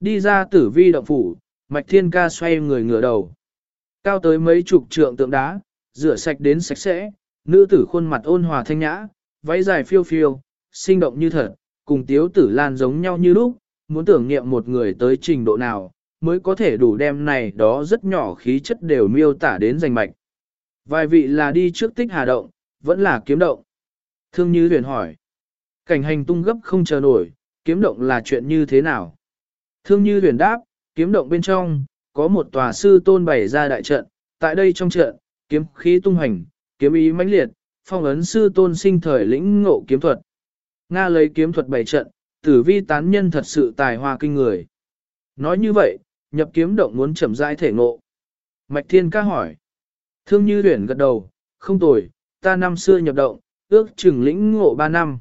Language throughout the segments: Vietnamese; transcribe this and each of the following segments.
Đi ra tử vi động phủ, Mạch Thiên Ca xoay người ngửa đầu. Cao tới mấy chục trượng tượng đá, rửa sạch đến sạch sẽ, nữ tử khuôn mặt ôn hòa thanh nhã, váy dài phiêu phiêu, sinh động như thật, cùng tiếu tử lan giống nhau như lúc, muốn tưởng niệm một người tới trình độ nào, mới có thể đủ đem này đó rất nhỏ khí chất đều miêu tả đến danh mạch. Vài vị là đi trước tích hà động, vẫn là kiếm động. Thương Như huyền hỏi. Cảnh hành tung gấp không chờ nổi, kiếm động là chuyện như thế nào? Thương Như huyền đáp, kiếm động bên trong, có một tòa sư tôn bày ra đại trận, tại đây trong trận, kiếm khí tung hành, kiếm ý mãnh liệt, phong ấn sư tôn sinh thời lĩnh ngộ kiếm thuật. Nga lấy kiếm thuật bày trận, tử vi tán nhân thật sự tài hoa kinh người. Nói như vậy, nhập kiếm động muốn chậm rãi thể ngộ. Mạch Thiên ca hỏi. Thương Như Huyền gật đầu, không tồi, ta năm xưa nhập động, ước chừng lĩnh ngộ ba năm.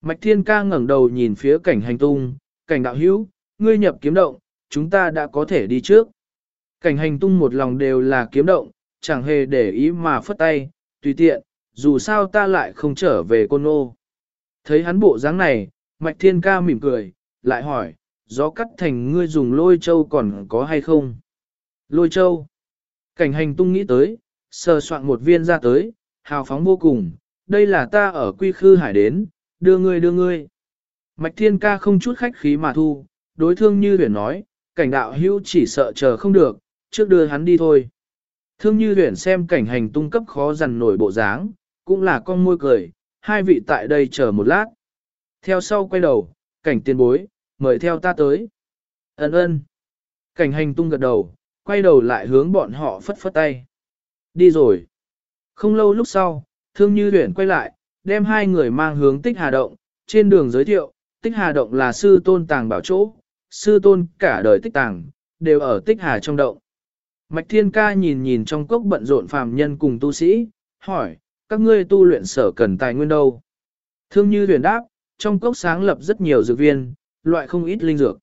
Mạch Thiên ca ngẩng đầu nhìn phía cảnh hành tung, cảnh đạo hữu, ngươi nhập kiếm động, chúng ta đã có thể đi trước. Cảnh hành tung một lòng đều là kiếm động, chẳng hề để ý mà phất tay, tùy tiện, dù sao ta lại không trở về côn ô. Thấy hắn bộ dáng này, Mạch Thiên ca mỉm cười, lại hỏi, gió cắt thành ngươi dùng lôi châu còn có hay không? Lôi châu. Cảnh hành tung nghĩ tới, sờ soạn một viên ra tới, hào phóng vô cùng, đây là ta ở quy khư hải đến, đưa ngươi đưa ngươi. Mạch Thiên ca không chút khách khí mà thu, đối thương như huyền nói, cảnh đạo hữu chỉ sợ chờ không được, trước đưa hắn đi thôi. Thương như huyền xem cảnh hành tung cấp khó dằn nổi bộ dáng, cũng là con môi cười, hai vị tại đây chờ một lát. Theo sau quay đầu, cảnh tiên bối, mời theo ta tới. Ấn ơn. Cảnh hành tung gật đầu, quay đầu lại hướng bọn họ phất phất tay. Đi rồi. Không lâu lúc sau, thương như huyền quay lại, đem hai người mang hướng tích hà động, trên đường giới thiệu, tích hà động là sư tôn tàng bảo chỗ, sư tôn cả đời tích tàng, đều ở tích hà trong động. Mạch thiên ca nhìn nhìn trong cốc bận rộn phàm nhân cùng tu sĩ, hỏi, các ngươi tu luyện sở cần tài nguyên đâu? Thương như huyền đáp, trong cốc sáng lập rất nhiều dược viên, loại không ít linh dược.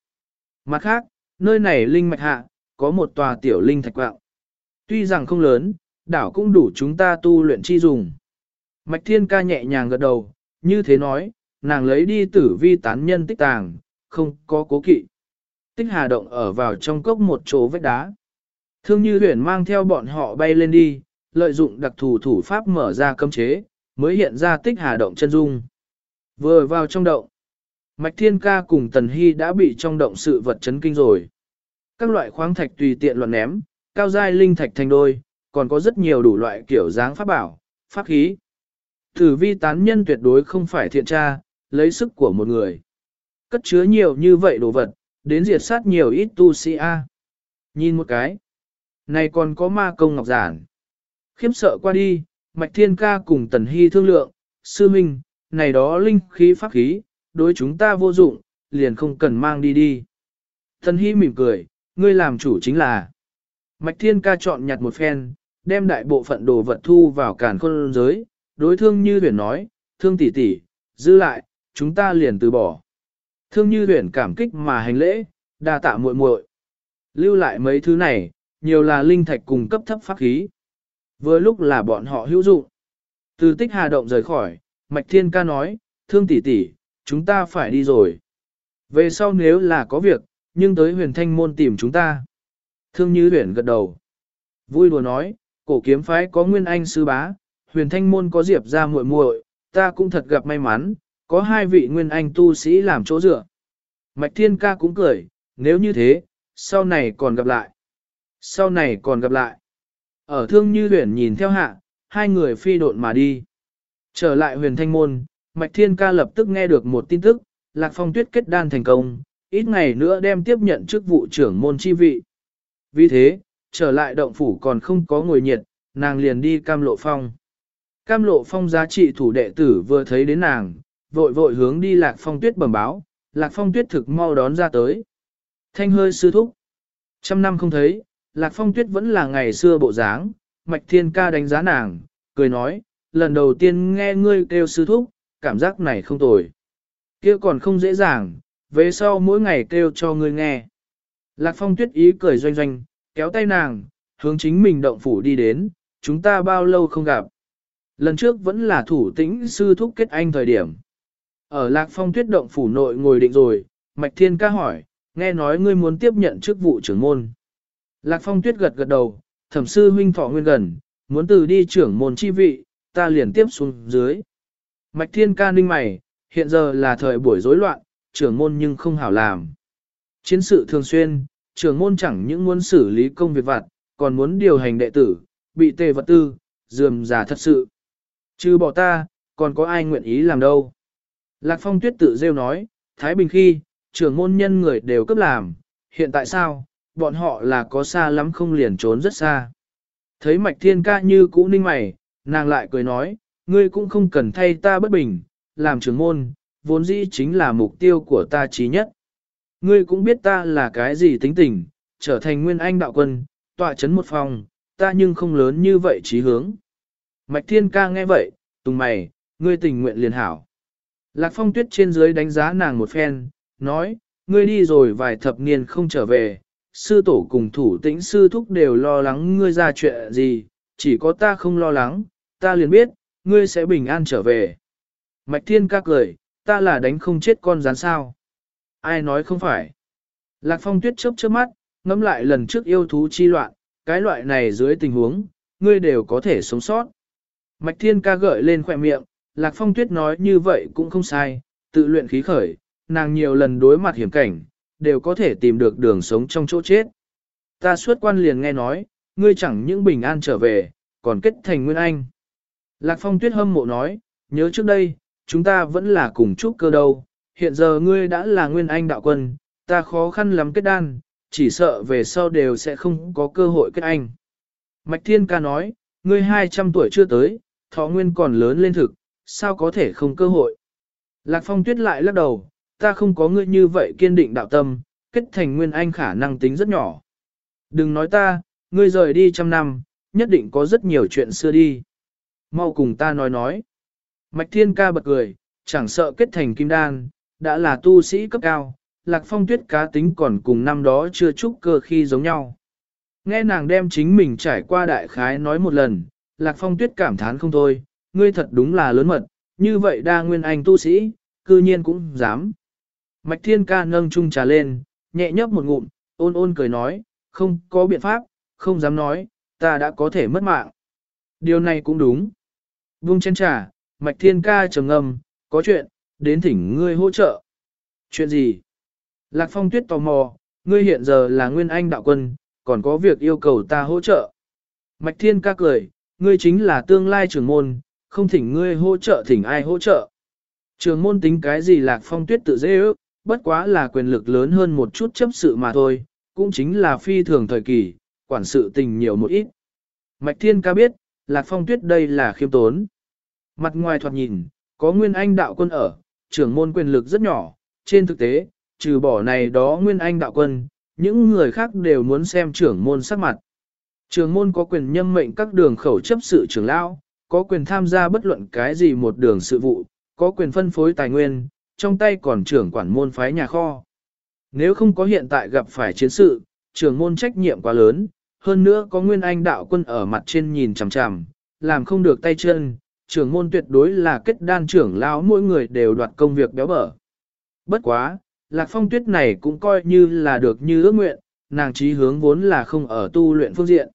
Mặt khác, nơi này linh mạch hạ, có một tòa tiểu linh thạch quạng. Tuy rằng không lớn, đảo cũng đủ chúng ta tu luyện chi dùng. Mạch thiên ca nhẹ nhàng gật đầu, như thế nói, nàng lấy đi tử vi tán nhân tích tàng, không có cố kỵ. Tích hà động ở vào trong cốc một chỗ vách đá. Thương như huyền mang theo bọn họ bay lên đi, lợi dụng đặc thù thủ pháp mở ra cấm chế, mới hiện ra tích hà động chân dung. Vừa vào trong động, Mạch Thiên Ca cùng Tần Hy đã bị trong động sự vật chấn kinh rồi. Các loại khoáng thạch tùy tiện loạn ném, cao giai linh thạch thành đôi, còn có rất nhiều đủ loại kiểu dáng pháp bảo, pháp khí. Thử vi tán nhân tuyệt đối không phải thiện tra, lấy sức của một người. Cất chứa nhiều như vậy đồ vật, đến diệt sát nhiều ít tu sĩ A. Nhìn một cái. Này còn có ma công ngọc giản. Khiếm sợ qua đi, Mạch Thiên Ca cùng Tần Hy thương lượng, sư minh, này đó linh khí pháp khí, đối chúng ta vô dụng, liền không cần mang đi đi. Tần Hy mỉm cười, ngươi làm chủ chính là. Mạch Thiên Ca chọn nhặt một phen, đem đại bộ phận đồ vật thu vào càn khôn giới, đối thương như huyền nói, thương tỷ tỷ, giữ lại, chúng ta liền từ bỏ. Thương như huyền cảm kích mà hành lễ, đa tạ muội muội. Lưu lại mấy thứ này, nhiều là linh thạch cùng cấp thấp pháp khí. Vừa lúc là bọn họ hữu dụng. Từ tích hà động rời khỏi, Mạch Thiên ca nói, thương tỷ tỷ, chúng ta phải đi rồi. Về sau nếu là có việc, nhưng tới huyền thanh môn tìm chúng ta. Thương như huyền gật đầu. Vui đùa nói, cổ kiếm phái có nguyên anh sư bá, huyền thanh môn có diệp ra muội muội, ta cũng thật gặp may mắn, có hai vị nguyên anh tu sĩ làm chỗ dựa. Mạch Thiên ca cũng cười, nếu như thế, sau này còn gặp lại. Sau này còn gặp lại. Ở thương như huyền nhìn theo hạ, hai người phi độn mà đi. Trở lại huyền thanh môn, Mạch Thiên ca lập tức nghe được một tin tức, Lạc Phong tuyết kết đan thành công, ít ngày nữa đem tiếp nhận chức vụ trưởng môn chi vị. Vì thế, trở lại động phủ còn không có ngồi nhiệt, nàng liền đi cam lộ phong. Cam lộ phong giá trị thủ đệ tử vừa thấy đến nàng, vội vội hướng đi lạc phong tuyết bẩm báo, lạc phong tuyết thực mau đón ra tới. Thanh hơi sư thúc. Trăm năm không thấy, lạc phong tuyết vẫn là ngày xưa bộ dáng, mạch thiên ca đánh giá nàng, cười nói, lần đầu tiên nghe ngươi kêu sư thúc, cảm giác này không tồi. kia còn không dễ dàng, về sau mỗi ngày kêu cho ngươi nghe. Lạc phong tuyết ý cười doanh doanh, kéo tay nàng, hướng chính mình động phủ đi đến, chúng ta bao lâu không gặp. Lần trước vẫn là thủ tĩnh sư thúc kết anh thời điểm. Ở Lạc Phong tuyết động phủ nội ngồi định rồi, Mạch Thiên ca hỏi, nghe nói ngươi muốn tiếp nhận chức vụ trưởng môn. Lạc Phong Tuyết gật gật đầu, thẩm sư huynh thọ nguyên gần, muốn từ đi trưởng môn chi vị, ta liền tiếp xuống dưới. Mạch Thiên ca ninh mày, hiện giờ là thời buổi rối loạn, trưởng môn nhưng không hảo làm. Chiến sự thường xuyên, trưởng môn chẳng những muốn xử lý công việc vặt, còn muốn điều hành đệ tử, bị tề vật tư, dườm già thật sự. Chứ bỏ ta, còn có ai nguyện ý làm đâu. Lạc Phong Tuyết tự rêu nói, Thái Bình khi, trưởng môn nhân người đều cấp làm, hiện tại sao, bọn họ là có xa lắm không liền trốn rất xa. Thấy Mạch Thiên ca như cũ ninh mày, nàng lại cười nói, ngươi cũng không cần thay ta bất bình, làm trưởng môn, vốn dĩ chính là mục tiêu của ta trí nhất. Ngươi cũng biết ta là cái gì tính tình, trở thành nguyên anh đạo quân, tọa chấn một phòng, ta nhưng không lớn như vậy trí hướng. Mạch Thiên ca nghe vậy, tùng mày, ngươi tình nguyện liền hảo. Lạc Phong Tuyết trên dưới đánh giá nàng một phen, nói, ngươi đi rồi vài thập niên không trở về, sư tổ cùng thủ tĩnh sư thúc đều lo lắng ngươi ra chuyện gì, chỉ có ta không lo lắng, ta liền biết, ngươi sẽ bình an trở về. Mạch Thiên ca cười, ta là đánh không chết con rắn sao. Ai nói không phải. Lạc Phong Tuyết chớp chớp mắt, ngẫm lại lần trước yêu thú chi loạn, cái loại này dưới tình huống, ngươi đều có thể sống sót. Mạch Thiên ca gợi lên khỏe miệng, Lạc Phong Tuyết nói như vậy cũng không sai, tự luyện khí khởi, nàng nhiều lần đối mặt hiểm cảnh, đều có thể tìm được đường sống trong chỗ chết. Ta suốt quan liền nghe nói, ngươi chẳng những bình an trở về, còn kết thành nguyên anh. Lạc Phong Tuyết hâm mộ nói, nhớ trước đây, chúng ta vẫn là cùng chúc cơ đâu, hiện giờ ngươi đã là nguyên anh đạo quân, ta khó khăn lắm kết đan, chỉ sợ về sau đều sẽ không có cơ hội kết anh. Mạch Thiên ca nói, ngươi 200 tuổi chưa tới, thọ nguyên còn lớn lên thực, sao có thể không cơ hội. Lạc Phong Tuyết lại lắc đầu, ta không có ngươi như vậy kiên định đạo tâm, kết thành nguyên anh khả năng tính rất nhỏ. Đừng nói ta, ngươi rời đi trăm năm, nhất định có rất nhiều chuyện xưa đi. Mau cùng ta nói nói. Mạch Thiên ca bật cười, chẳng sợ kết thành kim đan, đã là tu sĩ cấp cao, Lạc Phong Tuyết cá tính còn cùng năm đó chưa chúc cơ khi giống nhau. Nghe nàng đem chính mình trải qua đại khái nói một lần, Lạc Phong Tuyết cảm thán không thôi, ngươi thật đúng là lớn mật, như vậy đa nguyên anh tu sĩ, cư nhiên cũng dám. Mạch Thiên ca nâng chung trà lên, nhẹ nhấp một ngụm, ôn ôn cười nói, không có biện pháp, không dám nói, ta đã có thể mất mạng. Điều này cũng đúng. Vung chén trà, Mạch Thiên ca trầm ngâm, có chuyện, đến thỉnh ngươi hỗ trợ. Chuyện gì? Lạc Phong Tuyết tò mò, ngươi hiện giờ là nguyên anh đạo quân, còn có việc yêu cầu ta hỗ trợ. Mạch Thiên ca cười, ngươi chính là tương lai trưởng môn, không thỉnh ngươi hỗ trợ thỉnh ai hỗ trợ. Trường môn tính cái gì Lạc Phong Tuyết tự dễ ước, bất quá là quyền lực lớn hơn một chút chấp sự mà thôi, cũng chính là phi thường thời kỳ, quản sự tình nhiều một ít. Mạch Thiên ca biết, Lạc Phong Tuyết đây là khiêm tốn. Mặt ngoài thoạt nhìn, có Nguyên Anh đạo quân ở, trưởng môn quyền lực rất nhỏ, trên thực tế, trừ bỏ này đó Nguyên Anh đạo quân, những người khác đều muốn xem trưởng môn sắc mặt. Trưởng môn có quyền nhâm mệnh các đường khẩu chấp sự trưởng lão, có quyền tham gia bất luận cái gì một đường sự vụ, có quyền phân phối tài nguyên, trong tay còn trưởng quản môn phái nhà kho. Nếu không có hiện tại gặp phải chiến sự, trưởng môn trách nhiệm quá lớn, hơn nữa có nguyên anh đạo quân ở mặt trên nhìn chằm chằm, làm không được tay chân, trưởng môn tuyệt đối là kết đan trưởng lão mỗi người đều đoạt công việc béo bở. Bất quá, lạc phong tuyết này cũng coi như là được như ước nguyện, nàng trí hướng vốn là không ở tu luyện phương diện.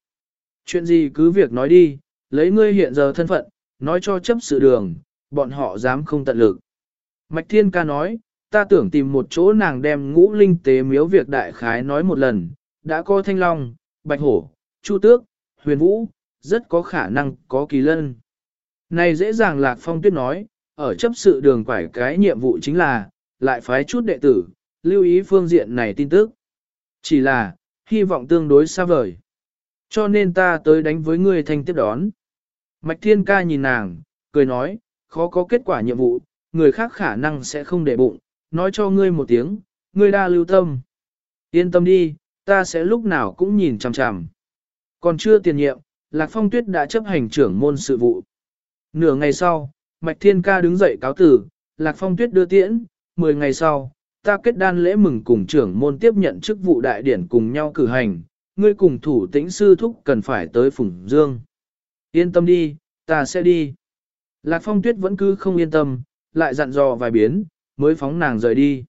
Chuyện gì cứ việc nói đi, lấy ngươi hiện giờ thân phận, nói cho chấp sự đường, bọn họ dám không tận lực. Mạch Thiên ca nói, ta tưởng tìm một chỗ nàng đem ngũ linh tế miếu việc đại khái nói một lần, đã có thanh long, bạch hổ, chu tước, huyền vũ, rất có khả năng có kỳ lân. Này dễ dàng lạc phong tuyết nói, ở chấp sự đường quải cái nhiệm vụ chính là, lại phái chút đệ tử, lưu ý phương diện này tin tức. Chỉ là, hy vọng tương đối xa vời. Cho nên ta tới đánh với ngươi thanh tiếp đón. Mạch Thiên ca nhìn nàng, cười nói, khó có kết quả nhiệm vụ, người khác khả năng sẽ không để bụng, nói cho ngươi một tiếng, ngươi đa lưu tâm. Yên tâm đi, ta sẽ lúc nào cũng nhìn chằm chằm. Còn chưa tiền nhiệm, Lạc Phong Tuyết đã chấp hành trưởng môn sự vụ. Nửa ngày sau, Mạch Thiên Ca đứng dậy cáo tử, Lạc Phong Tuyết đưa tiễn, 10 ngày sau, ta kết đan lễ mừng cùng trưởng môn tiếp nhận chức vụ đại điển cùng nhau cử hành, ngươi cùng thủ tĩnh sư thúc cần phải tới Phùng Dương. Yên tâm đi, ta sẽ đi. Lạc Phong Tuyết vẫn cứ không yên tâm, lại dặn dò vài biến, mới phóng nàng rời đi.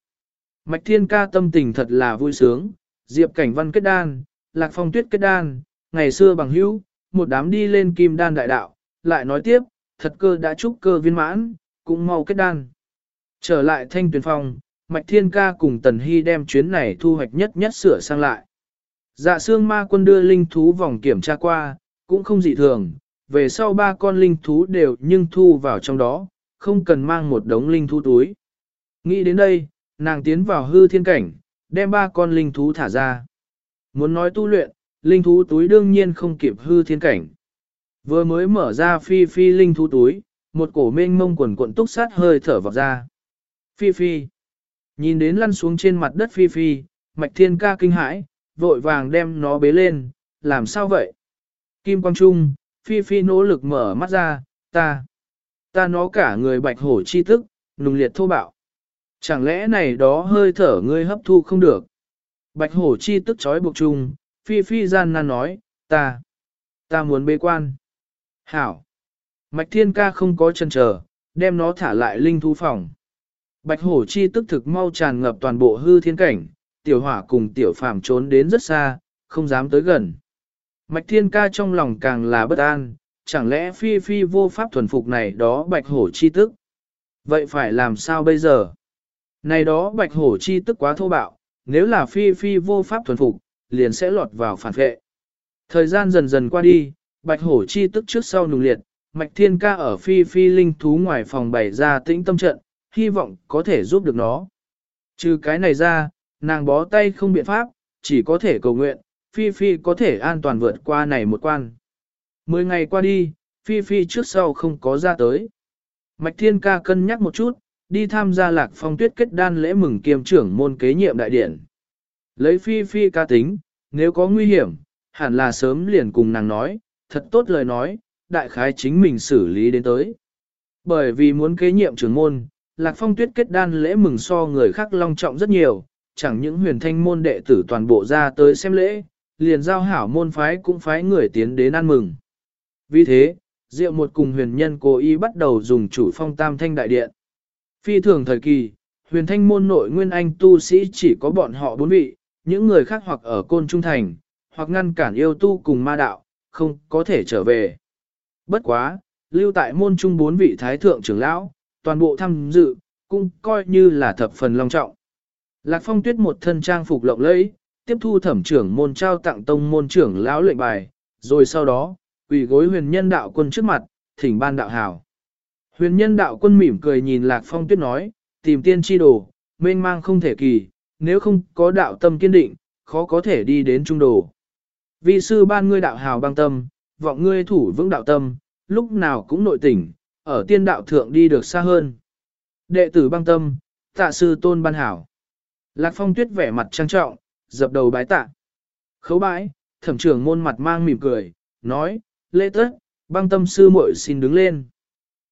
Mạch Thiên Ca tâm tình thật là vui sướng, Diệp Cảnh Văn kết đan, Lạc Phong Tuyết kết đan, ngày xưa bằng hữu, một đám đi lên kim đan đại đạo, lại nói tiếp, thật cơ đã chúc cơ viên mãn, cũng mau kết đan. Trở lại thanh tuyển phong, Mạch Thiên Ca cùng Tần Hy đem chuyến này thu hoạch nhất nhất sửa sang lại. Dạ xương ma quân đưa linh thú vòng kiểm tra qua, cũng không dị thường, về sau ba con linh thú đều nhưng thu vào trong đó, không cần mang một đống linh thú túi. Nghĩ đến đây, nàng tiến vào hư thiên cảnh, đem ba con linh thú thả ra. Muốn nói tu luyện, linh thú túi đương nhiên không kịp hư thiên cảnh. Vừa mới mở ra phi phi linh thú túi, một cổ mênh mông quần cuộn túc sát hơi thở vào ra. Phi phi. Nhìn đến lăn xuống trên mặt đất phi phi, mạch thiên ca kinh hãi, vội vàng đem nó bế lên, làm sao vậy? Kim Quang Trung, phi phi nỗ lực mở mắt ra, ta, ta nó cả người bạch hổ chi tức, nùng liệt thô bạo. Chẳng lẽ này đó hơi thở ngươi hấp thu không được? Bạch hổ chi tức chói buộc chung, phi phi gian nan nói, ta, ta muốn bế quan. Hảo. Mạch thiên ca không có chân chờ, đem nó thả lại linh thú phòng. Bạch hổ chi tức thực mau tràn ngập toàn bộ hư thiên cảnh, tiểu hỏa cùng tiểu phàm trốn đến rất xa, không dám tới gần. Mạch thiên ca trong lòng càng là bất an, chẳng lẽ phi phi vô pháp thuần phục này đó bạch hổ chi tức. Vậy phải làm sao bây giờ? Này đó bạch hổ chi tức quá thô bạo, nếu là phi phi vô pháp thuần phục, liền sẽ lọt vào phản vệ. Thời gian dần dần qua đi, bạch hổ chi tức trước sau nùng liệt, mạch thiên ca ở phi phi linh thú ngoài phòng bày ra tĩnh tâm trận, hy vọng có thể giúp được nó. Trừ cái này ra, nàng bó tay không biện pháp, chỉ có thể cầu nguyện, phi phi có thể an toàn vượt qua này một quan. Mười ngày qua đi, phi phi trước sau không có ra tới. Mạch thiên ca cân nhắc một chút, đi tham gia lạc phong tuyết kết đan lễ mừng kiêm trưởng môn kế nhiệm đại điện. Lấy phi phi ca tính, nếu có nguy hiểm, hẳn là sớm liền cùng nàng nói, thật tốt lời nói, đại khái chính mình xử lý đến tới. Bởi vì muốn kế nhiệm trưởng môn, lạc phong tuyết kết đan lễ mừng so người khác long trọng rất nhiều, chẳng những huyền thanh môn đệ tử toàn bộ ra tới xem lễ, liền giao hảo môn phái cũng phái người tiến đến ăn mừng. Vì thế, Diệu một cùng huyền nhân cố ý bắt đầu dùng chủ phong tam thanh đại điện. Phi thường thời kỳ, huyền thanh môn nội nguyên anh tu sĩ chỉ có bọn họ bốn vị, những người khác hoặc ở côn trung thành, hoặc ngăn cản yêu tu cùng ma đạo, không có thể trở về. Bất quá, lưu tại môn trung bốn vị thái thượng trưởng lão, toàn bộ tham dự, cũng coi như là thập phần long trọng. Lạc phong tuyết một thân trang phục lộng lẫy, tiếp thu thẩm trưởng môn trao tặng tông môn trưởng lão lệnh bài, rồi sau đó, quỳ gối huyền nhân đạo quân trước mặt, thỉnh ban đạo hảo. Huyền nhân đạo quân mỉm cười nhìn Lạc Phong Tuyết nói, tìm tiên tri đồ, mênh mang không thể kỳ, nếu không có đạo tâm kiên định, khó có thể đi đến trung đồ. Vi sư ban ngươi đạo hào băng tâm, vọng ngươi thủ vững đạo tâm, lúc nào cũng nội tỉnh, ở tiên đạo thượng đi được xa hơn. Đệ tử băng tâm, tạ sư tôn ban hảo. Lạc Phong Tuyết vẻ mặt trang trọng, dập đầu bái tạ. Khấu bái, thẩm trưởng môn mặt mang mỉm cười, nói, lễ tất, băng tâm sư muội xin đứng lên.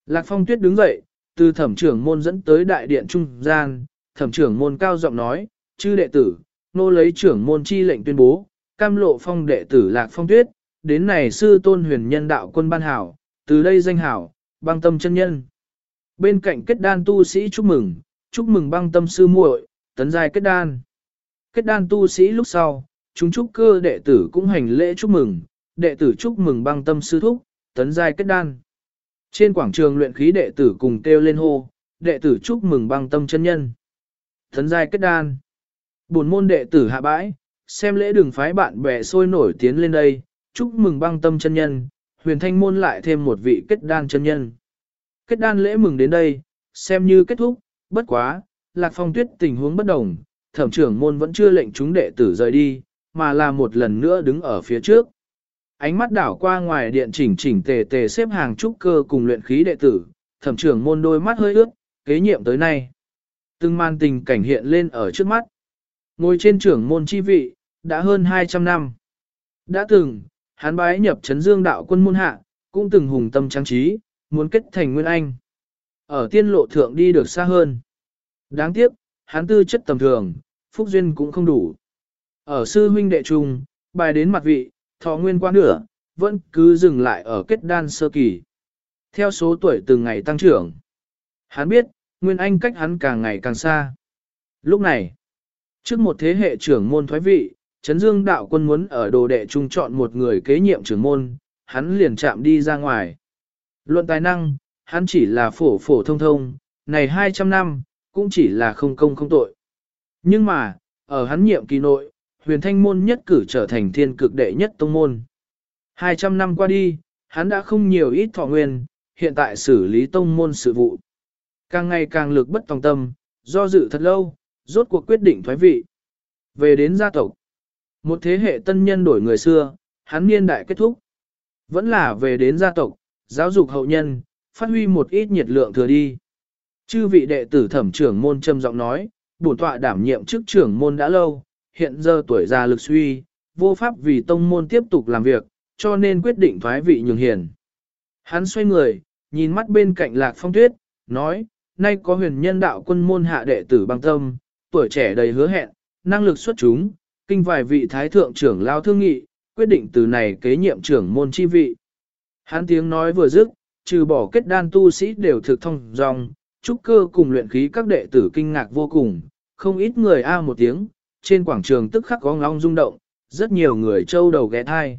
Lạc phong tuyết đứng dậy, từ thẩm trưởng môn dẫn tới đại điện trung gian, thẩm trưởng môn cao giọng nói, chư đệ tử, nô lấy trưởng môn chi lệnh tuyên bố, cam lộ phong đệ tử lạc phong tuyết, đến này sư tôn huyền nhân đạo quân ban hảo, từ đây danh hảo, băng tâm chân nhân. Bên cạnh kết đan tu sĩ chúc mừng, chúc mừng băng tâm sư muội, tấn giai kết đan. Kết đan tu sĩ lúc sau, chúng chúc cơ đệ tử cũng hành lễ chúc mừng, đệ tử chúc mừng băng tâm sư thúc, tấn giai kết đan. Trên quảng trường luyện khí đệ tử cùng kêu lên hô, đệ tử chúc mừng băng tâm chân nhân. Tấn giai kết đan. Buồn môn đệ tử hạ bãi, xem lễ đường phái bạn bè sôi nổi tiến lên đây, chúc mừng băng tâm chân nhân, huyền thanh môn lại thêm một vị kết đan chân nhân. Kết đan lễ mừng đến đây, xem như kết thúc, bất quá, lạc phong tuyết tình huống bất đồng, thẩm trưởng môn vẫn chưa lệnh chúng đệ tử rời đi, mà là một lần nữa đứng ở phía trước. Ánh mắt đảo qua ngoài điện chỉnh chỉnh tề tề xếp hàng trúc cơ cùng luyện khí đệ tử, thẩm trưởng môn đôi mắt hơi ướt, kế nhiệm tới nay. Từng man tình cảnh hiện lên ở trước mắt. Ngồi trên trưởng môn chi vị, đã hơn 200 năm. Đã từng, hán bái nhập chấn dương đạo quân môn hạ, cũng từng hùng tâm trang trí, muốn kết thành nguyên anh. Ở tiên lộ thượng đi được xa hơn. Đáng tiếc, hắn tư chất tầm thường, phúc duyên cũng không đủ. Ở sư huynh đệ trung, bài đến mặt vị, thọ nguyên qua nửa, vẫn cứ dừng lại ở kết đan sơ kỳ. Theo số tuổi từng ngày tăng trưởng, hắn biết, Nguyên Anh cách hắn càng ngày càng xa. Lúc này, Trước một thế hệ trưởng môn thoái vị, Trấn Dương đạo quân muốn ở đồ đệ trung chọn một người kế nhiệm trưởng môn, hắn liền chạm đi ra ngoài. Luận tài năng, hắn chỉ là phổ phổ thông thông, này 200 năm, cũng chỉ là không công không tội. Nhưng mà, ở hắn nhiệm kỳ nội, huyền thanh môn nhất cử trở thành thiên cực đệ nhất tông môn. 200 năm qua đi, hắn đã không nhiều ít thọ nguyên, hiện tại xử lý tông môn sự vụ. Càng ngày càng lực bất tòng tâm, do dự thật lâu, rốt cuộc quyết định thoái vị. Về đến gia tộc, một thế hệ tân nhân đổi người xưa, hắn niên đại kết thúc. Vẫn là về đến gia tộc, giáo dục hậu nhân, phát huy một ít nhiệt lượng thừa đi. Chư vị đệ tử thẩm trưởng môn trầm giọng nói, bổn tọa đảm nhiệm chức trưởng môn đã lâu, hiện giờ tuổi già lực suy, vô pháp vì tông môn tiếp tục làm việc, cho nên quyết định thoái vị nhường hiền. Hắn xoay người, nhìn mắt bên cạnh lạc phong tuyết, nói, nay có huyền nhân đạo quân môn hạ đệ tử băng tâm, tuổi trẻ đầy hứa hẹn, năng lực xuất chúng, kinh vài vị thái thượng trưởng lao thương nghị, quyết định từ này kế nhiệm trưởng môn chi vị. Hắn tiếng nói vừa dứt, trừ bỏ kết đan tu sĩ đều thực thông dòng, trúc cơ cùng luyện khí các đệ tử kinh ngạc vô cùng, không ít người a một tiếng, trên quảng trường tức khắc có ngong rung động, rất nhiều người trâu đầu ghé thai.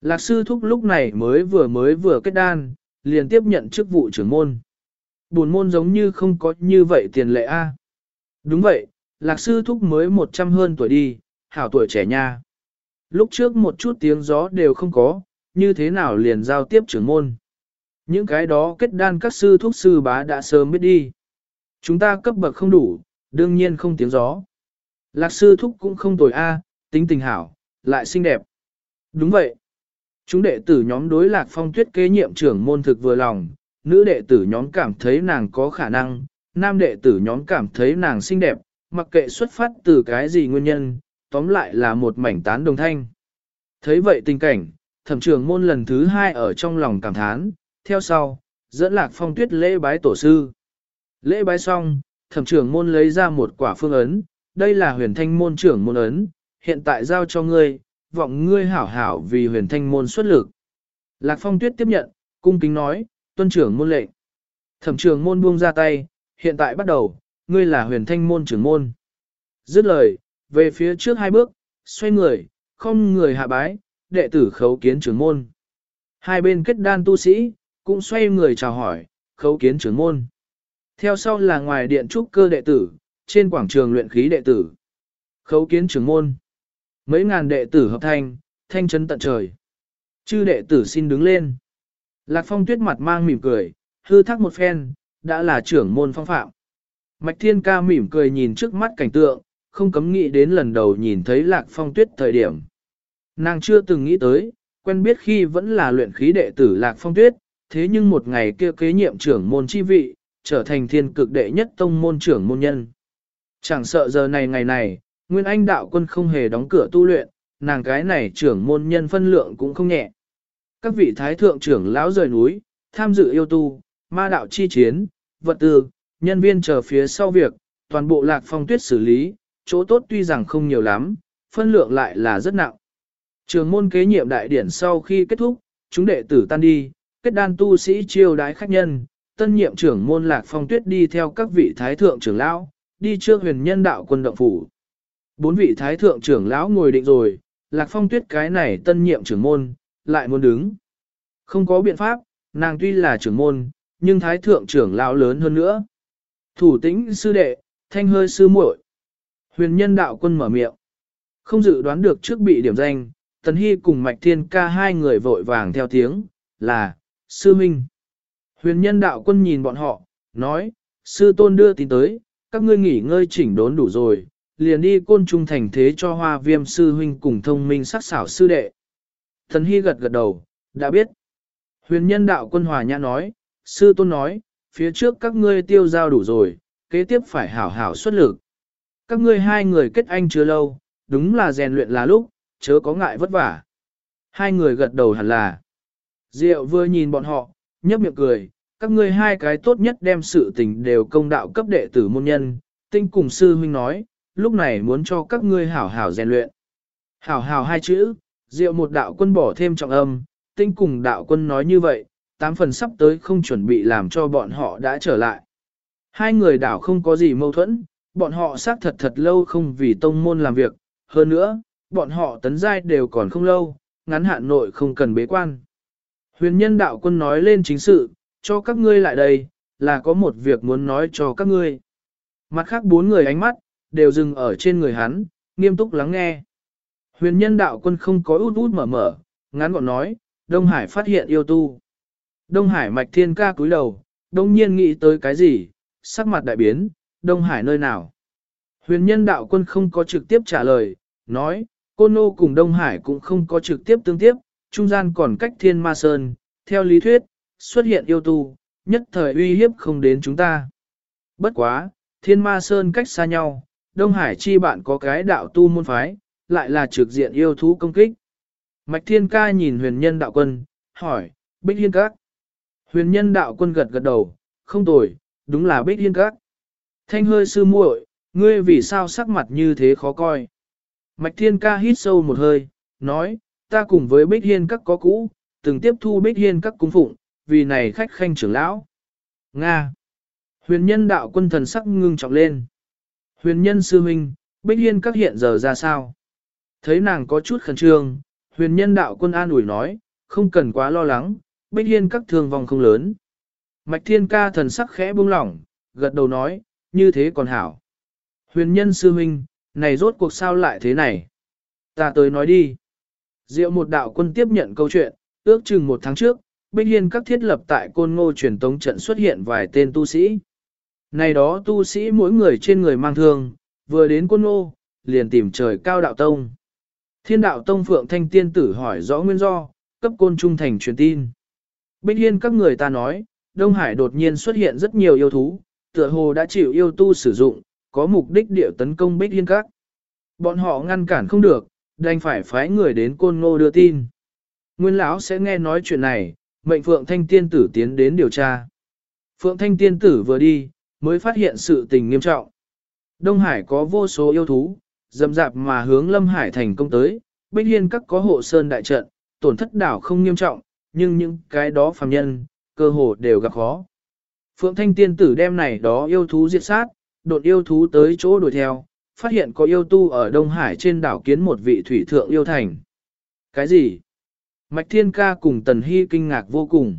Lạc sư thúc lúc này mới vừa mới vừa kết đan, liền tiếp nhận chức vụ trưởng môn. Buồn môn giống như không có như vậy tiền lệ a. Đúng vậy, lạc sư thúc mới 100 hơn tuổi đi, hảo tuổi trẻ nha. Lúc trước một chút tiếng gió đều không có, như thế nào liền giao tiếp trưởng môn. Những cái đó kết đan các sư thuốc sư bá đã sớm biết đi. Chúng ta cấp bậc không đủ, đương nhiên không tiếng gió. Lạc sư thúc cũng không tồi a, tính tình hảo, lại xinh đẹp. Đúng vậy. Chúng đệ tử nhóm đối lạc phong tuyết kế nhiệm trưởng môn thực vừa lòng, nữ đệ tử nhóm cảm thấy nàng có khả năng, nam đệ tử nhóm cảm thấy nàng xinh đẹp, mặc kệ xuất phát từ cái gì nguyên nhân, tóm lại là một mảnh tán đồng thanh. Thấy vậy tình cảnh, thẩm trưởng môn lần thứ hai ở trong lòng cảm thán, theo sau, dẫn lạc phong tuyết lễ bái tổ sư. Lễ bái xong, thẩm trưởng môn lấy ra một quả phương ấn, đây là huyền thanh môn trưởng môn ấn, hiện tại giao cho ngươi, vọng ngươi hảo hảo vì huyền thanh môn xuất lực. Lạc phong tuyết tiếp nhận, cung kính nói, tuân trưởng môn lệnh. Thẩm trưởng môn buông ra tay, hiện tại bắt đầu, ngươi là huyền thanh môn trưởng môn. Dứt lời, về phía trước hai bước, xoay người, không người hạ bái, đệ tử khấu kiến trưởng môn. Hai bên kết đan tu sĩ, cũng xoay người chào hỏi, khấu kiến trưởng môn. Theo sau là ngoài điện trúc cơ đệ tử, trên quảng trường luyện khí đệ tử. Khấu kiến trưởng môn. Mấy ngàn đệ tử hợp thanh, thanh trấn tận trời. Chư đệ tử xin đứng lên. Lạc phong tuyết mặt mang mỉm cười, hư thắc một phen, đã là trưởng môn phong phạm. Mạch thiên ca mỉm cười nhìn trước mắt cảnh tượng, không cấm nghĩ đến lần đầu nhìn thấy lạc phong tuyết thời điểm. Nàng chưa từng nghĩ tới, quen biết khi vẫn là luyện khí đệ tử lạc phong tuyết, thế nhưng một ngày kia kế nhiệm trưởng môn chi vị, trở thành thiên cực đệ nhất tông môn trưởng môn nhân. Chẳng sợ giờ này ngày này, Nguyên Anh đạo quân không hề đóng cửa tu luyện, nàng cái này trưởng môn nhân phân lượng cũng không nhẹ. Các vị thái thượng trưởng lão rời núi, tham dự yêu tu, ma đạo chi chiến, vật tư, nhân viên chờ phía sau việc, toàn bộ lạc phong tuyết xử lý, chỗ tốt tuy rằng không nhiều lắm, phân lượng lại là rất nặng. Trường môn kế nhiệm đại điển sau khi kết thúc, chúng đệ tử tan đi, kết đan tu sĩ chiêu đái khách nhân, tân nhiệm trưởng môn lạc phong tuyết đi theo các vị thái thượng trưởng lão, đi trước huyền nhân đạo quân động phủ. Bốn vị thái thượng trưởng lão ngồi định rồi, lạc phong tuyết cái này tân nhiệm trưởng môn, lại muốn đứng. Không có biện pháp, nàng tuy là trưởng môn, nhưng thái thượng trưởng lão lớn hơn nữa. Thủ tĩnh sư đệ, thanh hơi sư muội. Huyền nhân đạo quân mở miệng. Không dự đoán được trước bị điểm danh, Tần Hy cùng Mạch Thiên ca hai người vội vàng theo tiếng, là, sư minh. Huyền nhân đạo quân nhìn bọn họ, nói, sư tôn đưa tin tới, các ngươi nghỉ ngơi chỉnh đốn đủ rồi, liền đi côn trung thành thế cho hoa viêm sư huynh cùng thông minh sắc xảo sư đệ. Thần Hy gật gật đầu, đã biết. Huyền nhân đạo quân hòa nhã nói, sư tôn nói, phía trước các ngươi tiêu giao đủ rồi, kế tiếp phải hảo hảo xuất lực. Các ngươi hai người kết anh chưa lâu, đúng là rèn luyện là lúc, chớ có ngại vất vả. Hai người gật đầu hẳn là. Diệu vừa nhìn bọn họ, nhấp miệng cười, các ngươi hai cái tốt nhất đem sự tình đều công đạo cấp đệ tử môn nhân, tinh cùng sư huynh nói, lúc này muốn cho các ngươi hảo hảo rèn luyện. Hảo hảo hai chữ, diệu một đạo quân bỏ thêm trọng âm, tinh cùng đạo quân nói như vậy, tám phần sắp tới không chuẩn bị làm cho bọn họ đã trở lại. Hai người đảo không có gì mâu thuẫn, bọn họ xác thật thật lâu không vì tông môn làm việc, hơn nữa, bọn họ tấn giai đều còn không lâu, ngắn hạn nội không cần bế quan. Huyền nhân đạo quân nói lên chính sự, cho các ngươi lại đây, là có một việc muốn nói cho các ngươi. Mặt khác bốn người ánh mắt, đều dừng ở trên người hắn, nghiêm túc lắng nghe. Huyền nhân đạo quân không có út út mở mở, ngắn gọn nói, Đông Hải phát hiện yêu tu. Đông Hải mạch thiên ca cúi đầu, đông nhiên nghĩ tới cái gì, sắc mặt đại biến, Đông Hải nơi nào. Huyền nhân đạo quân không có trực tiếp trả lời, nói, cô Nô cùng Đông Hải cũng không có trực tiếp tương tiếp, trung gian còn cách thiên ma sơn, theo lý thuyết, xuất hiện yêu tu, nhất thời uy hiếp không đến chúng ta. Bất quá, thiên ma sơn cách xa nhau, Đông Hải chi bạn có cái đạo tu môn phái, lại là trực diện yêu thú công kích. Mạch thiên ca nhìn huyền nhân đạo quân, hỏi, Bích Hiên Các. Huyền nhân đạo quân gật gật đầu, không tồi, đúng là Bích Hiên Các. Thanh hơi sư muội, ngươi vì sao sắc mặt như thế khó coi. Mạch thiên ca hít sâu một hơi, nói, ta cùng với Bích Hiên Các có cũ, từng tiếp thu Bích Hiên Các cung phụng, vì này khách khanh trưởng lão. Nga. Huyền nhân đạo quân thần sắc ngưng trọng lên. Huyền nhân sư huynh, Bích Hiên Các hiện giờ ra sao? Thấy nàng có chút khẩn trương, huyền nhân đạo quân an ủi nói, không cần quá lo lắng, Bích Hiên Các thương vong không lớn. Mạch thiên ca thần sắc khẽ buông lỏng, gật đầu nói, như thế còn hảo. Huyền nhân sư huynh, này rốt cuộc sao lại thế này? Ta tới nói đi. Diệu một đạo quân tiếp nhận câu chuyện, ước chừng một tháng trước, Bích Hiên các thiết lập tại côn ngô truyền tống trận xuất hiện vài tên tu sĩ. Này đó tu sĩ mỗi người trên người mang thương, vừa đến côn ngô, liền tìm trời cao đạo tông. Thiên đạo tông phượng thanh tiên tử hỏi rõ nguyên do, cấp côn trung thành truyền tin. Bích Hiên các người ta nói, Đông Hải đột nhiên xuất hiện rất nhiều yêu thú, tựa hồ đã chịu yêu tu sử dụng, có mục đích điệu tấn công Bích Hiên các. Bọn họ ngăn cản không được, đành phải phái người đến côn ngô đưa tin. Nguyên lão sẽ nghe nói chuyện này, mệnh Phượng Thanh Tiên Tử tiến đến điều tra. Phượng Thanh Tiên Tử vừa đi, mới phát hiện sự tình nghiêm trọng. Đông Hải có vô số yêu thú, dầm dạp mà hướng Lâm Hải thành công tới, Bích Hiên các có hộ sơn đại trận, tổn thất đảo không nghiêm trọng, nhưng những cái đó phàm nhân, cơ hồ đều gặp khó. Phượng Thanh Tiên Tử đem này đó yêu thú diệt sát, đột yêu thú tới chỗ đuổi theo, phát hiện có yêu tu ở Đông Hải trên đảo kiến một vị thủy thượng yêu thành. Cái gì? Mạch Thiên Ca cùng Tần Hy kinh ngạc vô cùng.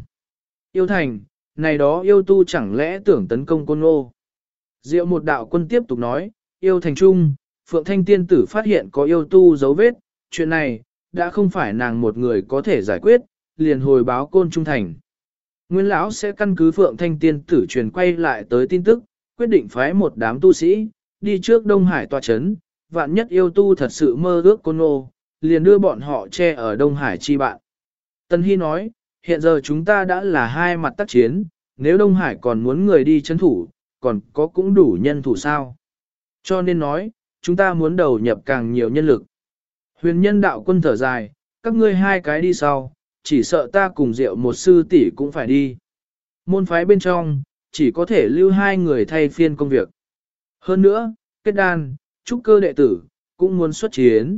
Yêu thành, này đó yêu tu chẳng lẽ tưởng tấn công côn ngô. Diệu một đạo quân tiếp tục nói, yêu thành trung, Phượng Thanh Tiên Tử phát hiện có yêu tu dấu vết, chuyện này, đã không phải nàng một người có thể giải quyết, liền hồi báo côn trung thành. Nguyên lão sẽ căn cứ Phượng Thanh Tiên Tử truyền quay lại tới tin tức, quyết định phái một đám tu sĩ, đi trước Đông Hải tòa chấn, vạn nhất yêu tu thật sự mơ ước côn nô, liền đưa bọn họ che ở Đông Hải chi bạn. Tân Hy nói, hiện giờ chúng ta đã là hai mặt tác chiến, nếu Đông Hải còn muốn người đi chấn thủ, còn có cũng đủ nhân thủ sao. Cho nên nói, chúng ta muốn đầu nhập càng nhiều nhân lực. Huyền nhân đạo quân thở dài, các ngươi hai cái đi sau, chỉ sợ ta cùng rượu một sư tỷ cũng phải đi. Môn phái bên trong, chỉ có thể lưu hai người thay phiên công việc. Hơn nữa, kết đan, trúc cơ đệ tử, cũng muốn xuất chiến.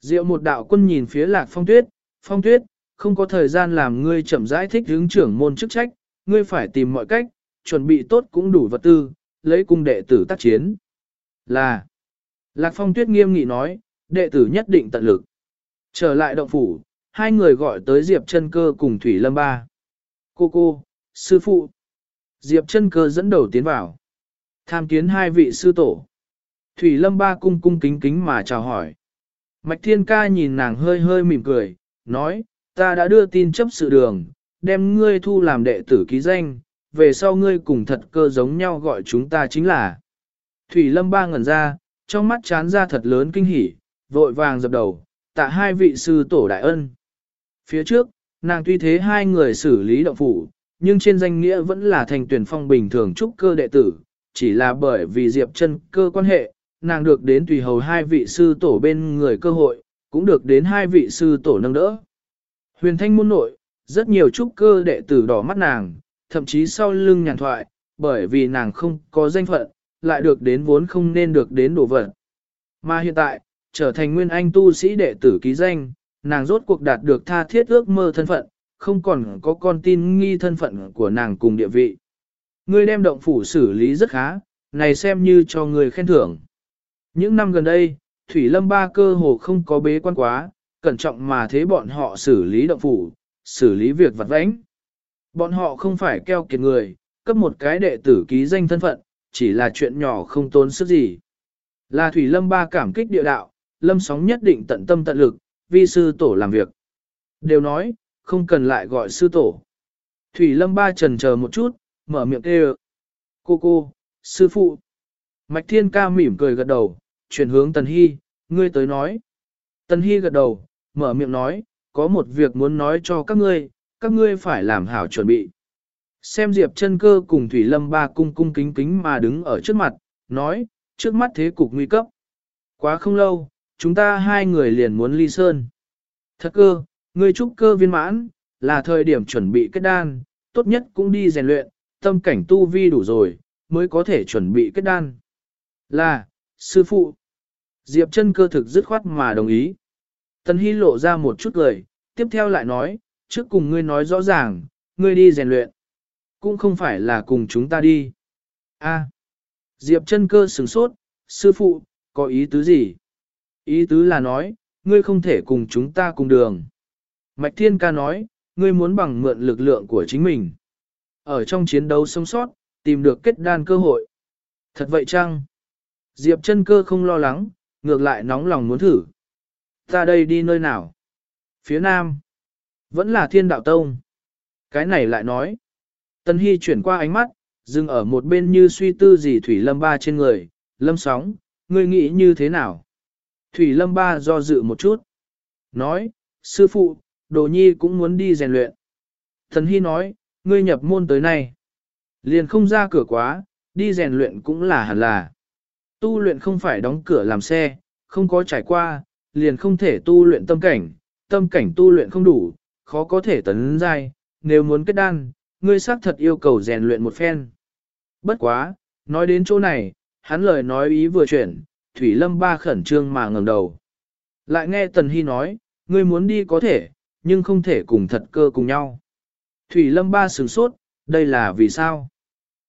Diệu một đạo quân nhìn phía lạc phong tuyết, phong tuyết, không có thời gian làm ngươi chậm rãi thích hướng trưởng môn chức trách, ngươi phải tìm mọi cách, chuẩn bị tốt cũng đủ vật tư, lấy cung đệ tử tác chiến. Là, Lạc Phong Tuyết nghiêm nghị nói, đệ tử nhất định tận lực. Trở lại động phủ, hai người gọi tới Diệp chân cơ cùng Thủy Lâm Ba. Cô cô, sư phụ. Diệp chân cơ dẫn đầu tiến vào. Tham kiến hai vị sư tổ. Thủy Lâm Ba cung cung kính kính mà chào hỏi. Mạch Thiên Ca nhìn nàng hơi hơi mỉm cười, nói, ta đã đưa tin chấp sự đường, đem ngươi thu làm đệ tử ký danh, về sau ngươi cùng thật cơ giống nhau gọi chúng ta chính là. Thủy Lâm Ba ngẩn ra, trong mắt chán ra thật lớn kinh hỉ, vội vàng dập đầu, tạ hai vị sư tổ đại ân. Phía trước, nàng tuy thế hai người xử lý động phủ, nhưng trên danh nghĩa vẫn là thành tuyển phong bình thường trúc cơ đệ tử, chỉ là bởi vì Diệp chân cơ quan hệ, nàng được đến tùy hầu hai vị sư tổ bên người cơ hội, cũng được đến hai vị sư tổ nâng đỡ. Huyền thanh môn nội, rất nhiều trúc cơ đệ tử đỏ mắt nàng, thậm chí sau lưng nhàn thoại, bởi vì nàng không có danh phận, lại được đến vốn không nên được đến đồ vật. Mà hiện tại, trở thành nguyên anh tu sĩ đệ tử ký danh, nàng rốt cuộc đạt được tha thiết ước mơ thân phận, không còn có con tin nghi thân phận của nàng cùng địa vị. Ngươi đem động phủ xử lý rất khá, này xem như cho người khen thưởng. Những năm gần đây, Thủy Lâm ba cơ hồ không có bế quan quá, cẩn trọng mà thế bọn họ xử lý động phủ, xử lý việc vặt vãnh. Bọn họ không phải keo kiệt người, cấp một cái đệ tử ký danh thân phận, chỉ là chuyện nhỏ không tốn sức gì. Là Thủy Lâm ba cảm kích địa đạo, Lâm sóng nhất định tận tâm tận lực, vi sư tổ làm việc. Đều nói, không cần lại gọi sư tổ. Thủy Lâm ba trần chờ một chút, mở miệng kêu. Cô cô, sư phụ. Mạch Thiên ca mỉm cười gật đầu, chuyển hướng Tần Hy, ngươi tới nói. Tần Hy gật đầu, mở miệng nói, có một việc muốn nói cho các ngươi, các ngươi phải làm hảo chuẩn bị. Xem Diệp chân cơ cùng Thủy Lâm ba cung cung kính kính mà đứng ở trước mặt, nói, trước mắt thế cục nguy cấp. Quá không lâu, chúng ta hai người liền muốn ly sơn. Thật cơ, ngươi trúc cơ viên mãn, là thời điểm chuẩn bị kết đan, tốt nhất cũng đi rèn luyện, tâm cảnh tu vi đủ rồi, mới có thể chuẩn bị kết đan. Là, sư phụ. Diệp chân cơ thực dứt khoát mà đồng ý. Tần Hy lộ ra một chút lời, tiếp theo lại nói, trước cùng ngươi nói rõ ràng, ngươi đi rèn luyện. Cũng không phải là cùng chúng ta đi. A. À. Diệp chân cơ sửng sốt, sư phụ, có ý tứ gì? Ý tứ là nói, ngươi không thể cùng chúng ta cùng đường. Mạch Thiên Ca nói, ngươi muốn bằng mượn lực lượng của chính mình. Ở trong chiến đấu sống sót, tìm được kết đan cơ hội. Thật vậy chăng? Diệp chân cơ không lo lắng, ngược lại nóng lòng muốn thử. Ta đây đi nơi nào? Phía nam. Vẫn là thiên đạo tông. Cái này lại nói. Tân Hy chuyển qua ánh mắt, dừng ở một bên như suy tư gì Thủy Lâm Ba trên người. Lâm sóng, ngươi nghĩ như thế nào? Thủy Lâm Ba do dự một chút. Nói, sư phụ, Đồ Nhi cũng muốn đi rèn luyện. Thần Hy nói, ngươi nhập môn tới nay. Liền không ra cửa quá, đi rèn luyện cũng là hẳn là. Tu luyện không phải đóng cửa làm xe, không có trải qua, liền không thể tu luyện tâm cảnh, tâm cảnh tu luyện không đủ, khó có thể tấn giai, nếu muốn kết đan, ngươi xác thật yêu cầu rèn luyện một phen. Bất quá, nói đến chỗ này, hắn lời nói ý vừa chuyển, Thủy Lâm ba khẩn trương mà ngẩng đầu. Lại nghe Tần Hy nói, ngươi muốn đi có thể, nhưng không thể cùng thật cơ cùng nhau. Thủy Lâm ba sửng sốt, đây là vì sao?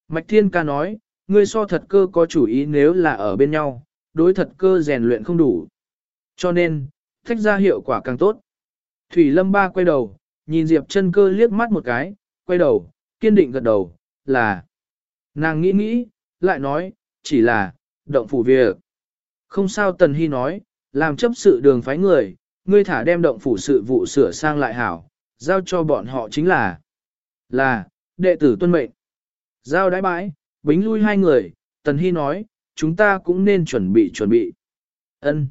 Mạch Thiên ca nói, ngươi so thật cơ có chủ ý nếu là ở bên nhau, đối thật cơ rèn luyện không đủ. Cho nên, thách ra hiệu quả càng tốt. Thủy Lâm ba quay đầu, nhìn Diệp chân cơ liếc mắt một cái, quay đầu, kiên định gật đầu, là. Nàng nghĩ nghĩ, lại nói, chỉ là, động phủ việc. Không sao Tần Hy nói, làm chấp sự đường phái người, ngươi thả đem động phủ sự vụ sửa sang lại hảo, giao cho bọn họ chính là, là, đệ tử tuân mệnh. Giao đái bãi, bính lui hai người, Tần Hy nói, chúng ta cũng nên chuẩn bị chuẩn bị. ân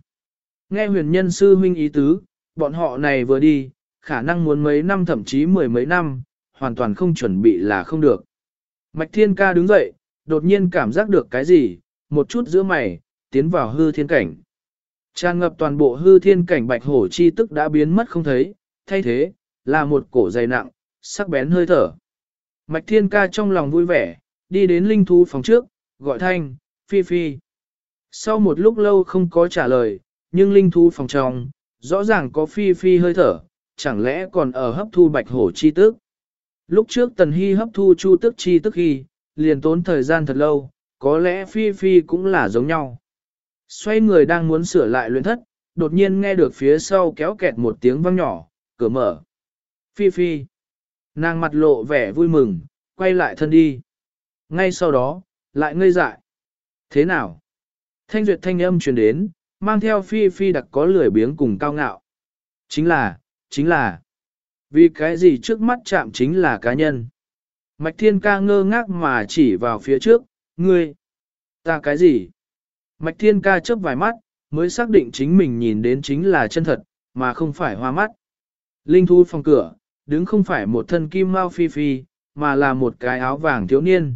Nghe huyền nhân sư huynh ý tứ, bọn họ này vừa đi, khả năng muốn mấy năm thậm chí mười mấy năm, hoàn toàn không chuẩn bị là không được. Mạch Thiên Ca đứng dậy, đột nhiên cảm giác được cái gì, một chút giữa mày, tiến vào hư thiên cảnh. Tràn ngập toàn bộ hư thiên cảnh bạch hổ chi tức đã biến mất không thấy, thay thế, là một cổ dày nặng, sắc bén hơi thở. Mạch Thiên Ca trong lòng vui vẻ, đi đến linh thú phòng trước, gọi thanh, phi phi. Sau một lúc lâu không có trả lời, nhưng linh thú phòng trong, rõ ràng có phi phi hơi thở, chẳng lẽ còn ở hấp thu bạch hổ chi tức. Lúc trước Tần Hy hấp thu chu tức chi tức khi, liền tốn thời gian thật lâu, có lẽ phi phi cũng là giống nhau. Xoay người đang muốn sửa lại luyện thất, đột nhiên nghe được phía sau kéo kẹt một tiếng vang nhỏ, cửa mở. Phi phi. Nàng mặt lộ vẻ vui mừng, quay lại thân đi. Ngay sau đó, lại ngây dại. Thế nào? Thanh duyệt thanh âm truyền đến, mang theo phi phi đặc có lười biếng cùng cao ngạo. Chính là, chính là, vì cái gì trước mắt chạm chính là cá nhân. Mạch thiên ca ngơ ngác mà chỉ vào phía trước, ngươi, ta cái gì? Mạch thiên ca chớp vài mắt, mới xác định chính mình nhìn đến chính là chân thật, mà không phải hoa mắt. Linh thu phòng cửa, đứng không phải một thân kim mao phi phi, mà là một cái áo vàng thiếu niên.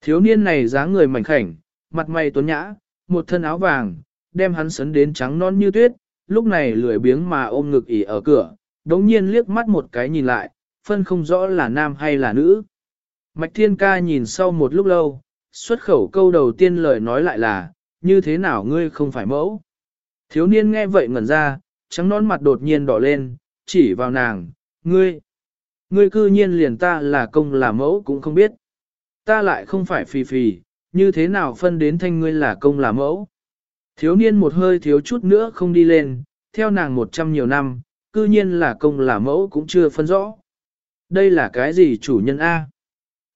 Thiếu niên này dáng người mảnh khảnh, mặt mày tuấn nhã, một thân áo vàng, đem hắn sấn đến trắng non như tuyết, lúc này lười biếng mà ôm ngực ỉ ở cửa, đống nhiên liếc mắt một cái nhìn lại, phân không rõ là nam hay là nữ. Mạch Thiên Ca nhìn sau một lúc lâu, xuất khẩu câu đầu tiên lời nói lại là, như thế nào ngươi không phải mẫu. Thiếu niên nghe vậy ngẩn ra, trắng non mặt đột nhiên đỏ lên, chỉ vào nàng, ngươi. Ngươi cư nhiên liền ta là công là mẫu cũng không biết. Ta lại không phải phì phì, như thế nào phân đến thanh ngươi là công là mẫu. Thiếu niên một hơi thiếu chút nữa không đi lên, theo nàng một trăm nhiều năm, cư nhiên là công là mẫu cũng chưa phân rõ. Đây là cái gì chủ nhân A?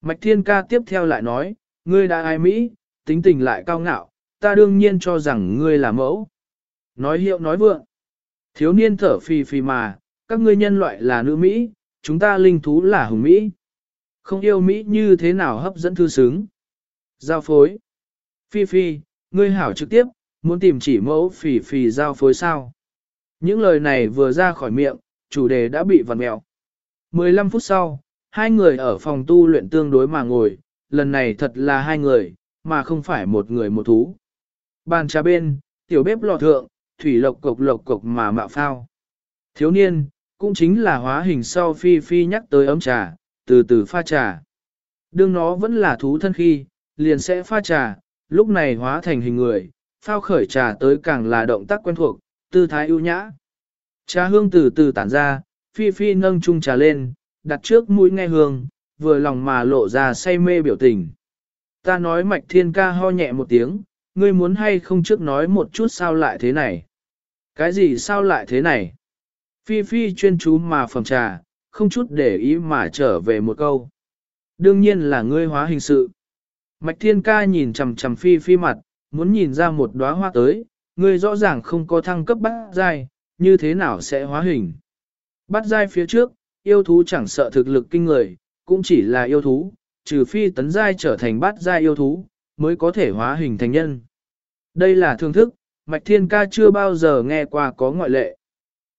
Mạch Thiên Ca tiếp theo lại nói, ngươi đã ai Mỹ, tính tình lại cao ngạo, ta đương nhiên cho rằng ngươi là mẫu. Nói hiệu nói vượng. Thiếu niên thở phì phì mà, các ngươi nhân loại là nữ Mỹ, chúng ta linh thú là hùng Mỹ. Không yêu Mỹ như thế nào hấp dẫn thư xứng. Giao phối. Phi phi, ngươi hảo trực tiếp, muốn tìm chỉ mẫu phỉ phỉ giao phối sao. Những lời này vừa ra khỏi miệng, chủ đề đã bị vặn mẹo. 15 phút sau, hai người ở phòng tu luyện tương đối mà ngồi, lần này thật là hai người, mà không phải một người một thú. Bàn trà bên, tiểu bếp lò thượng, thủy lộc cộc lộc cộc mà mạo phao. Thiếu niên, cũng chính là hóa hình sau phi phi nhắc tới ấm trà, từ từ pha trà. Đương nó vẫn là thú thân khi, liền sẽ pha trà, lúc này hóa thành hình người, phao khởi trà tới càng là động tác quen thuộc, tư thái ưu nhã. Trà hương từ từ tản ra, phi phi nâng chung trà lên, đặt trước mũi nghe hương, vừa lòng mà lộ ra say mê biểu tình. Ta nói mạch thiên ca ho nhẹ một tiếng, ngươi muốn hay không trước nói một chút sao lại thế này. Cái gì sao lại thế này? Phi Phi chuyên chú mà phẩm trà, không chút để ý mà trở về một câu. Đương nhiên là ngươi hóa hình sự. Mạch Thiên Ca nhìn chằm chằm Phi Phi mặt, muốn nhìn ra một đóa hoa tới, ngươi rõ ràng không có thăng cấp bát giai, như thế nào sẽ hóa hình. Bát giai phía trước, yêu thú chẳng sợ thực lực kinh người, cũng chỉ là yêu thú, trừ phi tấn giai trở thành bát giai yêu thú, mới có thể hóa hình thành nhân. Đây là thương thức, Mạch Thiên Ca chưa bao giờ nghe qua có ngoại lệ.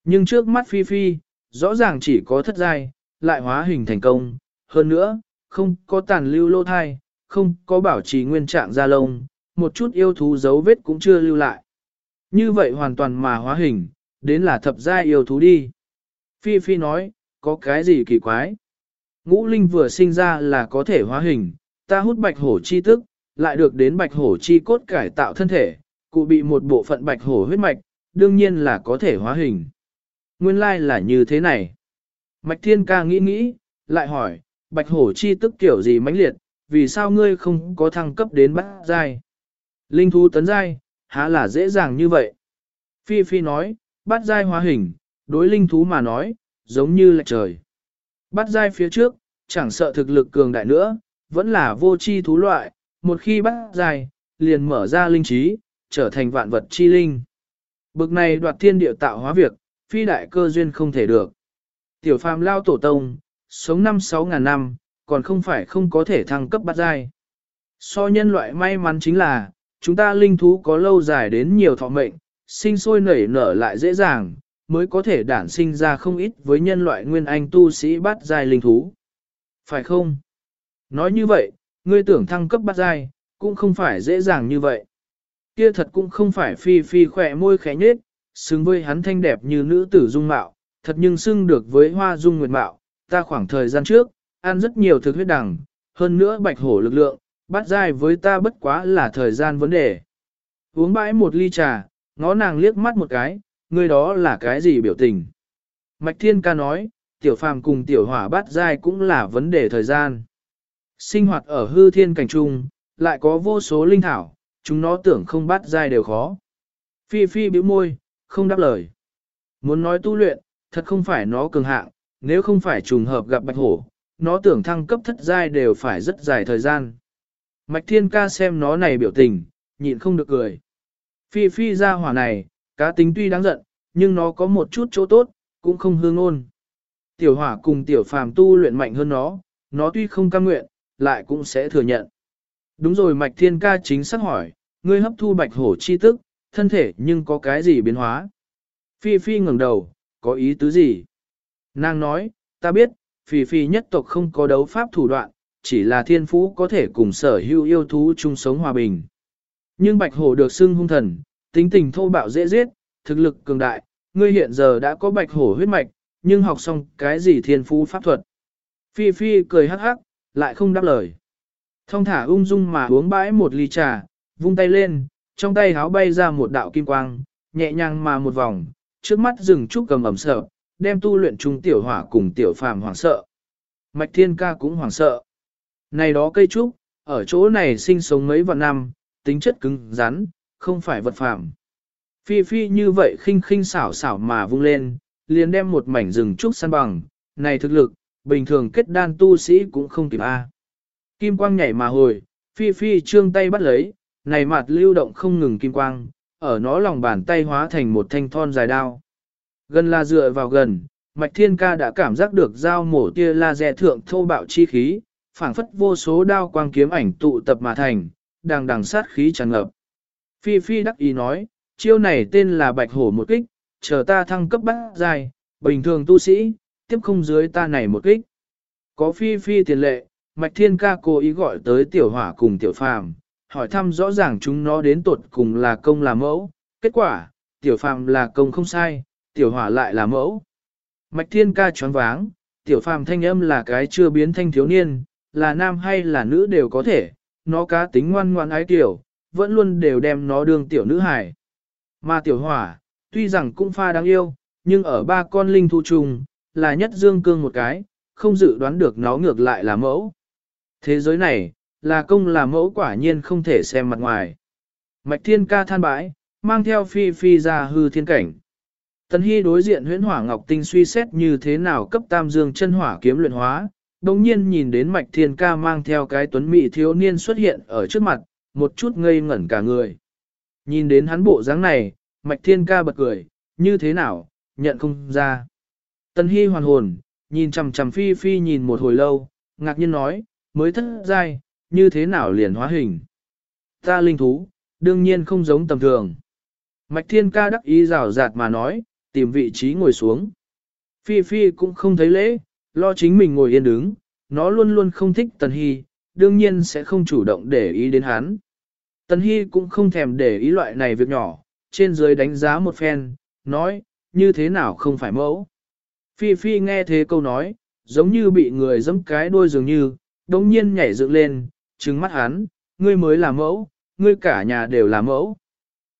Nhưng trước mắt Phi Phi, rõ ràng chỉ có thất giai, lại hóa hình thành công. Hơn nữa, không có tàn lưu lô thai, không có bảo trì nguyên trạng da lông, một chút yêu thú dấu vết cũng chưa lưu lại. Như vậy hoàn toàn mà hóa hình, đến là thập giai yêu thú đi. Phi Phi nói, có cái gì kỳ quái? Ngũ linh vừa sinh ra là có thể hóa hình, ta hút bạch hổ chi tức, lại được đến bạch hổ chi cốt cải tạo thân thể, cụ bị một bộ phận bạch hổ huyết mạch, đương nhiên là có thể hóa hình. Nguyên lai là như thế này. Mạch thiên ca nghĩ nghĩ, lại hỏi, bạch hổ chi tức kiểu gì mãnh liệt, vì sao ngươi không có thăng cấp đến bát giai? Linh thú tấn giai, há là dễ dàng như vậy? Phi Phi nói, bát giai hóa hình, đối linh thú mà nói, giống như lệch trời. Bát giai phía trước, chẳng sợ thực lực cường đại nữa, vẫn là vô chi thú loại, một khi bát giai, liền mở ra linh trí, trở thành vạn vật chi linh. Bực này đoạt thiên địa tạo hóa việc, phi đại cơ duyên không thể được. Tiểu phàm lao tổ tông, sống năm sáu ngàn năm, còn không phải không có thể thăng cấp bát giai. So nhân loại may mắn chính là, chúng ta linh thú có lâu dài đến nhiều thọ mệnh, sinh sôi nảy nở lại dễ dàng, mới có thể đản sinh ra không ít với nhân loại nguyên anh tu sĩ bát giai linh thú. Phải không? Nói như vậy, ngươi tưởng thăng cấp bát giai, cũng không phải dễ dàng như vậy. Kia thật cũng không phải phi phi khỏe môi khẽ nhết, xứng với hắn thanh đẹp như nữ tử dung mạo, thật nhưng xưng được với hoa dung nguyệt mạo, ta khoảng thời gian trước, ăn rất nhiều thực huyết đằng, hơn nữa bạch hổ lực lượng, bắt dai với ta bất quá là thời gian vấn đề. Uống bãi một ly trà, ngó nàng liếc mắt một cái, người đó là cái gì biểu tình. Mạch Thiên ca nói, tiểu phàm cùng tiểu hỏa bắt dai cũng là vấn đề thời gian. Sinh hoạt ở hư thiên cảnh trung, lại có vô số linh thảo, chúng nó tưởng không bắt dai đều khó. Phi phi bĩu môi, không đáp lời. Muốn nói tu luyện, thật không phải nó cường hạng, nếu không phải trùng hợp gặp bạch hổ, nó tưởng thăng cấp thất giai đều phải rất dài thời gian. Mạch thiên ca xem nó này biểu tình, nhịn không được cười. Phi phi ra hỏa này, cá tính tuy đáng giận, nhưng nó có một chút chỗ tốt, cũng không hương ôn. Tiểu hỏa cùng tiểu phàm tu luyện mạnh hơn nó, nó tuy không cam nguyện, lại cũng sẽ thừa nhận. Đúng rồi mạch thiên ca chính xác hỏi, ngươi hấp thu bạch hổ chi tức, thân thể nhưng có cái gì biến hóa? Phi Phi ngẩng đầu, có ý tứ gì? Nàng nói, ta biết, Phi Phi nhất tộc không có đấu pháp thủ đoạn, chỉ là thiên phú có thể cùng sở hữu yêu thú chung sống hòa bình. Nhưng bạch hổ được xưng hung thần, tính tình thô bạo dễ giết, thực lực cường đại, ngươi hiện giờ đã có bạch hổ huyết mạch, nhưng học xong cái gì thiên phú pháp thuật. Phi Phi cười hắc hắc, lại không đáp lời. Thông thả ung dung mà uống bãi một ly trà, vung tay lên, trong tay háo bay ra một đạo kim quang, nhẹ nhàng mà một vòng, trước mắt rừng trúc cầm ẩm sợ, đem tu luyện trung tiểu hỏa cùng tiểu phàm hoảng sợ. Mạch thiên ca cũng hoảng sợ. Này đó cây trúc, ở chỗ này sinh sống mấy vạn năm, tính chất cứng rắn, không phải vật phàm Phi phi như vậy khinh khinh xảo xảo mà vung lên, liền đem một mảnh rừng trúc săn bằng, này thực lực, bình thường kết đan tu sĩ cũng không kịp a. Kim quang nhảy mà hồi, phi phi trương tay bắt lấy, này mặt lưu động không ngừng kim quang, ở nó lòng bàn tay hóa thành một thanh thon dài đao. Gần là dựa vào gần, Mạch Thiên Ca đã cảm giác được dao mổ tia laser thượng thô bạo chi khí, phảng phất vô số đao quang kiếm ảnh tụ tập mà thành, đang đằng sát khí tràn ngập. Phi Phi đắc ý nói, chiêu này tên là Bạch Hổ một kích, chờ ta thăng cấp bát dài, bình thường tu sĩ, tiếp không dưới ta này một kích. Có Phi Phi tiền lệ, Mạch Thiên Ca cố ý gọi tới tiểu hỏa cùng tiểu phàm, hỏi thăm rõ ràng chúng nó đến tuột cùng là công là mẫu, kết quả, tiểu phàm là công không sai, tiểu hỏa lại là mẫu. Mạch Thiên Ca choáng váng, tiểu phàm thanh âm là cái chưa biến thanh thiếu niên, là nam hay là nữ đều có thể, nó cá tính ngoan ngoan ái tiểu, vẫn luôn đều đem nó đương tiểu nữ hải. Mà tiểu hỏa, tuy rằng cũng pha đáng yêu, nhưng ở ba con linh thu trùng, là nhất dương cương một cái, không dự đoán được nó ngược lại là mẫu. Thế giới này, là công là mẫu quả nhiên không thể xem mặt ngoài. Mạch thiên ca than bãi, mang theo phi phi ra hư thiên cảnh. Tần Hy đối diện huyễn hỏa ngọc tinh suy xét như thế nào cấp tam dương chân hỏa kiếm luyện hóa, đồng nhiên nhìn đến mạch thiên ca mang theo cái tuấn mỹ thiếu niên xuất hiện ở trước mặt, một chút ngây ngẩn cả người. Nhìn đến hắn bộ dáng này, mạch thiên ca bật cười, như thế nào, nhận không ra. Tần Hy hoàn hồn, nhìn chằm chằm phi phi nhìn một hồi lâu, ngạc nhiên nói, mới thất giai, như thế nào liền hóa hình. Ta linh thú, đương nhiên không giống tầm thường. Mạch thiên ca đắc ý rào rạt mà nói, tìm vị trí ngồi xuống. Phi Phi cũng không thấy lễ, lo chính mình ngồi yên đứng, nó luôn luôn không thích Tần Hy, đương nhiên sẽ không chủ động để ý đến hắn. Tần Hy cũng không thèm để ý loại này việc nhỏ, trên dưới đánh giá một phen, nói, như thế nào không phải mẫu. Phi Phi nghe thế câu nói, giống như bị người dẫm cái đuôi dường như, đống nhiên nhảy dựng lên, trừng mắt hắn, ngươi mới là mẫu, ngươi cả nhà đều là mẫu.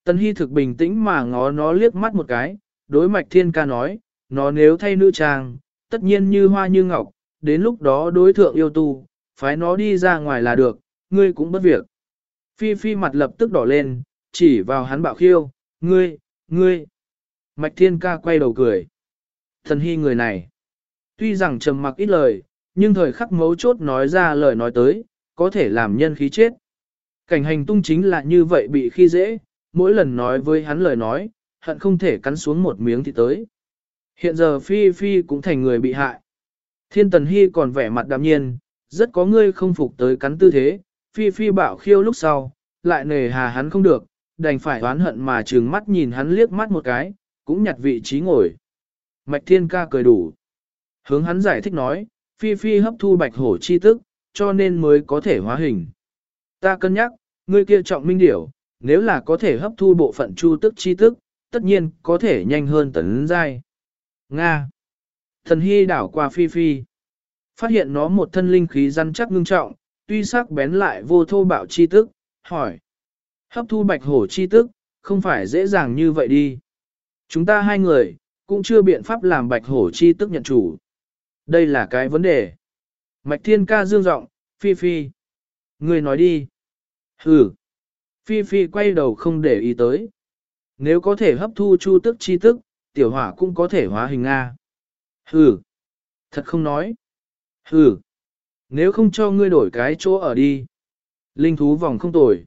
Tần Hy thực bình tĩnh mà ngó nó liếc mắt một cái, đối mạch thiên ca nói, nó nếu thay nữ trang, tất nhiên như hoa như ngọc, đến lúc đó đối thượng yêu tu, phái nó đi ra ngoài là được, ngươi cũng bất việc. Phi phi mặt lập tức đỏ lên, chỉ vào hắn bạo khiêu, ngươi, ngươi. Mạch thiên ca quay đầu cười. Thần hy người này, tuy rằng trầm mặc ít lời, nhưng thời khắc mấu chốt nói ra lời nói tới, có thể làm nhân khí chết. Cảnh hành tung chính là như vậy bị khi dễ, mỗi lần nói với hắn lời nói, hận không thể cắn xuống một miếng thì tới. Hiện giờ Phi Phi cũng thành người bị hại. Thiên Tần Hy còn vẻ mặt đạm nhiên, rất có ngươi không phục tới cắn tư thế, Phi Phi bảo khiêu lúc sau, lại nề hà hắn không được, đành phải oán hận mà trừng mắt nhìn hắn liếc mắt một cái, cũng nhặt vị trí ngồi. Mạch Thiên ca cười đủ. Hướng hắn giải thích nói, Phi Phi hấp thu bạch hổ chi tức, cho nên mới có thể hóa hình. Ta cân nhắc, ngươi kia trọng minh điểu, nếu là có thể hấp thu bộ phận chu tức chi tức, tất nhiên có thể nhanh hơn tấn giai. Nga. Thần hy đảo qua phi phi. Phát hiện nó một thân linh khí răn chắc ngưng trọng, tuy sắc bén lại vô thô bạo chi tức, hỏi. Hấp thu bạch hổ chi tức, không phải dễ dàng như vậy đi. Chúng ta hai người, cũng chưa biện pháp làm bạch hổ chi tức nhận chủ. Đây là cái vấn đề. Mạch thiên ca dương giọng phi phi. Người nói đi. Ừ. Phi phi quay đầu không để ý tới. Nếu có thể hấp thu chu tức chi tức, tiểu hỏa cũng có thể hóa hình Nga. Hừ. Thật không nói. Hừ. Nếu không cho ngươi đổi cái chỗ ở đi. Linh thú vòng không tồi.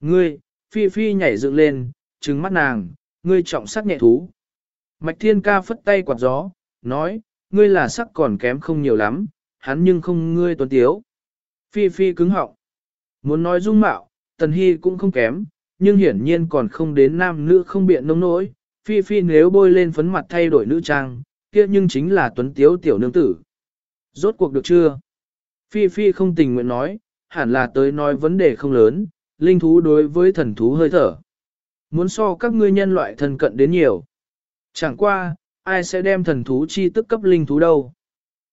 Ngươi, phi phi nhảy dựng lên, trừng mắt nàng, ngươi trọng sắc nhẹ thú. Mạch thiên ca phất tay quạt gió, nói, ngươi là sắc còn kém không nhiều lắm, hắn nhưng không ngươi tuấn tiếu. Phi phi cứng họng. Muốn nói dung mạo, tần hy cũng không kém, nhưng hiển nhiên còn không đến nam nữ không biện nông nỗi. Phi Phi nếu bôi lên phấn mặt thay đổi nữ trang, kia nhưng chính là tuấn tiếu tiểu nương tử. Rốt cuộc được chưa? Phi Phi không tình nguyện nói, hẳn là tới nói vấn đề không lớn, linh thú đối với thần thú hơi thở. Muốn so các ngươi nhân loại thân cận đến nhiều. Chẳng qua, ai sẽ đem thần thú chi tức cấp linh thú đâu.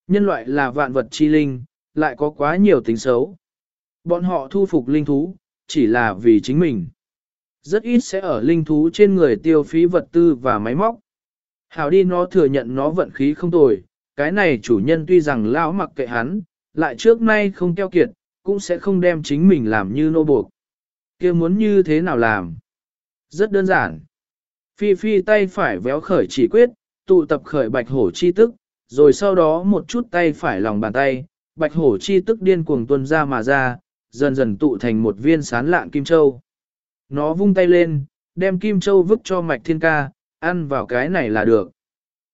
Nhân loại là vạn vật chi linh, lại có quá nhiều tính xấu. Bọn họ thu phục linh thú, chỉ là vì chính mình rất ít sẽ ở linh thú trên người tiêu phí vật tư và máy móc. Hảo đi nó thừa nhận nó vận khí không tồi, cái này chủ nhân tuy rằng lão mặc kệ hắn, lại trước nay không keo kiệt, cũng sẽ không đem chính mình làm như nô buộc. kia muốn như thế nào làm? Rất đơn giản. Phi phi tay phải véo khởi chỉ quyết, tụ tập khởi bạch hổ chi tức, rồi sau đó một chút tay phải lòng bàn tay, bạch hổ chi tức điên cuồng tuân ra mà ra, dần dần tụ thành một viên sán lạng kim châu. Nó vung tay lên, đem kim châu vứt cho mạch thiên ca, ăn vào cái này là được.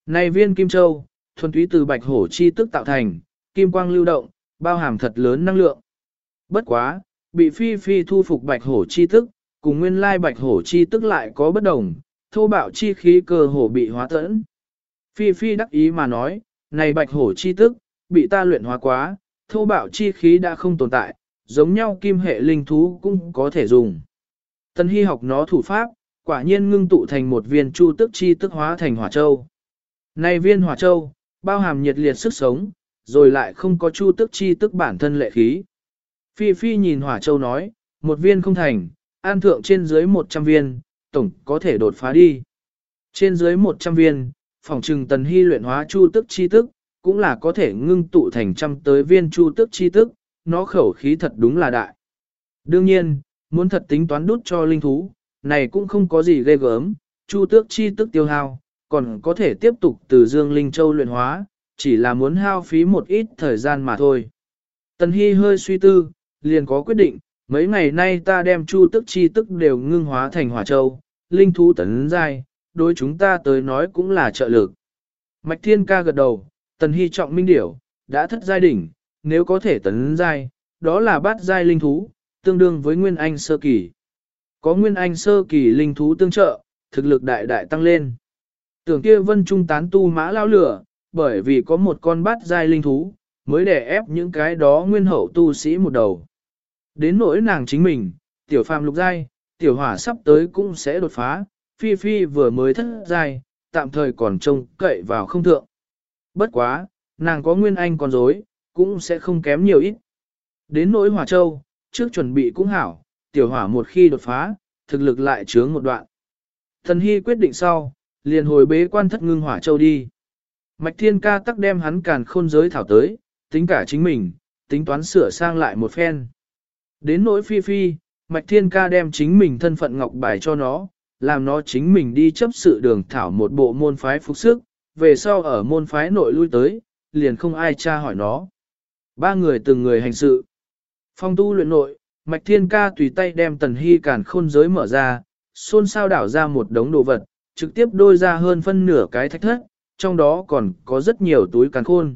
Này viên kim châu, thuần túy từ bạch hổ chi tức tạo thành, kim quang lưu động, bao hàm thật lớn năng lượng. Bất quá, bị phi phi thu phục bạch hổ chi tức, cùng nguyên lai bạch hổ chi tức lại có bất đồng, thô bạo chi khí cơ hổ bị hóa tẫn. Phi phi đắc ý mà nói, này bạch hổ chi tức, bị ta luyện hóa quá, thô bạo chi khí đã không tồn tại, giống nhau kim hệ linh thú cũng có thể dùng. Tân hy học nó thủ pháp, quả nhiên ngưng tụ thành một viên chu tức chi tức hóa thành hỏa châu. Này viên hỏa châu, bao hàm nhiệt liệt sức sống, rồi lại không có chu tức chi tức bản thân lệ khí. Phi Phi nhìn hỏa châu nói, một viên không thành, an thượng trên dưới 100 viên, tổng có thể đột phá đi. Trên dưới 100 viên, phòng trừng tần hy luyện hóa chu tức chi tức, cũng là có thể ngưng tụ thành trăm tới viên chu tức chi tức, nó khẩu khí thật đúng là đại. Đương nhiên, muốn thật tính toán đút cho linh thú, này cũng không có gì ghê gớm, chu tước chi tức tiêu hao, còn có thể tiếp tục từ dương linh châu luyện hóa, chỉ là muốn hao phí một ít thời gian mà thôi. Tần Hy hơi suy tư, liền có quyết định, mấy ngày nay ta đem chu tức chi tức đều ngưng hóa thành hỏa châu, linh thú tấn giai, đối chúng ta tới nói cũng là trợ lực. Mạch Thiên ca gật đầu, Tần Hy trọng minh điểu, đã thất giai đỉnh, nếu có thể tấn giai, đó là bát giai linh thú, tương đương với Nguyên Anh sơ kỳ. Có Nguyên Anh sơ kỳ linh thú tương trợ, thực lực đại đại tăng lên. Tưởng kia vân trung tán tu mã lao lửa, bởi vì có một con bát giai linh thú, mới để ép những cái đó nguyên hậu tu sĩ một đầu. Đến nỗi nàng chính mình, tiểu phàm lục giai, tiểu hỏa sắp tới cũng sẽ đột phá, phi phi vừa mới thất giai, tạm thời còn trông cậy vào không thượng. Bất quá, nàng có nguyên anh còn dối, cũng sẽ không kém nhiều ít. Đến nỗi hỏa châu, trước chuẩn bị cũng hảo, tiểu hỏa một khi đột phá, thực lực lại chướng một đoạn. Thần Hy quyết định sau, liền hồi bế quan thất ngưng hỏa châu đi. Mạch Thiên Ca tắc đem hắn càn khôn giới thảo tới, tính cả chính mình, tính toán sửa sang lại một phen. Đến nỗi phi phi, Mạch Thiên Ca đem chính mình thân phận ngọc bài cho nó, làm nó chính mình đi chấp sự đường thảo một bộ môn phái phục sức, về sau ở môn phái nội lui tới, liền không ai tra hỏi nó. Ba người từng người hành sự. Phong tu luyện nội, Mạch Thiên Ca tùy tay đem tần hy càn khôn giới mở ra, xôn sao đảo ra một đống đồ vật, trực tiếp đôi ra hơn phân nửa cái thách thất, trong đó còn có rất nhiều túi càn khôn.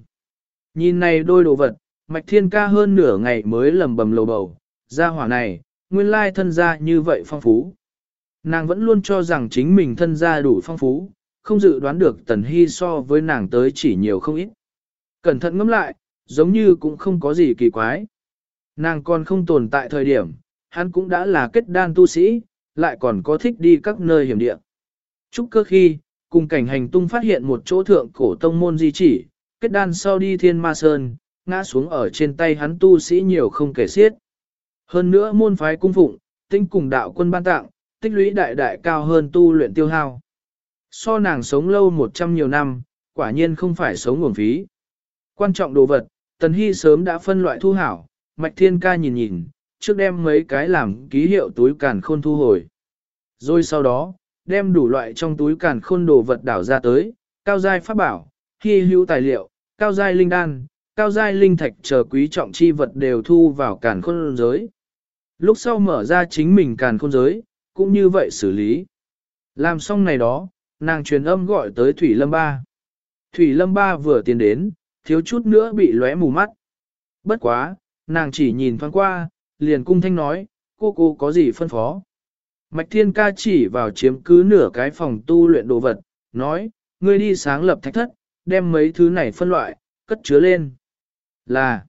Nhìn này đôi đồ vật, Mạch Thiên Ca hơn nửa ngày mới lầm bầm lầu bầu, ra hỏa này, nguyên lai thân gia như vậy phong phú. Nàng vẫn luôn cho rằng chính mình thân gia đủ phong phú, không dự đoán được Tần Hy so với nàng tới chỉ nhiều không ít. Cẩn thận ngẫm lại, giống như cũng không có gì kỳ quái. Nàng còn không tồn tại thời điểm, hắn cũng đã là kết đan tu sĩ, lại còn có thích đi các nơi hiểm địa. Chúc cơ khi, cùng cảnh hành tung phát hiện một chỗ thượng cổ tông môn di chỉ, kết đan sau đi thiên ma sơn, ngã xuống ở trên tay hắn tu sĩ nhiều không kể xiết. Hơn nữa môn phái cung phụng, tinh cùng đạo quân ban tặng, tích lũy đại đại cao hơn tu luyện tiêu hao. So nàng sống lâu một trăm nhiều năm, quả nhiên không phải sống nguồn phí. Quan trọng đồ vật, Tần Hy sớm đã phân loại thu hảo, Mạch Thiên Ca nhìn nhìn, trước đem mấy cái làm ký hiệu túi càn khôn thu hồi. Rồi sau đó, đem đủ loại trong túi càn khôn đồ vật đảo ra tới, cao giai pháp bảo, hy hữu tài liệu, cao giai linh đan, cao giai linh thạch chờ quý trọng chi vật đều thu vào càn khôn giới. Lúc sau mở ra chính mình càn khôn giới, cũng như vậy xử lý. Làm xong này đó, nàng truyền âm gọi tới Thủy Lâm Ba. Thủy Lâm Ba vừa tiến đến, thiếu chút nữa bị lóe mù mắt. Bất quá, nàng chỉ nhìn thoáng qua, liền cung thanh nói, cô cô có gì phân phó. Mạch Thiên Ca chỉ vào chiếm cứ nửa cái phòng tu luyện đồ vật, nói, ngươi đi sáng lập thạch thất, đem mấy thứ này phân loại, cất chứa lên. Là,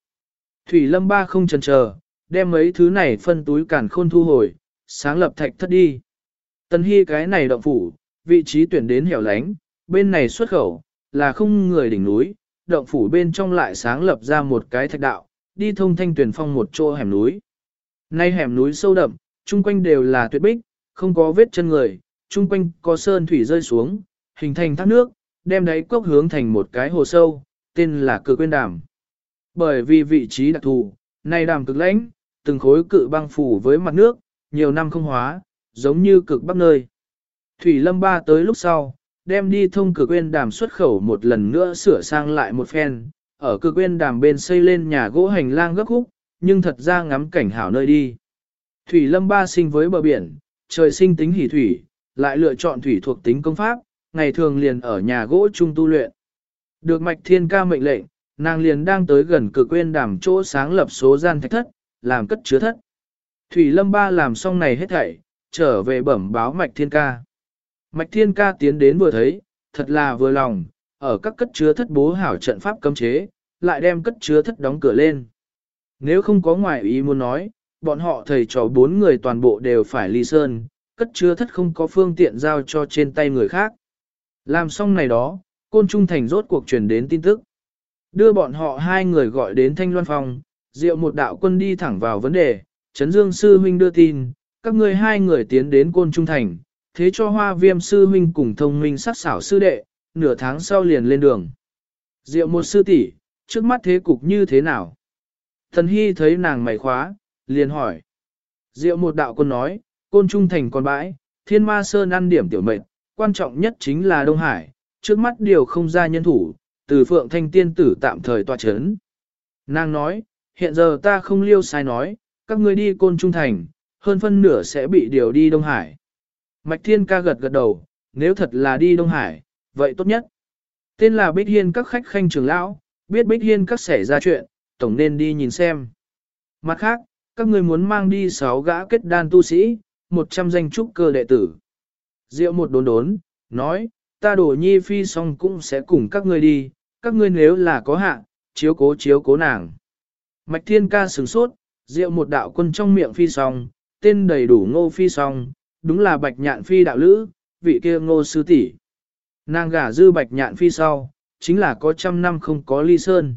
Thủy Lâm Ba không chần chờ, đem mấy thứ này phân túi cản khôn thu hồi, sáng lập thạch thất đi. Tân Hy cái này động phủ, vị trí tuyển đến hẻo lánh, bên này xuất khẩu, là không người đỉnh núi, động phủ bên trong lại sáng lập ra một cái thạch đạo, đi thông thanh tuyển phong một chỗ hẻm núi. Nay hẻm núi sâu đậm, chung quanh đều là tuyệt bích, không có vết chân người, chung quanh có sơn thủy rơi xuống, hình thành thác nước, đem đáy cốc hướng thành một cái hồ sâu, tên là cự quên đàm. Bởi vì vị trí đặc thù, Này đàm cực lãnh, từng khối cự băng phủ với mặt nước, nhiều năm không hóa, giống như cực bắc nơi. Thủy lâm ba tới lúc sau, đem đi thông cực quên đàm xuất khẩu một lần nữa sửa sang lại một phen, ở cực quên đàm bên xây lên nhà gỗ hành lang gấp khúc, nhưng thật ra ngắm cảnh hảo nơi đi. Thủy lâm ba sinh với bờ biển, trời sinh tính hỉ thủy, lại lựa chọn thủy thuộc tính công pháp, ngày thường liền ở nhà gỗ chung tu luyện. Được mạch thiên ca mệnh lệnh, nàng liền đang tới gần cực quên đàm chỗ sáng lập số gian thạch thất, làm cất chứa thất. Thủy lâm ba làm xong này hết thảy, trở về bẩm báo mạch thiên ca. Mạch thiên ca tiến đến vừa thấy, thật là vừa lòng, ở các cất chứa thất bố hảo trận pháp cấm chế, lại đem cất chứa thất đóng cửa lên. Nếu không có ngoại ý muốn nói, bọn họ thầy trò bốn người toàn bộ đều phải ly sơn, cất chứa thất không có phương tiện giao cho trên tay người khác. Làm xong này đó, côn trung thành rốt cuộc truyền đến tin tức. Đưa bọn họ hai người gọi đến thanh loan phòng, diệu một đạo quân đi thẳng vào vấn đề, Trấn Dương Sư Huynh đưa tin, các ngươi hai người tiến đến côn trung thành, thế cho hoa viêm sư huynh cùng thông minh sát xảo sư đệ, nửa tháng sau liền lên đường. Diệu một sư tỷ, trước mắt thế cục như thế nào? Thần Hy thấy nàng mày khóa, liền hỏi. Diệu một đạo quân nói, côn trung thành còn bãi, thiên ma sơn ăn điểm tiểu mệnh, quan trọng nhất chính là Đông Hải, trước mắt điều không ra nhân thủ, từ phượng thanh tiên tử tạm thời tòa chấn. Nàng nói, hiện giờ ta không liêu sai nói, các ngươi đi côn trung thành, hơn phân nửa sẽ bị điều đi Đông Hải. Mạch Thiên ca gật gật đầu, nếu thật là đi Đông Hải, vậy tốt nhất. Tên là Bích Hiên các khách khanh trưởng lão, biết Bích Hiên các xảy ra chuyện, tổng nên đi nhìn xem. Mặt khác, các người muốn mang đi 6 gã kết đan tu sĩ, 100 danh trúc cơ đệ tử. Diệu một đốn đốn, nói, ta đổ nhi phi xong cũng sẽ cùng các ngươi đi, các ngươi nếu là có hạ, chiếu cố chiếu cố nàng. Mạch Thiên ca sửng sốt, Diệu một đạo quân trong miệng phi song tên đầy đủ ngô phi Song đúng là bạch nhạn phi đạo lữ, vị kia ngô sư tỷ. Nàng gả dư bạch nhạn phi sau, chính là có trăm năm không có ly sơn.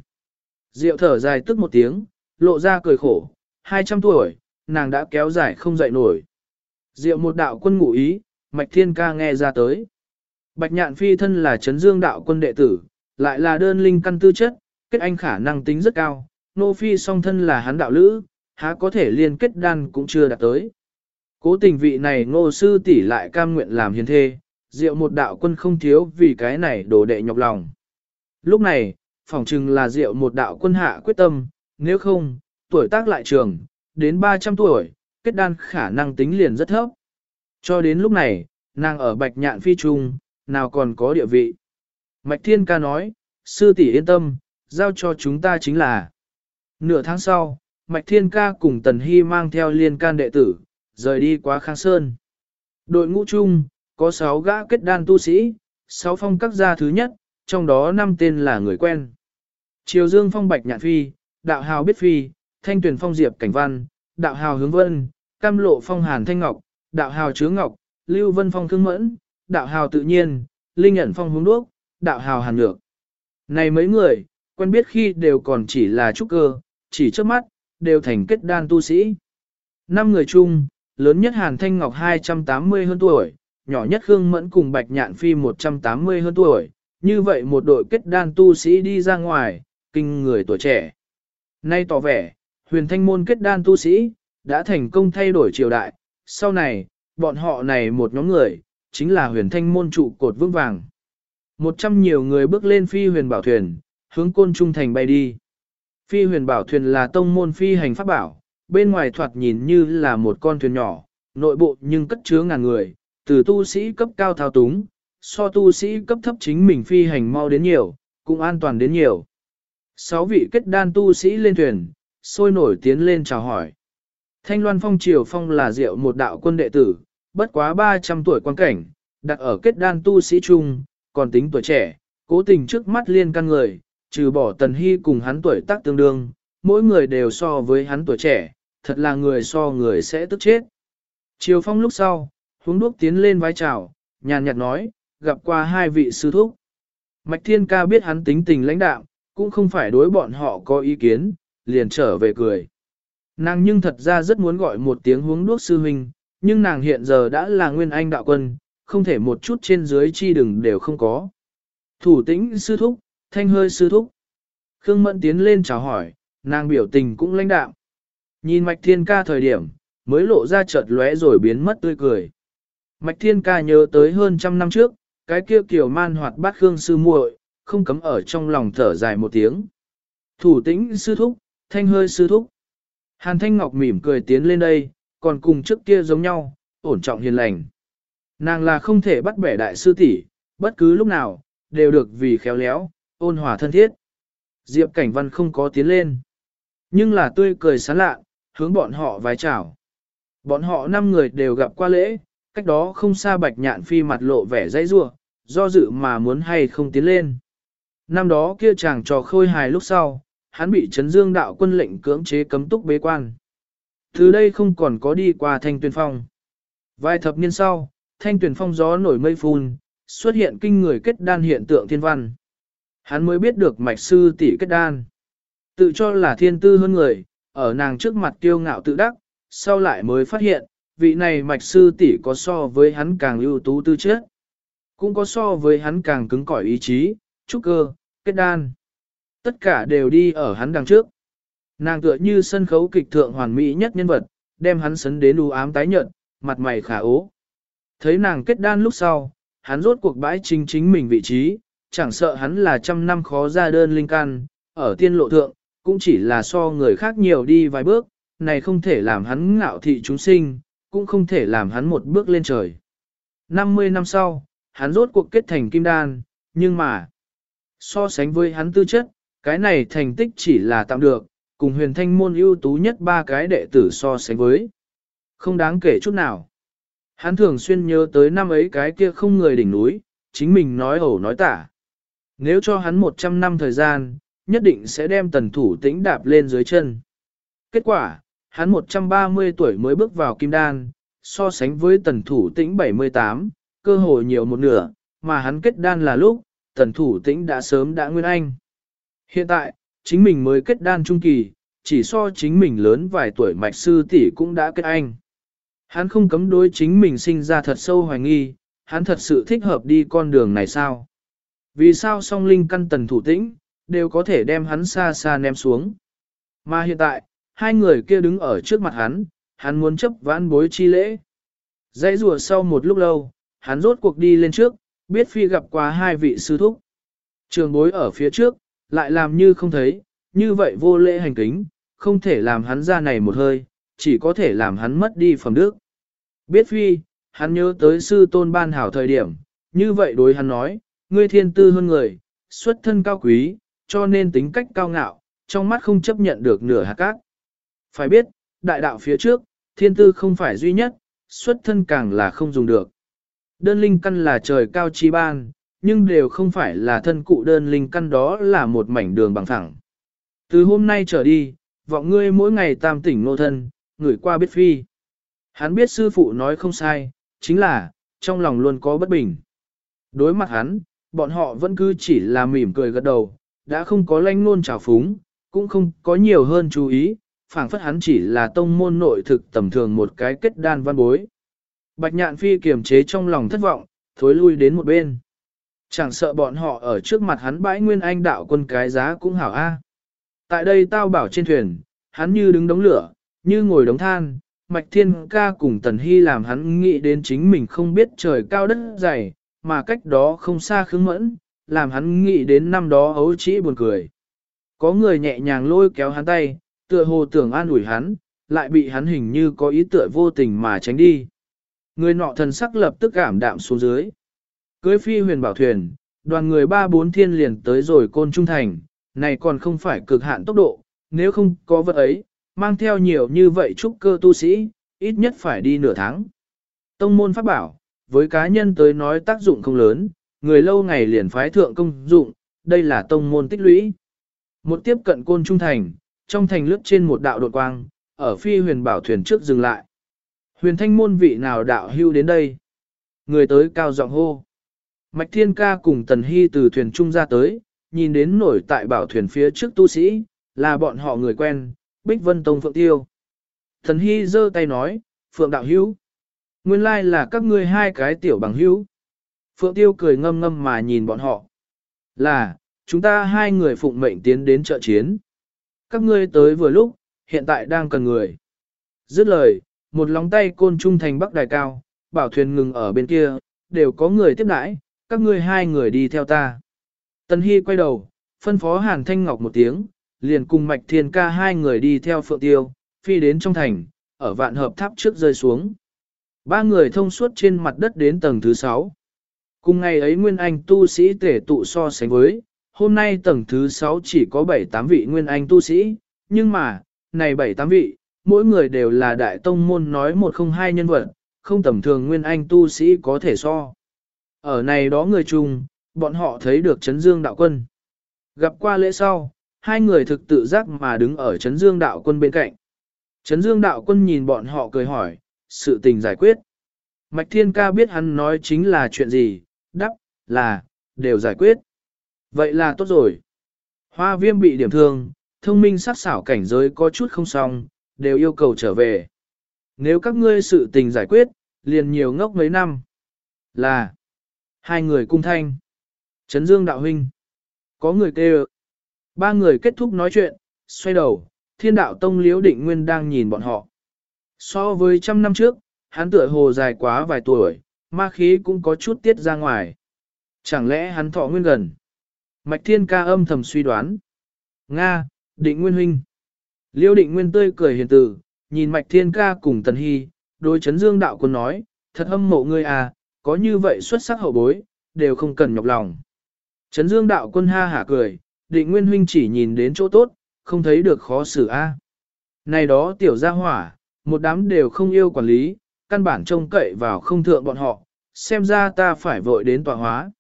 Diệu thở dài tức một tiếng, lộ ra cười khổ, hai trăm tuổi, nàng đã kéo dài không dậy nổi. Diệu một đạo quân ngụ ý, mạch thiên ca nghe ra tới. Bạch nhạn phi thân là chấn dương đạo quân đệ tử, lại là đơn linh căn tư chất, kết anh khả năng tính rất cao, nô phi song thân là hắn đạo lữ, há có thể liên kết đan cũng chưa đạt tới. Cố tình vị này ngô sư tỷ lại cam nguyện làm hiền thê, diệu một đạo quân không thiếu vì cái này đổ đệ nhọc lòng. Lúc này, phỏng chừng là diệu một đạo quân hạ quyết tâm, nếu không, tuổi tác lại trường, đến 300 tuổi, kết đan khả năng tính liền rất thấp. Cho đến lúc này, nàng ở bạch nhạn phi trung, nào còn có địa vị. Mạch Thiên ca nói, sư tỷ yên tâm, giao cho chúng ta chính là. Nửa tháng sau, Mạch Thiên ca cùng Tần Hy mang theo liên can đệ tử, rời đi qua Khang Sơn. Đội ngũ chung, có 6 gã kết đan tu sĩ, 6 phong các gia thứ nhất, trong đó 5 tên là người quen. Triều Dương phong Bạch Nhạn Phi, Đạo Hào Biết Phi, Thanh Tuyển phong Diệp Cảnh Văn, Đạo Hào Hướng Vân, Cam Lộ phong Hàn Thanh Ngọc, Đạo Hào Chứa Ngọc, Lưu Vân phong Thương Mẫn, Đạo Hào Tự Nhiên, Linh Nhẫn phong Hướng Đuốc, Đạo Hào Hàn Nhược. Này mấy người, quen biết khi đều còn chỉ là trúc cơ, chỉ trước mắt, đều thành kết đan tu sĩ. Năm người chung, lớn nhất Hàn Thanh Ngọc 280 hơn tuổi, nhỏ nhất Khương Mẫn cùng Bạch Nhạn Phi 180 hơn tuổi, như vậy một đội kết đan tu sĩ đi ra ngoài, kinh người tuổi trẻ. Nay tỏ vẻ, huyền thanh môn kết đan tu sĩ, đã thành công thay đổi triều đại, sau này, bọn họ này một nhóm người, chính là huyền thanh môn trụ cột vững vàng. Một trăm nhiều người bước lên phi huyền bảo thuyền, hướng côn trung thành bay đi. Phi huyền bảo thuyền là tông môn phi hành pháp bảo, bên ngoài thoạt nhìn như là một con thuyền nhỏ, nội bộ nhưng cất chứa ngàn người, từ tu sĩ cấp cao thao túng, so tu sĩ cấp thấp chính mình phi hành mau đến nhiều, cũng an toàn đến nhiều. Sáu vị kết đan tu sĩ lên thuyền, sôi nổi tiến lên chào hỏi. Thanh Loan Phong Triều Phong là diệu một đạo quân đệ tử, bất quá 300 tuổi quan cảnh, đặt ở kết đan tu sĩ trung, còn tính tuổi trẻ, cố tình trước mắt liên căn người, trừ bỏ tần hy cùng hắn tuổi tác tương đương, mỗi người đều so với hắn tuổi trẻ, thật là người so người sẽ tức chết. Chiều phong lúc sau, hướng đuốc tiến lên vai chào, nhàn nhạt nói, gặp qua hai vị sư thúc. Mạch thiên ca biết hắn tính tình lãnh đạo, cũng không phải đối bọn họ có ý kiến, liền trở về cười. Nàng nhưng thật ra rất muốn gọi một tiếng hướng đuốc sư huynh, nhưng nàng hiện giờ đã là nguyên anh đạo quân, không thể một chút trên dưới chi đừng đều không có. Thủ tĩnh sư thúc, thanh hơi sư thúc. Khương Mẫn tiến lên chào hỏi, nàng biểu tình cũng lãnh đạo. Nhìn Mạch Thiên Ca thời điểm, mới lộ ra chợt lóe rồi biến mất tươi cười. Mạch Thiên Ca nhớ tới hơn trăm năm trước, cái kia kiểu man hoạt bát khương sư muội, không cấm ở trong lòng thở dài một tiếng. Thủ tĩnh sư thúc, thanh hơi sư thúc. Hàn Thanh Ngọc mỉm cười tiến lên đây, còn cùng trước kia giống nhau, ổn trọng hiền lành. Nàng là không thể bắt bẻ đại sư tỷ, bất cứ lúc nào, đều được vì khéo léo, ôn hòa thân thiết. Diệp Cảnh Văn không có tiến lên, nhưng là tươi cười sán lạ, hướng bọn họ vái chào. Bọn họ năm người đều gặp qua lễ, cách đó không xa bạch nhạn phi mặt lộ vẻ dãy rủa, do dự mà muốn hay không tiến lên. Năm đó kia chàng trò khôi hài lúc sau, hắn bị Trấn Dương đạo quân lệnh cưỡng chế cấm túc bế quan. Từ đây không còn có đi qua thanh Tuyền phong. Vài thập niên sau, thanh Tuyền phong gió nổi mây phun, xuất hiện kinh người kết đan hiện tượng thiên văn. Hắn mới biết được mạch sư tỷ kết đan. Tự cho là thiên tư hơn người, ở nàng trước mặt kiêu ngạo tự đắc, sau lại mới phát hiện, vị này mạch sư tỷ có so với hắn càng ưu tú tư chất. Cũng có so với hắn càng cứng cỏi ý chí, trúc cơ, kết đan. Tất cả đều đi ở hắn đằng trước. Nàng tựa như sân khấu kịch thượng hoàn mỹ nhất nhân vật, đem hắn sấn đến u ám tái nhợt, mặt mày khả ố. Thấy nàng kết đan lúc sau, hắn rốt cuộc bãi chính chính mình vị trí, chẳng sợ hắn là trăm năm khó ra đơn linh căn ở tiên lộ thượng, cũng chỉ là so người khác nhiều đi vài bước, này không thể làm hắn ngạo thị chúng sinh, cũng không thể làm hắn một bước lên trời. 50 năm sau, hắn rốt cuộc kết thành kim đan, nhưng mà, so sánh với hắn tư chất, cái này thành tích chỉ là tạm được, cùng huyền thanh môn ưu tú nhất ba cái đệ tử so sánh với. Không đáng kể chút nào. Hắn thường xuyên nhớ tới năm ấy cái kia không người đỉnh núi, chính mình nói ẩu nói tả. Nếu cho hắn 100 năm thời gian, nhất định sẽ đem tần thủ tĩnh đạp lên dưới chân. Kết quả, hắn 130 tuổi mới bước vào kim đan, so sánh với tần thủ tĩnh 78, cơ hội nhiều một nửa, mà hắn kết đan là lúc, tần thủ tĩnh đã sớm đã nguyên anh. Hiện tại, chính mình mới kết đan trung kỳ, chỉ so chính mình lớn vài tuổi mạch sư tỷ cũng đã kết anh. Hắn không cấm đối chính mình sinh ra thật sâu hoài nghi, hắn thật sự thích hợp đi con đường này sao? Vì sao song linh căn tần thủ tĩnh, đều có thể đem hắn xa xa ném xuống? Mà hiện tại, hai người kia đứng ở trước mặt hắn, hắn muốn chấp vãn bối chi lễ. Dãy rùa sau một lúc lâu, hắn rốt cuộc đi lên trước, biết phi gặp qua hai vị sư thúc. Trường bối ở phía trước, lại làm như không thấy, như vậy vô lễ hành kính, không thể làm hắn ra này một hơi, chỉ có thể làm hắn mất đi phẩm đức. Biết phi, hắn nhớ tới sư tôn ban hảo thời điểm, như vậy đối hắn nói, ngươi thiên tư hơn người, xuất thân cao quý, cho nên tính cách cao ngạo, trong mắt không chấp nhận được nửa hạt cát. Phải biết, đại đạo phía trước, thiên tư không phải duy nhất, xuất thân càng là không dùng được. Đơn linh căn là trời cao chi ban, nhưng đều không phải là thân cụ đơn linh căn đó là một mảnh đường bằng thẳng. Từ hôm nay trở đi, vọng ngươi mỗi ngày tam tỉnh nô thân, người qua biết phi. Hắn biết sư phụ nói không sai, chính là, trong lòng luôn có bất bình. Đối mặt hắn, bọn họ vẫn cứ chỉ là mỉm cười gật đầu, đã không có lanh nôn trào phúng, cũng không có nhiều hơn chú ý, phảng phất hắn chỉ là tông môn nội thực tầm thường một cái kết đan văn bối. Bạch nhạn phi kiềm chế trong lòng thất vọng, thối lui đến một bên. Chẳng sợ bọn họ ở trước mặt hắn bãi nguyên anh đạo quân cái giá cũng hảo a. Tại đây tao bảo trên thuyền, hắn như đứng đống lửa, như ngồi đống than, Mạch Thiên Ca cùng Tần Hy làm hắn nghĩ đến chính mình không biết trời cao đất dày, mà cách đó không xa khứng mẫn, làm hắn nghĩ đến năm đó ấu trĩ buồn cười. Có người nhẹ nhàng lôi kéo hắn tay, tựa hồ tưởng an ủi hắn, lại bị hắn hình như có ý tựa vô tình mà tránh đi. Người nọ thần sắc lập tức cảm đạm xuống dưới. Cưới phi huyền bảo thuyền, đoàn người ba bốn thiên liền tới rồi côn trung thành, này còn không phải cực hạn tốc độ, nếu không có vật ấy, mang theo nhiều như vậy trúc cơ tu sĩ, ít nhất phải đi nửa tháng. Tông môn pháp bảo, với cá nhân tới nói tác dụng không lớn, người lâu ngày liền phái thượng công dụng, đây là tông môn tích lũy. Một tiếp cận côn trung thành, trong thành lướt trên một đạo đột quang, ở phi huyền bảo thuyền trước dừng lại. Huyền thanh môn vị nào đạo hưu đến đây? Người tới cao giọng hô. Mạch thiên ca cùng tần hy từ thuyền trung ra tới, nhìn đến nổi tại bảo thuyền phía trước tu sĩ, là bọn họ người quen, Bích Vân Tông Phượng Tiêu. Thần Hy giơ tay nói, Phượng Đạo Hữu Nguyên lai là các ngươi hai cái tiểu bằng hữu. Phượng Tiêu cười ngâm ngâm mà nhìn bọn họ. Là, chúng ta hai người phụng mệnh tiến đến trợ chiến. Các ngươi tới vừa lúc, hiện tại đang cần người. Dứt lời, một lóng tay côn trung thành bắc đài cao, bảo thuyền ngừng ở bên kia, đều có người tiếp đãi, các ngươi hai người đi theo ta. Tần Hy quay đầu, phân phó Hàn Thanh Ngọc một tiếng, liền cùng Mạch Thiên ca hai người đi theo Phượng Tiêu, phi đến trong thành, ở vạn hợp tháp trước rơi xuống. Ba người thông suốt trên mặt đất đến tầng thứ sáu. Cùng ngày ấy Nguyên Anh tu sĩ tể tụ so sánh với, hôm nay tầng thứ sáu chỉ có 7-8 vị Nguyên Anh tu sĩ, nhưng mà, này 7-8 vị, mỗi người đều là đại tông môn nói một không hai nhân vật, không tầm thường Nguyên Anh tu sĩ có thể so. Ở này đó người chung, bọn họ thấy được Trấn Dương đạo quân. Gặp qua lễ sau, hai người thực tự giác mà đứng ở Trấn Dương đạo quân bên cạnh. Trấn Dương đạo quân nhìn bọn họ cười hỏi, sự tình giải quyết. Mạch Thiên Ca biết hắn nói chính là chuyện gì, đắp, là, đều giải quyết. Vậy là tốt rồi. Hoa viêm bị điểm thương, thông minh sắc xảo cảnh giới có chút không xong, đều yêu cầu trở về. Nếu các ngươi sự tình giải quyết, liền nhiều ngốc mấy năm. Là, hai người cung thanh. Trấn Dương đạo huynh. Có người kêu. Ba người kết thúc nói chuyện, xoay đầu, thiên đạo tông liễu định nguyên đang nhìn bọn họ. So với trăm năm trước, hắn tựa hồ dài quá vài tuổi, ma khí cũng có chút tiết ra ngoài. Chẳng lẽ hắn thọ nguyên gần? Mạch thiên ca âm thầm suy đoán. Nga, định nguyên huynh. Liêu định nguyên tươi cười hiền tử nhìn mạch thiên ca cùng tần hy, đôi chấn dương đạo quân nói, thật âm mộ ngươi à, có như vậy xuất sắc hậu bối, đều không cần nhọc lòng. Chấn dương đạo quân ha hả cười, định nguyên huynh chỉ nhìn đến chỗ tốt, không thấy được khó xử a. Này đó tiểu gia hỏa, một đám đều không yêu quản lý, căn bản trông cậy vào không thượng bọn họ, xem ra ta phải vội đến tọa hóa.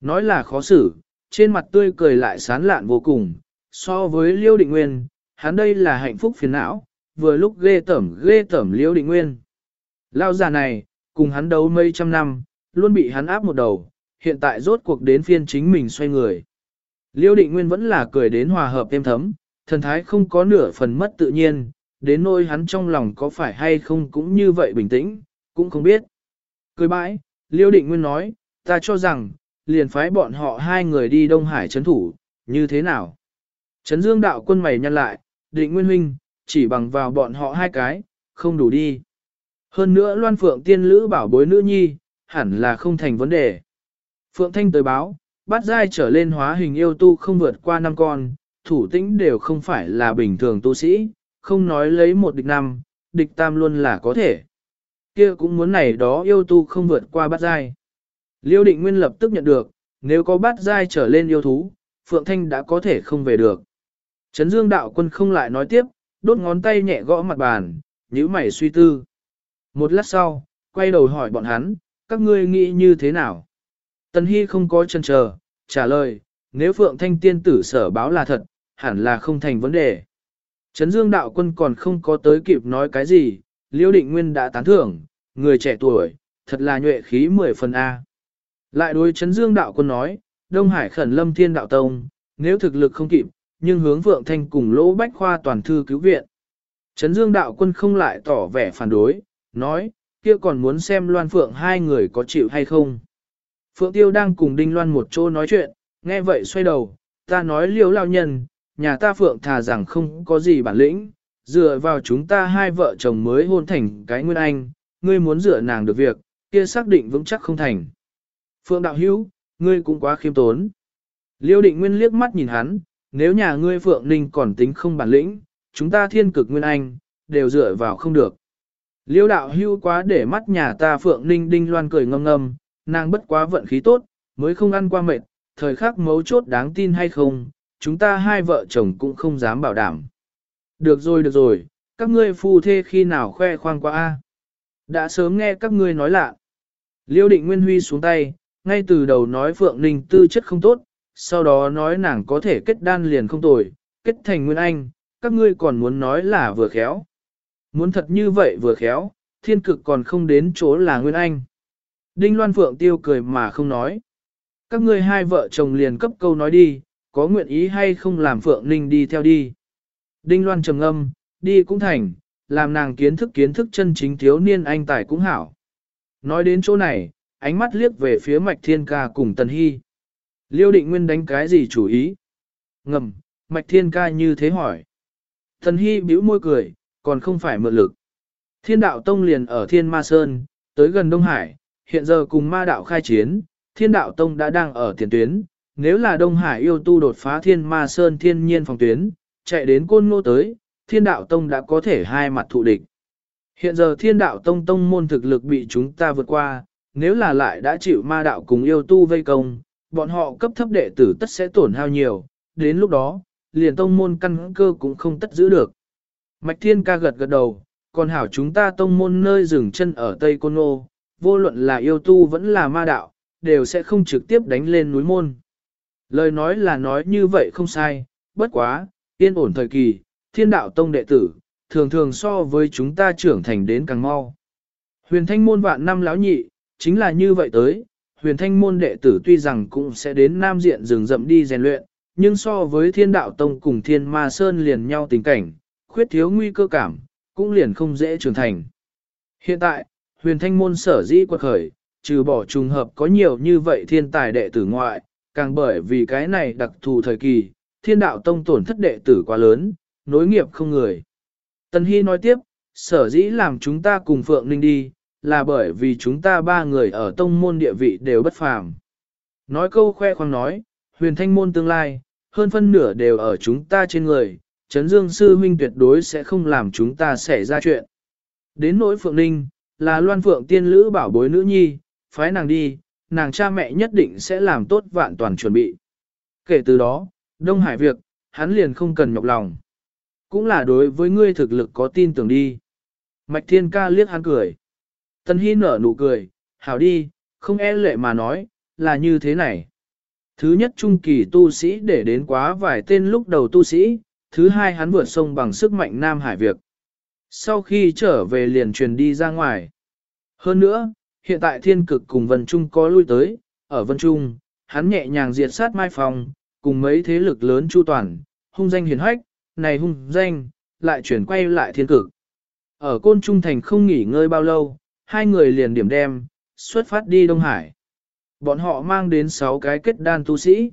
Nói là khó xử, trên mặt tươi cười lại sán lạn vô cùng, so với Liêu Định Nguyên, hắn đây là hạnh phúc phiền não, vừa lúc ghê tẩm ghê tẩm Liêu Định Nguyên. Lao già này, cùng hắn đấu mấy trăm năm, luôn bị hắn áp một đầu, hiện tại rốt cuộc đến phiên chính mình xoay người. Liêu Định Nguyên vẫn là cười đến hòa hợp êm thấm, thần thái không có nửa phần mất tự nhiên, đến nỗi hắn trong lòng có phải hay không cũng như vậy bình tĩnh, cũng không biết. Cười bãi, Liêu Định Nguyên nói, ta cho rằng, liền phái bọn họ hai người đi Đông Hải chấn thủ, như thế nào? Trấn Dương đạo quân mày nhăn lại, Định Nguyên huynh, chỉ bằng vào bọn họ hai cái, không đủ đi. Hơn nữa Loan Phượng tiên lữ bảo bối nữ nhi, hẳn là không thành vấn đề. Phượng Thanh tới báo, bắt giai trở lên hóa hình yêu tu không vượt qua năm con, thủ tĩnh đều không phải là bình thường tu sĩ, không nói lấy một địch năm, địch tam luôn là có thể. Kia cũng muốn này đó yêu tu không vượt qua bát giai. Liêu định nguyên lập tức nhận được, nếu có bát giai trở lên yêu thú, Phượng Thanh đã có thể không về được. Trấn Dương đạo quân không lại nói tiếp, đốt ngón tay nhẹ gõ mặt bàn, nhíu mày suy tư. Một lát sau, quay đầu hỏi bọn hắn, các ngươi nghĩ như thế nào? Tần Hy không có chân chờ, trả lời, nếu Phượng Thanh tiên tử sở báo là thật, hẳn là không thành vấn đề. Trấn Dương đạo quân còn không có tới kịp nói cái gì, Liêu Định Nguyên đã tán thưởng, người trẻ tuổi, thật là nhuệ khí mười phần A. Lại đối Trấn Dương đạo quân nói, Đông Hải khẩn lâm thiên đạo tông, nếu thực lực không kịp, nhưng hướng vượng Thanh cùng lỗ bách khoa toàn thư cứu viện. Trấn Dương đạo quân không lại tỏ vẻ phản đối, nói, kia còn muốn xem Loan Phượng hai người có chịu hay không. Phượng Tiêu đang cùng Đinh Loan một chỗ nói chuyện, nghe vậy xoay đầu, ta nói liêu lao nhân, nhà ta Phượng thà rằng không có gì bản lĩnh, dựa vào chúng ta hai vợ chồng mới hôn thành cái nguyên anh, ngươi muốn dựa nàng được việc, kia xác định vững chắc không thành. Phượng đạo hữu, ngươi cũng quá khiêm tốn. Liêu định nguyên liếc mắt nhìn hắn, nếu nhà ngươi Phượng Ninh còn tính không bản lĩnh, chúng ta thiên cực nguyên anh, đều dựa vào không được. Liêu đạo hưu quá để mắt nhà ta Phượng Ninh đinh loan cười ngâm ngâm, nàng bất quá vận khí tốt, mới không ăn qua mệt, thời khắc mấu chốt đáng tin hay không, chúng ta hai vợ chồng cũng không dám bảo đảm. Được rồi được rồi, các ngươi phu thê khi nào khoe khoang qua a? Đã sớm nghe các ngươi nói lạ. Liêu định Nguyên Huy xuống tay, ngay từ đầu nói Phượng Ninh tư chất không tốt, sau đó nói nàng có thể kết đan liền không tồi, kết thành Nguyên Anh, các ngươi còn muốn nói là vừa khéo. Muốn thật như vậy vừa khéo, thiên cực còn không đến chỗ là Nguyên Anh. Đinh Loan Phượng tiêu cười mà không nói. Các ngươi hai vợ chồng liền cấp câu nói đi, có nguyện ý hay không làm Phượng Ninh đi theo đi. Đinh Loan trầm âm, đi cũng thành, làm nàng kiến thức kiến thức chân chính thiếu niên anh tài cũng hảo. Nói đến chỗ này, ánh mắt liếc về phía Mạch Thiên Ca cùng Tần Hy. Liêu định nguyên đánh cái gì chủ ý? Ngầm, Mạch Thiên Ca như thế hỏi. Thần Hy bĩu môi cười, còn không phải mượn lực. Thiên đạo tông liền ở Thiên Ma Sơn, tới gần Đông Hải, hiện giờ cùng ma đạo khai chiến, Thiên đạo tông đã đang ở tiền tuyến. Nếu là Đông Hải yêu tu đột phá Thiên Ma Sơn thiên nhiên phòng tuyến, chạy đến côn ngô tới, Thiên đạo tông đã có thể hai mặt thụ địch. Hiện giờ Thiên đạo tông tông môn thực lực bị chúng ta vượt qua, nếu là lại đã chịu ma đạo cùng yêu tu vây công, bọn họ cấp thấp đệ tử tất sẽ tổn hao nhiều, đến lúc đó, liền tông môn căn cơ cũng không tất giữ được. Mạch Thiên ca gật gật đầu, còn hảo chúng ta tông môn nơi dừng chân ở Tây Côn Ngô, vô luận là yêu tu vẫn là ma đạo, đều sẽ không trực tiếp đánh lên núi môn. Lời nói là nói như vậy không sai, bất quá, yên ổn thời kỳ, thiên đạo tông đệ tử, thường thường so với chúng ta trưởng thành đến càng mau. Huyền thanh môn vạn năm lão nhị, chính là như vậy tới, huyền thanh môn đệ tử tuy rằng cũng sẽ đến nam diện rừng rậm đi rèn luyện, nhưng so với thiên đạo tông cùng thiên ma sơn liền nhau tình cảnh, khuyết thiếu nguy cơ cảm, cũng liền không dễ trưởng thành. Hiện tại, huyền thanh môn sở dĩ quật khởi, trừ bỏ trùng hợp có nhiều như vậy thiên tài đệ tử ngoại, càng bởi vì cái này đặc thù thời kỳ, thiên đạo tông tổn thất đệ tử quá lớn, nối nghiệp không người. Tần Hy nói tiếp, sở dĩ làm chúng ta cùng Phượng Ninh đi, là bởi vì chúng ta ba người ở tông môn địa vị đều bất phàm. Nói câu khoe khoang nói, huyền thanh môn tương lai, hơn phân nửa đều ở chúng ta trên người, Trấn Dương Sư Huynh tuyệt đối sẽ không làm chúng ta xảy ra chuyện. Đến nỗi Phượng Ninh, là loan phượng tiên lữ bảo bối nữ nhi, phái nàng đi, nàng cha mẹ nhất định sẽ làm tốt vạn toàn chuẩn bị. Kể từ đó, Đông Hải việc, hắn liền không cần nhọc lòng. Cũng là đối với ngươi thực lực có tin tưởng đi. Mạch Thiên Ca liếc hắn cười. Tân Hi nở nụ cười, hảo đi, không e lệ mà nói, là như thế này. Thứ nhất trung kỳ tu sĩ để đến quá vài tên lúc đầu tu sĩ, thứ hai hắn vượt sông bằng sức mạnh Nam Hải việc. Sau khi trở về liền truyền đi ra ngoài. Hơn nữa, hiện tại thiên cực cùng Vân Trung có lui tới, ở Vân Trung, hắn nhẹ nhàng diệt sát Mai Phong, cùng mấy thế lực lớn chu toàn, hung danh hiền hách, này hung danh, lại chuyển quay lại thiên cực. Ở Côn Trung Thành không nghỉ ngơi bao lâu, hai người liền điểm đem, xuất phát đi Đông Hải. Bọn họ mang đến 6 cái kết đan tu sĩ.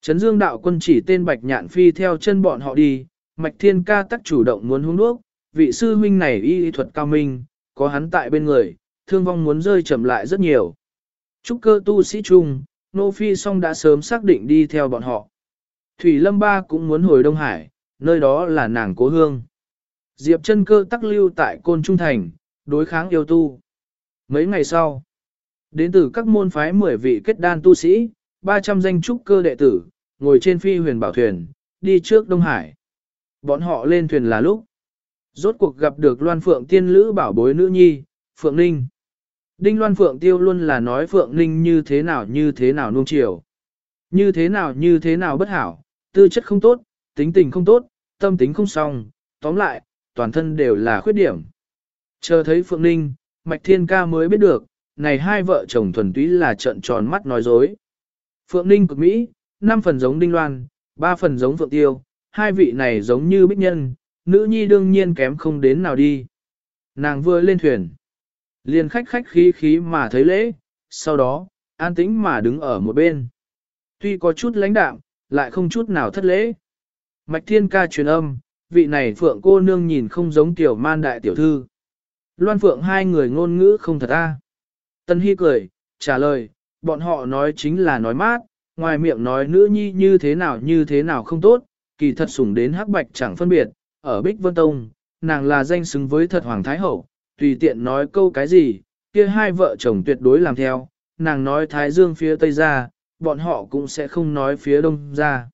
Trấn Dương đạo quân chỉ tên Bạch Nhạn Phi theo chân bọn họ đi, Mạch Thiên Ca tắc chủ động muốn hung đuốc, vị sư huynh này y thuật cao minh, có hắn tại bên người, thương vong muốn rơi chậm lại rất nhiều. Trúc cơ tu sĩ chung, Nô Phi song đã sớm xác định đi theo bọn họ. Thủy Lâm Ba cũng muốn hồi Đông Hải, nơi đó là nàng cố hương. Diệp chân cơ tắc lưu tại Côn Trung Thành, đối kháng yêu tu. Mấy ngày sau, đến từ các môn phái 10 vị kết đan tu sĩ, 300 danh trúc cơ đệ tử, ngồi trên phi huyền bảo thuyền, đi trước Đông Hải. Bọn họ lên thuyền là lúc. Rốt cuộc gặp được Loan Phượng tiên lữ bảo bối nữ nhi, Phượng Ninh. Đinh Loan Phượng tiêu luôn là nói Phượng Ninh như thế nào như thế nào nuông chiều. Như thế nào như thế nào bất hảo, tư chất không tốt, tính tình không tốt, tâm tính không xong, tóm lại, toàn thân đều là khuyết điểm. Chờ thấy Phượng Ninh, Mạch Thiên Ca mới biết được, này hai vợ chồng thuần túy là trợn tròn mắt nói dối. Phượng Ninh cực Mỹ, 5 phần giống Đinh Loan, 3 phần giống Phượng Tiêu, hai vị này giống như bích nhân, nữ nhi đương nhiên kém không đến nào đi. Nàng vừa lên thuyền, liền khách khách khí khí mà thấy lễ, sau đó, an tĩnh mà đứng ở một bên. Tuy có chút lãnh đạm, lại không chút nào thất lễ. Mạch Thiên Ca truyền âm, vị này Phượng cô nương nhìn không giống tiểu man đại tiểu thư. Loan Phượng hai người ngôn ngữ không thật a. Tân Hy cười, trả lời, bọn họ nói chính là nói mát, ngoài miệng nói nữ nhi như thế nào như thế nào không tốt, kỳ thật sủng đến hắc bạch chẳng phân biệt, ở Bích Vân Tông, nàng là danh xứng với thật Hoàng Thái Hậu, tùy tiện nói câu cái gì, kia hai vợ chồng tuyệt đối làm theo, nàng nói Thái Dương phía Tây ra, bọn họ cũng sẽ không nói phía Đông ra.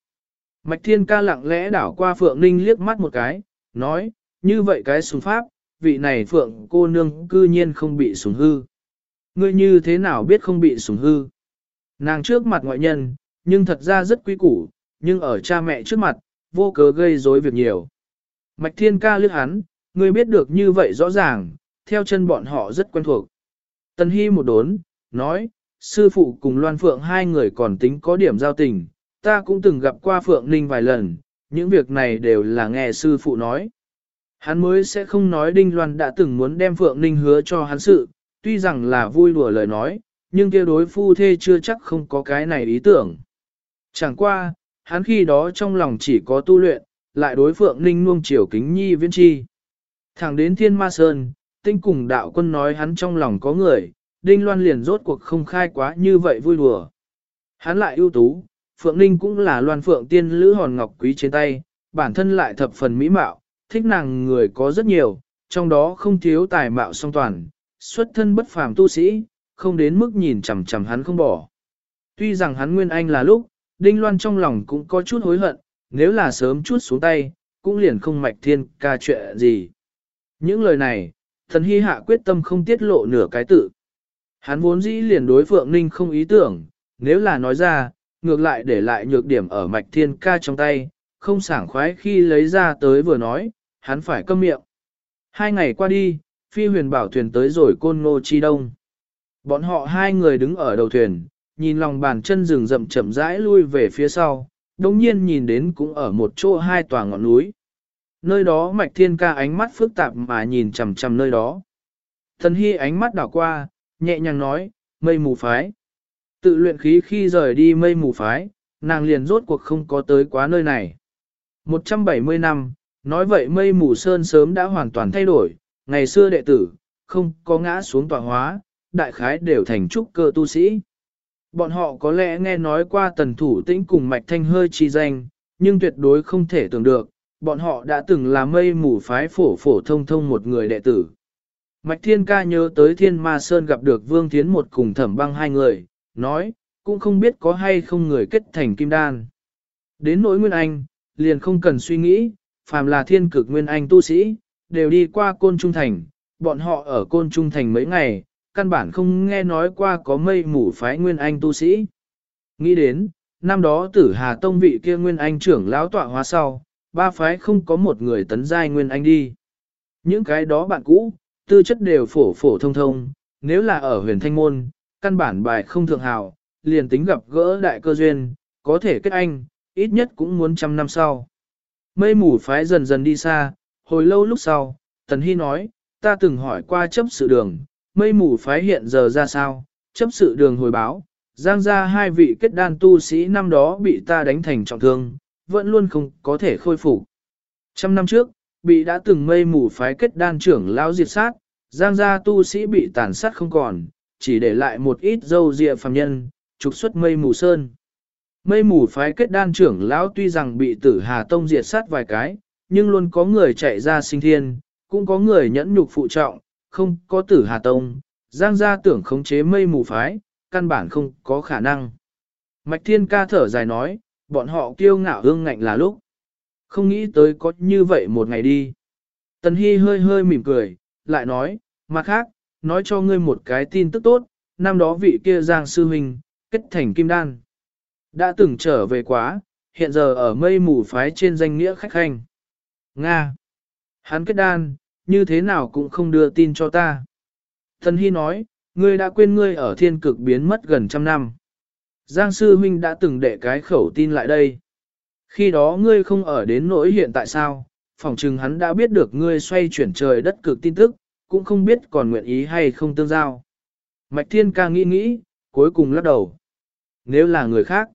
Mạch Thiên ca lặng lẽ đảo qua Phượng Ninh liếc mắt một cái, nói, như vậy cái sùng pháp, vị này Phượng cô nương cư nhiên không bị sùng hư. Ngươi như thế nào biết không bị sủng hư? Nàng trước mặt ngoại nhân, nhưng thật ra rất quý củ, nhưng ở cha mẹ trước mặt, vô cớ gây rối việc nhiều. Mạch thiên ca liếc hắn, ngươi biết được như vậy rõ ràng, theo chân bọn họ rất quen thuộc. Tân Hy một đốn, nói, sư phụ cùng Loan Phượng hai người còn tính có điểm giao tình, ta cũng từng gặp qua Phượng Ninh vài lần, những việc này đều là nghe sư phụ nói. Hắn mới sẽ không nói Đinh Loan đã từng muốn đem Phượng Ninh hứa cho hắn sự, tuy rằng là vui đùa lời nói, nhưng kia đối phu thê chưa chắc không có cái này ý tưởng. Chẳng qua, hắn khi đó trong lòng chỉ có tu luyện, lại đối Phượng Ninh nuông chiều kính nhi viên chi. Thẳng đến Thiên Ma Sơn, tinh cùng đạo quân nói hắn trong lòng có người, Đinh Loan liền rốt cuộc không khai quá như vậy vui đùa. Hắn lại ưu tú, Phượng Ninh cũng là Loan Phượng tiên lữ hòn ngọc quý trên tay, bản thân lại thập phần mỹ mạo, thích nàng người có rất nhiều, trong đó không thiếu tài mạo song toàn, xuất thân bất phàm tu sĩ, không đến mức nhìn chằm chằm hắn không bỏ. Tuy rằng hắn nguyên anh là lúc, Đinh Loan trong lòng cũng có chút hối hận, nếu là sớm chút xuống tay, cũng liền không mạch thiên ca chuyện gì. Những lời này, thần hy hạ quyết tâm không tiết lộ nửa cái tự. Hắn vốn dĩ liền đối Phượng Ninh không ý tưởng, nếu là nói ra, ngược lại để lại nhược điểm ở mạch thiên ca trong tay, không sảng khoái khi lấy ra tới vừa nói, hắn phải câm miệng. Hai ngày qua đi, phi huyền bảo thuyền tới rồi côn ngô chi đông. Bọn họ hai người đứng ở đầu thuyền, nhìn lòng bàn chân rừng rậm chậm rãi lui về phía sau, đồng nhiên nhìn đến cũng ở một chỗ hai tòa ngọn núi. Nơi đó mạch thiên ca ánh mắt phức tạp mà nhìn chằm chằm nơi đó. Thần hy ánh mắt đảo qua, nhẹ nhàng nói, mây mù phái. Tự luyện khí khi rời đi mây mù phái, nàng liền rốt cuộc không có tới quá nơi này. 170 năm, nói vậy mây mù sơn sớm đã hoàn toàn thay đổi, ngày xưa đệ tử, không có ngã xuống tọa hóa, đại khái đều thành trúc cơ tu sĩ. Bọn họ có lẽ nghe nói qua tần thủ tĩnh cùng mạch thanh hơi chi danh, nhưng tuyệt đối không thể tưởng được, bọn họ đã từng là mây mù phái phổ phổ thông thông một người đệ tử. Mạch Thiên Ca nhớ tới Thiên Ma Sơn gặp được Vương Thiến một cùng thẩm băng hai người, nói, cũng không biết có hay không người kết thành kim đan. Đến nỗi Nguyên Anh, liền không cần suy nghĩ, phàm là thiên cực Nguyên Anh tu sĩ, đều đi qua Côn Trung Thành, bọn họ ở Côn Trung Thành mấy ngày, căn bản không nghe nói qua có mây mù phái Nguyên Anh tu sĩ. Nghĩ đến, năm đó tử Hà Tông vị kia Nguyên Anh trưởng lão tọa hóa sau, ba phái không có một người tấn giai Nguyên Anh đi. Những cái đó bạn cũ, tư chất đều phổ phổ thông thông, nếu là ở huyền thanh môn, căn bản bài không thượng hào, liền tính gặp gỡ đại cơ duyên, có thể kết anh, ít nhất cũng muốn trăm năm sau. Mây mù phái dần dần đi xa, hồi lâu lúc sau, Tần Hy nói, ta từng hỏi qua chấp sự đường, mây mù phái hiện giờ ra sao, chấp sự đường hồi báo, giang ra hai vị kết đan tu sĩ năm đó bị ta đánh thành trọng thương, vẫn luôn không có thể khôi phục. Trăm năm trước, bị đã từng mây mù phái kết đan trưởng lao diệt sát, giang gia tu sĩ bị tàn sát không còn, chỉ để lại một ít dâu dịa phàm nhân, trục xuất mây mù sơn. Mây mù phái kết đan trưởng lão tuy rằng bị tử Hà Tông diệt sát vài cái, nhưng luôn có người chạy ra sinh thiên, cũng có người nhẫn nhục phụ trọng, không có tử Hà Tông, giang gia tưởng khống chế mây mù phái, căn bản không có khả năng. Mạch Thiên ca thở dài nói, bọn họ kiêu ngạo hương ngạnh là lúc. Không nghĩ tới có như vậy một ngày đi. Tần Hy hơi hơi mỉm cười, lại nói, mặt khác, nói cho ngươi một cái tin tức tốt, năm đó vị kia Giang Sư Huynh, kết thành kim đan. Đã từng trở về quá, hiện giờ ở mây mù phái trên danh nghĩa khách hành. Nga. Hắn kết đan, như thế nào cũng không đưa tin cho ta. Thần Hy nói, ngươi đã quên ngươi ở thiên cực biến mất gần trăm năm. Giang Sư Huynh đã từng đệ cái khẩu tin lại đây. Khi đó ngươi không ở đến nỗi hiện tại sao, phỏng chừng hắn đã biết được ngươi xoay chuyển trời đất cực tin tức, cũng không biết còn nguyện ý hay không tương giao. Mạch Thiên ca nghĩ nghĩ, cuối cùng lắc đầu. Nếu là người khác,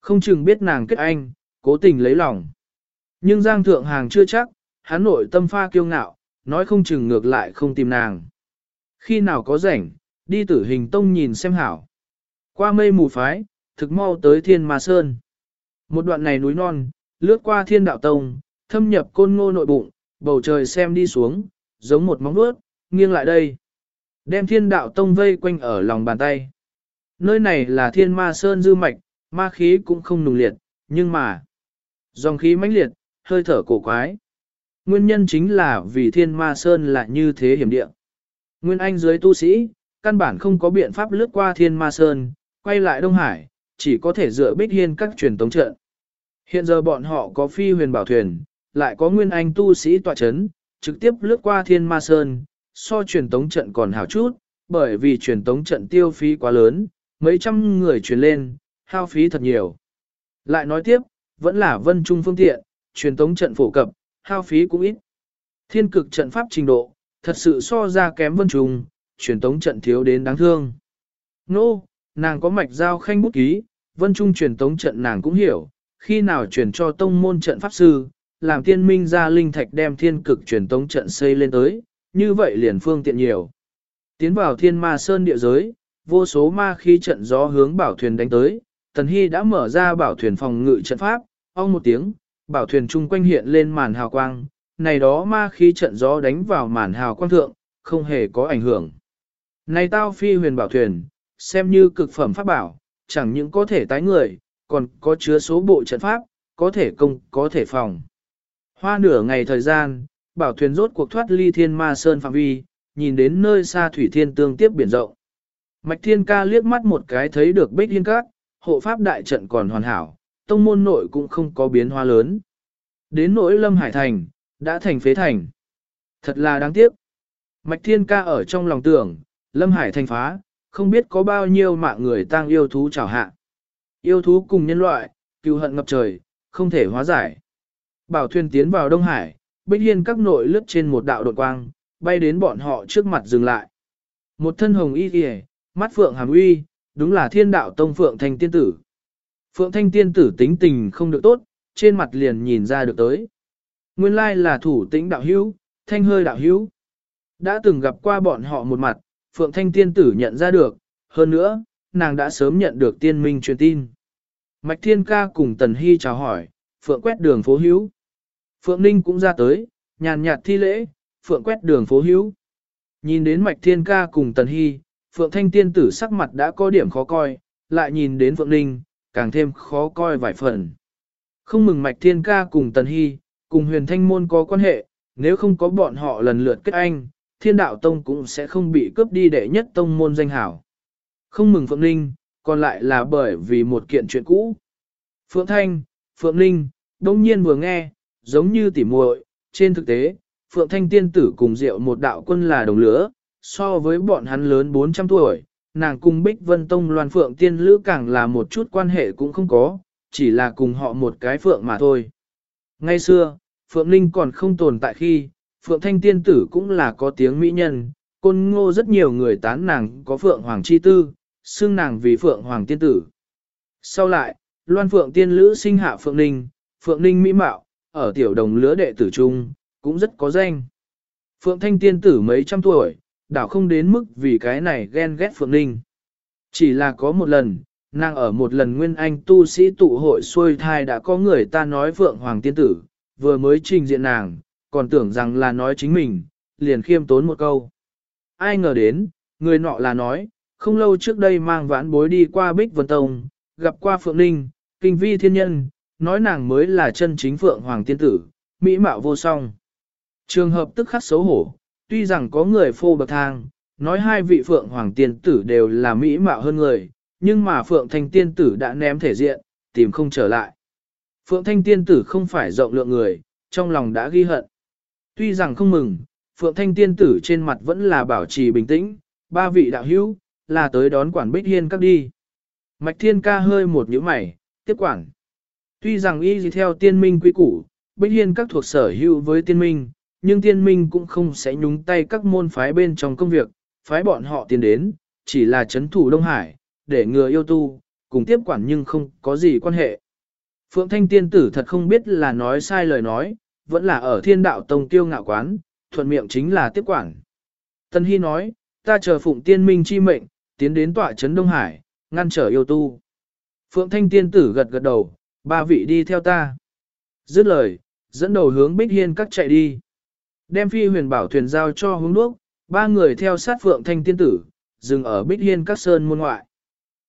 không chừng biết nàng kết anh, cố tình lấy lòng. Nhưng Giang Thượng Hàng chưa chắc, hắn nội tâm pha kiêu ngạo, nói không chừng ngược lại không tìm nàng. Khi nào có rảnh, đi tử hình tông nhìn xem hảo. Qua mây mù phái, thực mau tới thiên ma sơn. Một đoạn này núi non, lướt qua thiên đạo tông, thâm nhập côn ngô nội bụng, bầu trời xem đi xuống, giống một móng vuốt, nghiêng lại đây. Đem thiên đạo tông vây quanh ở lòng bàn tay. Nơi này là thiên ma sơn dư mạch, ma khí cũng không nùng liệt, nhưng mà, dòng khí mãnh liệt, hơi thở cổ quái. Nguyên nhân chính là vì thiên ma sơn là như thế hiểm địa. Nguyên Anh dưới tu sĩ, căn bản không có biện pháp lướt qua thiên ma sơn, quay lại Đông Hải, chỉ có thể dựa bích hiên các truyền tống trận. Hiện giờ bọn họ có phi huyền bảo thuyền, lại có nguyên anh tu sĩ tọa chấn, trực tiếp lướt qua thiên ma sơn, so truyền tống trận còn hảo chút, bởi vì truyền tống trận tiêu phí quá lớn, mấy trăm người truyền lên, hao phí thật nhiều. Lại nói tiếp, vẫn là vân trung phương tiện, truyền tống trận phổ cập, hao phí cũng ít. Thiên cực trận pháp trình độ, thật sự so ra kém vân trung, truyền tống trận thiếu đến đáng thương. Nô, no, nàng có mạch giao khanh bút ký, vân trung truyền tống trận nàng cũng hiểu, khi nào truyền cho tông môn trận pháp sư, làm tiên minh ra linh thạch đem thiên cực truyền tống trận xây lên tới, như vậy liền phương tiện nhiều. Tiến vào thiên ma sơn địa giới, vô số ma khí trận gió hướng bảo thuyền đánh tới, Tần Hy đã mở ra bảo thuyền phòng ngự trận pháp, ong một tiếng, bảo thuyền chung quanh hiện lên màn hào quang, này đó ma khí trận gió đánh vào màn hào quang thượng, không hề có ảnh hưởng. Này tao phi huyền bảo thuyền, xem như cực phẩm pháp bảo, chẳng những có thể tái người, còn có chứa số bộ trận pháp, có thể công, có thể phòng. Hoa nửa ngày thời gian, bảo thuyền rốt cuộc thoát ly thiên ma sơn phạm vi, nhìn đến nơi xa thủy thiên tương tiếp biển rộng. Mạch thiên ca liếc mắt một cái thấy được bích liên cát, hộ pháp đại trận còn hoàn hảo, tông môn nội cũng không có biến hóa lớn. Đến nỗi lâm hải thành, đã thành phế thành. Thật là đáng tiếc. Mạch thiên ca ở trong lòng tưởng, lâm hải thành phá, không biết có bao nhiêu mạng người tang yêu thú chào hạ. Yêu thú cùng nhân loại, cựu hận ngập trời, không thể hóa giải. Bảo thuyền tiến vào Đông Hải, Bích Hiên các nội lướt trên một đạo đột quang, bay đến bọn họ trước mặt dừng lại. Một thân hồng y kìa, mắt phượng hàm uy, đúng là thiên đạo tông phượng thanh tiên tử. Phượng thanh tiên tử tính tình không được tốt, trên mặt liền nhìn ra được tới. Nguyên lai là thủ tĩnh đạo hữu, thanh hơi đạo hữu. Đã từng gặp qua bọn họ một mặt, phượng thanh tiên tử nhận ra được, hơn nữa, nàng đã sớm nhận được tiên minh truyền tin. Mạch thiên ca cùng tần hy chào hỏi, phượng quét đường phố hữu. Phượng ninh cũng ra tới, nhàn nhạt thi lễ, phượng quét đường phố hữu. Nhìn đến mạch thiên ca cùng tần hy, Phượng Thanh Tiên tử sắc mặt đã có điểm khó coi, lại nhìn đến Phượng Ninh, càng thêm khó coi vài phần. Không mừng Mạch Thiên Ca cùng Tần Hy, cùng huyền thanh môn có quan hệ, nếu không có bọn họ lần lượt kết anh, thiên đạo tông cũng sẽ không bị cướp đi đệ nhất tông môn danh hảo. Không mừng Phượng Ninh, còn lại là bởi vì một kiện chuyện cũ. Phượng Thanh, Phượng Ninh, đông nhiên vừa nghe, giống như tỉ muội, trên thực tế, Phượng Thanh tiên tử cùng Diệu một đạo quân là đồng lứa, so với bọn hắn lớn 400 tuổi, nàng cùng Bích Vân Tông Loan Phượng tiên lữ càng là một chút quan hệ cũng không có, chỉ là cùng họ một cái Phượng mà thôi. Ngay xưa, Phượng Linh còn không tồn tại khi, Phượng Thanh tiên tử cũng là có tiếng mỹ nhân, côn ngô rất nhiều người tán nàng có Phượng Hoàng chi tư, xưng nàng vì Phượng Hoàng tiên tử. Sau lại, Loan Phượng tiên lữ sinh hạ Phượng Ninh, Phượng Ninh mỹ mạo, ở tiểu đồng lứa đệ tử trung, cũng rất có danh. Phượng Thanh tiên tử mấy trăm tuổi, đảo không đến mức vì cái này ghen ghét Phượng Ninh. Chỉ là có một lần, nàng ở một lần nguyên anh tu sĩ tụ hội xuôi thai đã có người ta nói Phượng Hoàng Tiên Tử, vừa mới trình diện nàng, còn tưởng rằng là nói chính mình, liền khiêm tốn một câu. Ai ngờ đến, người nọ là nói, không lâu trước đây mang vãn bối đi qua Bích Vân Tông, gặp qua Phượng Ninh, kinh vi thiên nhân, nói nàng mới là chân chính Phượng Hoàng Tiên Tử, mỹ mạo vô song. Trường hợp tức khắc xấu hổ, Tuy rằng có người phô bậc thang, nói hai vị Phượng Hoàng tiên tử đều là mỹ mạo hơn người, nhưng mà Phượng Thanh tiên tử đã ném thể diện, tìm không trở lại. Phượng Thanh tiên tử không phải rộng lượng người, trong lòng đã ghi hận. Tuy rằng không mừng, Phượng Thanh tiên tử trên mặt vẫn là bảo trì bình tĩnh, ba vị đạo hữu, là tới đón quản Bích Hiên các đi. Mạch Thiên ca hơi một nhíu mày, tiếp quản. Tuy rằng y gì theo tiên minh quy củ, Bích Hiên các thuộc sở hữu với tiên minh, nhưng tiên minh cũng không sẽ nhúng tay các môn phái bên trong công việc, phái bọn họ tiến đến, chỉ là chấn thủ Đông Hải, để ngừa yêu tu, cùng tiếp quản nhưng không có gì quan hệ. Phượng Thanh tiên tử thật không biết là nói sai lời nói, vẫn là ở thiên đạo tông tiêu ngạo quán, thuận miệng chính là tiếp quản. Tân Hy nói, ta chờ phụng tiên minh chi mệnh, tiến đến tọa trấn Đông Hải, ngăn trở yêu tu. Phượng Thanh tiên tử gật gật đầu, ba vị đi theo ta. Dứt lời, dẫn đầu hướng Bích Hiên các chạy đi. Đem phi huyền bảo thuyền giao cho hướng đuốc, ba người theo sát phượng thanh tiên tử, dừng ở bích hiên các sơn môn ngoại.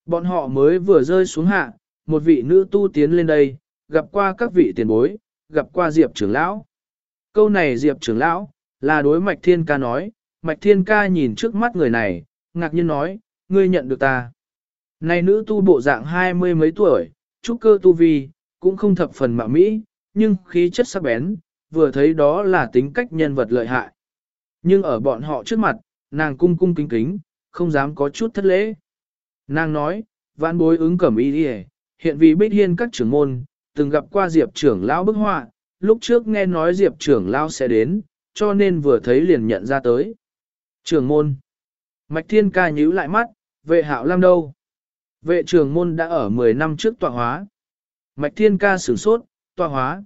Bọn họ mới vừa rơi xuống hạ, một vị nữ tu tiến lên đây, gặp qua các vị tiền bối, gặp qua Diệp trưởng lão. Câu này Diệp trưởng lão, là đối Mạch Thiên Ca nói, Mạch Thiên Ca nhìn trước mắt người này, ngạc nhiên nói, ngươi nhận được ta. Này nữ tu bộ dạng hai mươi mấy tuổi, trúc cơ tu vi, cũng không thập phần mạo mỹ, nhưng khí chất sắc bén, vừa thấy đó là tính cách nhân vật lợi hại. Nhưng ở bọn họ trước mặt, nàng cung cung kính kính, không dám có chút thất lễ. Nàng nói, vạn bối ứng cẩm y đi hiện vì bích hiên các trưởng môn, từng gặp qua Diệp trưởng lão bức họa, lúc trước nghe nói Diệp trưởng lão sẽ đến, cho nên vừa thấy liền nhận ra tới. Trưởng môn. Mạch thiên ca nhíu lại mắt, vệ hạo lam đâu? Vệ trưởng môn đã ở 10 năm trước tọa hóa. Mạch thiên ca sửng sốt, tọa hóa.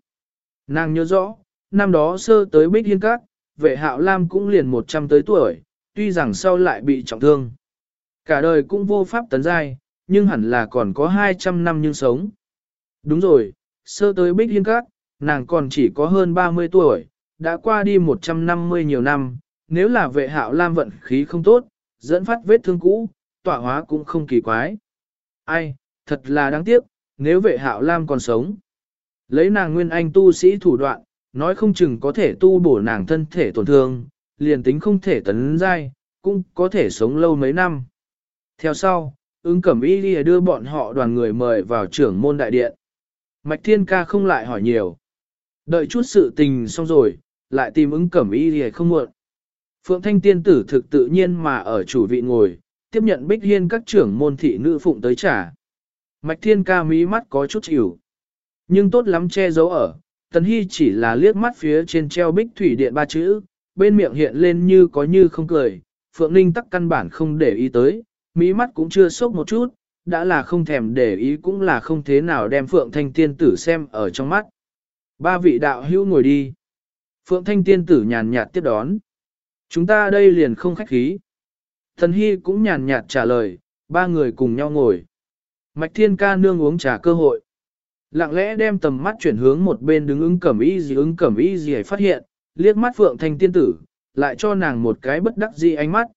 Nàng nhớ rõ, năm đó sơ tới Bích Hiên Các, vệ hạo lam cũng liền 100 tới tuổi, tuy rằng sau lại bị trọng thương. Cả đời cũng vô pháp tấn giai, nhưng hẳn là còn có 200 năm nhưng sống. Đúng rồi, sơ tới Bích Hiên Các, nàng còn chỉ có hơn 30 tuổi, đã qua đi 150 nhiều năm, nếu là vệ hạo lam vận khí không tốt, dẫn phát vết thương cũ, tọa hóa cũng không kỳ quái. Ai, thật là đáng tiếc, nếu vệ hạo lam còn sống. Lấy nàng nguyên anh tu sĩ thủ đoạn, nói không chừng có thể tu bổ nàng thân thể tổn thương, liền tính không thể tấn giai, cũng có thể sống lâu mấy năm. Theo sau, ứng cẩm y đưa bọn họ đoàn người mời vào trưởng môn đại điện. Mạch Thiên Ca không lại hỏi nhiều. Đợi chút sự tình xong rồi, lại tìm ứng cẩm y thì không muộn. Phượng Thanh Tiên tử thực tự nhiên mà ở chủ vị ngồi, tiếp nhận bích hiên các trưởng môn thị nữ phụng tới trả. Mạch Thiên Ca mí mắt có chút chịu. Nhưng tốt lắm che giấu ở, Tần Hy chỉ là liếc mắt phía trên treo bích thủy điện ba chữ, bên miệng hiện lên như có như không cười, Phượng Ninh tắc căn bản không để ý tới, mí mắt cũng chưa sốc một chút, đã là không thèm để ý cũng là không thế nào đem Phượng Thanh Tiên Tử xem ở trong mắt. Ba vị đạo hữu ngồi đi. Phượng Thanh Tiên Tử nhàn nhạt tiếp đón. Chúng ta đây liền không khách khí. Thần Hy cũng nhàn nhạt trả lời, ba người cùng nhau ngồi. Mạch Thiên Ca nương uống trà cơ hội. Lặng lẽ đem tầm mắt chuyển hướng một bên đứng ứng cẩm y gì ứng cẩm y gì phát hiện, liếc mắt Phượng Thanh Tiên Tử, lại cho nàng một cái bất đắc dĩ ánh mắt.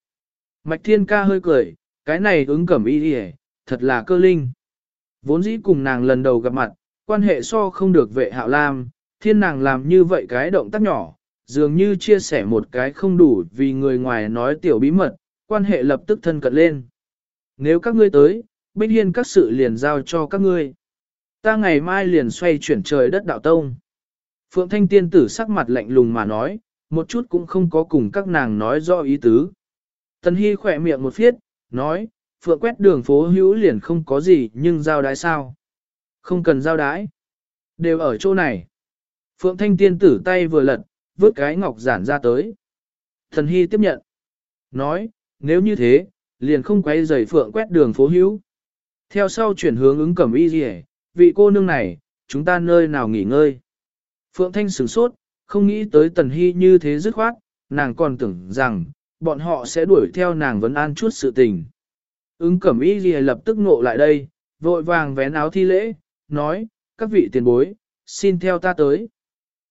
Mạch Thiên Ca hơi cười, cái này ứng cẩm y gì thật là cơ linh. Vốn dĩ cùng nàng lần đầu gặp mặt, quan hệ so không được vệ hạo lam, thiên nàng làm như vậy cái động tác nhỏ, dường như chia sẻ một cái không đủ vì người ngoài nói tiểu bí mật, quan hệ lập tức thân cận lên. Nếu các ngươi tới, Bích Hiên các sự liền giao cho các ngươi. Ta ngày mai liền xoay chuyển trời đất đạo tông. Phượng Thanh Tiên tử sắc mặt lạnh lùng mà nói, một chút cũng không có cùng các nàng nói rõ ý tứ. Tần Hy khỏe miệng một phiết, nói, Phượng quét đường phố hữu liền không có gì nhưng giao đái sao. Không cần giao đái. Đều ở chỗ này. Phượng Thanh Tiên tử tay vừa lật, vớt cái ngọc giản ra tới. Thần Hy tiếp nhận. Nói, nếu như thế, liền không quay giày Phượng quét đường phố hữu. Theo sau chuyển hướng ứng cẩm y gì vị cô nương này, chúng ta nơi nào nghỉ ngơi. Phượng Thanh sửng sốt, không nghĩ tới Tần Hy như thế dứt khoát, nàng còn tưởng rằng, bọn họ sẽ đuổi theo nàng vấn an chút sự tình. Ứng cẩm y gì lập tức ngộ lại đây, vội vàng vén áo thi lễ, nói, các vị tiền bối, xin theo ta tới.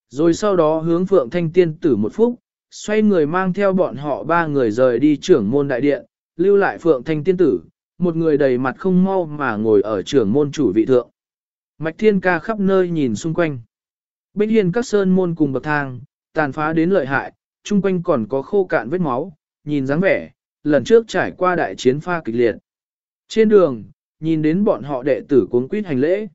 Rồi sau đó hướng Phượng Thanh tiên tử một phút, xoay người mang theo bọn họ ba người rời đi trưởng môn đại điện, lưu lại Phượng Thanh tiên tử, một người đầy mặt không mau mà ngồi ở trưởng môn chủ vị thượng. Mạch thiên ca khắp nơi nhìn xung quanh. Bích hiên các sơn môn cùng bậc thang, tàn phá đến lợi hại, chung quanh còn có khô cạn vết máu, nhìn dáng vẻ, lần trước trải qua đại chiến pha kịch liệt. Trên đường, nhìn đến bọn họ đệ tử cuốn quýt hành lễ.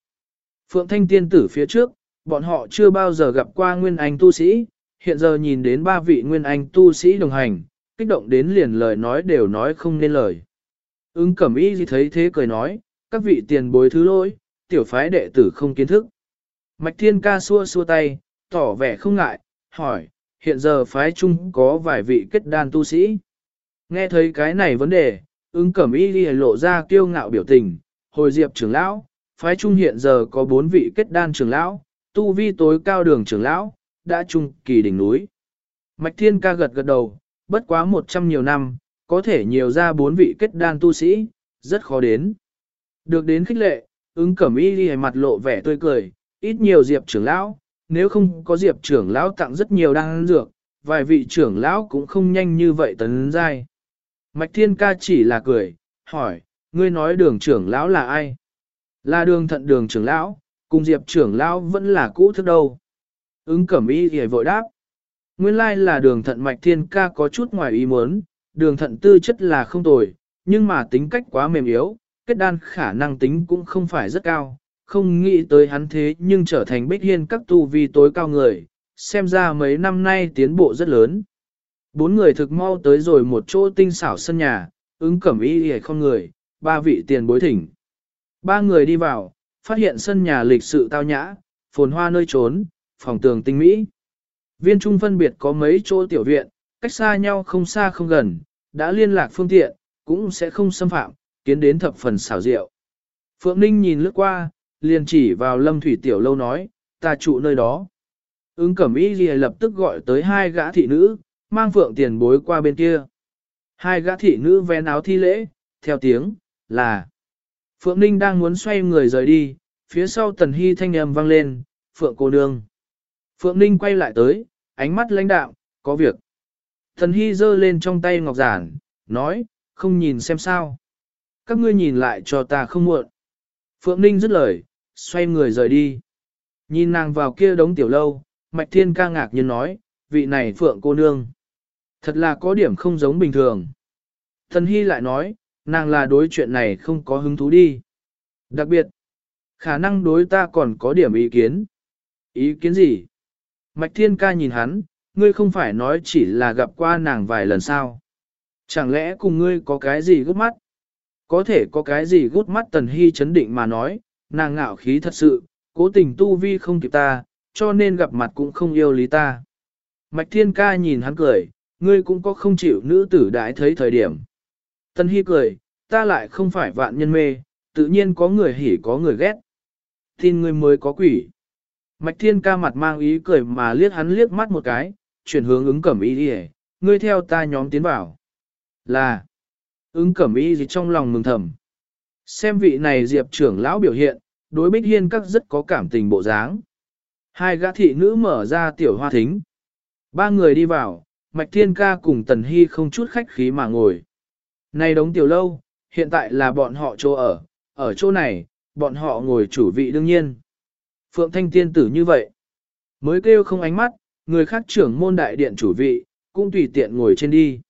Phượng Thanh tiên tử phía trước, bọn họ chưa bao giờ gặp qua Nguyên Anh tu sĩ, hiện giờ nhìn đến ba vị Nguyên Anh tu sĩ đồng hành, kích động đến liền lời nói đều nói không nên lời. Ứng cẩm y thấy thế cười nói, các vị tiền bối thứ lỗi, tiểu phái đệ tử không kiến thức. Mạch thiên ca xua xua tay, tỏ vẻ không ngại, hỏi, hiện giờ phái chung có vài vị kết đan tu sĩ. Nghe thấy cái này vấn đề, ứng cẩm y đi lộ ra kiêu ngạo biểu tình, hồi diệp trưởng lão, phái trung hiện giờ có bốn vị kết đan trưởng lão, tu vi tối cao đường trưởng lão, đã trung kỳ đỉnh núi. Mạch thiên ca gật gật đầu, bất quá một trăm nhiều năm, có thể nhiều ra bốn vị kết đan tu sĩ, rất khó đến. Được đến khích lệ, ứng cẩm y đi mặt lộ vẻ tươi cười, ít nhiều diệp trưởng lão, nếu không có diệp trưởng lão tặng rất nhiều đan dược, vài vị trưởng lão cũng không nhanh như vậy tấn giai. Mạch thiên ca chỉ là cười, hỏi, ngươi nói đường trưởng lão là ai? Là đường thận đường trưởng lão, cùng diệp trưởng lão vẫn là cũ thức đâu. Ứng cẩm y thì vội đáp. Nguyên lai là đường thận mạch thiên ca có chút ngoài ý muốn, đường thận tư chất là không tồi, nhưng mà tính cách quá mềm yếu, kết đan khả năng tính cũng không phải rất cao, không nghĩ tới hắn thế nhưng trở thành bích hiên các tu vi tối cao người, xem ra mấy năm nay tiến bộ rất lớn. Bốn người thực mau tới rồi một chỗ tinh xảo sân nhà, ứng cẩm y hề không người, ba vị tiền bối thỉnh. Ba người đi vào, phát hiện sân nhà lịch sự tao nhã, phồn hoa nơi trốn, phòng tường tinh mỹ. Viên trung phân biệt có mấy chỗ tiểu viện, cách xa nhau không xa không gần, đã liên lạc phương tiện, cũng sẽ không xâm phạm, kiến đến thập phần xảo diệu. Phượng Ninh nhìn lướt qua, liền chỉ vào lâm thủy tiểu lâu nói, ta trụ nơi đó. Ứng cẩm y gì lập tức gọi tới hai gã thị nữ, mang phượng tiền bối qua bên kia. Hai gã thị nữ vén áo thi lễ, theo tiếng, là. Phượng Ninh đang muốn xoay người rời đi, phía sau tần hy thanh âm vang lên, Phượng cô nương. Phượng Ninh quay lại tới, ánh mắt lãnh đạo, có việc. Tần hy giơ lên trong tay ngọc giản, nói, không nhìn xem sao. Các ngươi nhìn lại cho ta không muộn. Phượng Ninh dứt lời, xoay người rời đi. Nhìn nàng vào kia đống tiểu lâu, Mạch Thiên ca ngạc nhiên nói, vị này Phượng cô nương. Thật là có điểm không giống bình thường. Thần Hy lại nói, nàng là đối chuyện này không có hứng thú đi. Đặc biệt, khả năng đối ta còn có điểm ý kiến. Ý kiến gì? Mạch Thiên ca nhìn hắn, ngươi không phải nói chỉ là gặp qua nàng vài lần sao. Chẳng lẽ cùng ngươi có cái gì gút mắt? Có thể có cái gì gút mắt Tần Hy chấn định mà nói, nàng ngạo khí thật sự, cố tình tu vi không kịp ta, cho nên gặp mặt cũng không yêu lý ta. Mạch Thiên ca nhìn hắn cười, ngươi cũng có không chịu nữ tử đãi thấy thời điểm. Tân Hy cười, ta lại không phải vạn nhân mê, tự nhiên có người hỉ có người ghét. Tin ngươi mới có quỷ. Mạch Thiên ca mặt mang ý cười mà liếc hắn liếc mắt một cái, chuyển hướng ứng cẩm ý đi ngươi theo ta nhóm tiến vào. Là, ứng cẩm ý gì trong lòng mừng thầm. Xem vị này diệp trưởng lão biểu hiện, đối bích hiên các rất có cảm tình bộ dáng. Hai gã thị nữ mở ra tiểu hoa thính. Ba người đi vào, Mạch Thiên Ca cùng Tần Hy không chút khách khí mà ngồi. Này đống tiểu lâu, hiện tại là bọn họ chỗ ở, ở chỗ này, bọn họ ngồi chủ vị đương nhiên. Phượng Thanh Tiên tử như vậy, mới kêu không ánh mắt, người khác trưởng môn đại điện chủ vị, cũng tùy tiện ngồi trên đi.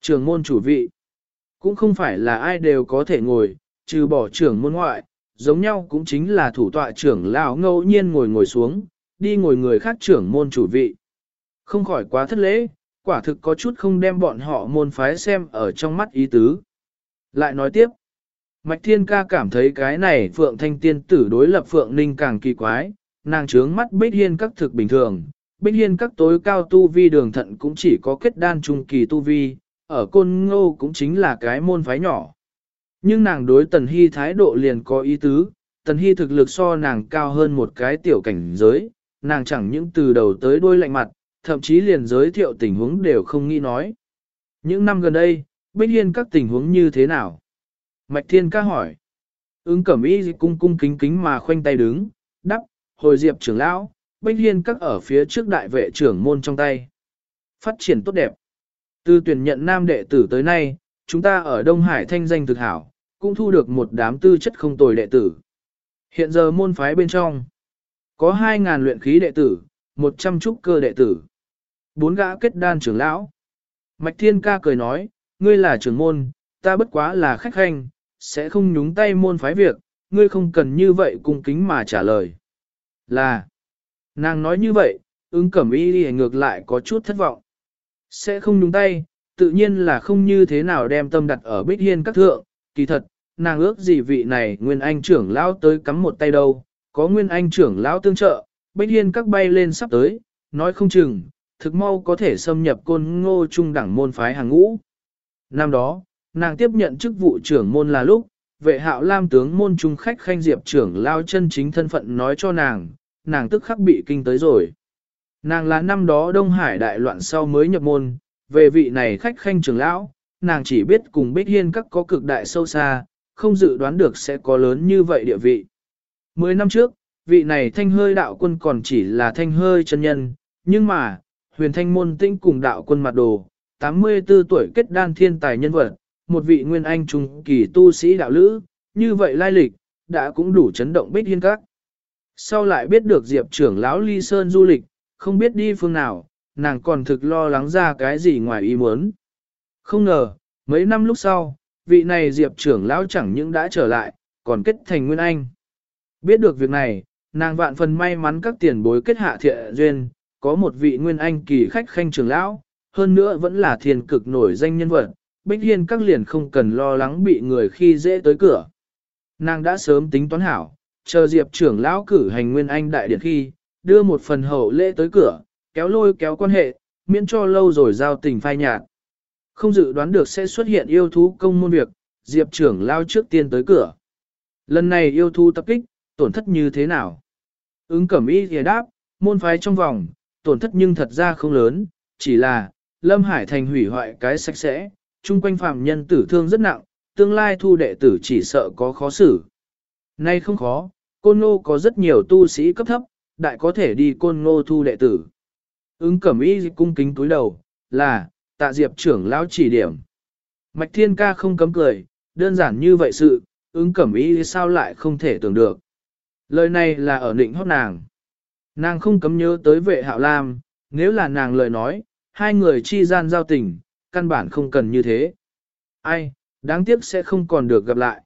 Trưởng môn chủ vị, cũng không phải là ai đều có thể ngồi, trừ bỏ trưởng môn ngoại, giống nhau cũng chính là thủ tọa trưởng lão ngẫu nhiên ngồi ngồi xuống, đi ngồi người khác trưởng môn chủ vị. Không khỏi quá thất lễ, quả thực có chút không đem bọn họ môn phái xem ở trong mắt ý tứ. Lại nói tiếp, Mạch Thiên Ca cảm thấy cái này Phượng Thanh Tiên tử đối lập Phượng Ninh càng kỳ quái, nàng trướng mắt Bích Hiên các thực bình thường, Bích Hiên các tối cao tu vi đường thận cũng chỉ có kết đan trung kỳ tu vi, ở Côn Ngô cũng chính là cái môn phái nhỏ. Nhưng nàng đối Tần Hy thái độ liền có ý tứ, Tần Hy thực lực so nàng cao hơn một cái tiểu cảnh giới, nàng chẳng những từ đầu tới đuôi lạnh mặt, thậm chí liền giới thiệu tình huống đều không nghĩ nói. Những năm gần đây, Bích Hiên các tình huống như thế nào? Mạch Thiên ca hỏi. Ứng cẩm y cung cung kính kính mà khoanh tay đứng, đắp, hồi diệp trưởng lão, Bích Hiên các ở phía trước đại vệ trưởng môn trong tay. Phát triển tốt đẹp. Từ tuyển nhận nam đệ tử tới nay, chúng ta ở Đông Hải thanh danh thực hảo, cũng thu được một đám tư chất không tồi đệ tử. Hiện giờ môn phái bên trong, có 2.000 luyện khí đệ tử, 100 trúc cơ đệ tử. Bốn gã kết đan trưởng lão. Mạch Thiên Ca cười nói, ngươi là trưởng môn, ta bất quá là khách hành, sẽ không nhúng tay môn phái việc, ngươi không cần như vậy cung kính mà trả lời. Là, nàng nói như vậy, ứng cẩm y đi ngược lại có chút thất vọng. Sẽ không nhúng tay, tự nhiên là không như thế nào đem tâm đặt ở bích hiên các thượng, kỳ thật, nàng ước gì vị này nguyên anh trưởng lão tới cắm một tay đâu, có nguyên anh trưởng lão tương trợ, bích hiên các bay lên sắp tới, nói không chừng, thực mau có thể xâm nhập côn ngô trung đẳng môn phái hàng ngũ. Năm đó, nàng tiếp nhận chức vụ trưởng môn là lúc, vệ hạo lam tướng môn trung khách khanh diệp trưởng lao chân chính thân phận nói cho nàng, nàng tức khắc bị kinh tới rồi. Nàng là năm đó Đông Hải đại loạn sau mới nhập môn, về vị này khách khanh trưởng lão, nàng chỉ biết cùng Bích Hiên các có cực đại sâu xa, không dự đoán được sẽ có lớn như vậy địa vị. Mười năm trước, vị này thanh hơi đạo quân còn chỉ là thanh hơi chân nhân, nhưng mà, huyền thanh môn tinh cùng đạo quân mặt đồ, 84 tuổi kết đan thiên tài nhân vật, một vị nguyên anh trung kỳ tu sĩ đạo lữ, như vậy lai lịch, đã cũng đủ chấn động bích hiên các. Sau lại biết được Diệp trưởng lão ly sơn du lịch, không biết đi phương nào, nàng còn thực lo lắng ra cái gì ngoài ý muốn. Không ngờ, mấy năm lúc sau, vị này Diệp trưởng lão chẳng những đã trở lại, còn kết thành nguyên anh. Biết được việc này, nàng vạn phần may mắn các tiền bối kết hạ thiện duyên, có một vị nguyên anh kỳ khách khanh trưởng lão, hơn nữa vẫn là thiên cực nổi danh nhân vật, Bích Hiên các liền không cần lo lắng bị người khi dễ tới cửa. Nàng đã sớm tính toán hảo, chờ Diệp trưởng lão cử hành nguyên anh đại điện khi, đưa một phần hậu lễ tới cửa, kéo lôi kéo quan hệ, miễn cho lâu rồi giao tình phai nhạt. Không dự đoán được sẽ xuất hiện yêu thú công môn việc, Diệp trưởng lao trước tiên tới cửa. Lần này yêu thú tập kích, tổn thất như thế nào? Ứng cẩm y thì đáp, môn phái trong vòng, tổn thất nhưng thật ra không lớn, chỉ là, Lâm Hải thành hủy hoại cái sạch sẽ, chung quanh phạm nhân tử thương rất nặng, tương lai thu đệ tử chỉ sợ có khó xử. Nay không khó, côn ngô có rất nhiều tu sĩ cấp thấp, đại có thể đi côn ngô thu đệ tử. Ứng cẩm y cung kính túi đầu, là, tạ diệp trưởng lão chỉ điểm. Mạch thiên ca không cấm cười, đơn giản như vậy sự, ứng cẩm y sao lại không thể tưởng được. Lời này là ở định hót nàng. Nàng không cấm nhớ tới vệ hạo lam, nếu là nàng lời nói, hai người chi gian giao tình, căn bản không cần như thế. Ai, đáng tiếc sẽ không còn được gặp lại.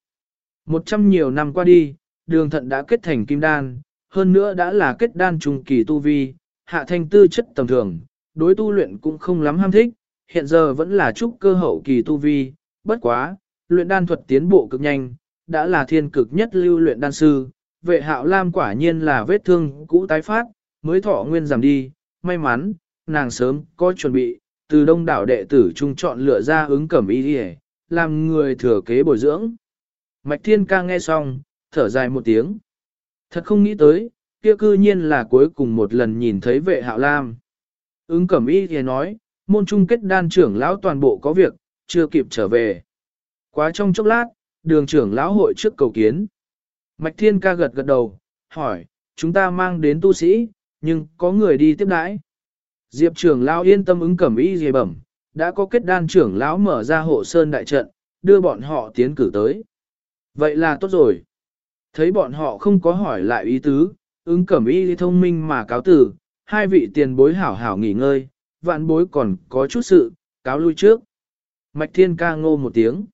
Một trăm nhiều năm qua đi, đường thận đã kết thành kim đan, hơn nữa đã là kết đan trùng kỳ tu vi, hạ thanh tư chất tầm thường, đối tu luyện cũng không lắm ham thích, hiện giờ vẫn là trúc cơ hậu kỳ tu vi, bất quá, luyện đan thuật tiến bộ cực nhanh, đã là thiên cực nhất lưu luyện đan sư, vệ hạo lam quả nhiên là vết thương cũ tái phát, mới thọ nguyên giảm đi, may mắn, nàng sớm có chuẩn bị, từ đông đảo đệ tử trung chọn lựa ra ứng cẩm y đi làm người thừa kế bồi dưỡng. Mạch thiên ca nghe xong, thở dài một tiếng. Thật không nghĩ tới, kia cư nhiên là cuối cùng một lần nhìn thấy vệ hạo lam. Ứng cẩm y thì nói, môn trung kết đan trưởng lão toàn bộ có việc, chưa kịp trở về. Quá trong chốc lát, đường trưởng lão hội trước cầu kiến. Mạch thiên ca gật gật đầu, hỏi, chúng ta mang đến tu sĩ, nhưng có người đi tiếp đãi. Diệp trưởng lão yên tâm ứng cẩm y dề bẩm, đã có kết đan trưởng lão mở ra hộ sơn đại trận, đưa bọn họ tiến cử tới. Vậy là tốt rồi. Thấy bọn họ không có hỏi lại ý tứ, ứng cẩm y thông minh mà cáo tử, hai vị tiền bối hảo hảo nghỉ ngơi, vạn bối còn có chút sự, cáo lui trước. Mạch thiên ca ngô một tiếng.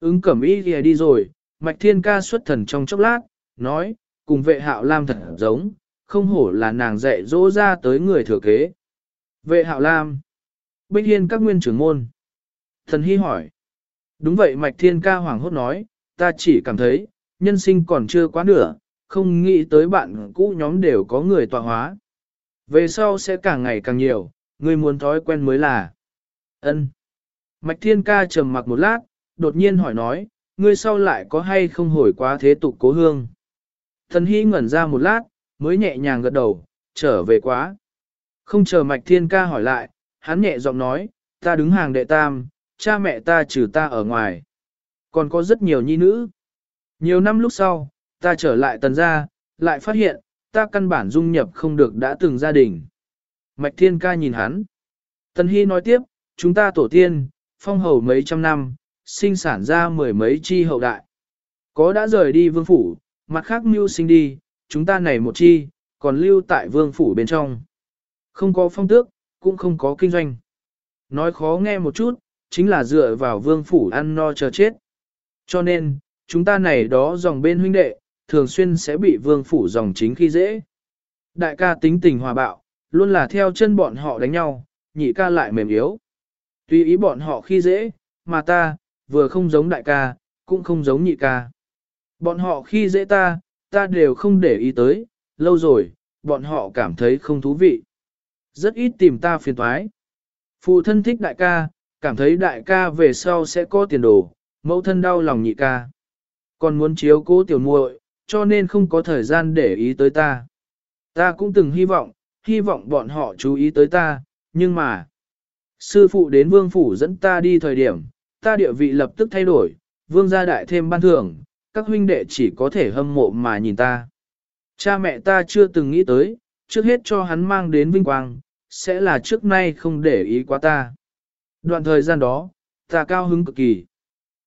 Ứng cẩm y thì đi rồi, mạch thiên ca xuất thần trong chốc lát, nói, cùng vệ hạo lam thật giống, không hổ là nàng dạy dỗ ra tới người thừa kế. Vệ hạo lam. Bích hiên các nguyên trưởng môn. Thần hy hỏi. Đúng vậy mạch thiên ca hoàng hốt nói, ta chỉ cảm thấy, nhân sinh còn chưa quá nửa, không nghĩ tới bạn cũ nhóm đều có người tọa hóa. Về sau sẽ càng ngày càng nhiều, người muốn thói quen mới là. ân. Mạch thiên ca trầm mặc một lát, đột nhiên hỏi nói, ngươi sau lại có hay không hồi quá thế tục cố hương. Thần hy ngẩn ra một lát, mới nhẹ nhàng gật đầu, trở về quá. Không chờ mạch thiên ca hỏi lại, hắn nhẹ giọng nói, ta đứng hàng đệ tam, cha mẹ ta trừ ta ở ngoài. Còn có rất nhiều nhi nữ. Nhiều năm lúc sau, ta trở lại tần gia, lại phát hiện, ta căn bản dung nhập không được đã từng gia đình. Mạch Thiên ca nhìn hắn. Tần Hy nói tiếp, chúng ta tổ tiên, phong hầu mấy trăm năm, sinh sản ra mười mấy chi hậu đại. Có đã rời đi vương phủ, mặt khác mưu sinh đi, chúng ta này một chi, còn lưu tại vương phủ bên trong. Không có phong tước, cũng không có kinh doanh. Nói khó nghe một chút, chính là dựa vào vương phủ ăn no chờ chết. Cho nên, chúng ta này đó dòng bên huynh đệ, thường xuyên sẽ bị vương phủ dòng chính khi dễ. Đại ca tính tình hòa bạo, luôn là theo chân bọn họ đánh nhau, nhị ca lại mềm yếu. Tuy ý bọn họ khi dễ, mà ta, vừa không giống đại ca, cũng không giống nhị ca. Bọn họ khi dễ ta, ta đều không để ý tới, lâu rồi, bọn họ cảm thấy không thú vị. Rất ít tìm ta phiền toái. Phụ thân thích đại ca, cảm thấy đại ca về sau sẽ có tiền đồ, mẫu thân đau lòng nhị ca. Còn muốn chiếu cố tiểu muội, cho nên không có thời gian để ý tới ta. Ta cũng từng hy vọng, hy vọng bọn họ chú ý tới ta, nhưng mà... Sư phụ đến vương phủ dẫn ta đi thời điểm, ta địa vị lập tức thay đổi, vương gia đại thêm ban thưởng, các huynh đệ chỉ có thể hâm mộ mà nhìn ta. Cha mẹ ta chưa từng nghĩ tới, trước hết cho hắn mang đến vinh quang, sẽ là trước nay không để ý quá ta. Đoạn thời gian đó, ta cao hứng cực kỳ.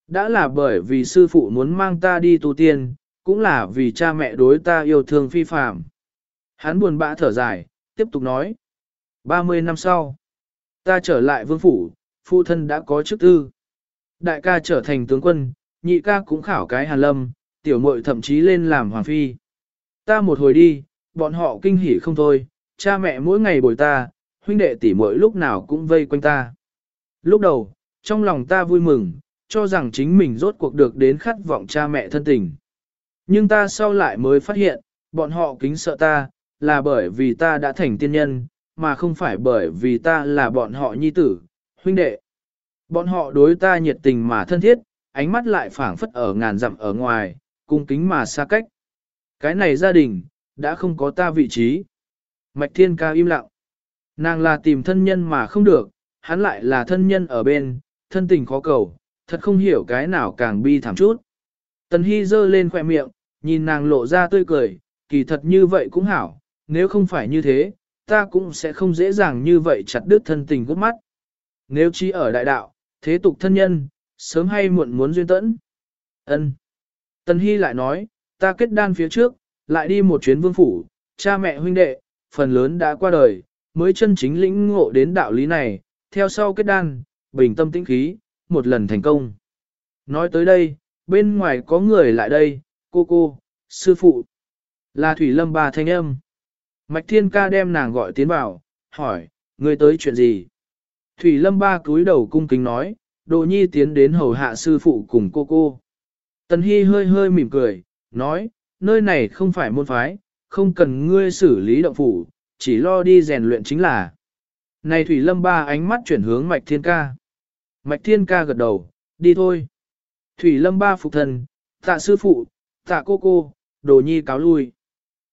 Đã là bởi vì sư phụ muốn mang ta đi tu tiên, cũng là vì cha mẹ đối ta yêu thương phi phạm. Hắn buồn bã thở dài, tiếp tục nói. 30 năm sau, ta trở lại vương phủ, phụ thân đã có chức tư. Đại ca trở thành tướng quân, nhị ca cũng khảo cái hàn lâm, tiểu muội thậm chí lên làm hoàng phi. Ta một hồi đi, bọn họ kinh hỉ không thôi, cha mẹ mỗi ngày bồi ta, huynh đệ tỷ muội lúc nào cũng vây quanh ta. Lúc đầu, trong lòng ta vui mừng, cho rằng chính mình rốt cuộc được đến khát vọng cha mẹ thân tình. Nhưng ta sau lại mới phát hiện, bọn họ kính sợ ta, là bởi vì ta đã thành tiên nhân, mà không phải bởi vì ta là bọn họ nhi tử, huynh đệ. Bọn họ đối ta nhiệt tình mà thân thiết, ánh mắt lại phảng phất ở ngàn dặm ở ngoài, cung kính mà xa cách. Cái này gia đình, đã không có ta vị trí. Mạch Thiên Ca im lặng. Nàng là tìm thân nhân mà không được, hắn lại là thân nhân ở bên, thân tình khó cầu, thật không hiểu cái nào càng bi thảm chút. Tần Hy giơ lên khỏe miệng, nhìn nàng lộ ra tươi cười, kỳ thật như vậy cũng hảo, nếu không phải như thế, ta cũng sẽ không dễ dàng như vậy chặt đứt thân tình gốc mắt. Nếu chỉ ở đại đạo, thế tục thân nhân, sớm hay muộn muốn duyên tẫn. ân Tần Hy lại nói, ta kết đan phía trước, lại đi một chuyến vương phủ, cha mẹ huynh đệ, phần lớn đã qua đời, mới chân chính lĩnh ngộ đến đạo lý này, theo sau kết đan, bình tâm tĩnh khí, một lần thành công. Nói tới đây, bên ngoài có người lại đây, cô cô, sư phụ, là Thủy Lâm bà thanh âm. Mạch Thiên Ca đem nàng gọi tiến vào, hỏi, người tới chuyện gì? Thủy Lâm ba cúi đầu cung kính nói, Đồ Nhi tiến đến hầu hạ sư phụ cùng cô cô. Tần Hy hơi hơi mỉm cười, nói, nơi này không phải môn phái, không cần ngươi xử lý động phủ, chỉ lo đi rèn luyện chính là. Này Thủy Lâm ba ánh mắt chuyển hướng Mạch Thiên Ca. Mạch Thiên Ca gật đầu, đi thôi. Thủy Lâm ba phục thần, tạ sư phụ, tạ cô cô, đồ nhi cáo lui.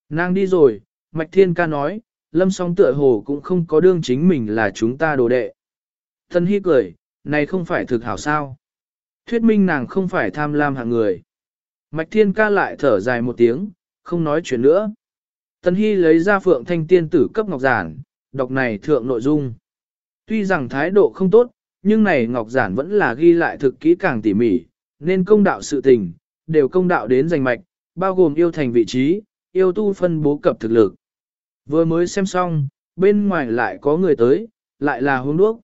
Nàng đi rồi, Mạch Thiên Ca nói, Lâm song tựa hồ cũng không có đương chính mình là chúng ta đồ đệ. Thần Hy cười, này không phải thực hảo sao. Thuyết minh nàng không phải tham lam hạng người. Mạch Thiên Ca lại thở dài một tiếng, không nói chuyện nữa. Tần Hy lấy ra phượng thanh tiên tử cấp ngọc giản, đọc này thượng nội dung. Tuy rằng thái độ không tốt, nhưng này ngọc giản vẫn là ghi lại thực kỹ càng tỉ mỉ, nên công đạo sự tình, đều công đạo đến giành mạch, bao gồm yêu thành vị trí, yêu tu phân bố cập thực lực. Vừa mới xem xong, bên ngoài lại có người tới, lại là hương đuốc.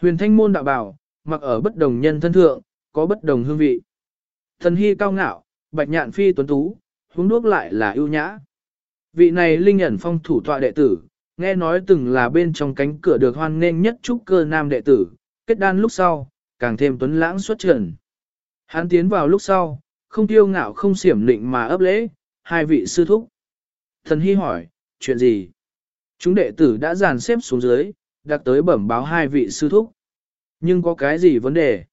Huyền thanh môn đạo bảo, mặc ở bất đồng nhân thân thượng, có bất đồng hương vị. Thần hy cao ngạo, bạch nhạn phi tuấn tú, hướng đuốc lại là ưu nhã. Vị này linh ẩn phong thủ tọa đệ tử, nghe nói từng là bên trong cánh cửa được hoan nghênh nhất trúc cơ nam đệ tử, kết đan lúc sau, càng thêm tuấn lãng xuất trần. Hắn tiến vào lúc sau, không tiêu ngạo không xiểm lịnh mà ấp lễ, hai vị sư thúc. Thần hy hỏi, chuyện gì? Chúng đệ tử đã dàn xếp xuống dưới, đặc tới bẩm báo hai vị sư thúc. Nhưng có cái gì vấn đề?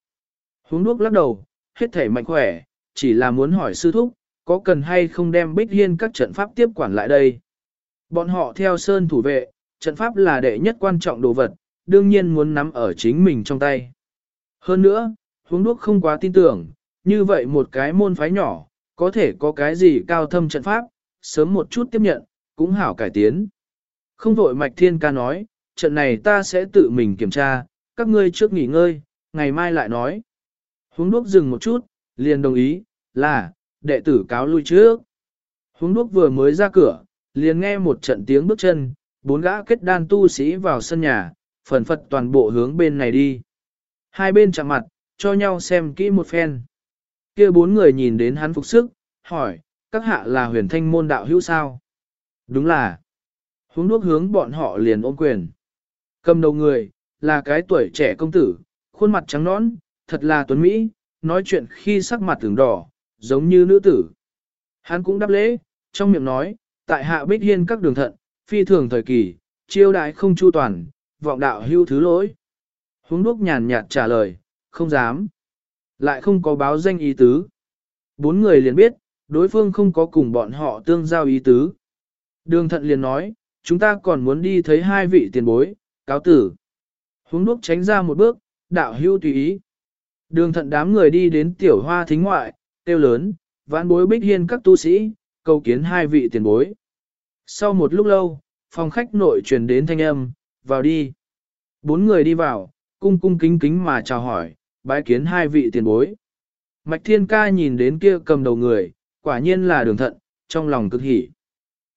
Hướng đuốc lắc đầu, hết thể mạnh khỏe, chỉ là muốn hỏi sư thúc, có cần hay không đem bích hiên các trận pháp tiếp quản lại đây. Bọn họ theo sơn thủ vệ, trận pháp là đệ nhất quan trọng đồ vật, đương nhiên muốn nắm ở chính mình trong tay. Hơn nữa, hướng đuốc không quá tin tưởng, như vậy một cái môn phái nhỏ, có thể có cái gì cao thâm trận pháp, sớm một chút tiếp nhận, cũng hảo cải tiến. Không vội Mạch Thiên ca nói, trận này ta sẽ tự mình kiểm tra, các ngươi trước nghỉ ngơi, ngày mai lại nói. Huống đuốc dừng một chút, liền đồng ý, là, đệ tử cáo lui trước. Huống đuốc vừa mới ra cửa, liền nghe một trận tiếng bước chân, bốn gã kết đan tu sĩ vào sân nhà, phần phật toàn bộ hướng bên này đi. Hai bên chạm mặt, cho nhau xem kỹ một phen. kia bốn người nhìn đến hắn phục sức, hỏi, các hạ là huyền thanh môn đạo hữu sao? Đúng là. Huống đuốc hướng bọn họ liền ôm quyền. Cầm đầu người, là cái tuổi trẻ công tử, khuôn mặt trắng nõn, thật là tuấn Mỹ, nói chuyện khi sắc mặt tưởng đỏ, giống như nữ tử. Hắn cũng đáp lễ, trong miệng nói, tại hạ bích hiên các đường thận, phi thường thời kỳ, chiêu đại không chu toàn, vọng đạo hưu thứ lỗi. Hướng đúc nhàn nhạt trả lời, không dám. Lại không có báo danh ý tứ. Bốn người liền biết, đối phương không có cùng bọn họ tương giao ý tứ. Đường thận liền nói, chúng ta còn muốn đi thấy hai vị tiền bối, cáo tử. Hướng đúc tránh ra một bước, đạo hưu tùy ý. Đường thận đám người đi đến tiểu hoa thính ngoại, tiêu lớn, vãn bối bích hiên các tu sĩ, cầu kiến hai vị tiền bối. Sau một lúc lâu, phòng khách nội truyền đến thanh âm, vào đi. Bốn người đi vào, cung cung kính kính mà chào hỏi, bái kiến hai vị tiền bối. Mạch thiên ca nhìn đến kia cầm đầu người, quả nhiên là đường thận, trong lòng cực hỉ.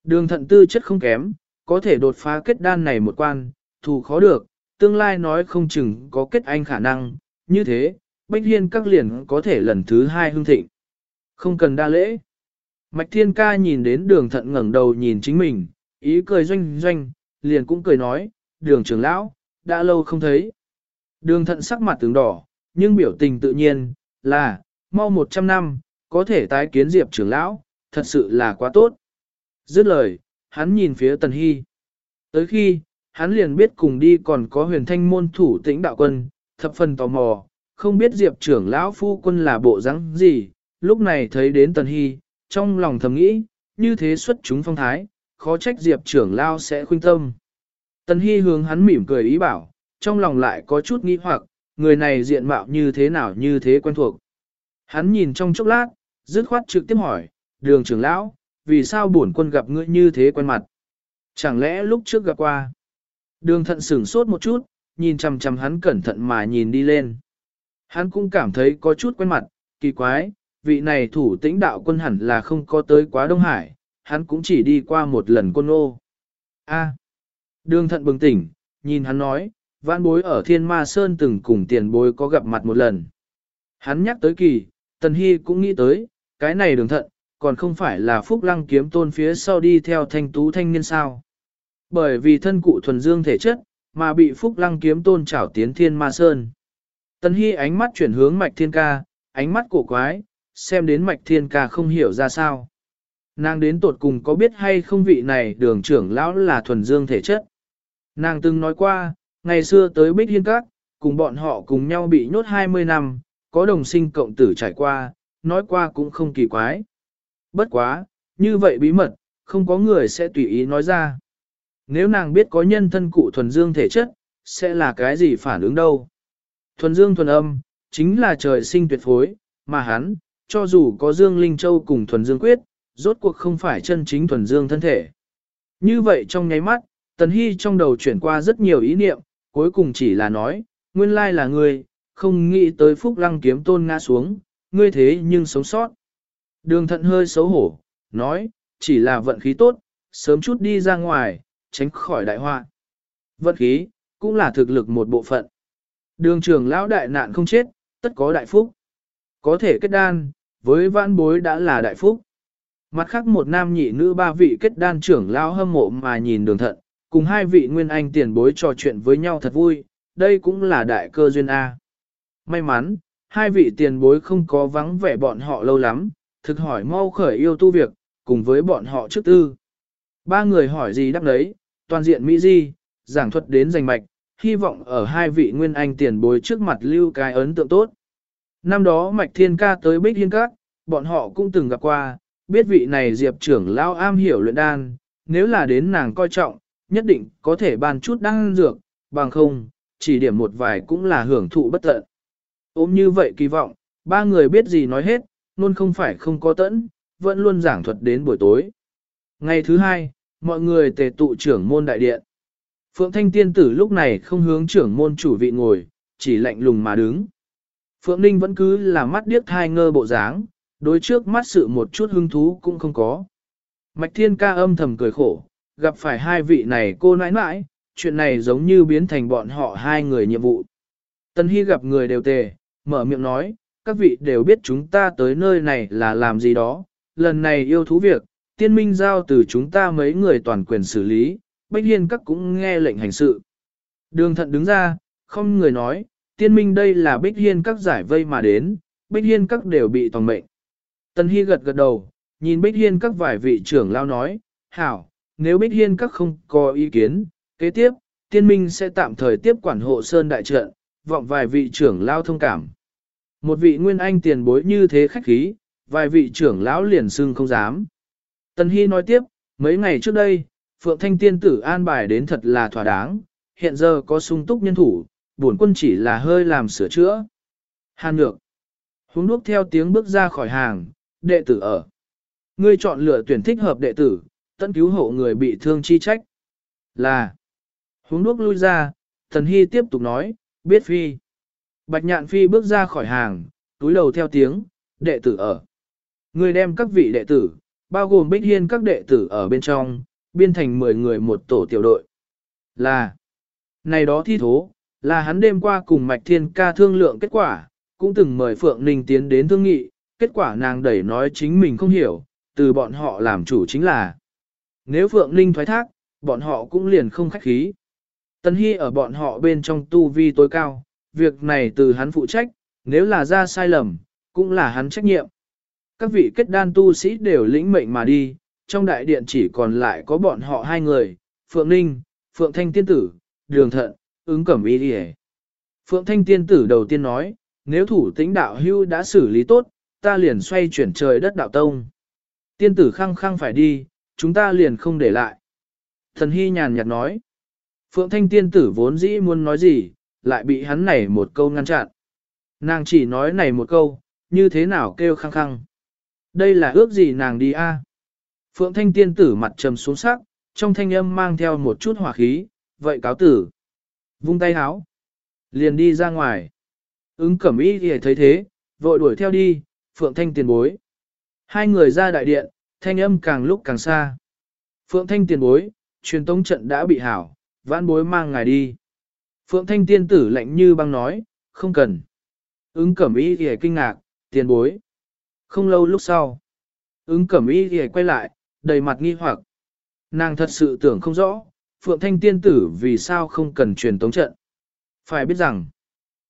Đường thận tư chất không kém, có thể đột phá kết đan này một quan, thù khó được, tương lai nói không chừng có kết anh khả năng, như thế, Bách Hiên các liền có thể lần thứ hai hương thịnh. Không cần đa lễ. Mạch Thiên Ca nhìn đến đường thận ngẩng đầu nhìn chính mình, ý cười doanh doanh, liền cũng cười nói, đường trưởng lão, đã lâu không thấy. Đường thận sắc mặt tướng đỏ, nhưng biểu tình tự nhiên, là, mau 100 năm, có thể tái kiến diệp trưởng lão, thật sự là quá tốt. Dứt lời, hắn nhìn phía Tần Hy. Tới khi, hắn liền biết cùng đi còn có huyền thanh môn thủ tĩnh đạo quân, thập phần tò mò, không biết diệp trưởng lão phu quân là bộ rắn gì, lúc này thấy đến Tần Hy, trong lòng thầm nghĩ, như thế xuất chúng phong thái, khó trách Diệp trưởng lao sẽ khuyên tâm. Tần Hy hướng hắn mỉm cười ý bảo, trong lòng lại có chút nghi hoặc, người này diện mạo như thế nào như thế quen thuộc. Hắn nhìn trong chốc lát, dứt khoát trực tiếp hỏi, đường trưởng lão, vì sao bổn quân gặp ngươi như thế quen mặt? Chẳng lẽ lúc trước gặp qua? Đường thận sửng sốt một chút, nhìn chằm chằm hắn cẩn thận mà nhìn đi lên. Hắn cũng cảm thấy có chút quen mặt, kỳ quái, vị này thủ tĩnh đạo quân hẳn là không có tới quá Đông Hải, hắn cũng chỉ đi qua một lần quân ô. A. Đường thận bừng tỉnh, nhìn hắn nói, vãn bối ở Thiên Ma Sơn từng cùng tiền bối có gặp mặt một lần. Hắn nhắc tới kỳ, Tần Hy cũng nghĩ tới, cái này đường thận, còn không phải là Phúc Lăng kiếm tôn phía sau đi theo thanh tú thanh niên sao. Bởi vì thân cụ thuần dương thể chất, mà bị Phúc Lăng kiếm tôn trảo tiến Thiên Ma Sơn. Tần Hy ánh mắt chuyển hướng Mạch Thiên Ca, ánh mắt cổ quái, xem đến Mạch Thiên Ca không hiểu ra sao. Nàng đến tột cùng có biết hay không vị này đường trưởng lão là thuần dương thể chất. Nàng từng nói qua, ngày xưa tới Bích Hiên Các, cùng bọn họ cùng nhau bị nhốt 20 năm, có đồng sinh cộng tử trải qua, nói qua cũng không kỳ quái. Bất quá, như vậy bí mật, không có người sẽ tùy ý nói ra. Nếu nàng biết có nhân thân cụ thuần dương thể chất, sẽ là cái gì phản ứng đâu. Thuần dương thuần âm, chính là trời sinh tuyệt phối, mà hắn, cho dù có dương linh châu cùng thuần dương quyết, rốt cuộc không phải chân chính thuần dương thân thể. Như vậy trong nháy mắt, Tần Hy trong đầu chuyển qua rất nhiều ý niệm, cuối cùng chỉ là nói, nguyên lai là ngươi, không nghĩ tới phúc lăng kiếm tôn ngã xuống, ngươi thế nhưng sống sót. Đường thận hơi xấu hổ, nói, chỉ là vận khí tốt, sớm chút đi ra ngoài, tránh khỏi đại họa. Vận khí, cũng là thực lực một bộ phận. Đường trưởng lão đại nạn không chết, tất có đại phúc. Có thể kết đan, với vãn bối đã là đại phúc. Mặt khác một nam nhị nữ ba vị kết đan trưởng lão hâm mộ mà nhìn đường thận, cùng hai vị nguyên anh tiền bối trò chuyện với nhau thật vui, đây cũng là đại cơ duyên A. May mắn, hai vị tiền bối không có vắng vẻ bọn họ lâu lắm, thực hỏi mau khởi yêu tu việc, cùng với bọn họ trước tư. Ba người hỏi gì đáp đấy, toàn diện Mỹ Di, giảng thuật đến giành mạch, hy vọng ở hai vị nguyên anh tiền bối trước mặt lưu cái ấn tượng tốt. Năm đó Mạch Thiên Ca tới Bích Hiên Các, bọn họ cũng từng gặp qua, biết vị này Diệp trưởng lao am hiểu luyện đan, nếu là đến nàng coi trọng, nhất định có thể ban chút đan dược, bằng không, chỉ điểm một vài cũng là hưởng thụ bất tận. Ôm như vậy kỳ vọng, ba người biết gì nói hết, luôn không phải không có tẫn, vẫn luôn giảng thuật đến buổi tối. Ngày thứ hai, mọi người tề tụ trưởng môn đại điện. Phượng Thanh Tiên Tử lúc này không hướng trưởng môn chủ vị ngồi, chỉ lạnh lùng mà đứng. Phượng Ninh vẫn cứ là mắt điếc thai ngơ bộ dáng, đối trước mắt sự một chút hứng thú cũng không có. Mạch Thiên ca âm thầm cười khổ, gặp phải hai vị này cô nãi nãi, chuyện này giống như biến thành bọn họ hai người nhiệm vụ. Tân Hy gặp người đều tề, mở miệng nói, các vị đều biết chúng ta tới nơi này là làm gì đó, lần này yêu thú việc, tiên minh giao từ chúng ta mấy người toàn quyền xử lý, Bách Hiên các cũng nghe lệnh hành sự. Đường thận đứng ra, không người nói, tiên minh đây là Bích Hiên các giải vây mà đến, Bích Hiên các đều bị toàn mệnh. Tần Hy gật gật đầu, nhìn Bích Hiên các vài vị trưởng lao nói, hảo, nếu Bích Hiên các không có ý kiến, kế tiếp, tiên minh sẽ tạm thời tiếp quản hộ sơn đại trận, vọng vài vị trưởng lao thông cảm. Một vị nguyên anh tiền bối như thế khách khí, vài vị trưởng lão liền xưng không dám. Tần Hy nói tiếp, mấy ngày trước đây, Phượng Thanh Tiên tử an bài đến thật là thỏa đáng, hiện giờ có sung túc nhân thủ, bổn quân chỉ là hơi làm sửa chữa. Hàn nhược. Húng đuốc theo tiếng bước ra khỏi hàng, đệ tử ở. Ngươi chọn lựa tuyển thích hợp đệ tử, tận cứu hộ người bị thương chi trách. Là. Húng đuốc lui ra, Tần Hy tiếp tục nói, biết phi. Bạch nhạn phi bước ra khỏi hàng, túi đầu theo tiếng, đệ tử ở. Ngươi đem các vị đệ tử, bao gồm bích hiên các đệ tử ở bên trong, biên thành 10 người một tổ tiểu đội. Là. Này đó thi thố, là hắn đêm qua cùng Mạch Thiên ca thương lượng kết quả, cũng từng mời Phượng Ninh tiến đến thương nghị, kết quả nàng đẩy nói chính mình không hiểu, từ bọn họ làm chủ chính là. Nếu Phượng Ninh thoái thác, bọn họ cũng liền không khách khí. Tân Hy ở bọn họ bên trong tu vi tối cao, việc này từ hắn phụ trách, nếu là ra sai lầm, cũng là hắn trách nhiệm. Các vị kết đan tu sĩ đều lĩnh mệnh mà đi, trong đại điện chỉ còn lại có bọn họ hai người, Phượng Ninh, Phượng Thanh Tiên Tử, Đường Thận, ứng cẩm y đi Phượng Thanh Tiên Tử đầu tiên nói, nếu thủ tĩnh đạo hưu đã xử lý tốt, ta liền xoay chuyển trời đất đạo tông. Tiên tử khăng khăng phải đi, chúng ta liền không để lại. Thần Hy nhàn nhạt nói. Phượng Thanh tiên tử vốn dĩ muốn nói gì, lại bị hắn này một câu ngăn chặn. Nàng chỉ nói này một câu, như thế nào kêu khăng khăng. Đây là ước gì nàng đi a? Phượng Thanh tiên tử mặt trầm xuống sắc, trong thanh âm mang theo một chút hỏa khí, vậy cáo tử. Vung tay háo. Liền đi ra ngoài. Ứng cẩm ý thì thấy thế, vội đuổi theo đi, Phượng Thanh tiền bối. Hai người ra đại điện, thanh âm càng lúc càng xa. Phượng Thanh tiền bối, truyền tống trận đã bị hảo, vãn bối mang ngài đi. Phượng Thanh tiên tử lạnh như băng nói, không cần. Ứng cẩm ý thì kinh ngạc, tiền bối. Không lâu lúc sau, ứng cẩm ý thì quay lại, đầy mặt nghi hoặc. Nàng thật sự tưởng không rõ, Phượng Thanh tiên tử vì sao không cần truyền tống trận. Phải biết rằng,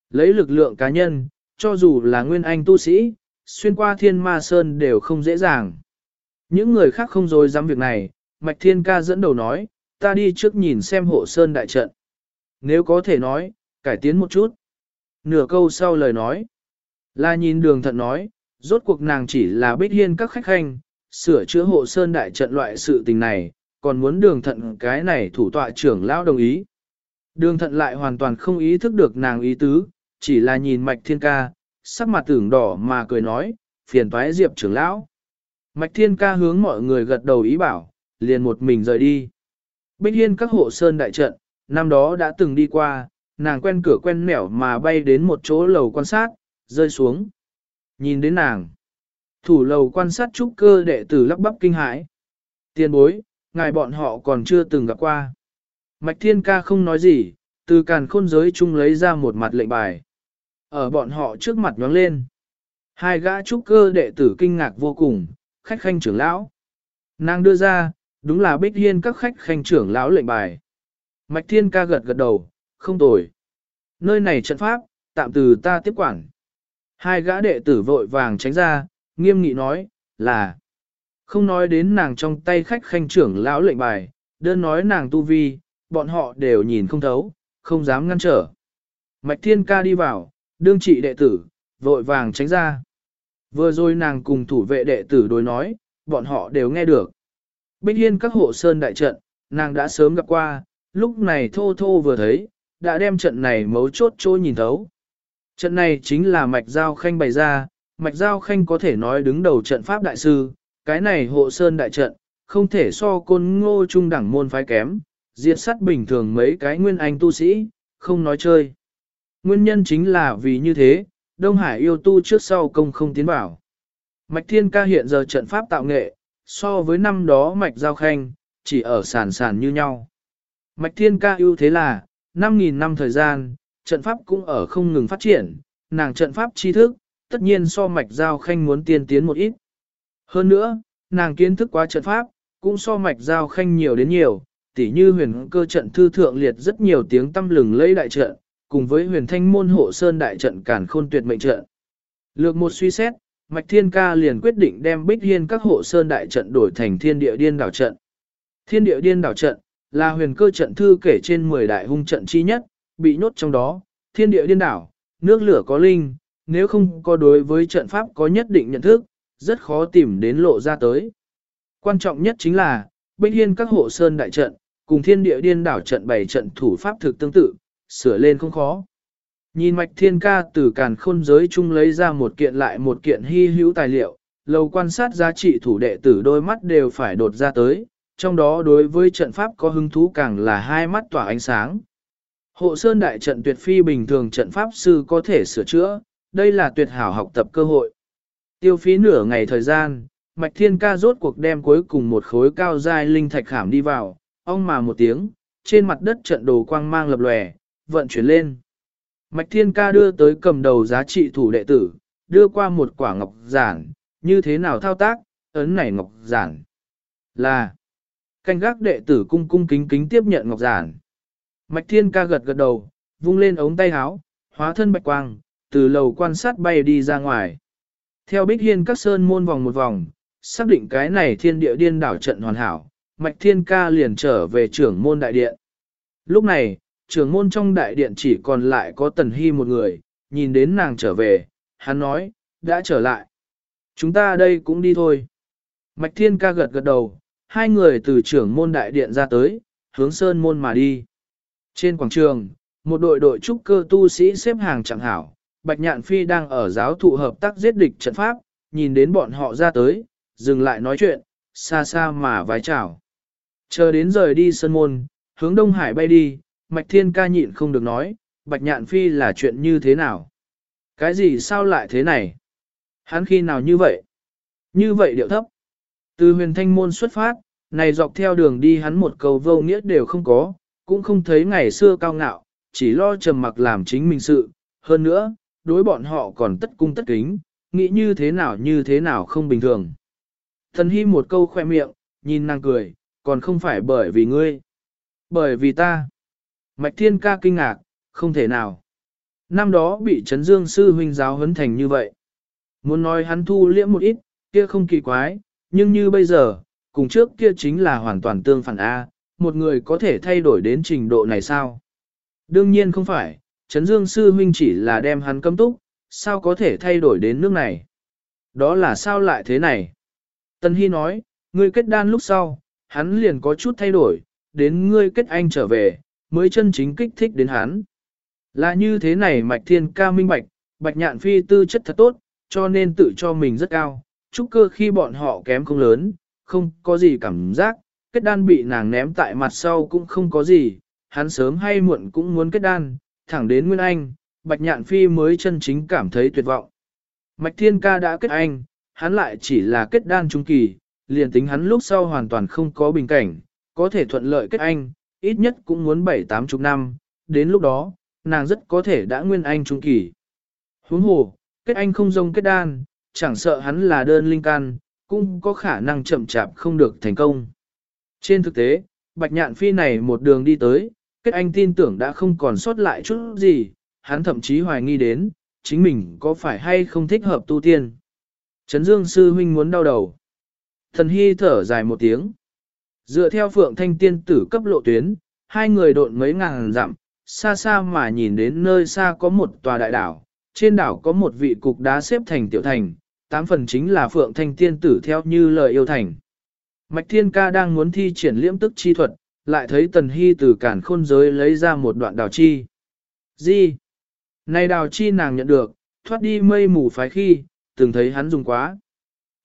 lấy lực lượng cá nhân, cho dù là nguyên anh tu sĩ, xuyên qua thiên ma sơn đều không dễ dàng. Những người khác không dối dám việc này, Mạch Thiên Ca dẫn đầu nói, ta đi trước nhìn xem hộ sơn đại trận. Nếu có thể nói, cải tiến một chút. Nửa câu sau lời nói, là nhìn đường thận nói, rốt cuộc nàng chỉ là bích hiên các khách khanh, sửa chữa hộ sơn đại trận loại sự tình này, còn muốn đường thận cái này thủ tọa trưởng lão đồng ý. Đường thận lại hoàn toàn không ý thức được nàng ý tứ, chỉ là nhìn mạch thiên ca, sắc mặt tưởng đỏ mà cười nói, phiền toái diệp trưởng lão. Mạch thiên ca hướng mọi người gật đầu ý bảo, liền một mình rời đi. Bích hiên các hộ sơn đại trận, năm đó đã từng đi qua, nàng quen cửa quen nẻo mà bay đến một chỗ lầu quan sát, rơi xuống. Nhìn đến nàng, thủ lầu quan sát trúc cơ đệ tử lắp bắp kinh hãi. Tiền bối, ngài bọn họ còn chưa từng gặp qua. Mạch Thiên Ca không nói gì, từ càn khôn giới chung lấy ra một mặt lệnh bài. Ở bọn họ trước mặt nhóng lên. Hai gã trúc cơ đệ tử kinh ngạc vô cùng, khách khanh trưởng lão. Nàng đưa ra, đúng là bích hiên các khách khanh trưởng lão lệnh bài. Mạch Thiên Ca gật gật đầu, không tồi. Nơi này trận pháp, tạm từ ta tiếp quản. Hai gã đệ tử vội vàng tránh ra, nghiêm nghị nói, là không nói đến nàng trong tay khách khanh trưởng lão lệnh bài, đơn nói nàng tu vi, bọn họ đều nhìn không thấu, không dám ngăn trở. Mạch Thiên Ca đi vào, đương trị đệ tử, vội vàng tránh ra. Vừa rồi nàng cùng thủ vệ đệ tử đối nói, bọn họ đều nghe được. Bích Hiên các hộ sơn đại trận, nàng đã sớm gặp qua, lúc này thô thô vừa thấy, đã đem trận này mấu chốt trôi nhìn thấu. Trận này chính là mạch giao khanh bày ra, mạch giao khanh có thể nói đứng đầu trận pháp đại sư, cái này hộ sơn đại trận, không thể so côn ngô trung đẳng môn phái kém, diệt sát bình thường mấy cái nguyên anh tu sĩ, không nói chơi. Nguyên nhân chính là vì như thế, Đông Hải yêu tu trước sau công không tiến bảo. Mạch Thiên Ca hiện giờ trận pháp tạo nghệ, so với năm đó Mạch Giao Khanh, chỉ ở sàn sàn như nhau. Mạch Thiên Ca ưu thế là, 5.000 năm thời gian, trận pháp cũng ở không ngừng phát triển, nàng trận pháp tri thức, tất nhiên so Mạch Giao Khanh muốn tiên tiến một ít. Hơn nữa, nàng kiến thức quá trận pháp, cũng so Mạch Giao Khanh nhiều đến nhiều, tỉ như huyền cơ trận thư thượng liệt rất nhiều tiếng tâm lừng lấy đại trận, cùng với huyền thanh môn hộ sơn đại trận cản khôn tuyệt mệnh trận. Lược một suy xét, Mạch Thiên Ca liền quyết định đem Bích Hiên các hộ sơn đại trận đổi thành thiên địa điên đảo trận. Thiên địa điên đảo trận là huyền cơ trận thư kể trên 10 đại hung trận chi nhất, bị nhốt trong đó, thiên địa điên đảo, nước lửa có linh, nếu không có đối với trận pháp có nhất định nhận thức, rất khó tìm đến lộ ra tới. Quan trọng nhất chính là, Bích Hiên các hộ sơn đại trận, cùng thiên địa điên đảo trận bảy trận thủ pháp thực tương tự, sửa lên không khó. Nhìn mạch thiên ca từ càn khôn giới chung lấy ra một kiện lại một kiện hy hữu tài liệu, lầu quan sát giá trị thủ đệ tử đôi mắt đều phải đột ra tới, trong đó đối với trận pháp có hứng thú càng là hai mắt tỏa ánh sáng. Hộ sơn đại trận tuyệt phi bình thường trận pháp sư có thể sửa chữa, đây là tuyệt hảo học tập cơ hội. Tiêu phí nửa ngày thời gian, Mạch Thiên Ca rốt cuộc đem cuối cùng một khối cao dài linh thạch khảm đi vào, ong mà một tiếng, trên mặt đất trận đồ quang mang lập lòe, vận chuyển lên. Mạch Thiên Ca đưa tới cầm đầu giá trị thủ đệ tử, đưa qua một quả ngọc giản, như thế nào thao tác, ấn này ngọc giản. Là, canh gác đệ tử cung cung kính kính tiếp nhận ngọc giản. Mạch Thiên Ca gật gật đầu, vung lên ống tay áo, hóa thân bạch quang, từ lầu quan sát bay đi ra ngoài. Theo Bích Hiên các sơn môn vòng một vòng, xác định cái này thiên địa điên đảo trận hoàn hảo, Mạch Thiên Ca liền trở về trưởng môn đại điện. Lúc này, trưởng môn trong đại điện chỉ còn lại có Tần Hy một người, nhìn đến nàng trở về, hắn nói, đã trở lại. Chúng ta đây cũng đi thôi. Mạch Thiên Ca gật gật đầu, hai người từ trưởng môn đại điện ra tới, hướng sơn môn mà đi. Trên quảng trường, một đội đội trúc cơ tu sĩ xếp hàng chẳng hảo, Bạch Nhạn Phi đang ở giáo thụ hợp tác giết địch trận pháp, nhìn đến bọn họ ra tới, dừng lại nói chuyện, xa xa mà vái chào. Chờ đến rời đi sân môn, hướng Đông Hải bay đi, Mạch Thiên ca nhịn không được nói, Bạch Nhạn Phi là chuyện như thế nào? Cái gì sao lại thế này? Hắn khi nào như vậy? Như vậy điệu thấp. Từ huyền thanh môn xuất phát, này dọc theo đường đi hắn một câu vô nghĩa đều không có, cũng không thấy ngày xưa cao ngạo, chỉ lo trầm mặc làm chính mình sự. Hơn nữa, đối bọn họ còn tất cung tất kính, nghĩ như thế nào như thế nào không bình thường. Thần hy một câu khoe miệng, nhìn nàng cười, còn không phải bởi vì ngươi. Bởi vì ta. Mạch thiên ca kinh ngạc, không thể nào. Năm đó bị Trấn Dương sư huynh giáo huấn thành như vậy. Muốn nói hắn thu liễm một ít, kia không kỳ quái, nhưng như bây giờ, cùng trước kia chính là hoàn toàn tương phản A, một người có thể thay đổi đến trình độ này sao? Đương nhiên không phải, Trấn Dương sư huynh chỉ là đem hắn cấm túc, sao có thể thay đổi đến nước này? Đó là sao lại thế này? Tân Hy nói, ngươi kết đan lúc sau, hắn liền có chút thay đổi, đến ngươi kết anh trở về, mới chân chính kích thích đến hắn. Là như thế này mạch thiên ca minh bạch, bạch nhạn phi tư chất thật tốt, cho nên tự cho mình rất cao, chúc cơ khi bọn họ kém không lớn, không có gì cảm giác, kết đan bị nàng ném tại mặt sau cũng không có gì, hắn sớm hay muộn cũng muốn kết đan, thẳng đến Nguyên Anh, Bạch Nhạn Phi mới chân chính cảm thấy tuyệt vọng. Mạch Thiên Ca đã kết anh, hắn lại chỉ là kết đan trung kỳ, liền tính hắn lúc sau hoàn toàn không có bình cảnh, có thể thuận lợi kết anh, ít nhất cũng muốn bảy tám chục năm, đến lúc đó, nàng rất có thể đã nguyên anh trung kỳ. Huống hồ, kết anh không rông kết đan, chẳng sợ hắn là đơn linh can, cũng có khả năng chậm chạp không được thành công. Trên thực tế, Bạch Nhạn Phi này một đường đi tới, kết anh tin tưởng đã không còn sót lại chút gì, hắn thậm chí hoài nghi đến, chính mình có phải hay không thích hợp tu tiên. Trấn Dương Sư Huynh muốn đau đầu. Thần Hy thở dài một tiếng. Dựa theo Phượng Thanh Tiên tử cấp lộ tuyến, hai người độn mấy ngàn dặm, xa xa mà nhìn đến nơi xa có một tòa đại đảo, trên đảo có một vị cục đá xếp thành tiểu thành, tám phần chính là Phượng Thanh Tiên tử theo như lời yêu thành. Mạch Thiên Ca đang muốn thi triển liễm tức chi thuật, lại thấy Tần Hy từ cản khôn giới lấy ra một đoạn đào chi. Gì? Này đào chi nàng nhận được, thoát đi mây mù phái khi, từng thấy hắn dùng quá.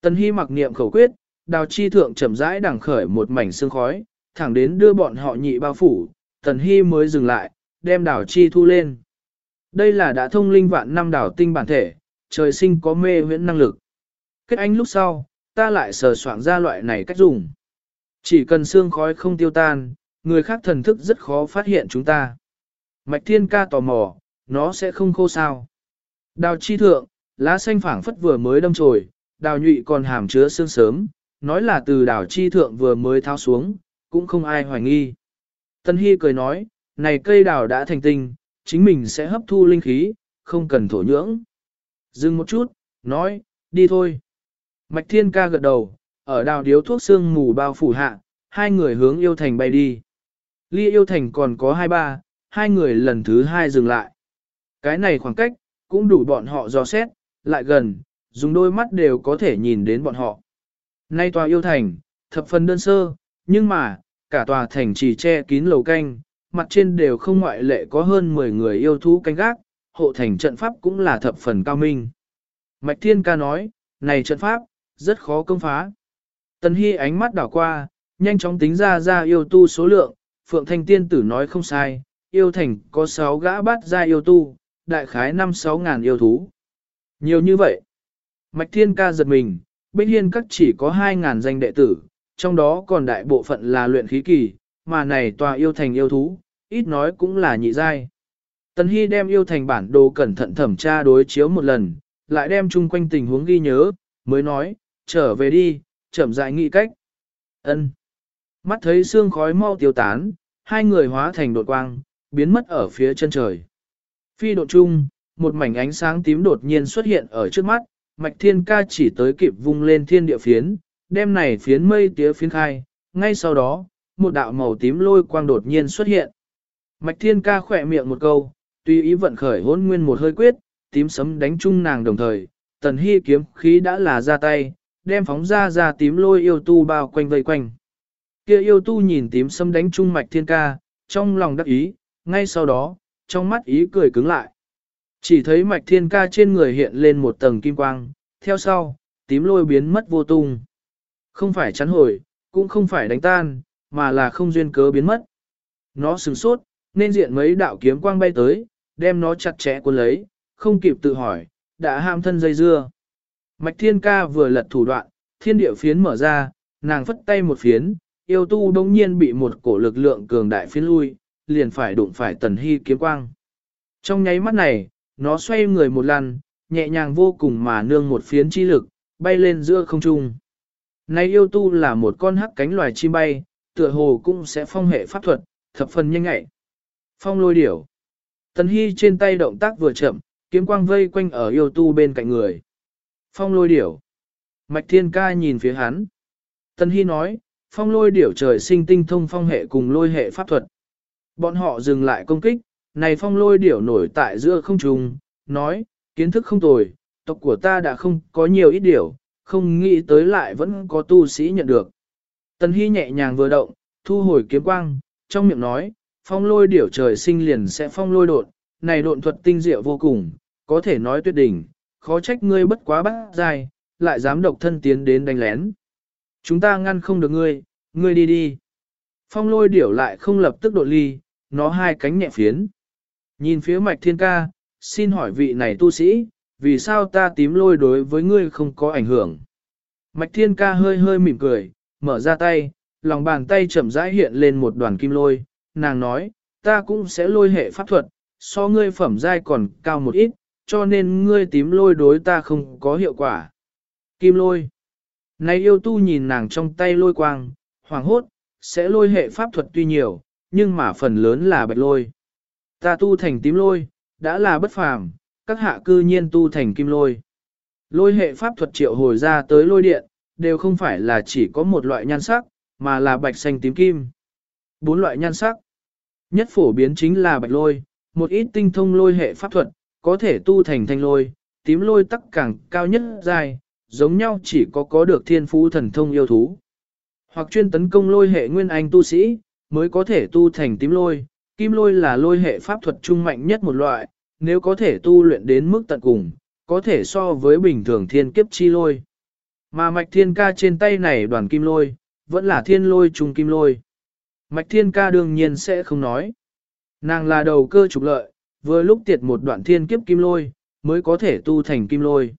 Tần Hy mặc niệm khẩu quyết, đào chi thượng chậm rãi đằng khởi một mảnh sương khói, thẳng đến đưa bọn họ nhị bao phủ, Tần Hy mới dừng lại, đem đào chi thu lên. Đây là đã thông linh vạn năm đào tinh bản thể, trời sinh có mê huyễn năng lực. Kết anh lúc sau, ta lại sờ soạn ra loại này cách dùng. Chỉ cần xương khói không tiêu tan, người khác thần thức rất khó phát hiện chúng ta. Mạch thiên ca tò mò, nó sẽ không khô sao. Đào chi thượng, lá xanh phảng phất vừa mới đâm trồi, đào nhụy còn hàm chứa xương sớm, nói là từ đào chi thượng vừa mới tháo xuống, cũng không ai hoài nghi. Tân Hy cười nói, này cây đào đã thành tinh, chính mình sẽ hấp thu linh khí, không cần thổ nhưỡng. Dừng một chút, nói, đi thôi. Mạch Thiên ca gật đầu, ở đào điếu thuốc xương mù bao phủ hạ, hai người hướng yêu thành bay đi. Ly yêu thành còn có hai ba, hai người lần thứ hai dừng lại. Cái này khoảng cách, cũng đủ bọn họ dò xét, lại gần, dùng đôi mắt đều có thể nhìn đến bọn họ. Nay tòa yêu thành, thập phần đơn sơ, nhưng mà, cả tòa thành chỉ che kín lầu canh, mặt trên đều không ngoại lệ có hơn 10 người yêu thú canh gác, hộ thành trận pháp cũng là thập phần cao minh. Mạch Thiên Ca nói, này trận pháp, rất khó công phá. Tần Hy ánh mắt đảo qua, nhanh chóng tính ra ra yêu tu số lượng, Phượng Thanh Tiên Tử nói không sai, yêu thành có 6 gã bát ra yêu tu, đại khái 5-6 ngàn yêu thú. Nhiều như vậy. Mạch Thiên Ca giật mình, Bích Hiên các chỉ có 2 ngàn danh đệ tử, trong đó còn đại bộ phận là luyện khí kỳ, mà này tòa yêu thành yêu thú, ít nói cũng là nhị giai. Tần Hy đem yêu thành bản đồ cẩn thận thẩm tra đối chiếu một lần, lại đem chung quanh tình huống ghi nhớ, mới nói, trở về đi, chậm rãi nghĩ cách. Ân. Mắt thấy xương khói mau tiêu tán, hai người hóa thành đột quang, biến mất ở phía chân trời. Phi độ chung, một mảnh ánh sáng tím đột nhiên xuất hiện ở trước mắt, mạch thiên ca chỉ tới kịp vung lên thiên địa phiến, đem này phiến mây tía phiến khai, ngay sau đó, một đạo màu tím lôi quang đột nhiên xuất hiện. Mạch thiên ca khỏe miệng một câu, tùy ý vận khởi hôn nguyên một hơi quyết, tím sấm đánh chung nàng đồng thời, tần hy kiếm khí đã là ra tay, đem phóng ra ra tím lôi yêu tu bao quanh vây quanh. Kia yêu tu nhìn tím sâm đánh trung mạch thiên ca, trong lòng đắc ý, ngay sau đó, trong mắt ý cười cứng lại. Chỉ thấy mạch thiên ca trên người hiện lên một tầng kim quang, theo sau, tím lôi biến mất vô tung. Không phải chắn hồi, cũng không phải đánh tan, mà là không duyên cớ biến mất. Nó sừng sốt, nên diện mấy đạo kiếm quang bay tới, đem nó chặt chẽ cuốn lấy, không kịp tự hỏi, đã ham thân dây dưa. Mạch thiên ca vừa lật thủ đoạn, thiên địa phiến mở ra, nàng phất tay một phiến, yêu tu đông nhiên bị một cổ lực lượng cường đại phiến lui, liền phải đụng phải tần hy kiếm quang. Trong nháy mắt này, nó xoay người một lần, nhẹ nhàng vô cùng mà nương một phiến chi lực, bay lên giữa không trung. Này yêu tu là một con hắc cánh loài chim bay, tựa hồ cũng sẽ phong hệ pháp thuật, thập phần nhanh ngại. Phong lôi điểu. Tần Hy trên tay động tác vừa chậm, kiếm quang vây quanh ở yêu tu bên cạnh người. Phong lôi điểu. Mạch Thiên Ca nhìn phía hắn. Tần Hy nói, phong lôi điểu trời sinh tinh thông phong hệ cùng lôi hệ pháp thuật. Bọn họ dừng lại công kích, này phong lôi điểu nổi tại giữa không trung, nói, kiến thức không tồi, tộc của ta đã không có nhiều ít điểu, không nghĩ tới lại vẫn có tu sĩ nhận được. Tần Hy nhẹ nhàng vừa động, thu hồi kiếm quang, trong miệng nói, phong lôi điểu trời sinh liền sẽ phong lôi đột, này độn thuật tinh diệu vô cùng, có thể nói tuyệt đỉnh, khó trách ngươi bất quá bác dài, lại dám độc thân tiến đến đánh lén. Chúng ta ngăn không được ngươi, ngươi đi đi. Phong lôi điểu lại không lập tức đột ly, nó hai cánh nhẹ phiến. Nhìn phía mạch thiên ca, xin hỏi vị này tu sĩ, vì sao ta tím lôi đối với ngươi không có ảnh hưởng. Mạch thiên ca hơi hơi mỉm cười, mở ra tay, lòng bàn tay chậm rãi hiện lên một đoàn kim lôi, nàng nói, ta cũng sẽ lôi hệ pháp thuật, so ngươi phẩm giai còn cao một ít, cho nên ngươi tím lôi đối ta không có hiệu quả. Kim lôi. Này yêu tu nhìn nàng trong tay lôi quang, hoàng hốt, sẽ lôi hệ pháp thuật tuy nhiều, nhưng mà phần lớn là bạch lôi. Ta tu thành tím lôi, đã là bất phàm, các hạ cư nhiên tu thành kim lôi. Lôi hệ pháp thuật triệu hồi ra tới lôi điện, đều không phải là chỉ có một loại nhan sắc, mà là bạch xanh tím kim. Bốn loại nhan sắc. Nhất phổ biến chính là bạch lôi, một ít tinh thông lôi hệ pháp thuật, có thể tu thành thanh lôi, tím lôi tắc càng cao nhất dài, giống nhau chỉ có có được thiên phú thần thông yêu thú. Hoặc chuyên tấn công lôi hệ nguyên anh tu sĩ, mới có thể tu thành tím lôi, kim lôi là lôi hệ pháp thuật trung mạnh nhất một loại, nếu có thể tu luyện đến mức tận cùng, có thể so với bình thường thiên kiếp chi lôi. Mà mạch thiên ca trên tay này đoàn kim lôi, vẫn là thiên lôi trung kim lôi. Mạch thiên ca đương nhiên sẽ không nói. Nàng là đầu cơ trục lợi, vừa lúc tiệt một đoạn thiên kiếp kim lôi, mới có thể tu thành kim lôi.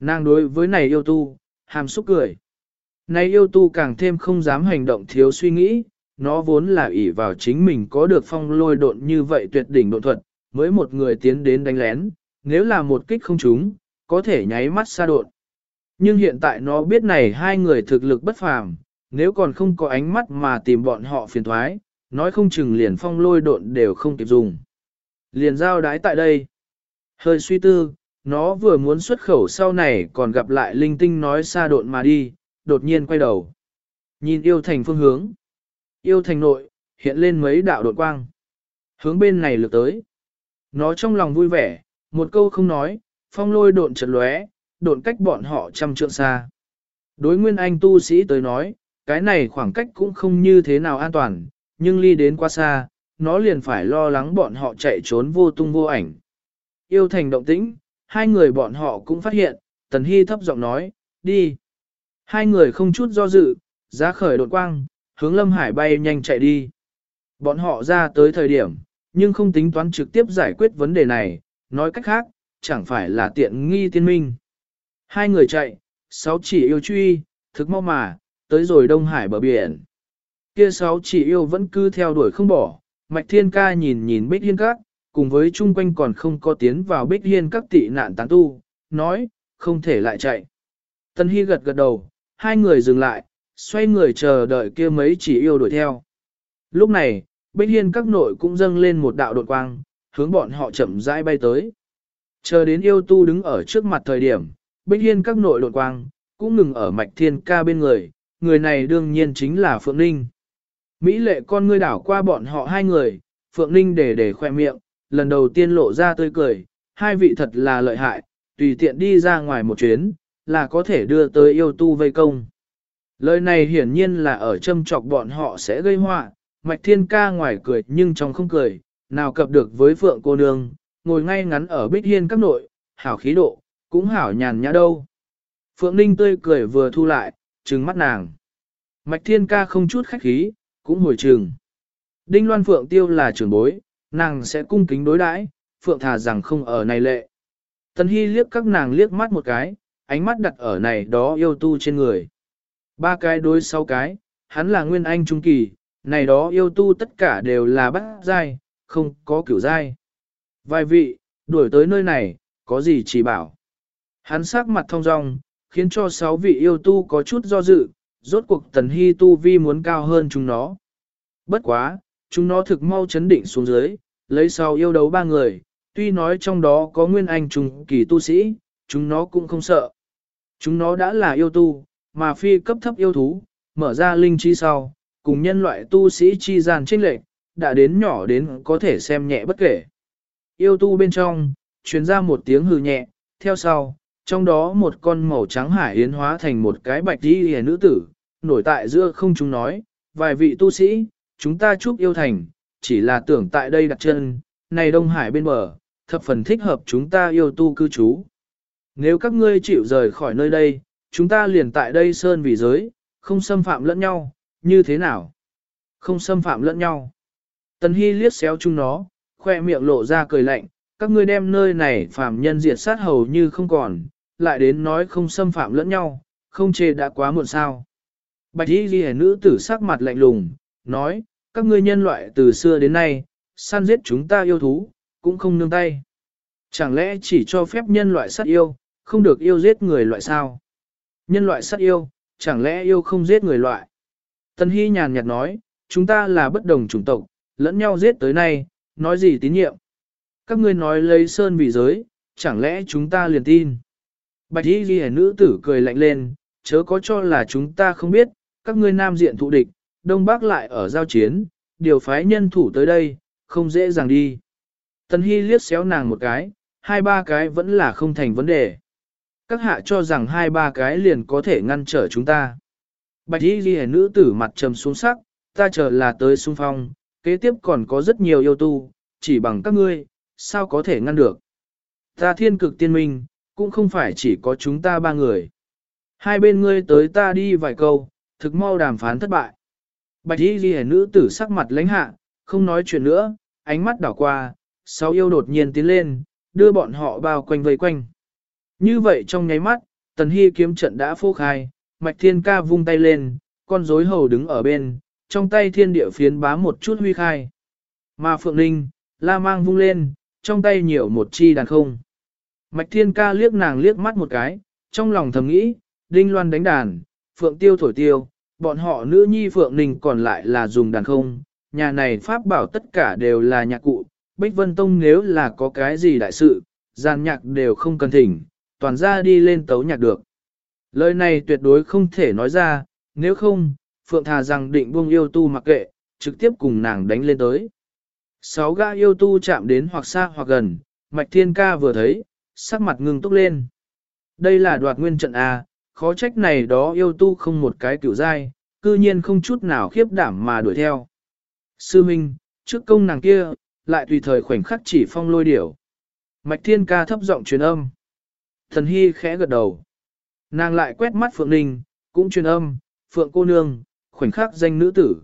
Nàng đối với này yêu tu, hàm xúc cười. Này yêu tu càng thêm không dám hành động thiếu suy nghĩ, nó vốn là ỷ vào chính mình có được phong lôi độn như vậy tuyệt đỉnh độn thuật, mới một người tiến đến đánh lén, nếu là một kích không trúng, có thể nháy mắt xa độn. Nhưng hiện tại nó biết này hai người thực lực bất phàm, nếu còn không có ánh mắt mà tìm bọn họ phiền thoái, nói không chừng liền phong lôi độn đều không kịp dùng. Liền giao đái tại đây. Hơi suy tư, nó vừa muốn xuất khẩu sau này còn gặp lại linh tinh nói xa độn mà đi, đột nhiên quay đầu. Nhìn yêu thành phương hướng. Yêu thành nội, hiện lên mấy đạo đột quang. Hướng bên này lược tới. Nó trong lòng vui vẻ, một câu không nói, phong lôi độn chật lóe, độn cách bọn họ trăm trượng xa. Đối nguyên anh tu sĩ tới nói, cái này khoảng cách cũng không như thế nào an toàn, nhưng ly đến quá xa, nó liền phải lo lắng bọn họ chạy trốn vô tung vô ảnh. Yêu thành động tĩnh, hai người bọn họ cũng phát hiện, Tần Hy thấp giọng nói, đi. Hai người không chút do dự, ra khởi đột quang, hướng Lâm Hải bay nhanh chạy đi. Bọn họ ra tới thời điểm, nhưng không tính toán trực tiếp giải quyết vấn đề này, nói cách khác, chẳng phải là tiện nghi tiên minh. Hai người chạy, sáu chỉ yêu truy, thực mau mà, tới rồi Đông Hải bờ biển. Kia sáu chỉ yêu vẫn cứ theo đuổi không bỏ, Mạch Thiên Ca nhìn nhìn Bích Hiên Các, cùng với chung quanh còn không có tiến vào Bích Hiên Các tị nạn tán tu, nói, không thể lại chạy. Tân Hy gật gật đầu, hai người dừng lại, xoay người chờ đợi kia mấy chỉ yêu đuổi theo. Lúc này, Bích Hiên Các nội cũng dâng lên một đạo đột quang, hướng bọn họ chậm rãi bay tới. Chờ đến yêu tu đứng ở trước mặt thời điểm, Bích Hiên Các nội đột quang, cũng ngừng ở Mạch Thiên Ca bên người, người này đương nhiên chính là Phượng Ninh. Mỹ lệ con ngươi đảo qua bọn họ hai người, Phượng Ninh để để khoe miệng, lần đầu tiên lộ ra tươi cười, hai vị thật là lợi hại, tùy tiện đi ra ngoài một chuyến, là có thể đưa tới yêu tu vây công. Lời này hiển nhiên là ở châm chọc bọn họ sẽ gây họa, mạch thiên ca ngoài cười nhưng trong không cười, nào cập được với phượng cô nương, ngồi ngay ngắn ở bích hiên các nội, hảo khí độ, cũng hảo nhàn nhã đâu. Phượng Ninh tươi cười vừa thu lại, trừng mắt nàng. Mạch thiên ca không chút khách khí, cũng hồi trường. Đinh Loan Phượng tiêu là trưởng bối, nàng sẽ cung kính đối đãi, Phượng thà rằng không ở này lệ. Tần Hy liếc các nàng liếc mắt một cái, ánh mắt đặt ở này đó yêu tu trên người. Ba cái đối sáu cái, hắn là nguyên anh trung kỳ, này đó yêu tu tất cả đều là bắt giai, không có kiểu giai. Vài vị, đuổi tới nơi này, có gì chỉ bảo. Hắn sắc mặt thông dong, khiến cho sáu vị yêu tu có chút do dự, rốt cuộc tần hy tu vi muốn cao hơn chúng nó. Bất quá, chúng nó thực mau chấn định xuống dưới, lấy sau yêu đấu ba người, tuy nói trong đó có nguyên anh trùng kỳ tu sĩ, chúng nó cũng không sợ. Chúng nó đã là yêu tu, mà phi cấp thấp yêu thú, mở ra linh chi sau, cùng nhân loại tu sĩ chi gian trinh lệch, đã đến nhỏ đến có thể xem nhẹ bất kể. Yêu tu bên trong, truyền ra một tiếng hừ nhẹ, theo sau, trong đó một con màu trắng hải yến hóa thành một cái bạch đi hề nữ tử, nổi tại giữa không chúng nói, vài vị tu sĩ, chúng ta chúc yêu thành, chỉ là tưởng tại đây đặt chân, này Đông Hải bên bờ, thập phần thích hợp chúng ta yêu tu cư trú. Nếu các ngươi chịu rời khỏi nơi đây, chúng ta liền tại đây sơn vì giới, không xâm phạm lẫn nhau, như thế nào? Không xâm phạm lẫn nhau. Tần Hy liếc xéo chúng nó, khoe miệng lộ ra cười lạnh, các ngươi đem nơi này phạm nhân diệt sát hầu như không còn, lại đến nói không xâm phạm lẫn nhau, không chê đã quá muộn sao. Bạch y ghi nữ tử sắc mặt lạnh lùng, nói, các ngươi nhân loại từ xưa đến nay, săn giết chúng ta yêu thú, cũng không nương tay. Chẳng lẽ chỉ cho phép nhân loại sát yêu, không được yêu giết người loại sao? Nhân loại sát yêu, chẳng lẽ yêu không giết người loại? Tân Hy nhàn nhạt nói, chúng ta là bất đồng chủng tộc, lẫn nhau giết tới nay, nói gì tín nhiệm? Các ngươi nói lấy sơn vì giới, chẳng lẽ chúng ta liền tin? Bạch y ghi nữ tử cười lạnh lên, chớ có cho là chúng ta không biết, các ngươi nam diện thụ địch, đông bắc lại ở giao chiến, điều phái nhân thủ tới đây, không dễ dàng đi. Tần Hy liếc xéo nàng một cái, hai ba cái vẫn là không thành vấn đề. Các hạ cho rằng hai ba cái liền có thể ngăn trở chúng ta. Bạch y ghi nữ tử mặt trầm xuống sắc, ta chờ là tới xung phong, kế tiếp còn có rất nhiều yêu tu, chỉ bằng các ngươi, sao có thể ngăn được. Ta thiên cực tiên minh, cũng không phải chỉ có chúng ta ba người. Hai bên ngươi tới ta đi vài câu, thực mau đàm phán thất bại. Bạch y ghi nữ tử sắc mặt lãnh hạ, không nói chuyện nữa, ánh mắt đảo qua, sáu yêu đột nhiên tiến lên, đưa bọn họ bao quanh vây quanh. Như vậy trong nháy mắt, tần hy kiếm trận đã phô khai, mạch thiên ca vung tay lên, con rối hầu đứng ở bên, trong tay thiên địa phiến bá một chút huy khai. Mà Phượng Ninh, la mang vung lên, trong tay nhiều một chi đàn không. Mạch thiên ca liếc nàng liếc mắt một cái, trong lòng thầm nghĩ, đinh loan đánh đàn, Phượng tiêu thổi tiêu, bọn họ nữ nhi Phượng Ninh còn lại là dùng đàn không. Nhà này pháp bảo tất cả đều là nhạc cụ, Bích Vân Tông nếu là có cái gì đại sự, gian nhạc đều không cần thỉnh, toàn ra đi lên tấu nhạc được. Lời này tuyệt đối không thể nói ra, nếu không, Phượng thà rằng định buông yêu tu mặc kệ, trực tiếp cùng nàng đánh lên tới. Sáu gã yêu tu chạm đến hoặc xa hoặc gần, Mạch Thiên Ca vừa thấy, sắc mặt ngưng túc lên. Đây là đoạt nguyên trận A, khó trách này đó yêu tu không một cái kiểu dai, cư nhiên không chút nào khiếp đảm mà đuổi theo. Sư Minh, trước công nàng kia, lại tùy thời khoảnh khắc chỉ phong lôi điểu. Mạch Thiên Ca thấp giọng truyền âm. Thần Hy khẽ gật đầu. Nàng lại quét mắt Phượng Ninh, cũng truyền âm, Phượng cô nương, khoảnh khắc danh nữ tử.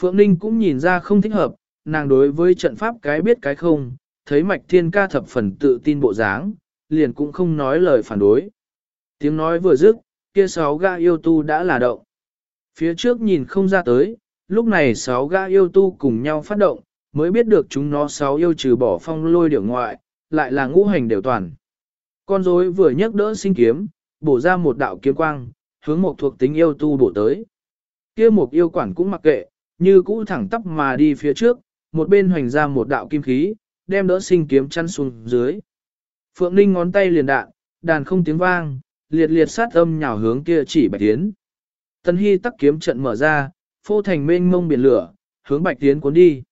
Phượng Ninh cũng nhìn ra không thích hợp, nàng đối với trận pháp cái biết cái không, thấy Mạch Thiên Ca thập phần tự tin bộ dáng, liền cũng không nói lời phản đối. Tiếng nói vừa dứt, kia sáu gã yêu tu đã là động. Phía trước nhìn không ra tới, lúc này sáu gã yêu tu cùng nhau phát động, mới biết được chúng nó sáu yêu trừ bỏ phong lôi điểu ngoại, lại là ngũ hành đều toàn. Con rối vừa nhấc đỡ sinh kiếm, bổ ra một đạo kiếm quang, hướng một thuộc tính yêu tu bổ tới. Kia một yêu quản cũng mặc kệ, như cũ thẳng tắp mà đi phía trước, một bên hoành ra một đạo kim khí, đem đỡ sinh kiếm chăn xuống dưới. Phượng Ninh ngón tay liền đạn, đàn không tiếng vang, liệt liệt sát âm nhào hướng kia chỉ Bạch Tiến. Tân Hy tắc kiếm trận mở ra, phô thành mênh mông biển lửa, hướng Bạch Tiến cuốn đi.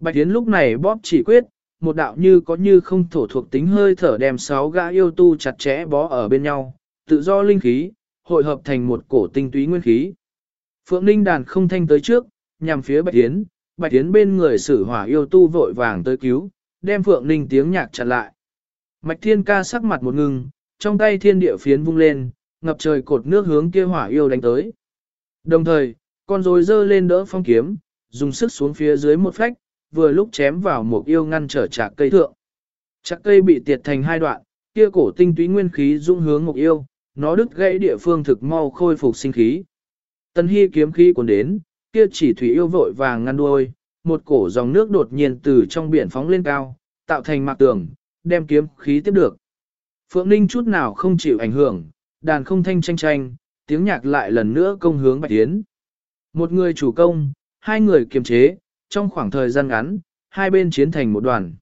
Bạch Tiến lúc này bóp chỉ quyết, một đạo như có như không thổ thuộc tính hơi thở đem sáu gã yêu tu chặt chẽ bó ở bên nhau, tự do linh khí, hội hợp thành một cổ tinh túy nguyên khí. Phượng Ninh đàn không thanh tới trước, nhằm phía Bạch Tiến, Bạch Tiến bên người sử hỏa yêu tu vội vàng tới cứu, đem Phượng Ninh tiếng nhạc chặn lại. Mạch Thiên ca sắc mặt một ngừng, trong tay thiên địa phiến vung lên, ngập trời cột nước hướng kia hỏa yêu đánh tới. Đồng thời, con rối dơ lên đỡ phong kiếm, dùng sức xuống phía dưới một phách, vừa lúc chém vào một yêu ngăn trở chạc cây thượng. Chạc cây bị tiệt thành hai đoạn, kia cổ tinh túy nguyên khí dung hướng một yêu, nó đứt gãy địa phương thực mau khôi phục sinh khí. Tân hy kiếm khí cuốn đến, kia chỉ thủy yêu vội vàng ngăn đuôi, một cổ dòng nước đột nhiên từ trong biển phóng lên cao, tạo thành mạc tường, đem kiếm khí tiếp được. Phượng Ninh chút nào không chịu ảnh hưởng, đàn không thanh tranh tranh, tiếng nhạc lại lần nữa công hướng Bạch yến. Một người chủ công, hai người kiềm chế, trong khoảng thời gian ngắn, hai bên chiến thành một đoàn.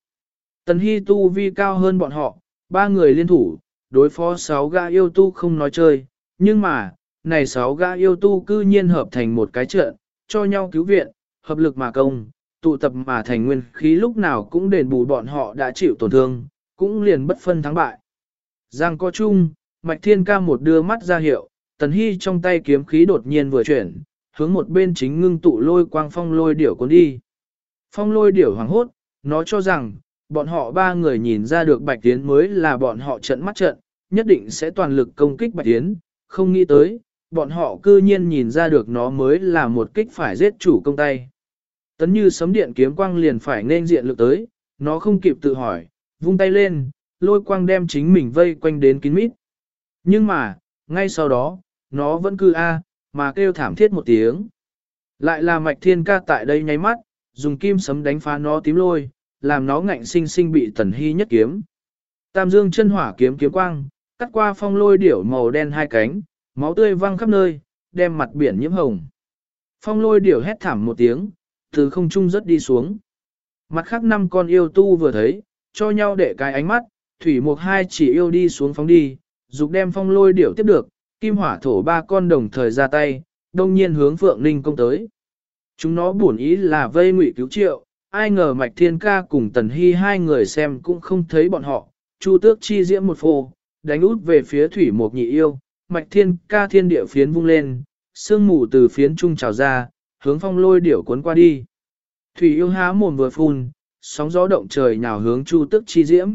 Tần Hy tu vi cao hơn bọn họ, ba người liên thủ, đối phó sáu gã yêu tu không nói chơi, nhưng mà, này sáu gã yêu tu cư nhiên hợp thành một cái trận, cho nhau cứu viện, hợp lực mà công, tụ tập mà thành nguyên khí lúc nào cũng đền bù bọn họ đã chịu tổn thương, cũng liền bất phân thắng bại. Giang có chung, Mạch Thiên ca một đưa mắt ra hiệu, Tần Hy trong tay kiếm khí đột nhiên vừa chuyển, hướng một bên chính ngưng tụ lôi quang phong lôi điểu cuốn đi. Phong lôi điểu hoàng hốt, nó cho rằng, bọn họ ba người nhìn ra được Bạch Tiến mới là bọn họ trận mắt trận, nhất định sẽ toàn lực công kích Bạch Tiến, không nghĩ tới, bọn họ cư nhiên nhìn ra được nó mới là một kích phải giết chủ công tay. Tấn như sấm điện kiếm quang liền phải nên diện lực tới, nó không kịp tự hỏi, vung tay lên, lôi quang đem chính mình vây quanh đến kín mít. Nhưng mà, ngay sau đó, nó vẫn cứ a mà kêu thảm thiết một tiếng. Lại là mạch thiên ca tại đây nháy mắt, dùng kim sấm đánh phá nó tím lôi, làm nó ngạnh sinh sinh bị tần hy nhất kiếm. Tam dương chân hỏa kiếm kiếm quang, cắt qua phong lôi điểu màu đen hai cánh, máu tươi văng khắp nơi, đem mặt biển nhiễm hồng. Phong lôi điểu hét thảm một tiếng, từ không trung rất đi xuống. Mặt khác năm con yêu tu vừa thấy, cho nhau để cái ánh mắt, thủy mục hai chỉ yêu đi xuống phóng đi, dục đem phong lôi điểu tiếp được, kim hỏa thổ ba con đồng thời ra tay, đông nhiên hướng Phượng Ninh công tới. Chúng nó buồn ý là vây ngụy cứu triệu, ai ngờ Mạch Thiên Ca cùng Tần Hy hai người xem cũng không thấy bọn họ, Chu Tước chi diễm một phô, đánh út về phía thủy mục nhị yêu, Mạch Thiên Ca thiên địa phiến vung lên, sương mù từ phiến trung trào ra, hướng phong lôi điểu cuốn qua đi. Thủy yêu há mồm vừa phun, sóng gió động trời nhào hướng Chu Tước chi diễm.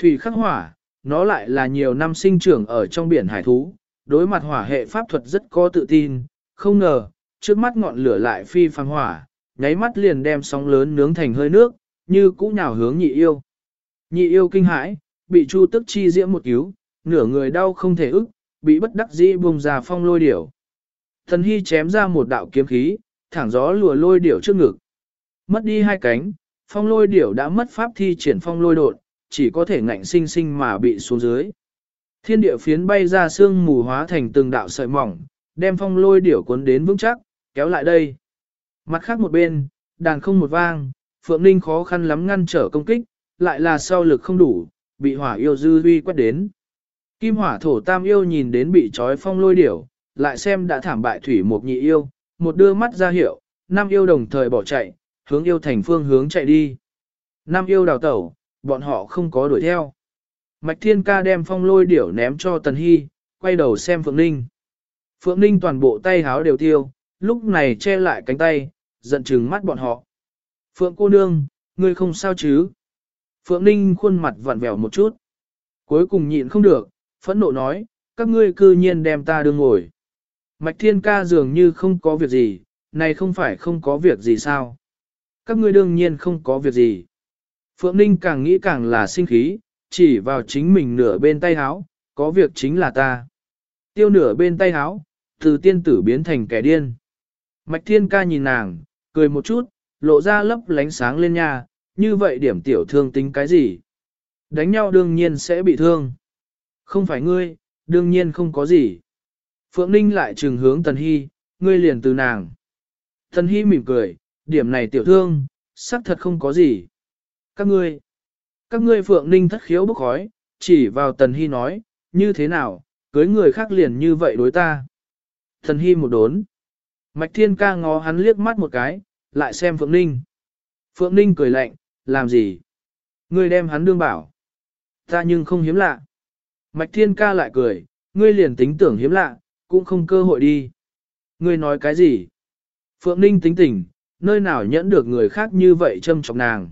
Thủy khắc hỏa, nó lại là nhiều năm sinh trưởng ở trong biển hải thú, đối mặt hỏa hệ pháp thuật rất có tự tin, không ngờ, trước mắt ngọn lửa lại phi phang hỏa, nháy mắt liền đem sóng lớn nướng thành hơi nước, như cũ nhào hướng nhị yêu. Nhị yêu kinh hãi, bị Chu Tức chi diễm một cứu, nửa người đau không thể ức, bị bất đắc dĩ bùng ra phong lôi điểu. Thần hy chém ra một đạo kiếm khí, thẳng gió lùa lôi điểu trước ngực. Mất đi hai cánh, phong lôi điểu đã mất pháp thi triển phong lôi đột, chỉ có thể ngạnh sinh sinh mà bị xuống dưới. Thiên địa phiến bay ra xương mù hóa thành từng đạo sợi mỏng, đem phong lôi điểu cuốn đến vững chắc, kéo lại đây. Mặt khác một bên, đàn không một vang, Phượng Ninh khó khăn lắm ngăn trở công kích, lại là sau lực không đủ, bị hỏa yêu dư uy quét đến. Kim hỏa thổ tam yêu nhìn đến bị trói phong lôi điểu, lại xem đã thảm bại thủy một nhị yêu, một đưa mắt ra hiệu, năm yêu đồng thời bỏ chạy, hướng yêu thành phương hướng chạy đi. Năm yêu đào tẩu, bọn họ không có đuổi theo. Mạch Thiên Ca đem phong lôi điểu ném cho Tần Hy, quay đầu xem Phượng Ninh. Phượng Ninh toàn bộ tay háo đều tiêu, lúc này che lại cánh tay, giận chừng mắt bọn họ. Phượng cô nương, ngươi không sao chứ? Phượng Ninh khuôn mặt vặn vẹo một chút. Cuối cùng nhịn không được, phẫn nộ nói, các ngươi cư nhiên đem ta đưa ngồi. Mạch Thiên Ca dường như không có việc gì, này không phải không có việc gì sao? Các ngươi đương nhiên không có việc gì. Phượng Ninh càng nghĩ càng là sinh khí, chỉ vào chính mình nửa bên tay háo, có việc chính là ta. Tiêu nửa bên tay háo, từ tiên tử biến thành kẻ điên. Mạch Thiên ca nhìn nàng, cười một chút, lộ ra lấp lánh sáng lên nhà, như vậy điểm tiểu thương tính cái gì? Đánh nhau đương nhiên sẽ bị thương. Không phải ngươi, đương nhiên không có gì. Phượng Ninh lại trừng hướng Tần Hy, ngươi liền từ nàng. Tần Hy mỉm cười, điểm này tiểu thương, xác thật không có gì. Các ngươi, các ngươi Phượng Ninh thất khiếu bốc khói, chỉ vào Tần Hy nói, như thế nào, cưới người khác liền như vậy đối ta. Tần Hy một đốn. Mạch Thiên ca ngó hắn liếc mắt một cái, lại xem Phượng Ninh. Phượng Ninh cười lạnh, làm gì? Ngươi đem hắn đương bảo. Ta nhưng không hiếm lạ. Mạch Thiên ca lại cười, Ngươi liền tính tưởng hiếm lạ, cũng không cơ hội đi. Ngươi nói cái gì? Phượng Ninh tính tình, nơi nào nhẫn được người khác như vậy châm trọng nàng.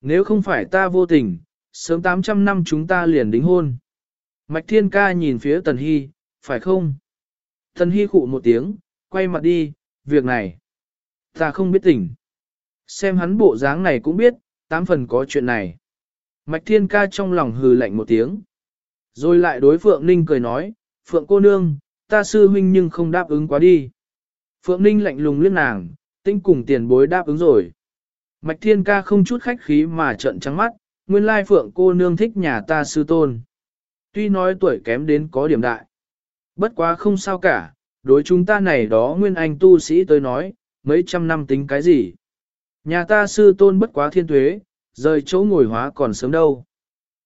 Nếu không phải ta vô tình, sớm 800 năm chúng ta liền đính hôn. Mạch Thiên Ca nhìn phía Tần Hy, phải không? Tần Hy khụ một tiếng, quay mặt đi, việc này. Ta không biết tỉnh. Xem hắn bộ dáng này cũng biết, tám phần có chuyện này. Mạch Thiên Ca trong lòng hừ lạnh một tiếng. Rồi lại đối Phượng Ninh cười nói, Phượng cô nương, ta sư huynh nhưng không đáp ứng quá đi. Phượng Ninh lạnh lùng liếc nàng, tinh cùng tiền bối đáp ứng rồi. Mạch Thiên Ca không chút khách khí mà trợn trắng mắt, nguyên lai Phượng cô nương thích nhà ta sư tôn. Tuy nói tuổi kém đến có điểm đại. Bất quá không sao cả, đối chúng ta này đó nguyên anh tu sĩ tới nói, mấy trăm năm tính cái gì. Nhà ta sư tôn bất quá thiên tuế, rời chỗ ngồi hóa còn sớm đâu.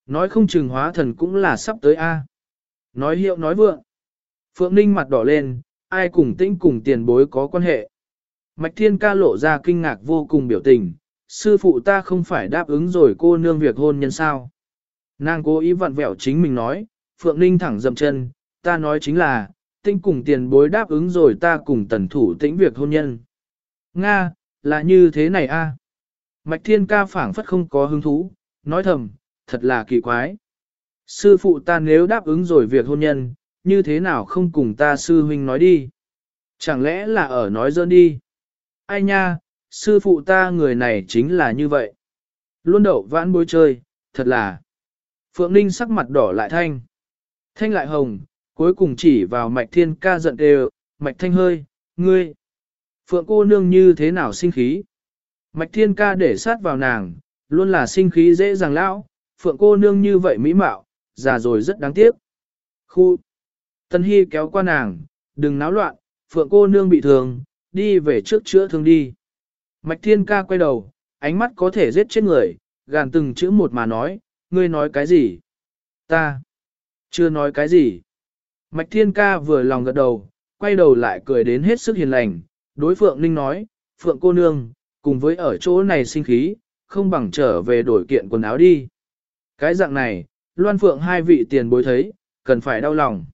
Nói không chừng hóa thần cũng là sắp tới A. Nói hiệu nói vượng. Phượng Ninh mặt đỏ lên, ai cùng tĩnh cùng tiền bối có quan hệ. Mạch Thiên ca lộ ra kinh ngạc vô cùng biểu tình, sư phụ ta không phải đáp ứng rồi cô nương việc hôn nhân sao. Nàng cố ý vặn vẹo chính mình nói, Phượng Ninh thẳng dậm chân, ta nói chính là, tinh cùng tiền bối đáp ứng rồi ta cùng tần thủ tĩnh việc hôn nhân. Nga, là như thế này a. Mạch Thiên ca phảng phất không có hứng thú, nói thầm, thật là kỳ quái. Sư phụ ta nếu đáp ứng rồi việc hôn nhân, như thế nào không cùng ta sư huynh nói đi? Chẳng lẽ là ở nói dơn đi? Ai nha, sư phụ ta người này chính là như vậy. Luôn đậu vãn bối chơi, thật là. Phượng Ninh sắc mặt đỏ lại thanh. Thanh lại hồng, cuối cùng chỉ vào mạch thiên ca giận đều, mạch thanh hơi, ngươi. Phượng cô nương như thế nào sinh khí? Mạch thiên ca để sát vào nàng, luôn là sinh khí dễ dàng lão, phượng cô nương như vậy mỹ mạo, già rồi rất đáng tiếc. Khu! Tân Hy kéo qua nàng, đừng náo loạn, phượng cô nương bị thương, đi về trước chữa thương đi. Mạch thiên ca quay đầu, ánh mắt có thể giết chết người, gàn từng chữ một mà nói, ngươi nói cái gì? Ta! Chưa nói cái gì? Mạch thiên ca vừa lòng gật đầu, quay đầu lại cười đến hết sức hiền lành, đối Phượng Ninh nói, Phượng cô nương, cùng với ở chỗ này sinh khí, không bằng trở về đổi kiện quần áo đi. Cái dạng này, Loan Phượng hai vị tiền bối thấy, cần phải đau lòng.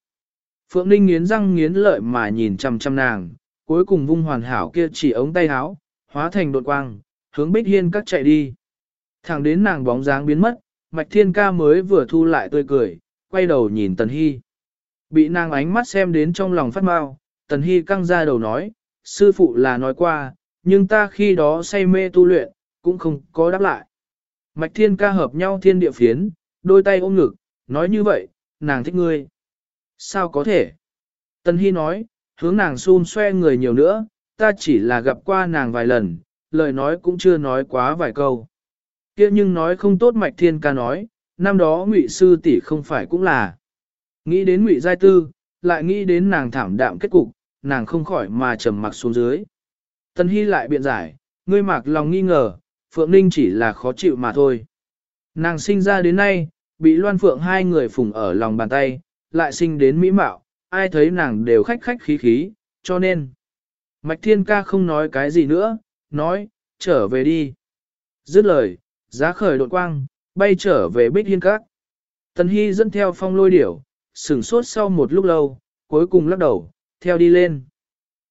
Phượng Ninh nghiến răng nghiến lợi mà nhìn chăm chăm nàng, cuối cùng vung hoàn hảo kia chỉ ống tay áo, hóa thành đột quang, hướng Bích Hiên các chạy đi. Thẳng đến nàng bóng dáng biến mất, Mạch Thiên Ca mới vừa thu lại tươi cười, quay đầu nhìn Tần Hy. Bị nàng ánh mắt xem đến trong lòng phát mau, Tần Hy căng ra đầu nói, sư phụ là nói qua, nhưng ta khi đó say mê tu luyện, cũng không có đáp lại. Mạch thiên ca hợp nhau thiên địa phiến, đôi tay ôm ngực, nói như vậy, nàng thích ngươi. Sao có thể? Tần Hy nói, hướng nàng xun xoe người nhiều nữa, ta chỉ là gặp qua nàng vài lần, lời nói cũng chưa nói quá vài câu. kia nhưng nói không tốt mạch thiên ca nói, năm đó ngụy sư tỷ không phải cũng là. Nghĩ đến ngụy giai tư, lại nghĩ đến nàng thảm đạm kết cục, nàng không khỏi mà trầm mặc xuống dưới. Tân Hy lại biện giải, ngươi mặc lòng nghi ngờ, Phượng Ninh chỉ là khó chịu mà thôi. Nàng sinh ra đến nay, bị Loan Phượng hai người phùng ở lòng bàn tay, lại sinh đến mỹ mạo, ai thấy nàng đều khách khách khí khí, cho nên. Mạch Thiên Ca không nói cái gì nữa, nói, trở về đi. Dứt lời, giá khởi đột quang, bay trở về Bích Hiên Các. Tần Hy dẫn theo phong lôi điểu, sửng sốt sau một lúc lâu, cuối cùng lắc đầu, theo đi lên.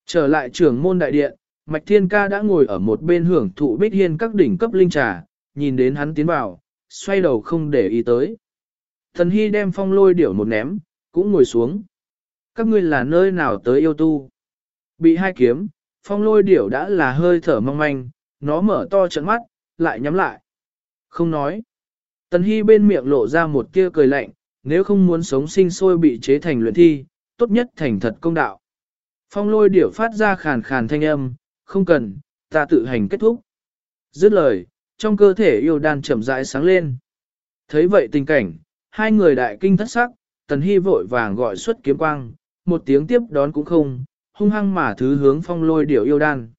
Trở lại trưởng môn đại điện, Mạch Thiên Ca đã ngồi ở một bên hưởng thụ Bích Hiên các đỉnh cấp linh trà, nhìn đến hắn tiến vào, xoay đầu không để ý tới. Thần Hy đem phong lôi điểu một ném, cũng ngồi xuống. Các ngươi là nơi nào tới yêu tu? Bị hai kiếm, phong lôi điểu đã là hơi thở mong manh, nó mở to trận mắt, lại nhắm lại. Không nói. Tần Hy bên miệng lộ ra một tia cười lạnh, nếu không muốn sống sinh sôi bị chế thành luyện thi, tốt nhất thành thật công đạo. Phong lôi điểu phát ra khàn khàn thanh âm, không cần, ta tự hành kết thúc. Dứt lời, trong cơ thể yêu đan chậm rãi sáng lên. Thấy vậy tình cảnh, hai người đại kinh thất sắc, tần hy vội vàng gọi xuất kiếm quang, một tiếng tiếp đón cũng không, hung hăng mà thứ hướng phong lôi điểu yêu đan.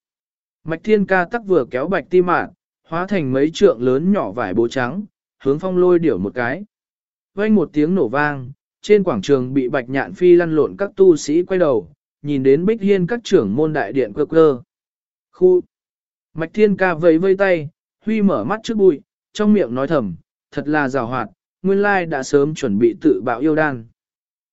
Mạch thiên ca tắc vừa kéo bạch ti mạn, hóa thành mấy trượng lớn nhỏ vải bố trắng, hướng phong lôi điểu một cái. Vang một tiếng nổ vang, trên quảng trường bị bạch nhạn phi lăn lộn các tu sĩ quay đầu, nhìn đến bích hiên các trưởng môn đại điện cơ cơ. Khu! Mạch thiên ca vẫy vây tay, huy mở mắt trước bụi, trong miệng nói thầm, thật là rào hoạt, nguyên lai đã sớm chuẩn bị tự bạo yêu đan.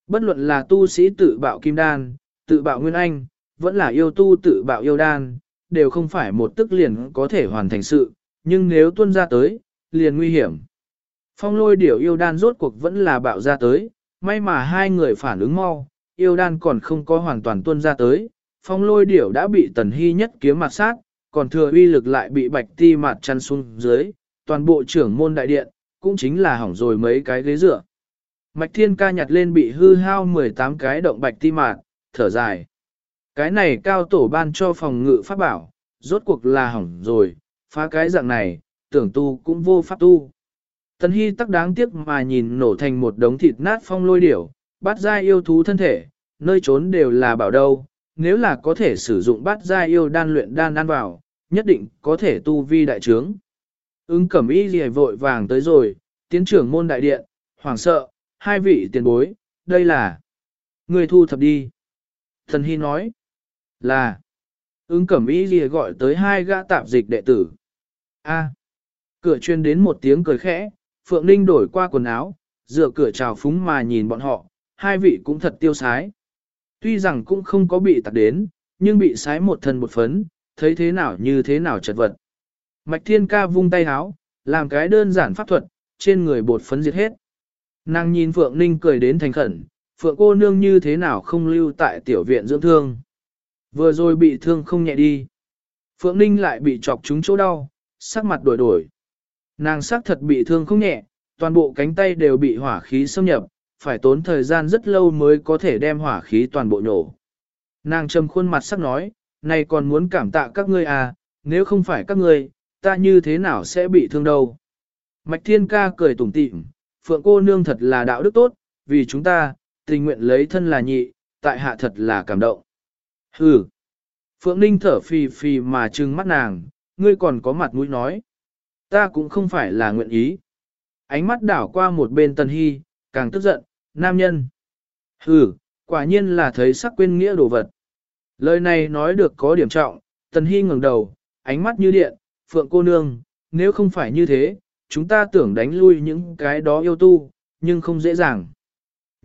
Bất luận là tu sĩ tự bạo kim đan, tự bạo nguyên anh, vẫn là yêu tu tự bạo yêu đan, đều không phải một tức liền có thể hoàn thành sự, nhưng nếu tuân ra tới, liền nguy hiểm. Phong lôi điểu yêu đan rốt cuộc vẫn là bạo ra tới, may mà hai người phản ứng mau, yêu đan còn không có hoàn toàn tuân ra tới, phong lôi điểu đã bị tần hy nhất kiếm mặt sát, còn thừa uy lực lại bị bạch ti mặt chăn xuống dưới, toàn bộ trưởng môn đại điện, cũng chính là hỏng rồi mấy cái ghế dựa. Mạch thiên ca nhặt lên bị hư hao 18 cái động bạch ti mạt, thở dài. Cái này cao tổ ban cho phòng ngự pháp bảo, rốt cuộc là hỏng rồi, phá cái dạng này, tưởng tu cũng vô pháp tu. Tần Hy tắc đáng tiếc mà nhìn nổ thành một đống thịt nát phong lôi điểu, bát giai yêu thú thân thể, nơi trốn đều là bảo đâu, nếu là có thể sử dụng bát giai yêu đan luyện đan ăn vào, nhất định có thể tu vi đại trướng. Ứng cẩm y gì vội vàng tới rồi, tiến trưởng môn đại điện, hoàng sợ, hai vị tiền bối, đây là người thu thập đi. Thần Hy nói là ứng cẩm y gì gọi tới hai gã tạp dịch đệ tử. A. cửa chuyên đến một tiếng cười khẽ, Phượng Ninh đổi qua quần áo, dựa cửa chào phúng mà nhìn bọn họ, hai vị cũng thật tiêu sái. Tuy rằng cũng không có bị tạc đến, nhưng bị sái một thân một phấn, thấy thế nào như thế nào chật vật. Mạch Thiên Ca vung tay háo, làm cái đơn giản pháp thuật, trên người bột phấn diệt hết. Nàng nhìn Phượng Ninh cười đến thành khẩn, Phượng cô nương như thế nào không lưu tại tiểu viện dưỡng thương. Vừa rồi bị thương không nhẹ đi. Phượng Ninh lại bị chọc trúng chỗ đau, sắc mặt đổi đổi. Nàng sắc thật bị thương không nhẹ, toàn bộ cánh tay đều bị hỏa khí xâm nhập, phải tốn thời gian rất lâu mới có thể đem hỏa khí toàn bộ nổ. Nàng trầm khuôn mặt sắc nói, này còn muốn cảm tạ các ngươi à, nếu không phải các ngươi, ta như thế nào sẽ bị thương đâu. Mạch Thiên Ca cười tủm tỉm, Phượng cô nương thật là đạo đức tốt, vì chúng ta, tình nguyện lấy thân là nhị, tại hạ thật là cảm động. Hừ. Phượng Ninh thở phì phì mà trừng mắt nàng, ngươi còn có mặt mũi nói. Ta cũng không phải là nguyện ý. Ánh mắt đảo qua một bên Tần Hy, càng tức giận, nam nhân. Hừ, quả nhiên là thấy sắc quên nghĩa đồ vật. Lời này nói được có điểm trọng, Tần Hy ngẩng đầu, ánh mắt như điện, Phượng cô nương, nếu không phải như thế, chúng ta tưởng đánh lui những cái đó yêu tu, nhưng không dễ dàng.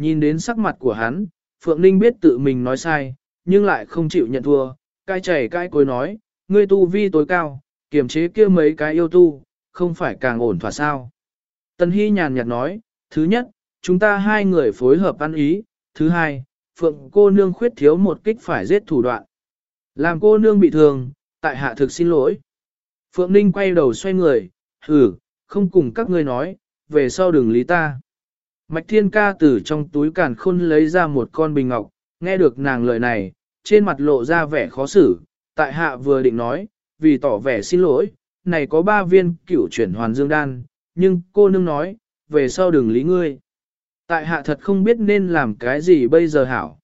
Nhìn đến sắc mặt của hắn, Phượng Ninh biết tự mình nói sai, nhưng lại không chịu nhận thua, cai chảy cai cối nói, ngươi tu vi tối cao, kiềm chế kia mấy cái yêu tu, không phải càng ổn thỏa sao. Tần Hy nhàn nhạt nói, thứ nhất, chúng ta hai người phối hợp ăn ý, thứ hai, Phượng cô nương khuyết thiếu một kích phải giết thủ đoạn. Làm cô nương bị thương, tại hạ thực xin lỗi. Phượng Ninh quay đầu xoay người, hử, không cùng các ngươi nói, về sau đừng lý ta. Mạch Thiên Ca từ trong túi càn khôn lấy ra một con bình ngọc, nghe được nàng lời này, trên mặt lộ ra vẻ khó xử, tại hạ vừa định nói, vì tỏ vẻ xin lỗi, này có ba viên cửu chuyển hoàn dương đan, nhưng cô nương nói, về sau đừng lý ngươi. Tại hạ thật không biết nên làm cái gì bây giờ hảo.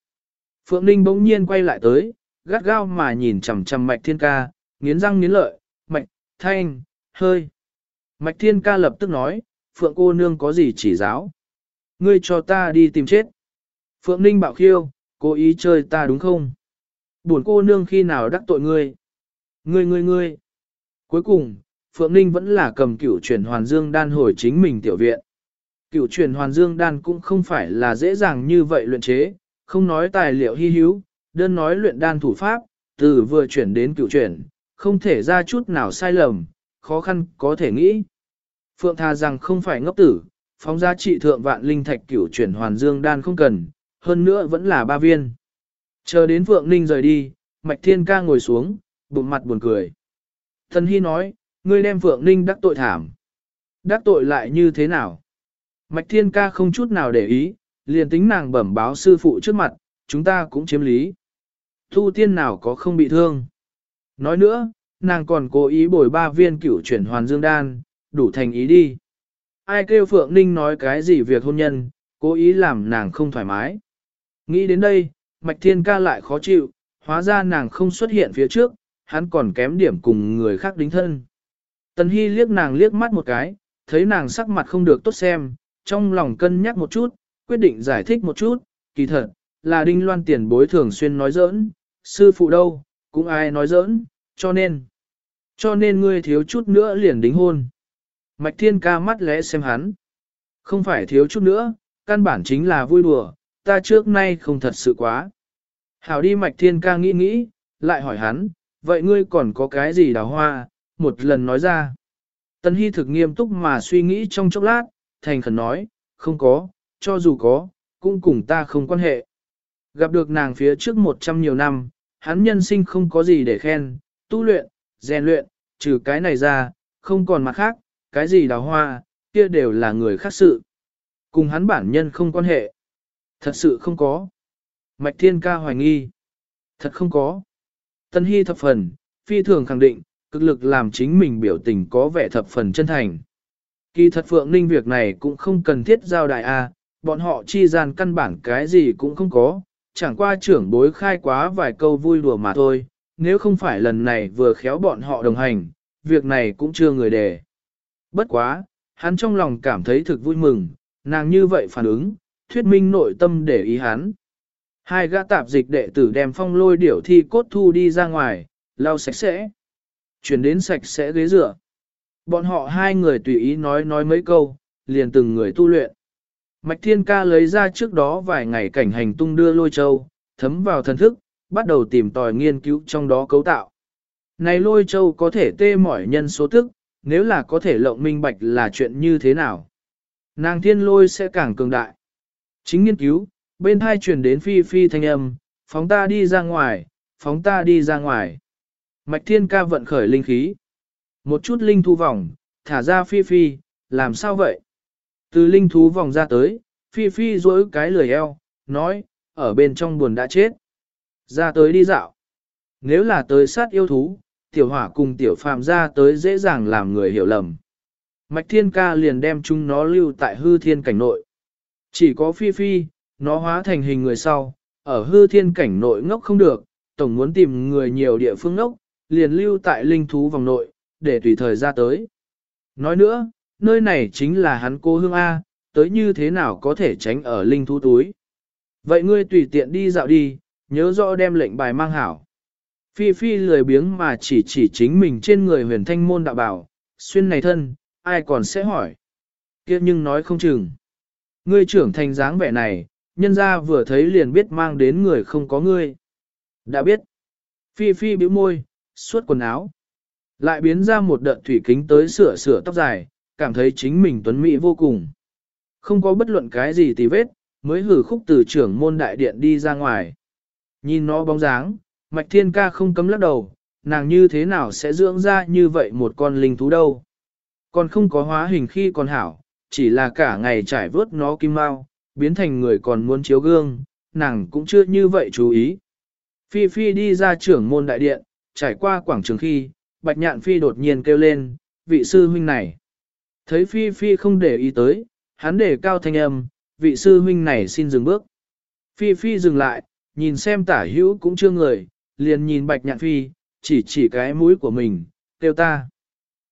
Phượng Ninh bỗng nhiên quay lại tới, gắt gao mà nhìn chằm chằm mạch thiên ca, nghiến răng nghiến lợi, mạch, thanh, hơi. Mạch thiên ca lập tức nói, Phượng cô nương có gì chỉ giáo. Ngươi cho ta đi tìm chết. Phượng Ninh bạo khiêu, cố ý chơi ta đúng không? Buồn cô nương khi nào đắc tội ngươi? Ngươi ngươi ngươi. Cuối cùng, Phượng Ninh vẫn là cầm cửu chuyển hoàn dương đan hồi chính mình tiểu viện. Cửu chuyển hoàn dương đan cũng không phải là dễ dàng như vậy luyện chế, không nói tài liệu hy hữu, đơn nói luyện đan thủ pháp, từ vừa chuyển đến cửu chuyển, không thể ra chút nào sai lầm, khó khăn có thể nghĩ. Phượng tha rằng không phải ngốc tử, phóng giá trị thượng vạn linh thạch cửu chuyển hoàn dương đan không cần, hơn nữa vẫn là ba viên. Chờ đến Phượng Ninh rời đi, Mạch Thiên ca ngồi xuống, bụng mặt buồn cười. Thần Hy nói, ngươi đem Phượng Ninh đắc tội thảm. Đắc tội lại như thế nào? Mạch Thiên Ca không chút nào để ý, liền tính nàng bẩm báo sư phụ trước mặt, chúng ta cũng chiếm lý. Thu tiên nào có không bị thương. Nói nữa, nàng còn cố ý bồi ba viên cửu chuyển hoàn dương đan, đủ thành ý đi. Ai kêu Phượng Ninh nói cái gì việc hôn nhân, cố ý làm nàng không thoải mái. Nghĩ đến đây, Mạch Thiên Ca lại khó chịu, hóa ra nàng không xuất hiện phía trước, hắn còn kém điểm cùng người khác đính thân. Tần Hy liếc nàng liếc mắt một cái, thấy nàng sắc mặt không được tốt xem, trong lòng cân nhắc một chút, quyết định giải thích một chút, kỳ thật, là đinh loan tiền bối thường xuyên nói giỡn, sư phụ đâu, cũng ai nói giỡn, cho nên, cho nên ngươi thiếu chút nữa liền đính hôn. Mạch thiên ca mắt lẽ xem hắn, không phải thiếu chút nữa, căn bản chính là vui đùa, ta trước nay không thật sự quá. Hảo đi mạch thiên ca nghĩ nghĩ, lại hỏi hắn, vậy ngươi còn có cái gì đào hoa, một lần nói ra. Tân Hy thực nghiêm túc mà suy nghĩ trong chốc lát, thành khẩn nói, không có, cho dù có, cũng cùng ta không quan hệ. Gặp được nàng phía trước một trăm nhiều năm, hắn nhân sinh không có gì để khen, tu luyện, rèn luyện, trừ cái này ra, không còn mặt khác, cái gì đào hoa, kia đều là người khác sự. Cùng hắn bản nhân không quan hệ. Thật sự không có. Mạch Thiên Ca hoài nghi. Thật không có. Tân Hy thập phần, phi thường khẳng định, cực lực làm chính mình biểu tình có vẻ thập phần chân thành. Kỳ thật Phượng Ninh việc này cũng không cần thiết giao đại A, bọn họ chi gian căn bản cái gì cũng không có, chẳng qua trưởng bối khai quá vài câu vui đùa mà thôi, nếu không phải lần này vừa khéo bọn họ đồng hành, việc này cũng chưa người đề. Bất quá, hắn trong lòng cảm thấy thực vui mừng, nàng như vậy phản ứng, thuyết minh nội tâm để ý hắn. Hai gã tạp dịch đệ tử đem phong lôi điểu thi cốt thu đi ra ngoài, lau sạch sẽ. Chuyển đến sạch sẽ ghế rửa. Bọn họ hai người tùy ý nói nói mấy câu, liền từng người tu luyện. Mạch Thiên Ca lấy ra trước đó vài ngày cảnh hành tung đưa lôi châu, thấm vào thần thức, bắt đầu tìm tòi nghiên cứu trong đó cấu tạo. Này lôi châu có thể tê mỏi nhân số thức nếu là có thể lộng minh bạch là chuyện như thế nào. Nàng thiên lôi sẽ càng cường đại. Chính nghiên cứu, bên hai truyền đến phi phi thanh âm, phóng ta đi ra ngoài, phóng ta đi ra ngoài. Mạch thiên ca vận khởi linh khí. Một chút linh thu vòng, thả ra phi phi, làm sao vậy? Từ linh thú vòng ra tới, phi phi duỗi cái lười eo, nói, ở bên trong buồn đã chết. Ra tới đi dạo. Nếu là tới sát yêu thú, tiểu hỏa cùng tiểu phàm ra tới dễ dàng làm người hiểu lầm. Mạch thiên ca liền đem chúng nó lưu tại hư thiên cảnh nội. Chỉ có phi phi, nó hóa thành hình người sau, ở hư thiên cảnh nội ngốc không được, tổng muốn tìm người nhiều địa phương ngốc, liền lưu tại linh thú vòng nội, để tùy thời ra tới. Nói nữa, nơi này chính là hắn cô hương A, tới như thế nào có thể tránh ở linh thú túi. Vậy ngươi tùy tiện đi dạo đi, nhớ rõ đem lệnh bài mang hảo. Phi Phi lười biếng mà chỉ chỉ chính mình trên người huyền thanh môn đạo bảo, xuyên này thân, ai còn sẽ hỏi. kia nhưng nói không chừng. Ngươi trưởng thành dáng vẻ này, nhân ra vừa thấy liền biết mang đến người không có ngươi. Đã biết. Phi Phi bĩu môi, suốt quần áo. Lại biến ra một đợt thủy kính tới sửa sửa tóc dài, cảm thấy chính mình tuấn mỹ vô cùng. Không có bất luận cái gì tì vết, mới hử khúc từ trưởng môn đại điện đi ra ngoài. Nhìn nó bóng dáng, Mạch Thiên Ca không cấm lắc đầu, nàng như thế nào sẽ dưỡng ra như vậy một con linh thú đâu. Còn không có hóa hình khi còn hảo, chỉ là cả ngày trải vớt nó kim mau, biến thành người còn muốn chiếu gương, nàng cũng chưa như vậy chú ý. Phi Phi đi ra trưởng môn đại điện, trải qua quảng trường khi, Bạch Nhạn Phi đột nhiên kêu lên, vị sư huynh này. Thấy Phi Phi không để ý tới, hắn để cao thanh âm, vị sư huynh này xin dừng bước. Phi Phi dừng lại, nhìn xem tả hữu cũng chưa người, liền nhìn Bạch Nhạn Phi, chỉ chỉ cái mũi của mình, kêu ta.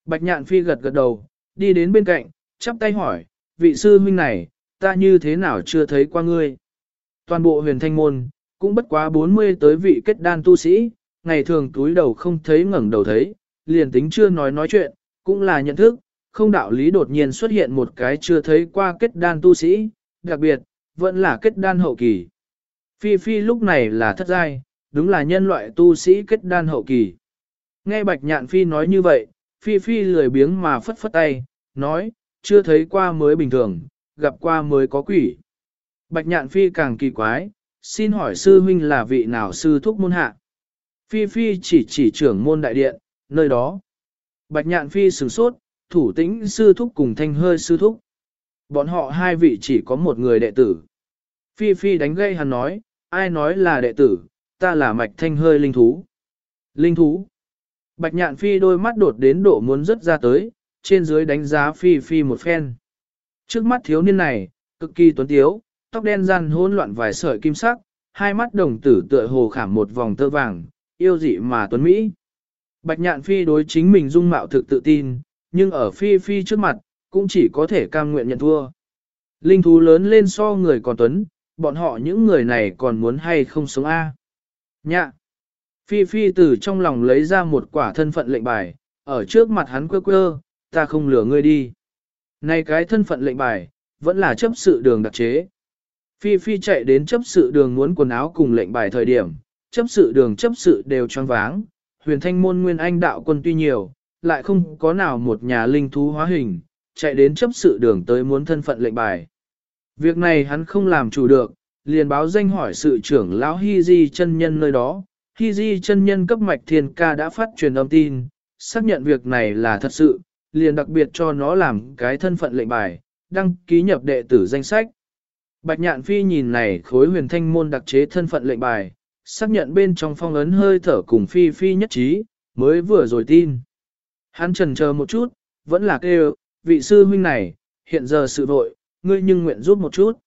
Bạch Nhạn Phi gật gật đầu, đi đến bên cạnh, chắp tay hỏi, vị sư huynh này, ta như thế nào chưa thấy qua ngươi. Toàn bộ huyền thanh môn, cũng bất quá 40 tới vị kết đan tu sĩ, ngày thường túi đầu không thấy ngẩng đầu thấy, liền tính chưa nói nói chuyện, cũng là nhận thức, không đạo lý đột nhiên xuất hiện một cái chưa thấy qua kết đan tu sĩ, đặc biệt, vẫn là kết đan hậu kỳ. Phi Phi lúc này là thất giai, đúng là nhân loại tu sĩ kết đan hậu kỳ. Nghe Bạch Nhạn Phi nói như vậy, Phi Phi lười biếng mà phất phất tay, nói, chưa thấy qua mới bình thường, gặp qua mới có quỷ. Bạch Nhạn Phi càng kỳ quái, xin hỏi sư huynh là vị nào sư thúc môn hạ. Phi Phi chỉ chỉ trưởng môn đại điện, nơi đó. Bạch Nhạn Phi sửng sốt, thủ tĩnh sư thúc cùng thanh hơi sư thúc. Bọn họ hai vị chỉ có một người đệ tử. Phi Phi đánh gây hắn nói, ai nói là đệ tử, ta là mạch thanh hơi linh thú. Linh thú. Bạch nhạn Phi đôi mắt đột đến độ muốn rớt ra tới, trên dưới đánh giá Phi Phi một phen. Trước mắt thiếu niên này, cực kỳ tuấn tiếu, tóc đen răn hỗn loạn vài sợi kim sắc, hai mắt đồng tử tựa hồ khảm một vòng tơ vàng, yêu dị mà tuấn Mỹ. Bạch nhạn Phi đối chính mình dung mạo thực tự tin, nhưng ở Phi Phi trước mặt, cũng chỉ có thể cam nguyện nhận thua. Linh thú lớn lên so người còn tuấn, bọn họ những người này còn muốn hay không sống A. Nhạ! Phi Phi từ trong lòng lấy ra một quả thân phận lệnh bài, ở trước mặt hắn quơ quơ, ta không lừa ngươi đi. Này cái thân phận lệnh bài, vẫn là chấp sự đường đặc chế. Phi Phi chạy đến chấp sự đường muốn quần áo cùng lệnh bài thời điểm, chấp sự đường chấp sự đều choáng váng, huyền thanh môn nguyên anh đạo quân tuy nhiều, lại không có nào một nhà linh thú hóa hình, chạy đến chấp sự đường tới muốn thân phận lệnh bài. Việc này hắn không làm chủ được, liền báo danh hỏi sự trưởng lão Hy Di chân nhân nơi đó. Hy Di chân nhân cấp mạch thiên ca đã phát truyền âm tin, xác nhận việc này là thật sự, liền đặc biệt cho nó làm cái thân phận lệnh bài, đăng ký nhập đệ tử danh sách. Bạch nhạn phi nhìn này khối huyền thanh môn đặc chế thân phận lệnh bài, xác nhận bên trong phong ấn hơi thở cùng phi phi nhất trí, mới vừa rồi tin. Hắn trần chờ một chút, vẫn là kêu, vị sư huynh này, hiện giờ sự vội, ngươi nhưng nguyện giúp một chút.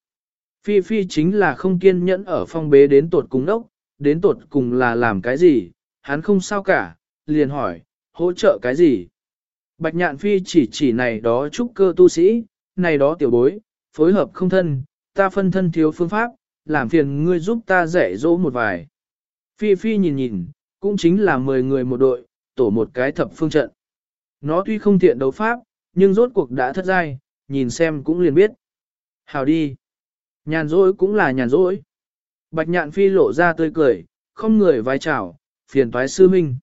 Phi Phi chính là không kiên nhẫn ở phong bế đến tột cùng đốc, đến tột cùng là làm cái gì, hắn không sao cả, liền hỏi, hỗ trợ cái gì. Bạch nhạn Phi chỉ chỉ này đó trúc cơ tu sĩ, này đó tiểu bối, phối hợp không thân, ta phân thân thiếu phương pháp, làm phiền ngươi giúp ta dạy dỗ một vài. Phi Phi nhìn nhìn, cũng chính là 10 người một đội, tổ một cái thập phương trận. Nó tuy không thiện đấu pháp, nhưng rốt cuộc đã thất giai, nhìn xem cũng liền biết. Hào đi. Nhàn rỗi cũng là nhàn rỗi. Bạch nhạn phi lộ ra tươi cười, không người vai chào, phiền toái sư minh.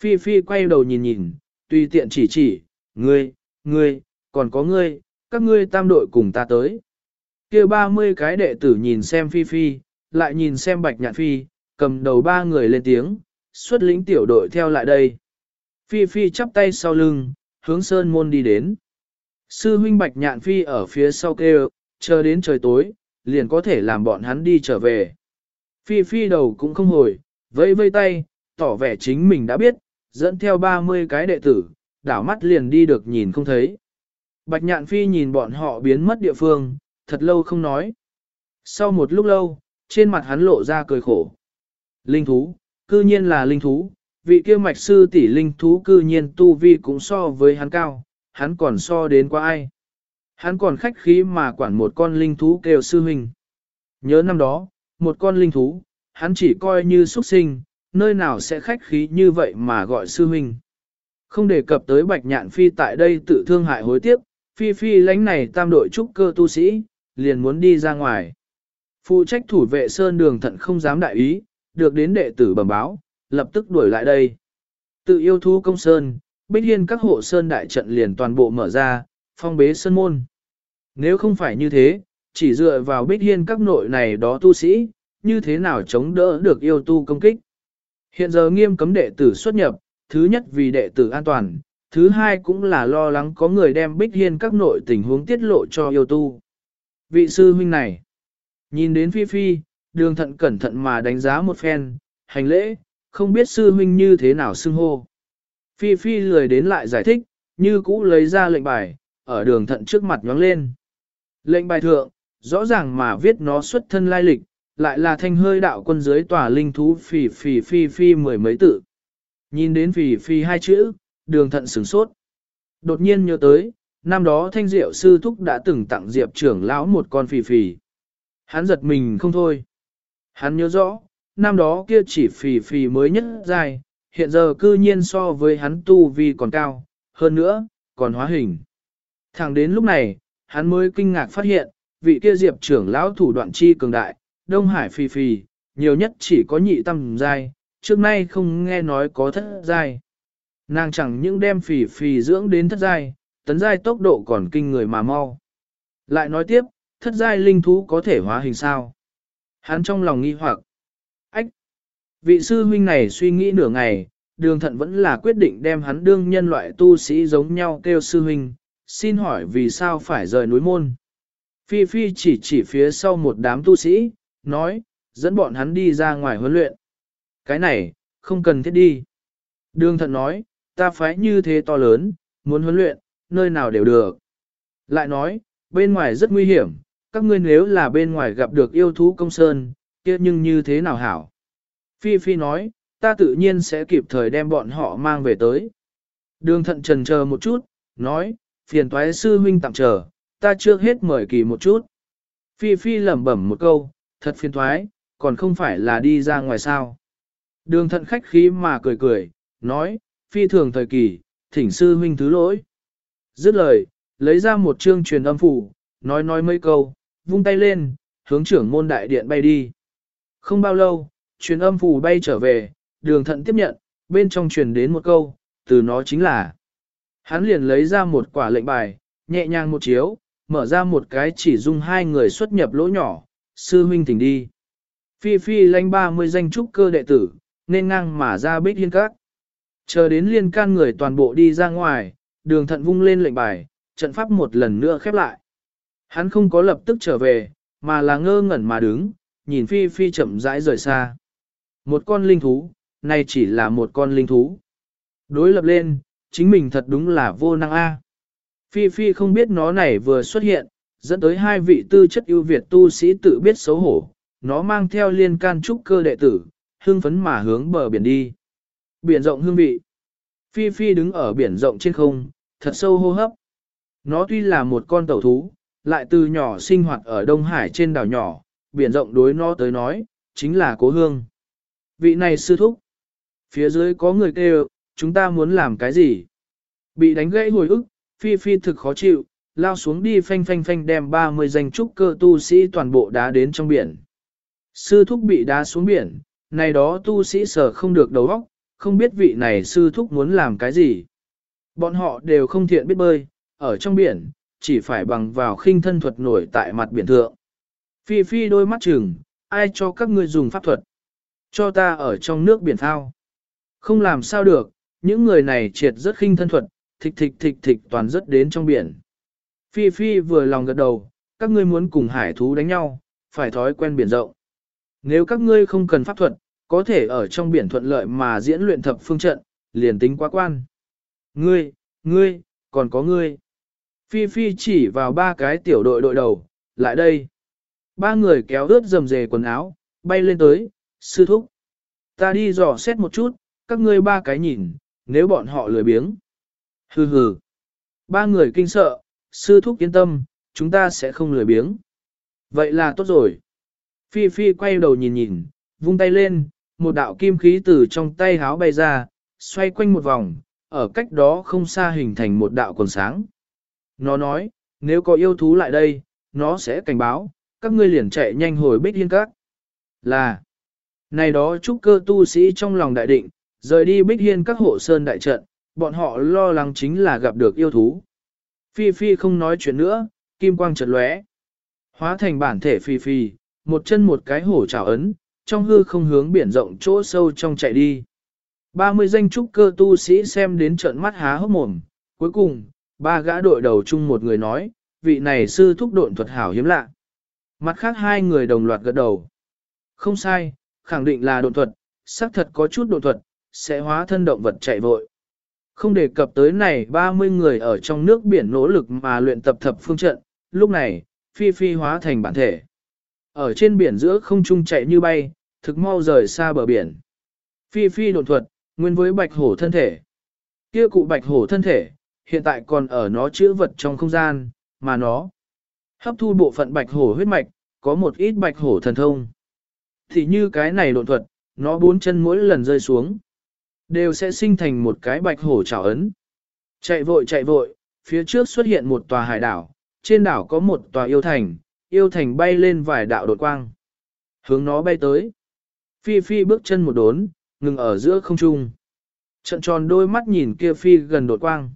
Phi phi quay đầu nhìn nhìn, tùy tiện chỉ chỉ, ngươi, ngươi, còn có ngươi, các ngươi tam đội cùng ta tới. kia 30 cái đệ tử nhìn xem phi phi, lại nhìn xem bạch nhạn phi, cầm đầu ba người lên tiếng, xuất lĩnh tiểu đội theo lại đây. Phi phi chắp tay sau lưng, hướng sơn môn đi đến. Sư huynh bạch nhạn phi ở phía sau kêu, chờ đến trời tối, liền có thể làm bọn hắn đi trở về. Phi phi đầu cũng không hồi, vẫy vây tay, tỏ vẻ chính mình đã biết, dẫn theo 30 cái đệ tử, đảo mắt liền đi được nhìn không thấy. Bạch nhạn phi nhìn bọn họ biến mất địa phương, thật lâu không nói. Sau một lúc lâu, trên mặt hắn lộ ra cười khổ. Linh thú, cư nhiên là linh thú, vị kia mạch sư tỷ linh thú cư nhiên tu vi cũng so với hắn cao, hắn còn so đến qua ai. Hắn còn khách khí mà quản một con linh thú kêu sư huynh. Nhớ năm đó, một con linh thú, hắn chỉ coi như xuất sinh, nơi nào sẽ khách khí như vậy mà gọi sư huynh. Không đề cập tới bạch nhạn phi tại đây tự thương hại hối tiếc, phi phi lánh này tam đội trúc cơ tu sĩ, liền muốn đi ra ngoài. Phụ trách thủ vệ sơn đường thận không dám đại ý, được đến đệ tử bẩm báo, lập tức đuổi lại đây. Tự yêu thú công sơn, bích hiên các hộ sơn đại trận liền toàn bộ mở ra, phong bế sơn môn. Nếu không phải như thế, chỉ dựa vào bích hiên các nội này đó tu sĩ, như thế nào chống đỡ được yêu tu công kích. Hiện giờ nghiêm cấm đệ tử xuất nhập, thứ nhất vì đệ tử an toàn, thứ hai cũng là lo lắng có người đem bích hiên các nội tình huống tiết lộ cho yêu tu. Vị sư huynh này, nhìn đến Phi Phi, đường thận cẩn thận mà đánh giá một phen, hành lễ, không biết sư huynh như thế nào xưng hô. Phi Phi lười đến lại giải thích, như cũ lấy ra lệnh bài, ở đường thận trước mặt nhóng lên. Lệnh bài thượng, rõ ràng mà viết nó xuất thân lai lịch, lại là thanh hơi đạo quân dưới tòa linh thú phì phì phi phi mười mấy tự. Nhìn đến phì phì hai chữ, đường thận sửng sốt. Đột nhiên nhớ tới, năm đó thanh diệu sư thúc đã từng tặng diệp trưởng lão một con phì phì. Hắn giật mình không thôi. Hắn nhớ rõ, năm đó kia chỉ phì phì mới nhất dài, hiện giờ cư nhiên so với hắn tu vi còn cao, hơn nữa, còn hóa hình. Thẳng đến lúc này, hắn mới kinh ngạc phát hiện, vị kia diệp trưởng lão thủ đoạn chi cường đại, Đông Hải phì phì, nhiều nhất chỉ có nhị tâm giai, trước nay không nghe nói có thất giai. Nàng chẳng những đem phì phì dưỡng đến thất giai, tấn giai tốc độ còn kinh người mà mau. Lại nói tiếp, thất giai linh thú có thể hóa hình sao? Hắn trong lòng nghi hoặc. Ách! Vị sư huynh này suy nghĩ nửa ngày, đường thận vẫn là quyết định đem hắn đương nhân loại tu sĩ giống nhau kêu sư huynh, xin hỏi vì sao phải rời núi môn. Phi Phi chỉ chỉ phía sau một đám tu sĩ, nói, dẫn bọn hắn đi ra ngoài huấn luyện. Cái này, không cần thiết đi. Đường thận nói, ta phải như thế to lớn, muốn huấn luyện, nơi nào đều được. Lại nói, bên ngoài rất nguy hiểm, các ngươi nếu là bên ngoài gặp được yêu thú công sơn, kia nhưng như thế nào hảo. Phi Phi nói, ta tự nhiên sẽ kịp thời đem bọn họ mang về tới. Đường thận trần chờ một chút, nói, phiền toái sư huynh tạm chờ, ta trước hết mời kỳ một chút. Phi Phi lẩm bẩm một câu, thật phiền toái, còn không phải là đi ra ngoài sao. Đường thận khách khí mà cười cười, nói, Phi thường thời kỳ, thỉnh sư huynh thứ lỗi. Dứt lời, lấy ra một chương truyền âm phủ, nói nói mấy câu, vung tay lên, hướng trưởng môn đại điện bay đi. Không bao lâu, truyền âm phủ bay trở về, đường thận tiếp nhận, bên trong truyền đến một câu, từ nó chính là. Hắn liền lấy ra một quả lệnh bài, nhẹ nhàng một chiếu, mở ra một cái chỉ dung hai người xuất nhập lỗ nhỏ, sư huynh tỉnh đi. Phi Phi lãnh 30 danh trúc cơ đệ tử, nên ngang mà ra bích liên các. Chờ đến liên can người toàn bộ đi ra ngoài, đường thận vung lên lệnh bài, trận pháp một lần nữa khép lại. Hắn không có lập tức trở về, mà là ngơ ngẩn mà đứng, nhìn Phi Phi chậm rãi rời xa. Một con linh thú, này chỉ là một con linh thú. Đối lập lên, chính mình thật đúng là vô năng A. Phi Phi không biết nó này vừa xuất hiện, dẫn tới hai vị tư chất ưu việt tu sĩ tự biết xấu hổ, nó mang theo liên can trúc cơ đệ tử, hương phấn mà hướng bờ biển đi. Biển rộng hương vị. Phi Phi đứng ở biển rộng trên không, thật sâu hô hấp. Nó tuy là một con tàu thú, lại từ nhỏ sinh hoạt ở Đông Hải trên đảo nhỏ, biển rộng đối nó tới nói, chính là cố hương. Vị này sư thúc. Phía dưới có người kêu, chúng ta muốn làm cái gì? Bị đánh gãy hồi ức, Phi Phi thực khó chịu, lao xuống đi phanh phanh phanh đem 30 danh trúc cơ tu sĩ toàn bộ đá đến trong biển. Sư thúc bị đá xuống biển, này đó tu sĩ sở không được đầu óc, không biết vị này sư thúc muốn làm cái gì. Bọn họ đều không thiện biết bơi, ở trong biển, chỉ phải bằng vào khinh thân thuật nổi tại mặt biển thượng. Phi phi đôi mắt chừng, ai cho các ngươi dùng pháp thuật? Cho ta ở trong nước biển thao. Không làm sao được, những người này triệt rất khinh thân thuật, thịch thịch thịch thịch toàn rất đến trong biển. Phi Phi vừa lòng gật đầu, các ngươi muốn cùng hải thú đánh nhau, phải thói quen biển rộng. Nếu các ngươi không cần pháp thuật, có thể ở trong biển thuận lợi mà diễn luyện thập phương trận, liền tính quá quan. Ngươi, ngươi, còn có ngươi. Phi Phi chỉ vào ba cái tiểu đội đội đầu, lại đây. Ba người kéo ướt dầm dề quần áo, bay lên tới, sư thúc. Ta đi dò xét một chút, các ngươi ba cái nhìn, nếu bọn họ lười biếng. Hừ hừ. Ba người kinh sợ, sư thúc yên tâm, chúng ta sẽ không lười biếng. Vậy là tốt rồi. Phi Phi quay đầu nhìn nhìn, vung tay lên, một đạo kim khí từ trong tay háo bay ra, xoay quanh một vòng, ở cách đó không xa hình thành một đạo quần sáng. Nó nói, nếu có yêu thú lại đây, nó sẽ cảnh báo, các ngươi liền chạy nhanh hồi bích hiên các. Là, này đó trúc cơ tu sĩ trong lòng đại định, rời đi bích hiên các hộ sơn đại trận, bọn họ lo lắng chính là gặp được yêu thú. Phi Phi không nói chuyện nữa, kim quang chợt lóe. Hóa thành bản thể Phi Phi, một chân một cái hổ trào ấn, trong hư không hướng biển rộng chỗ sâu trong chạy đi. 30 danh trúc cơ tu sĩ xem đến trận mắt há hốc mồm, cuối cùng, ba gã đội đầu chung một người nói, vị này sư thúc độn thuật hảo hiếm lạ. Mặt khác hai người đồng loạt gật đầu. Không sai, khẳng định là độn thuật, xác thật có chút độn thuật, sẽ hóa thân động vật chạy vội. Không đề cập tới này 30 người ở trong nước biển nỗ lực mà luyện tập thập phương trận, lúc này, phi phi hóa thành bản thể. Ở trên biển giữa không trung chạy như bay, thực mau rời xa bờ biển. Phi phi đột thuật, nguyên với bạch hổ thân thể. Kia cụ bạch hổ thân thể, hiện tại còn ở nó chữ vật trong không gian, mà nó hấp thu bộ phận bạch hổ huyết mạch, có một ít bạch hổ thần thông. Thì như cái này đột thuật, nó bốn chân mỗi lần rơi xuống, đều sẽ sinh thành một cái bạch hổ trảo ấn. Chạy vội chạy vội, phía trước xuất hiện một tòa hải đảo, trên đảo có một tòa yêu thành, yêu thành bay lên vài đạo đột quang. Hướng nó bay tới. Phi Phi bước chân một đốn, ngừng ở giữa không trung. Trận tròn đôi mắt nhìn kia Phi gần đột quang.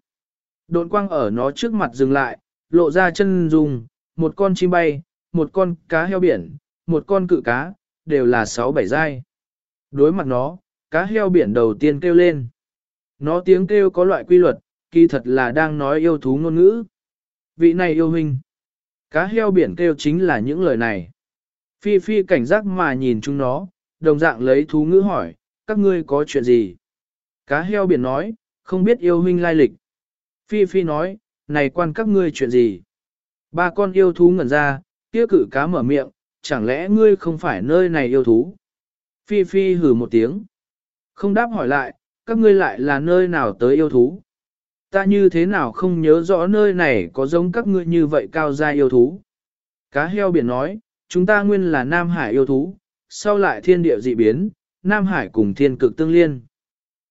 Đột quang ở nó trước mặt dừng lại, lộ ra chân dùng, một con chim bay, một con cá heo biển, một con cự cá, đều là sáu bảy dai. Đối mặt nó, cá heo biển đầu tiên kêu lên. Nó tiếng kêu có loại quy luật, kỳ thật là đang nói yêu thú ngôn ngữ. Vị này yêu huynh. Cá heo biển kêu chính là những lời này. Phi Phi cảnh giác mà nhìn chúng nó, đồng dạng lấy thú ngữ hỏi, các ngươi có chuyện gì? Cá heo biển nói, không biết yêu huynh lai lịch. Phi Phi nói, này quan các ngươi chuyện gì? Ba con yêu thú ngẩn ra, kia cử cá mở miệng, chẳng lẽ ngươi không phải nơi này yêu thú? Phi Phi hử một tiếng. Không đáp hỏi lại, các ngươi lại là nơi nào tới yêu thú? Ta như thế nào không nhớ rõ nơi này có giống các ngươi như vậy cao gia yêu thú? Cá heo biển nói, chúng ta nguyên là Nam Hải yêu thú, sau lại thiên địa dị biến, Nam Hải cùng thiên cực tương liên.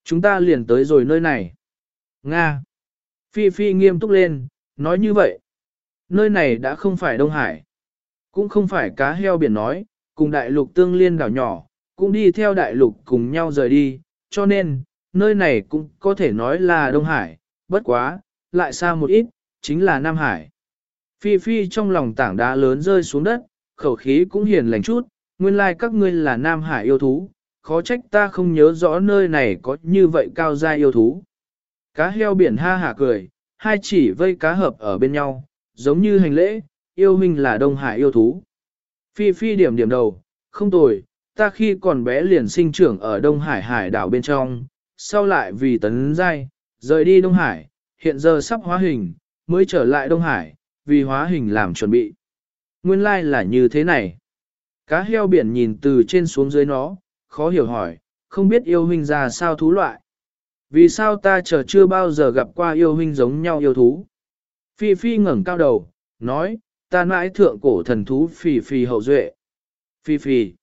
Chúng ta liền tới rồi nơi này. Nga. Phi Phi nghiêm túc lên, nói như vậy. Nơi này đã không phải Đông Hải. Cũng không phải cá heo biển nói, cùng đại lục tương liên đảo nhỏ, cũng đi theo đại lục cùng nhau rời đi, cho nên, nơi này cũng có thể nói là Đông Hải, bất quá, lại xa một ít, chính là Nam Hải. Phi Phi trong lòng tảng đá lớn rơi xuống đất, khẩu khí cũng hiền lành chút, nguyên lai like các ngươi là Nam Hải yêu thú, khó trách ta không nhớ rõ nơi này có như vậy cao gia yêu thú. Cá heo biển ha hả cười, hai chỉ vây cá hợp ở bên nhau, giống như hành lễ, yêu huynh là Đông Hải yêu thú. Phi Phi điểm điểm đầu, không tồi, ta khi còn bé liền sinh trưởng ở Đông Hải hải đảo bên trong, sau lại vì tấn giai, rời đi Đông Hải, hiện giờ sắp hóa hình, mới trở lại Đông Hải, vì hóa hình làm chuẩn bị. Nguyên lai là như thế này. Cá heo biển nhìn từ trên xuống dưới nó, khó hiểu hỏi, không biết yêu huynh ra sao thú loại. Vì sao ta chờ chưa bao giờ gặp qua yêu huynh giống nhau yêu thú? Phi Phi ngẩng cao đầu, nói, ta mãi thượng cổ thần thú phi phi hậu duệ. Phi Phi.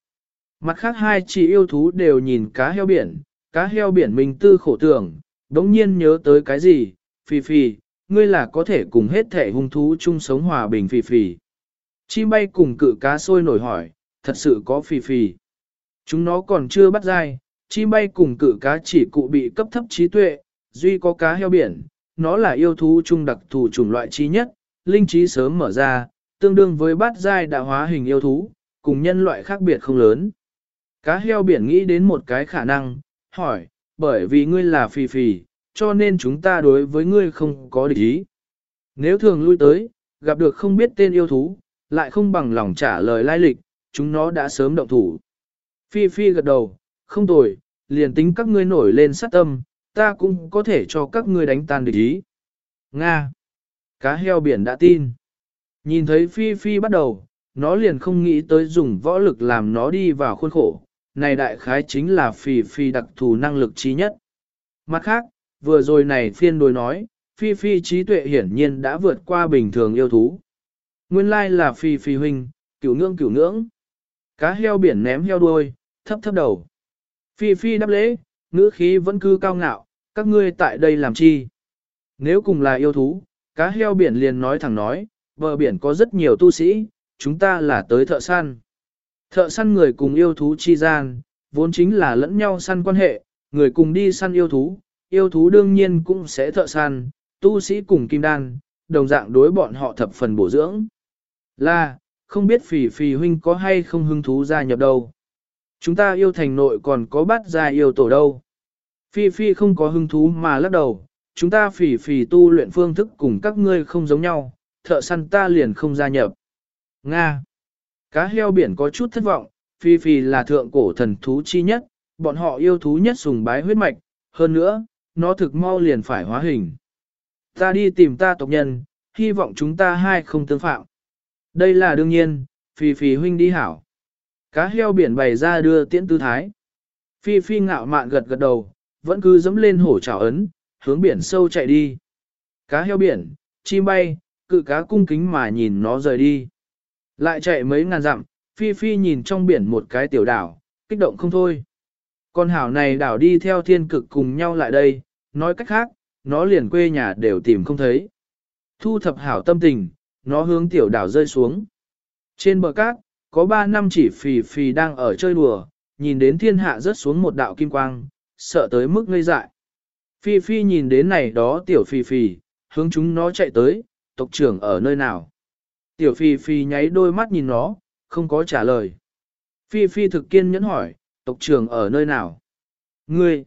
Mặt khác hai chị yêu thú đều nhìn cá heo biển, cá heo biển mình tư khổ tưởng, đống nhiên nhớ tới cái gì, phì phì, ngươi là có thể cùng hết thể hung thú chung sống hòa bình phì phì. Chim bay cùng cự cá sôi nổi hỏi, thật sự có phì phì. Chúng nó còn chưa bắt dai, chim bay cùng cự cá chỉ cụ bị cấp thấp trí tuệ, duy có cá heo biển, nó là yêu thú chung đặc thù chủng loại trí nhất, linh trí sớm mở ra, tương đương với bát giai đã hóa hình yêu thú, cùng nhân loại khác biệt không lớn. Cá heo biển nghĩ đến một cái khả năng, hỏi, bởi vì ngươi là phì phì, cho nên chúng ta đối với ngươi không có địch ý. Nếu thường lui tới, gặp được không biết tên yêu thú, lại không bằng lòng trả lời lai lịch, chúng nó đã sớm động thủ. Phi Phi gật đầu, không tồi, liền tính các ngươi nổi lên sát tâm, ta cũng có thể cho các ngươi đánh tan địch ý. Nga. Cá heo biển đã tin. Nhìn thấy Phi Phi bắt đầu, nó liền không nghĩ tới dùng võ lực làm nó đi vào khuôn khổ. Này đại khái chính là Phi Phi đặc thù năng lực trí nhất. Mặt khác, vừa rồi này phiên đối nói, Phi Phi trí tuệ hiển nhiên đã vượt qua bình thường yêu thú. Nguyên lai là Phi Phi huynh, cửu ngưỡng cửu ngưỡng. Cá heo biển ném heo đuôi, thấp thấp đầu. Phi Phi đáp lễ, ngữ khí vẫn cứ cao ngạo, các ngươi tại đây làm chi? Nếu cùng là yêu thú, cá heo biển liền nói thẳng nói, bờ biển có rất nhiều tu sĩ, chúng ta là tới thợ săn. Thợ săn người cùng yêu thú chi gian, vốn chính là lẫn nhau săn quan hệ, người cùng đi săn yêu thú, yêu thú đương nhiên cũng sẽ thợ săn, tu sĩ cùng kim đan, đồng dạng đối bọn họ thập phần bổ dưỡng. Là, không biết phỉ phỉ huynh có hay không hứng thú gia nhập đâu. Chúng ta yêu thành nội còn có bắt gia yêu tổ đâu. Phi Phi không có hứng thú mà lắc đầu, chúng ta phỉ phỉ tu luyện phương thức cùng các ngươi không giống nhau, thợ săn ta liền không gia nhập. Nga. Cá heo biển có chút thất vọng, Phi Phi là thượng cổ thần thú chi nhất, bọn họ yêu thú nhất sùng bái huyết mạch, hơn nữa, nó thực mau liền phải hóa hình. Ta đi tìm ta tộc nhân, hy vọng chúng ta hai không tương phạm. Đây là đương nhiên, Phi Phi huynh đi hảo. Cá heo biển bày ra đưa tiễn tư thái. Phi Phi ngạo mạn gật gật đầu, vẫn cứ dẫm lên hổ trào ấn, hướng biển sâu chạy đi. Cá heo biển, chim bay, cự cá cung kính mà nhìn nó rời đi. Lại chạy mấy ngàn dặm, Phi Phi nhìn trong biển một cái tiểu đảo, kích động không thôi. Con hảo này đảo đi theo thiên cực cùng nhau lại đây, nói cách khác, nó liền quê nhà đều tìm không thấy. Thu thập hảo tâm tình, nó hướng tiểu đảo rơi xuống. Trên bờ cát, có ba năm chỉ phì phì đang ở chơi đùa, nhìn đến thiên hạ rớt xuống một đạo kim quang, sợ tới mức ngây dại. Phi Phi nhìn đến này đó tiểu phì phì, hướng chúng nó chạy tới, tộc trưởng ở nơi nào. Tiểu Phi Phi nháy đôi mắt nhìn nó, không có trả lời. Phi Phi thực kiên nhẫn hỏi, tộc trưởng ở nơi nào? Ngươi,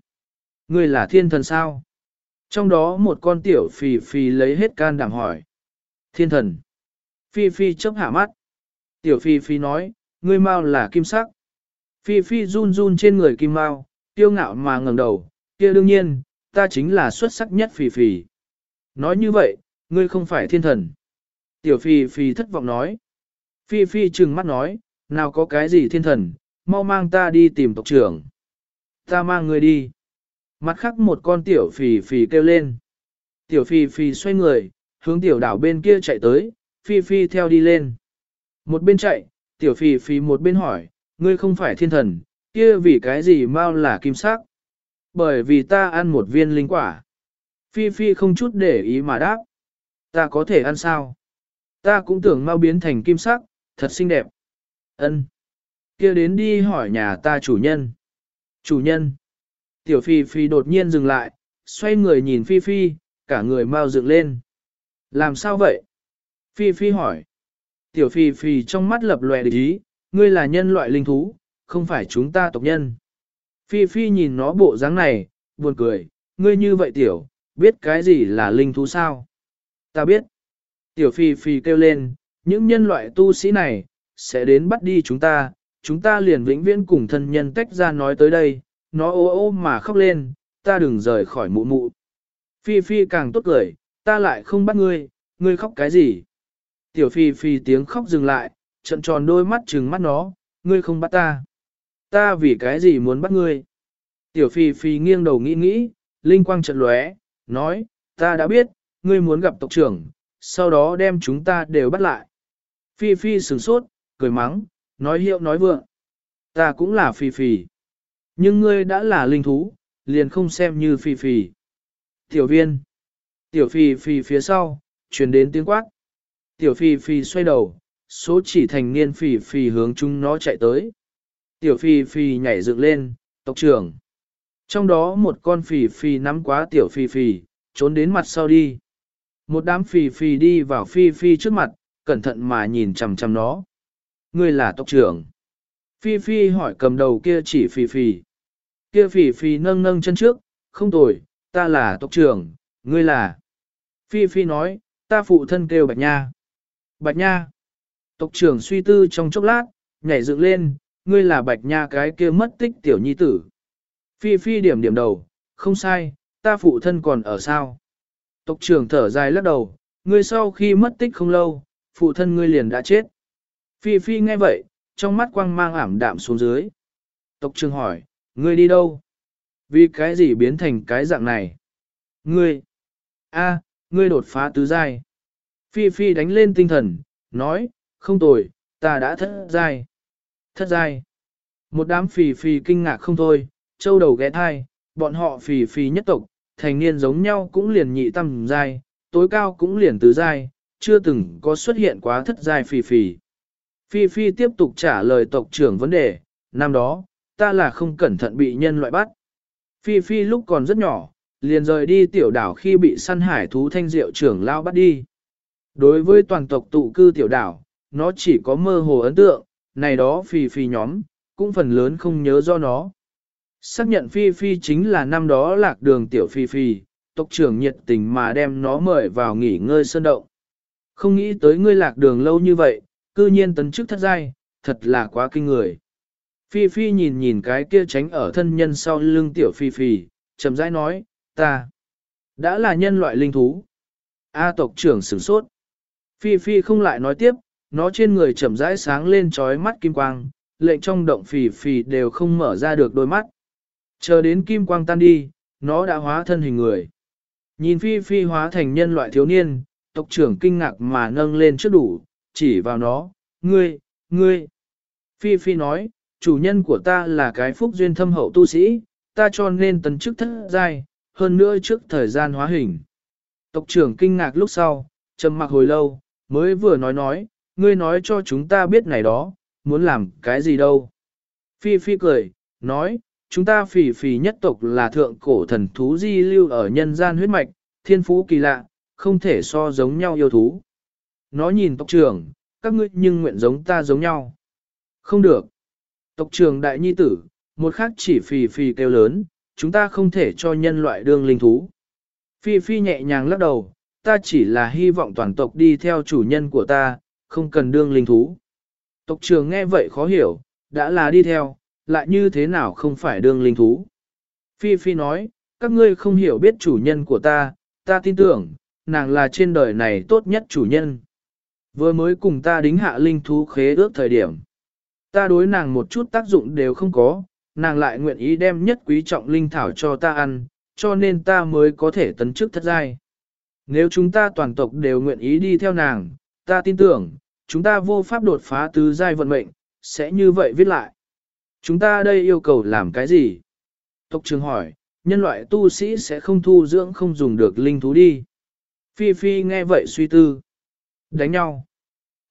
ngươi là thiên thần sao? Trong đó một con tiểu Phi Phi lấy hết can đảm hỏi. Thiên thần. Phi Phi chớp hạ mắt. Tiểu Phi Phi nói, ngươi mau là kim sắc. Phi Phi run run trên người kim mau, tiêu ngạo mà ngẩng đầu, kia đương nhiên, ta chính là xuất sắc nhất Phi Phi. Nói như vậy, ngươi không phải thiên thần. Tiểu Phi Phi thất vọng nói. Phi Phi trừng mắt nói, nào có cái gì thiên thần, mau mang ta đi tìm tộc trưởng. Ta mang người đi. Mặt khác một con tiểu Phi Phi kêu lên. Tiểu Phi Phi xoay người, hướng tiểu đảo bên kia chạy tới, Phi Phi theo đi lên. Một bên chạy, tiểu Phi Phi một bên hỏi, ngươi không phải thiên thần, kia vì cái gì mau là kim sắc? Bởi vì ta ăn một viên linh quả. Phi Phi không chút để ý mà đáp. Ta có thể ăn sao? Ta cũng tưởng mau biến thành kim sắc, thật xinh đẹp. Ân, kia đến đi hỏi nhà ta chủ nhân. Chủ nhân. Tiểu Phi Phi đột nhiên dừng lại, xoay người nhìn Phi Phi, cả người mau dựng lên. Làm sao vậy? Phi Phi hỏi. Tiểu Phi Phi trong mắt lập lòe địch ý, ngươi là nhân loại linh thú, không phải chúng ta tộc nhân. Phi Phi nhìn nó bộ dáng này, buồn cười, ngươi như vậy tiểu, biết cái gì là linh thú sao? Ta biết. Tiểu Phi Phi kêu lên, những nhân loại tu sĩ này, sẽ đến bắt đi chúng ta, chúng ta liền vĩnh viễn cùng thân nhân tách ra nói tới đây, nó ô ô mà khóc lên, ta đừng rời khỏi mụ mụ. Phi Phi càng tốt cười, ta lại không bắt ngươi, ngươi khóc cái gì? Tiểu Phi Phi tiếng khóc dừng lại, trận tròn đôi mắt trừng mắt nó, ngươi không bắt ta. Ta vì cái gì muốn bắt ngươi? Tiểu Phi Phi nghiêng đầu nghĩ nghĩ, linh quang trận lóe, nói, ta đã biết, ngươi muốn gặp tộc trưởng, sau đó đem chúng ta đều bắt lại. Phi Phi sửng sốt, cười mắng, nói hiệu nói vượng. Ta cũng là Phi Phi. Nhưng ngươi đã là linh thú, liền không xem như Phi Phi. Tiểu viên. Tiểu Phi Phi phía sau, truyền đến tiếng quát. Tiểu Phi Phi xoay đầu, số chỉ thành niên Phi Phi hướng chúng nó chạy tới. Tiểu Phi Phi nhảy dựng lên, tộc trưởng. Trong đó một con Phi Phi nắm quá Tiểu Phi Phi, trốn đến mặt sau đi. Một đám Phi Phi đi vào Phi Phi trước mặt, cẩn thận mà nhìn chằm chằm nó. Ngươi là tộc trưởng. Phi Phi hỏi cầm đầu kia chỉ Phi Phi. Kia Phi Phi nâng nâng chân trước, không tồi, ta là tộc trưởng, ngươi là. Phi Phi nói, ta phụ thân kêu Bạch Nha. Bạch Nha. Tộc trưởng suy tư trong chốc lát, nhảy dựng lên, ngươi là Bạch Nha cái kia mất tích tiểu nhi tử. Phi Phi điểm điểm đầu, không sai, ta phụ thân còn ở sao. Tộc trưởng thở dài lắc đầu, ngươi sau khi mất tích không lâu, phụ thân ngươi liền đã chết. Phi Phi nghe vậy, trong mắt quang mang ảm đạm xuống dưới. Tộc trưởng hỏi, ngươi đi đâu? Vì cái gì biến thành cái dạng này? Ngươi! a, ngươi đột phá tứ giai. Phi Phi đánh lên tinh thần, nói, không tồi, ta đã thất giai. Thất giai. Một đám phì phì kinh ngạc không thôi, châu đầu ghé thai, bọn họ phì phì nhất tộc, thành niên giống nhau cũng liền nhị tâm giai, tối cao cũng liền tứ giai, chưa từng có xuất hiện quá thất giai phì phì. Phi Phi tiếp tục trả lời tộc trưởng vấn đề, năm đó, ta là không cẩn thận bị nhân loại bắt. Phi Phi lúc còn rất nhỏ, liền rời đi tiểu đảo khi bị săn hải thú thanh diệu trưởng lao bắt đi. Đối với toàn tộc tụ cư tiểu đảo, nó chỉ có mơ hồ ấn tượng, này đó Phi Phi nhóm, cũng phần lớn không nhớ do nó. Xác nhận Phi Phi chính là năm đó lạc đường tiểu Phi Phi, tộc trưởng nhiệt tình mà đem nó mời vào nghỉ ngơi sơn động. Không nghĩ tới ngươi lạc đường lâu như vậy, cư nhiên tấn chức thất giai, thật là quá kinh người. Phi Phi nhìn nhìn cái kia tránh ở thân nhân sau lưng tiểu Phi Phi, chậm rãi nói, ta đã là nhân loại linh thú. A tộc trưởng sửng sốt. Phi Phi không lại nói tiếp, nó trên người chậm rãi sáng lên trói mắt kim quang, lệnh trong động Phi Phi đều không mở ra được đôi mắt. Chờ đến kim quang tan đi, nó đã hóa thân hình người. Nhìn Phi Phi hóa thành nhân loại thiếu niên, tộc trưởng kinh ngạc mà nâng lên trước đủ, chỉ vào nó, ngươi, ngươi. Phi Phi nói, chủ nhân của ta là cái phúc duyên thâm hậu tu sĩ, ta cho nên tấn chức thất giai, hơn nữa trước thời gian hóa hình. Tộc trưởng kinh ngạc lúc sau, trầm mặc hồi lâu, mới vừa nói nói, ngươi nói cho chúng ta biết này đó, muốn làm cái gì đâu. Phi Phi cười, nói, chúng ta phỉ phỉ nhất tộc là thượng cổ thần thú di lưu ở nhân gian huyết mạch, thiên phú kỳ lạ, không thể so giống nhau yêu thú. Nó nhìn tộc trưởng, các ngươi nhưng nguyện giống ta giống nhau. Không được. Tộc trưởng đại nhi tử, một khác chỉ phì phì kêu lớn, chúng ta không thể cho nhân loại đương linh thú. Phi Phi nhẹ nhàng lắc đầu, ta chỉ là hy vọng toàn tộc đi theo chủ nhân của ta, không cần đương linh thú. Tộc trưởng nghe vậy khó hiểu, đã là đi theo, lại như thế nào không phải đương linh thú. Phi Phi nói, các ngươi không hiểu biết chủ nhân của ta, ta tin tưởng, nàng là trên đời này tốt nhất chủ nhân. Vừa mới cùng ta đính hạ linh thú khế ước thời điểm. Ta đối nàng một chút tác dụng đều không có, nàng lại nguyện ý đem nhất quý trọng linh thảo cho ta ăn, cho nên ta mới có thể tấn chức thất giai. Nếu chúng ta toàn tộc đều nguyện ý đi theo nàng, ta tin tưởng, chúng ta vô pháp đột phá tứ giai vận mệnh, sẽ như vậy viết lại. Chúng ta đây yêu cầu làm cái gì? Tộc trường hỏi, nhân loại tu sĩ sẽ không thu dưỡng không dùng được linh thú đi. Phi Phi nghe vậy suy tư. Đánh nhau.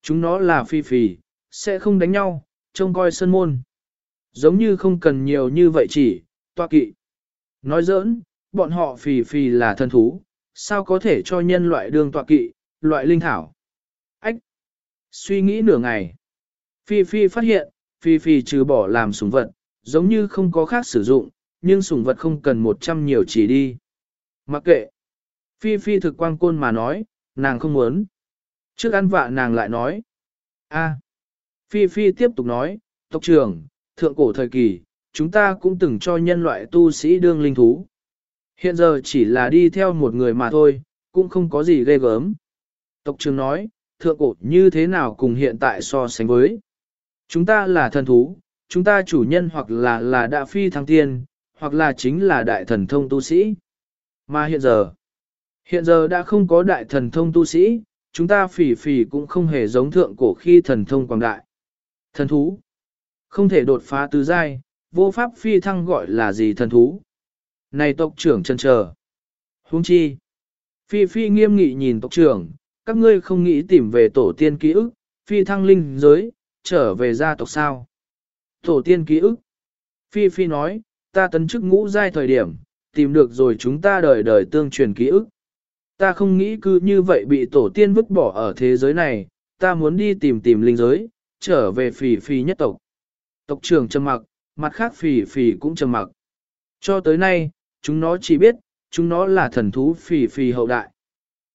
Chúng nó là Phi Phi, sẽ không đánh nhau, trông coi sân môn. Giống như không cần nhiều như vậy chỉ, toa kỵ. Nói giỡn, bọn họ phi phi là thần thú, sao có thể cho nhân loại đường toa kỵ, loại linh thảo. Ách! Suy nghĩ nửa ngày. Phi Phi phát hiện, Phi Phi trừ bỏ làm sủng vật, giống như không có khác sử dụng, nhưng sủng vật không cần một trăm nhiều chỉ đi. Mặc kệ. Phi Phi thực quang côn mà nói, nàng không muốn. Trước ăn vạ nàng lại nói. a Phi Phi tiếp tục nói, tộc trưởng, thượng cổ thời kỳ, chúng ta cũng từng cho nhân loại tu sĩ đương linh thú. Hiện giờ chỉ là đi theo một người mà thôi, cũng không có gì ghê gớm. Tộc trưởng nói, thượng cổ như thế nào cùng hiện tại so sánh với. Chúng ta là thần thú, chúng ta chủ nhân hoặc là là đại phi thăng tiên, hoặc là chính là đại thần thông tu sĩ. Mà hiện giờ, hiện giờ đã không có đại thần thông tu sĩ, chúng ta phỉ phỉ cũng không hề giống thượng cổ khi thần thông quảng đại. Thần thú, không thể đột phá tứ giai, vô pháp phi thăng gọi là gì thần thú. Này tộc trưởng chân chờ. Huống chi. Phi phi nghiêm nghị nhìn tộc trưởng, các ngươi không nghĩ tìm về tổ tiên ký ức, phi thăng linh giới, trở về gia tộc sao. Tổ tiên ký ức. Phi phi nói, ta tấn chức ngũ giai thời điểm, tìm được rồi chúng ta đời đời tương truyền ký ức. Ta không nghĩ cứ như vậy bị tổ tiên vứt bỏ ở thế giới này, ta muốn đi tìm tìm linh giới, trở về Phi Phi nhất tộc. Tộc trưởng trầm mặc, mặt khác Phi Phi cũng trầm mặc. Cho tới nay, chúng nó chỉ biết, chúng nó là thần thú Phi Phi hậu đại.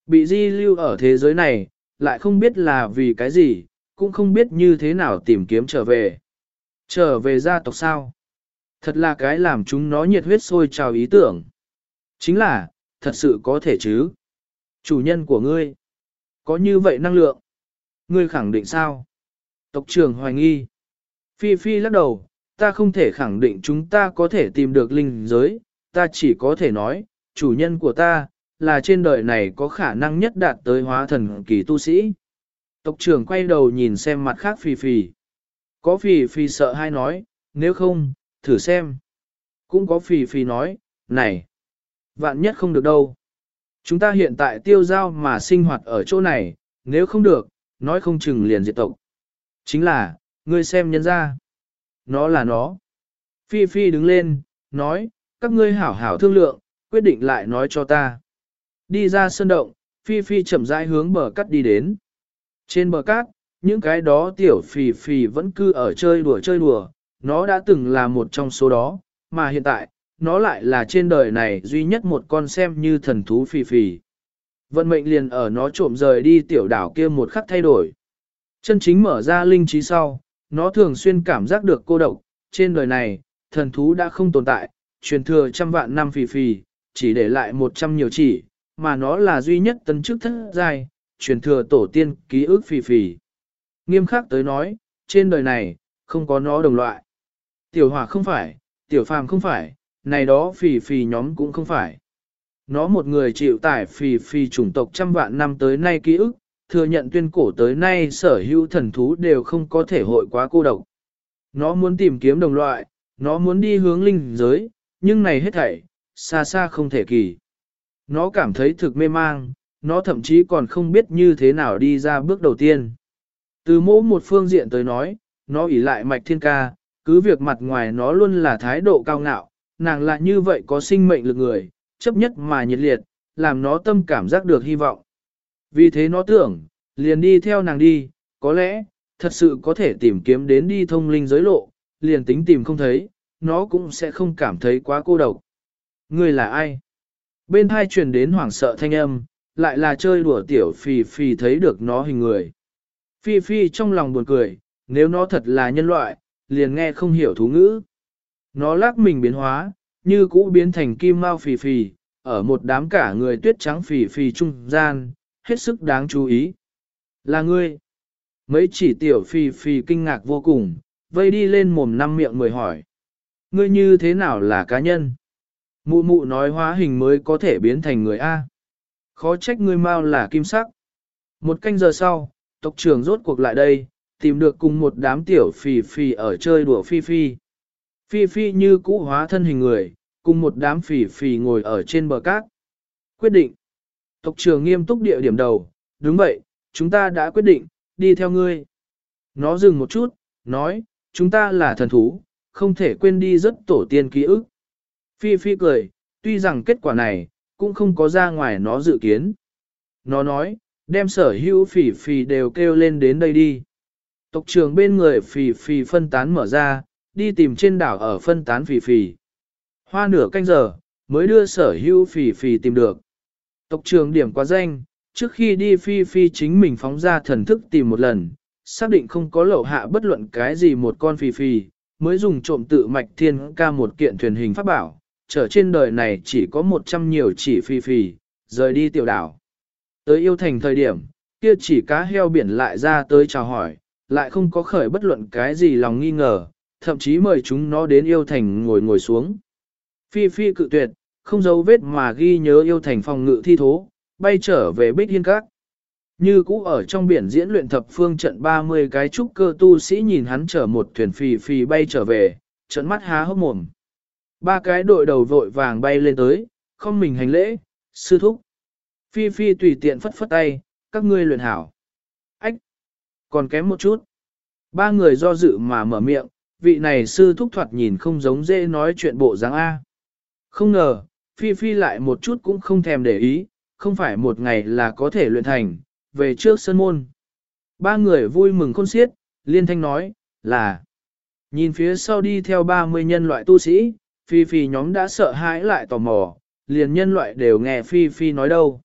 Bị di lưu ở thế giới này, lại không biết là vì cái gì, cũng không biết như thế nào tìm kiếm trở về. Trở về gia tộc sao? Thật là cái làm chúng nó nhiệt huyết sôi trào ý tưởng. Chính là, thật sự có thể chứ. Chủ nhân của ngươi, có như vậy năng lượng. Ngươi khẳng định sao? Tộc trưởng hoài nghi. Phi Phi lắc đầu, ta không thể khẳng định chúng ta có thể tìm được linh giới, ta chỉ có thể nói, chủ nhân của ta, là trên đời này có khả năng nhất đạt tới hóa thần kỳ tu sĩ. Tộc trưởng quay đầu nhìn xem mặt khác phì phì. Có phì phì sợ hay nói, nếu không, thử xem. Cũng có phì phì nói, này, vạn nhất không được đâu. Chúng ta hiện tại tiêu giao mà sinh hoạt ở chỗ này, nếu không được, nói không chừng liền diệt tộc. Chính là, ngươi xem nhân ra. Nó là nó. Phi Phi đứng lên, nói, các ngươi hảo hảo thương lượng, quyết định lại nói cho ta. Đi ra sân động, Phi Phi chậm rãi hướng bờ cắt đi đến. Trên bờ cát, những cái đó tiểu phì phì vẫn cứ ở chơi đùa chơi đùa, nó đã từng là một trong số đó, mà hiện tại, nó lại là trên đời này duy nhất một con xem như thần thú phì phì. Vận mệnh liền ở nó trộm rời đi tiểu đảo kia một khắc thay đổi. Chân chính mở ra linh trí sau, nó thường xuyên cảm giác được cô độc, trên đời này, thần thú đã không tồn tại, truyền thừa trăm vạn năm phì phì, chỉ để lại một trăm nhiều chỉ, mà nó là duy nhất tân chức thất giai, truyền thừa tổ tiên ký ức phì phì. Nghiêm khắc tới nói, trên đời này, không có nó đồng loại. Tiểu hỏa không phải, tiểu phàm không phải, này đó phì phì nhóm cũng không phải. Nó một người chịu tải phì phì chủng tộc trăm vạn năm tới nay ký ức, thừa nhận tuyên cổ tới nay sở hữu thần thú đều không có thể hội quá cô độc. Nó muốn tìm kiếm đồng loại, nó muốn đi hướng linh giới, nhưng này hết thảy, xa xa không thể kỳ. Nó cảm thấy thực mê mang, nó thậm chí còn không biết như thế nào đi ra bước đầu tiên. Từ mỗi một phương diện tới nói, nó ỷ lại mạch thiên ca, cứ việc mặt ngoài nó luôn là thái độ cao ngạo, nàng lại như vậy có sinh mệnh lực người, chấp nhất mà nhiệt liệt, làm nó tâm cảm giác được hy vọng. Vì thế nó tưởng, liền đi theo nàng đi, có lẽ, thật sự có thể tìm kiếm đến đi thông linh giới lộ, liền tính tìm không thấy, nó cũng sẽ không cảm thấy quá cô độc. Người là ai? Bên hai truyền đến hoảng sợ thanh âm, lại là chơi đùa tiểu phì phì thấy được nó hình người. Phi phi trong lòng buồn cười, nếu nó thật là nhân loại, liền nghe không hiểu thú ngữ. Nó lắc mình biến hóa, như cũ biến thành kim mau phì phì, ở một đám cả người tuyết trắng phì phì trung gian, hết sức đáng chú ý. Là ngươi. Mấy chỉ tiểu phì phì kinh ngạc vô cùng, vây đi lên mồm năm miệng mười hỏi. Ngươi như thế nào là cá nhân? Mụ mụ nói hóa hình mới có thể biến thành người A. Khó trách ngươi mau là kim sắc. Một canh giờ sau, tộc trưởng rốt cuộc lại đây, tìm được cùng một đám tiểu phì phì ở chơi đùa phi phi. Phi phi như cũ hóa thân hình người, cùng một đám phì phì ngồi ở trên bờ cát. Quyết định. Tộc trưởng nghiêm túc địa điểm đầu, đúng vậy, chúng ta đã quyết định, đi theo ngươi. Nó dừng một chút, nói, chúng ta là thần thú, không thể quên đi rất tổ tiên ký ức. Phi Phi cười, tuy rằng kết quả này, cũng không có ra ngoài nó dự kiến. Nó nói, đem sở hữu phỉ phỉ đều kêu lên đến đây đi. Tộc trưởng bên người phỉ phỉ phân tán mở ra, đi tìm trên đảo ở phân tán phỉ phỉ. Hoa nửa canh giờ, mới đưa sở hữu phỉ phỉ tìm được. Tộc trưởng điểm quá danh, trước khi đi phi phi chính mình phóng ra thần thức tìm một lần, xác định không có lậu hạ bất luận cái gì một con phỉ phỉ, mới dùng trộm tự mạch thiên ca một kiện thuyền hình pháp bảo, trở trên đời này chỉ có một trăm nhiều chỉ phi phi rời đi tiểu đảo. Tới yêu thành thời điểm, kia chỉ cá heo biển lại ra tới chào hỏi, lại không có khởi bất luận cái gì lòng nghi ngờ, thậm chí mời chúng nó đến yêu thành ngồi ngồi xuống. Phi phi cự tuyệt, không dấu vết mà ghi nhớ yêu thành phòng ngự thi thố, bay trở về bích hiên các. Như cũ ở trong biển diễn luyện thập phương trận 30 cái trúc cơ tu sĩ nhìn hắn chở một thuyền phì phì bay trở về, trận mắt há hốc mồm. Ba cái đội đầu vội vàng bay lên tới, không mình hành lễ, sư thúc. Phi Phi tùy tiện phất phất tay, các ngươi luyện hảo. Ách! Còn kém một chút. Ba người do dự mà mở miệng, vị này sư thúc thoạt nhìn không giống dễ nói chuyện bộ dáng A. Không ngờ, Phi Phi lại một chút cũng không thèm để ý, không phải một ngày là có thể luyện thành, về trước sân môn. Ba người vui mừng khôn xiết, liên thanh nói, là nhìn phía sau đi theo 30 nhân loại tu sĩ, Phi Phi nhóm đã sợ hãi lại tò mò, liền nhân loại đều nghe Phi Phi nói đâu.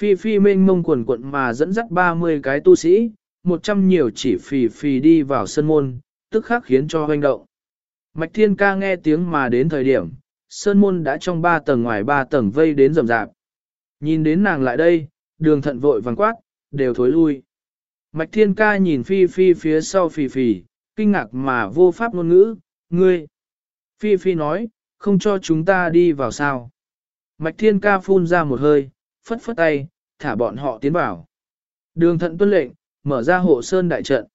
Phi Phi mênh mông quần quận mà dẫn dắt 30 cái tu sĩ, một trăm nhiều chỉ Phi Phi đi vào sân môn, tức khắc khiến cho hoành động. Mạch Thiên Ca nghe tiếng mà đến thời điểm, sơn môn đã trong ba tầng ngoài ba tầng vây đến rầm rạp. Nhìn đến nàng lại đây, đường thận vội vàng quát, đều thối lui. Mạch Thiên Ca nhìn Phi Phi phía sau Phi Phi, kinh ngạc mà vô pháp ngôn ngữ, ngươi. Phi Phi nói, không cho chúng ta đi vào sao. Mạch Thiên Ca phun ra một hơi, phất phất tay, thả bọn họ tiến vào. Đường thận tuân lệnh, mở ra hộ sơn đại trận.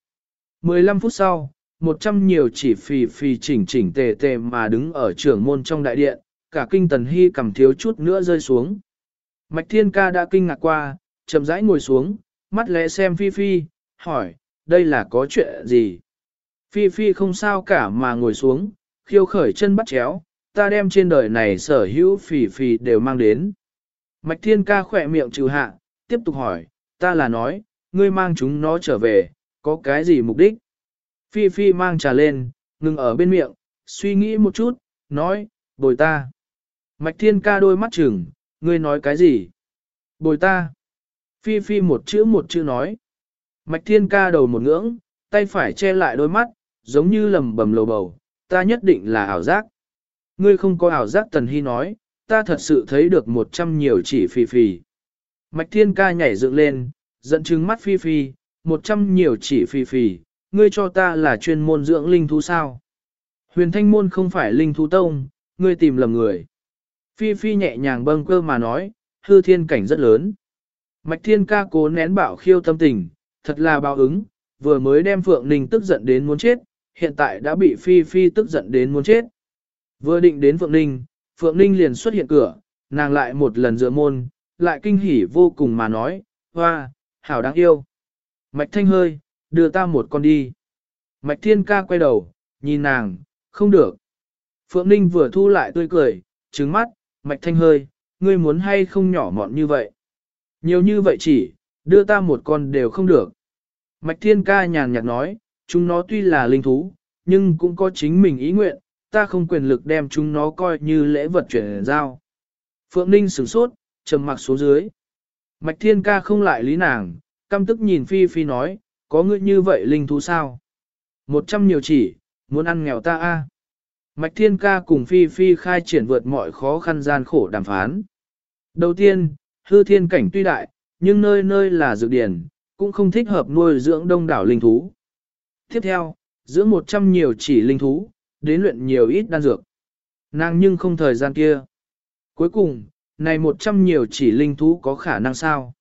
15 phút sau, một trăm nhiều chỉ phì phì chỉnh chỉnh tề tề mà đứng ở trưởng môn trong đại điện, cả kinh tần hy cầm thiếu chút nữa rơi xuống. Mạch Thiên Ca đã kinh ngạc qua, chậm rãi ngồi xuống, mắt lẽ xem Phi Phi, hỏi, đây là có chuyện gì? Phi Phi không sao cả mà ngồi xuống, khiêu khởi chân bắt chéo, ta đem trên đời này sở hữu phì phì đều mang đến. Mạch Thiên Ca khỏe miệng trừ hạ, tiếp tục hỏi, ta là nói, ngươi mang chúng nó trở về, có cái gì mục đích? Phi Phi mang trà lên, ngừng ở bên miệng, suy nghĩ một chút, nói, bồi ta. Mạch Thiên Ca đôi mắt chừng, ngươi nói cái gì? Bồi ta. Phi Phi một chữ một chữ nói. Mạch Thiên Ca đầu một ngưỡng, tay phải che lại đôi mắt, giống như lầm bầm lầu bầu, ta nhất định là ảo giác. Ngươi không có ảo giác Tần Hy nói, ta thật sự thấy được một trăm nhiều chỉ phi phi. Mạch Thiên Ca nhảy dựng lên, giận chứng mắt phi phi, một trăm nhiều chỉ phi phi, ngươi cho ta là chuyên môn dưỡng linh thú sao. Huyền thanh môn không phải linh thú tông, ngươi tìm lầm người. Phi phi nhẹ nhàng bâng cơ mà nói, hư thiên cảnh rất lớn. Mạch Thiên Ca cố nén bạo khiêu tâm tình, thật là báo ứng, vừa mới đem Phượng Ninh tức giận đến muốn chết, hiện tại đã bị Phi Phi tức giận đến muốn chết. Vừa định đến Phượng Ninh, Phượng Ninh liền xuất hiện cửa, nàng lại một lần dựa môn, lại kinh hỉ vô cùng mà nói, hoa, hảo đáng yêu. Mạch Thanh hơi, đưa ta một con đi. Mạch Thiên ca quay đầu, nhìn nàng, không được. Phượng Ninh vừa thu lại tươi cười, trứng mắt, Mạch Thanh hơi, ngươi muốn hay không nhỏ mọn như vậy. Nhiều như vậy chỉ, đưa ta một con đều không được. Mạch Thiên ca nhàn nhạt nói, chúng nó tuy là linh thú, nhưng cũng có chính mình ý nguyện, ta không quyền lực đem chúng nó coi như lễ vật chuyển giao. Phượng Ninh sửng sốt, trầm mặc xuống dưới. Mạch Thiên Ca không lại lý nàng, căm tức nhìn Phi Phi nói, có ngươi như vậy linh thú sao? Một trăm nhiều chỉ, muốn ăn nghèo ta a. Mạch Thiên Ca cùng Phi Phi khai triển vượt mọi khó khăn gian khổ đàm phán. Đầu tiên, hư thiên cảnh tuy đại, nhưng nơi nơi là dược điển, cũng không thích hợp nuôi dưỡng đông đảo linh thú. Tiếp theo, dưỡng một trăm nhiều chỉ linh thú, đến luyện nhiều ít đan dược. Nàng nhưng không thời gian kia. Cuối cùng, này một trăm nhiều chỉ linh thú có khả năng sao?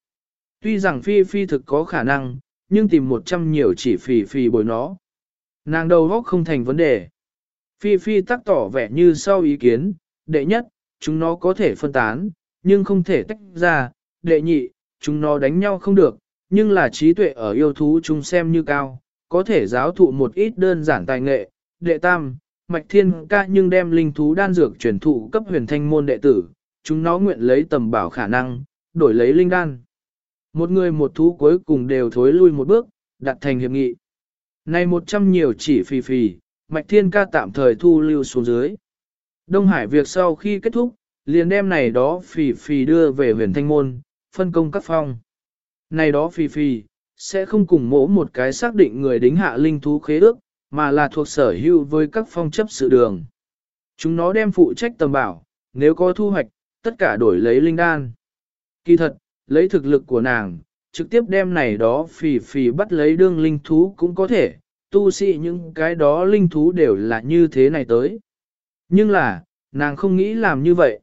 Tuy rằng phi phi thực có khả năng, nhưng tìm một trăm nhiều chỉ phì phì bồi nó. Nàng đầu góc không thành vấn đề. Phi phi tắc tỏ vẻ như sau ý kiến, đệ nhất, chúng nó có thể phân tán, nhưng không thể tách ra, đệ nhị, chúng nó đánh nhau không được, nhưng là trí tuệ ở yêu thú chúng xem như cao, có thể giáo thụ một ít đơn giản tài nghệ, đệ tam, mạch thiên ca nhưng đem linh thú đan dược truyền thụ cấp huyền thanh môn đệ tử, chúng nó nguyện lấy tầm bảo khả năng, đổi lấy linh đan. Một người một thú cuối cùng đều thối lui một bước, đặt thành hiệp nghị. Này một trăm nhiều chỉ phì phì, mạch thiên ca tạm thời thu lưu xuống dưới. Đông Hải việc sau khi kết thúc, liền đem này đó phì phì đưa về huyền thanh môn, phân công các phong. Này đó phì phì, sẽ không cùng mỗ một cái xác định người đính hạ linh thú khế ước, mà là thuộc sở hữu với các phong chấp sự đường. Chúng nó đem phụ trách tầm bảo, nếu có thu hoạch, tất cả đổi lấy linh đan. Kỳ thật, lấy thực lực của nàng, trực tiếp đem này đó phì phì bắt lấy đương linh thú cũng có thể, tu sĩ những cái đó linh thú đều là như thế này tới. Nhưng là, nàng không nghĩ làm như vậy.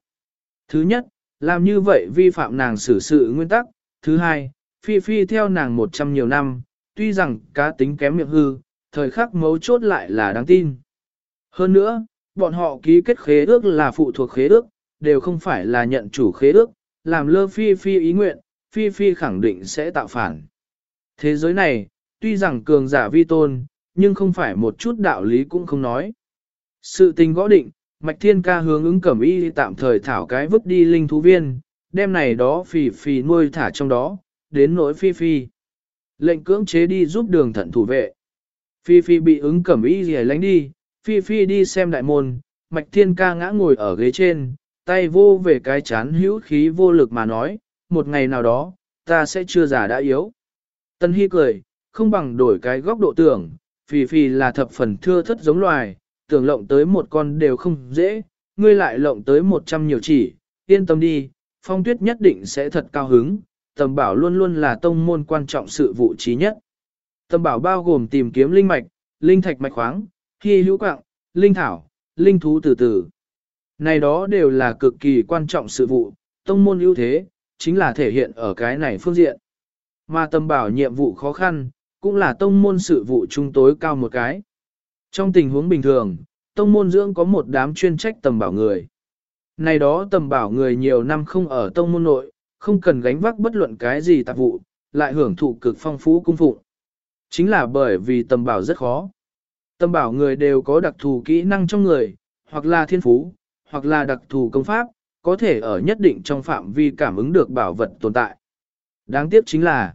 Thứ nhất, làm như vậy vi phạm nàng xử sự nguyên tắc. Thứ hai, phi phi theo nàng một trăm nhiều năm, tuy rằng cá tính kém miệng hư, thời khắc mấu chốt lại là đáng tin. Hơn nữa, bọn họ ký kết khế ước là phụ thuộc khế ước, đều không phải là nhận chủ khế ước, làm lơ phi phi ý nguyện, phi phi khẳng định sẽ tạo phản. Thế giới này, tuy rằng cường giả vi tôn, nhưng không phải một chút đạo lý cũng không nói. Sự tình gõ định, Mạch Thiên Ca hướng ứng cẩm y tạm thời thảo cái vứt đi linh thú viên, đem này đó phì phì nuôi thả trong đó, đến nỗi phi phi. Lệnh cưỡng chế đi giúp đường thận thủ vệ. Phi phi bị ứng cẩm y gì lánh đi, phi phi đi xem đại môn, Mạch Thiên Ca ngã ngồi ở ghế trên, tay vô về cái chán hữu khí vô lực mà nói, một ngày nào đó, ta sẽ chưa già đã yếu. Tân Hy cười, không bằng đổi cái góc độ tưởng, phi phi là thập phần thưa thất giống loài, tưởng lộng tới một con đều không dễ, ngươi lại lộng tới một trăm nhiều chỉ, yên tâm đi, phong tuyết nhất định sẽ thật cao hứng, tầm bảo luôn luôn là tông môn quan trọng sự vụ trí nhất. Tầm bảo bao gồm tìm kiếm linh mạch, linh thạch mạch khoáng, hy hữu quạng, linh thảo, linh thú từ từ. Này đó đều là cực kỳ quan trọng sự vụ, tông môn ưu thế, chính là thể hiện ở cái này phương diện. Mà tầm bảo nhiệm vụ khó khăn, cũng là tông môn sự vụ trung tối cao một cái. Trong tình huống bình thường, tông môn dưỡng có một đám chuyên trách tầm bảo người. Này đó tầm bảo người nhiều năm không ở tông môn nội, không cần gánh vác bất luận cái gì tạp vụ, lại hưởng thụ cực phong phú cung phụng. Chính là bởi vì tầm bảo rất khó. Tầm bảo người đều có đặc thù kỹ năng trong người, hoặc là thiên phú, hoặc là đặc thù công pháp, có thể ở nhất định trong phạm vi cảm ứng được bảo vật tồn tại. Đáng tiếc chính là,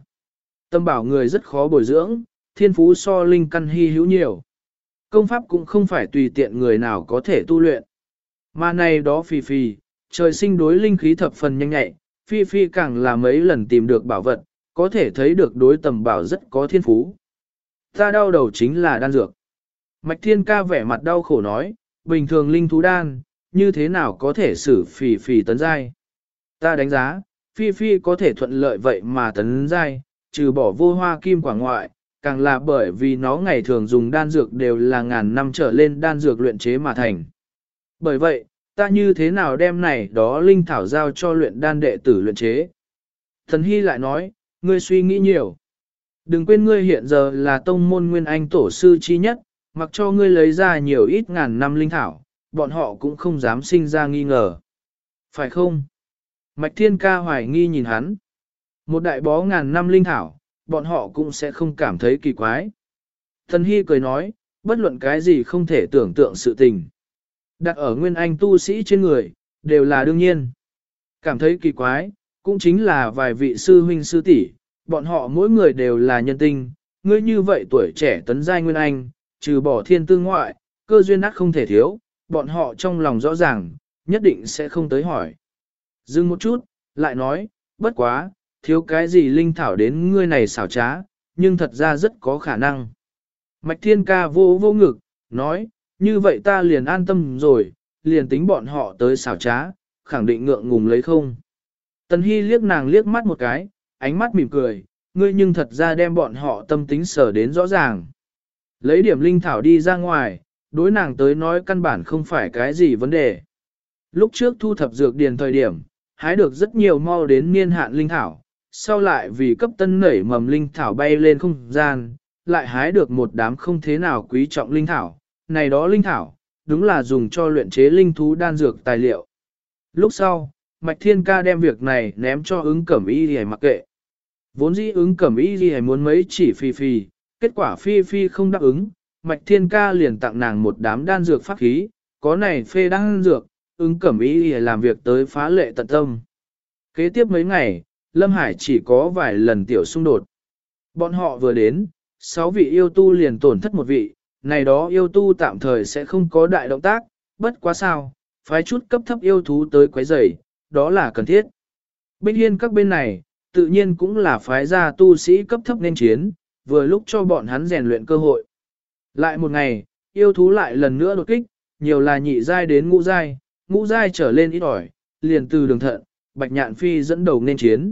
tâm bảo người rất khó bồi dưỡng, thiên phú so linh căn hy hữu nhiều. Công pháp cũng không phải tùy tiện người nào có thể tu luyện. Mà này đó phì phì, trời sinh đối linh khí thập phần nhanh nhạy, phi phi càng là mấy lần tìm được bảo vật, có thể thấy được đối tầm bảo rất có thiên phú. Ta đau đầu chính là đan dược. Mạch thiên ca vẻ mặt đau khổ nói, bình thường linh thú đan, như thế nào có thể xử phì phì tấn giai. Ta đánh giá, phi phi có thể thuận lợi vậy mà tấn giai, trừ bỏ vô hoa kim quả ngoại, càng là bởi vì nó ngày thường dùng đan dược đều là ngàn năm trở lên đan dược luyện chế mà thành. Bởi vậy, ta như thế nào đem này đó linh thảo giao cho luyện đan đệ tử luyện chế. Thần Hy lại nói, ngươi suy nghĩ nhiều. Đừng quên ngươi hiện giờ là tông môn nguyên anh tổ sư chi nhất, mặc cho ngươi lấy ra nhiều ít ngàn năm linh thảo, bọn họ cũng không dám sinh ra nghi ngờ. Phải không? Mạch Thiên Ca hoài nghi nhìn hắn. Một đại bó ngàn năm linh thảo, bọn họ cũng sẽ không cảm thấy kỳ quái. Thần Hy cười nói, bất luận cái gì không thể tưởng tượng sự tình. Đặt ở nguyên anh tu sĩ trên người, đều là đương nhiên. Cảm thấy kỳ quái, cũng chính là vài vị sư huynh sư tỷ, bọn họ mỗi người đều là nhân tinh, ngươi như vậy tuổi trẻ tấn giai nguyên anh, trừ bỏ thiên tư ngoại, cơ duyên ác không thể thiếu, bọn họ trong lòng rõ ràng, nhất định sẽ không tới hỏi. Dừng một chút, lại nói, bất quá, thiếu cái gì linh thảo đến ngươi này xảo trá, nhưng thật ra rất có khả năng. Mạch thiên ca vô vô ngực, nói, như vậy ta liền an tâm rồi, liền tính bọn họ tới xảo trá, khẳng định ngượng ngùng lấy không. Tần Hy liếc nàng liếc mắt một cái, ánh mắt mỉm cười, ngươi nhưng thật ra đem bọn họ tâm tính sở đến rõ ràng. Lấy điểm linh thảo đi ra ngoài, đối nàng tới nói căn bản không phải cái gì vấn đề. Lúc trước thu thập dược điền thời điểm, hái được rất nhiều mau đến niên hạn linh thảo, sau lại vì cấp tân nảy mầm linh thảo bay lên không gian, lại hái được một đám không thế nào quý trọng linh thảo. Này đó linh thảo, đúng là dùng cho luyện chế linh thú đan dược tài liệu. Lúc sau, Mạch Thiên Ca đem việc này ném cho ứng cẩm y gì mặc kệ. Vốn dĩ ứng cẩm y gì muốn mấy chỉ phi phi kết quả Phi Phi không đáp ứng, Mạch Thiên Ca liền tặng nàng một đám đan dược pháp khí, có này phê đan dược, ứng cẩm y gì làm việc tới phá lệ tận tâm. Kế tiếp mấy ngày, Lâm Hải chỉ có vài lần tiểu xung đột. Bọn họ vừa đến, sáu vị yêu tu liền tổn thất một vị, này đó yêu tu tạm thời sẽ không có đại động tác, bất quá sao, phái chút cấp thấp yêu thú tới quấy rầy, đó là cần thiết. Bích hiên các bên này, tự nhiên cũng là phái gia tu sĩ cấp thấp nên chiến, vừa lúc cho bọn hắn rèn luyện cơ hội. Lại một ngày, yêu thú lại lần nữa đột kích, nhiều là nhị giai đến ngũ giai, ngũ giai trở lên ít ỏi, liền từ đường thận, bạch nhạn phi dẫn đầu nên chiến.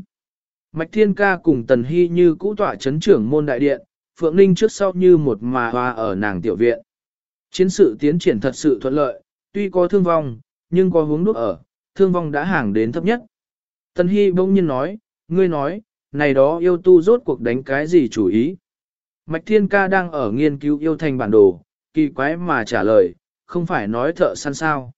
Mạch Thiên Ca cùng Tần Hy như cũ tỏa chấn trưởng môn đại điện, Phượng Ninh trước sau như một mà hoa ở nàng tiểu viện. Chiến sự tiến triển thật sự thuận lợi, tuy có thương vong, nhưng có hướng đúc ở, thương vong đã hàng đến thấp nhất. Tần Hy bỗng nhiên nói, ngươi nói, này đó yêu tu rốt cuộc đánh cái gì chủ ý. Mạch Thiên Ca đang ở nghiên cứu yêu thành bản đồ, kỳ quái mà trả lời, không phải nói thợ săn sao.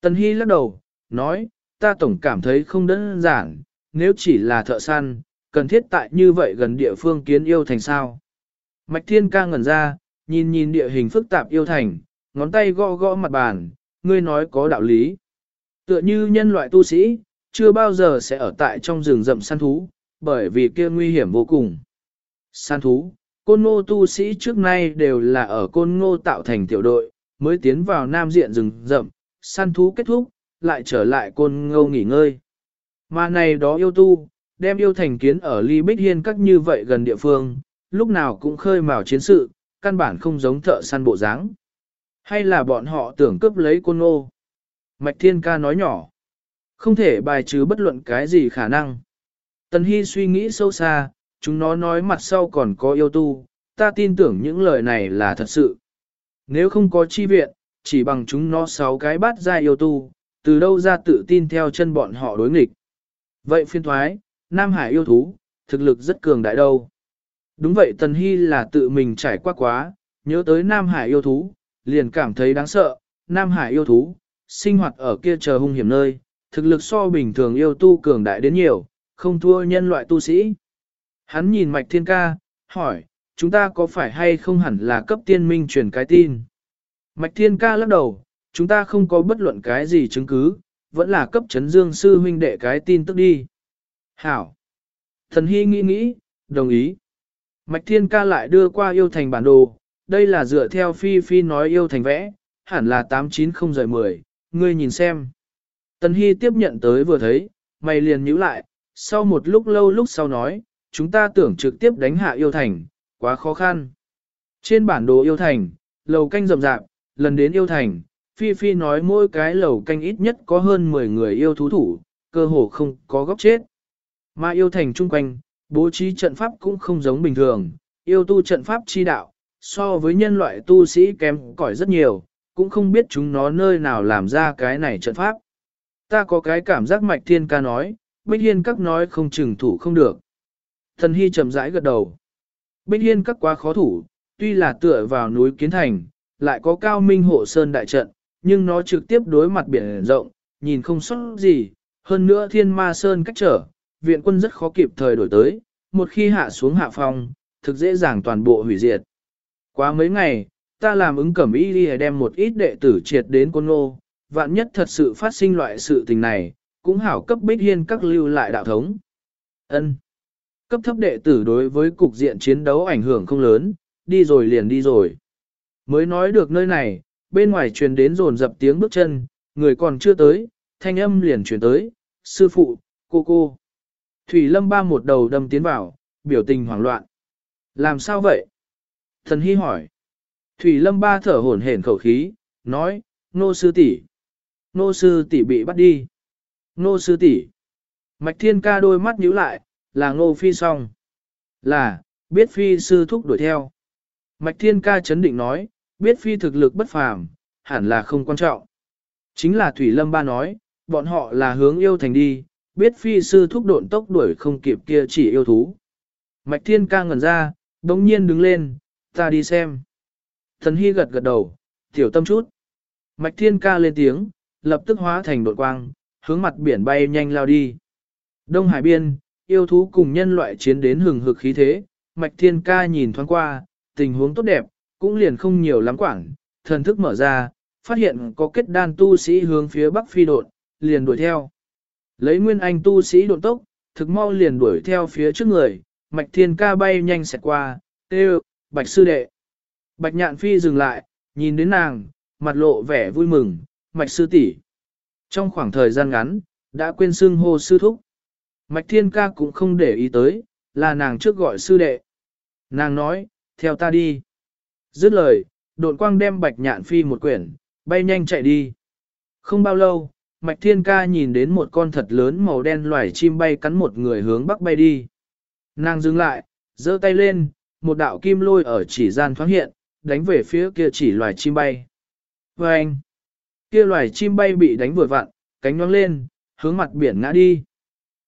Tần Hy lắc đầu, nói, ta tổng cảm thấy không đơn giản, nếu chỉ là thợ săn, cần thiết tại như vậy gần địa phương kiến yêu thành sao. Mạch Thiên ca ngẩn ra, nhìn nhìn địa hình phức tạp yêu thành, ngón tay gõ gõ mặt bàn, ngươi nói có đạo lý. Tựa như nhân loại tu sĩ, chưa bao giờ sẽ ở tại trong rừng rậm săn thú, bởi vì kia nguy hiểm vô cùng. Săn thú, côn ngô tu sĩ trước nay đều là ở côn ngô tạo thành tiểu đội, mới tiến vào nam diện rừng rậm, săn thú kết thúc, lại trở lại côn ngô nghỉ ngơi. Mà này đó yêu tu, đem yêu thành kiến ở ly bích hiên các như vậy gần địa phương, lúc nào cũng khơi mào chiến sự, căn bản không giống thợ săn bộ dáng. Hay là bọn họ tưởng cướp lấy côn ngô? Mạch Thiên Ca nói nhỏ. Không thể bài trừ bất luận cái gì khả năng. Tần Hy suy nghĩ sâu xa, chúng nó nói mặt sau còn có yêu tu, ta tin tưởng những lời này là thật sự. Nếu không có chi viện, chỉ bằng chúng nó sáu cái bát ra yêu tu, từ đâu ra tự tin theo chân bọn họ đối nghịch. Vậy phiên thoái, Nam Hải yêu thú, thực lực rất cường đại đâu. Đúng vậy Tần Hy là tự mình trải qua quá, nhớ tới Nam Hải yêu thú, liền cảm thấy đáng sợ, Nam Hải yêu thú, sinh hoạt ở kia chờ hung hiểm nơi, thực lực so bình thường yêu tu cường đại đến nhiều, không thua nhân loại tu sĩ. Hắn nhìn Mạch Thiên Ca, hỏi, chúng ta có phải hay không hẳn là cấp tiên minh truyền cái tin? Mạch Thiên Ca lắc đầu, chúng ta không có bất luận cái gì chứng cứ, vẫn là cấp chấn dương sư huynh đệ cái tin tức đi. Hảo. Thần Hy nghĩ nghĩ, đồng ý. Mạch Thiên Ca lại đưa qua yêu thành bản đồ, đây là dựa theo Phi Phi nói yêu thành vẽ, hẳn là 890 rời 10, ngươi nhìn xem. Tần Hy tiếp nhận tới vừa thấy, mày liền nhíu lại, sau một lúc lâu lúc sau nói, chúng ta tưởng trực tiếp đánh hạ yêu thành, quá khó khăn. Trên bản đồ yêu thành, lầu canh rậm rạp, lần đến yêu thành, Phi Phi nói mỗi cái lầu canh ít nhất có hơn 10 người yêu thú thủ, cơ hồ không có góc chết. Mà yêu thành chung quanh, bố trí trận pháp cũng không giống bình thường, yêu tu trận pháp chi đạo, so với nhân loại tu sĩ kém cỏi rất nhiều, cũng không biết chúng nó nơi nào làm ra cái này trận pháp. Ta có cái cảm giác mạch thiên ca nói, Bích Hiên các nói không chừng thủ không được. Thần Hy chậm rãi gật đầu. Bích Hiên các quá khó thủ, tuy là tựa vào núi Kiến Thành, lại có cao minh hộ sơn đại trận, nhưng nó trực tiếp đối mặt biển rộng, nhìn không sót gì, hơn nữa thiên ma sơn cách trở, viện quân rất khó kịp thời đổi tới, một khi hạ xuống hạ phong, thực dễ dàng toàn bộ hủy diệt. Quá mấy ngày, ta làm ứng cẩm y đi đem một ít đệ tử triệt đến quân ngô, vạn nhất thật sự phát sinh loại sự tình này, cũng hảo cấp bích hiên các lưu lại đạo thống. ân Cấp thấp đệ tử đối với cục diện chiến đấu ảnh hưởng không lớn, đi rồi liền đi rồi. Mới nói được nơi này, bên ngoài truyền đến rồn dập tiếng bước chân, người còn chưa tới, thanh âm liền truyền tới, sư phụ, cô cô. Thủy lâm ba một đầu đâm tiến vào, biểu tình hoảng loạn. Làm sao vậy? Thần hy hỏi. Thủy lâm ba thở hổn hển khẩu khí, nói, nô sư tỷ, Nô sư tỷ bị bắt đi. Nô sư tỷ. Mạch thiên ca đôi mắt nhíu lại, là ngô phi song. Là, biết phi sư thúc đuổi theo. Mạch thiên ca chấn định nói, biết phi thực lực bất phàm, hẳn là không quan trọng. Chính là Thủy Lâm Ba nói, bọn họ là hướng yêu thành đi, biết phi sư thúc độn tốc đuổi không kịp kia chỉ yêu thú. Mạch Thiên ca ngẩn ra, đống nhiên đứng lên, ta đi xem. Thần Hy gật gật đầu, tiểu tâm chút. Mạch Thiên ca lên tiếng, lập tức hóa thành đột quang, hướng mặt biển bay nhanh lao đi. Đông Hải Biên, yêu thú cùng nhân loại chiến đến hừng hực khí thế, Mạch Thiên ca nhìn thoáng qua, tình huống tốt đẹp, cũng liền không nhiều lắm quảng, thần thức mở ra, phát hiện có kết đan tu sĩ hướng phía bắc phi đột, liền đuổi theo. Lấy nguyên anh tu sĩ độn tốc, thực mau liền đuổi theo phía trước người, mạch thiên ca bay nhanh xẹt qua, tê bạch sư đệ. Bạch nhạn phi dừng lại, nhìn đến nàng, mặt lộ vẻ vui mừng, mạch sư tỷ. Trong khoảng thời gian ngắn, đã quên xưng hô sư thúc. Mạch thiên ca cũng không để ý tới, là nàng trước gọi sư đệ. Nàng nói, theo ta đi. Dứt lời, độn quang đem bạch nhạn phi một quyển, bay nhanh chạy đi. Không bao lâu, Mạch Thiên Ca nhìn đến một con thật lớn màu đen loài chim bay cắn một người hướng bắc bay đi. Nàng dừng lại, giơ tay lên, một đạo kim lôi ở chỉ gian thoáng hiện, đánh về phía kia chỉ loài chim bay. Và anh, kia loài chim bay bị đánh vừa vặn, cánh nhoang lên, hướng mặt biển ngã đi.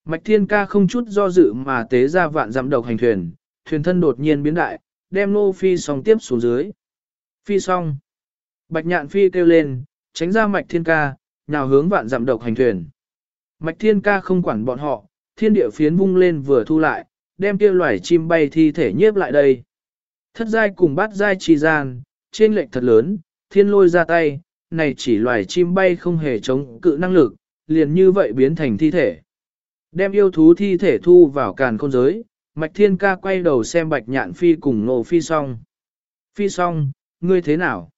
Mạch Thiên Ca không chút do dự mà tế ra vạn dặm độc hành thuyền, thuyền thân đột nhiên biến đại, đem Nô Phi song tiếp xuống dưới. Phi song. Bạch Nhạn Phi kêu lên, tránh ra Mạch Thiên Ca, nào hướng vạn dặm độc hành thuyền. Mạch Thiên Ca không quản bọn họ, thiên địa phiến vung lên vừa thu lại, đem kia loài chim bay thi thể nhiếp lại đây. Thất giai cùng bát giai trì gian, trên lệnh thật lớn, thiên lôi ra tay, này chỉ loài chim bay không hề chống cự năng lực, liền như vậy biến thành thi thể. Đem yêu thú thi thể thu vào càn khôn giới, Mạch Thiên Ca quay đầu xem Bạch Nhạn Phi cùng Nô Phi song. Phi song, ngươi thế nào?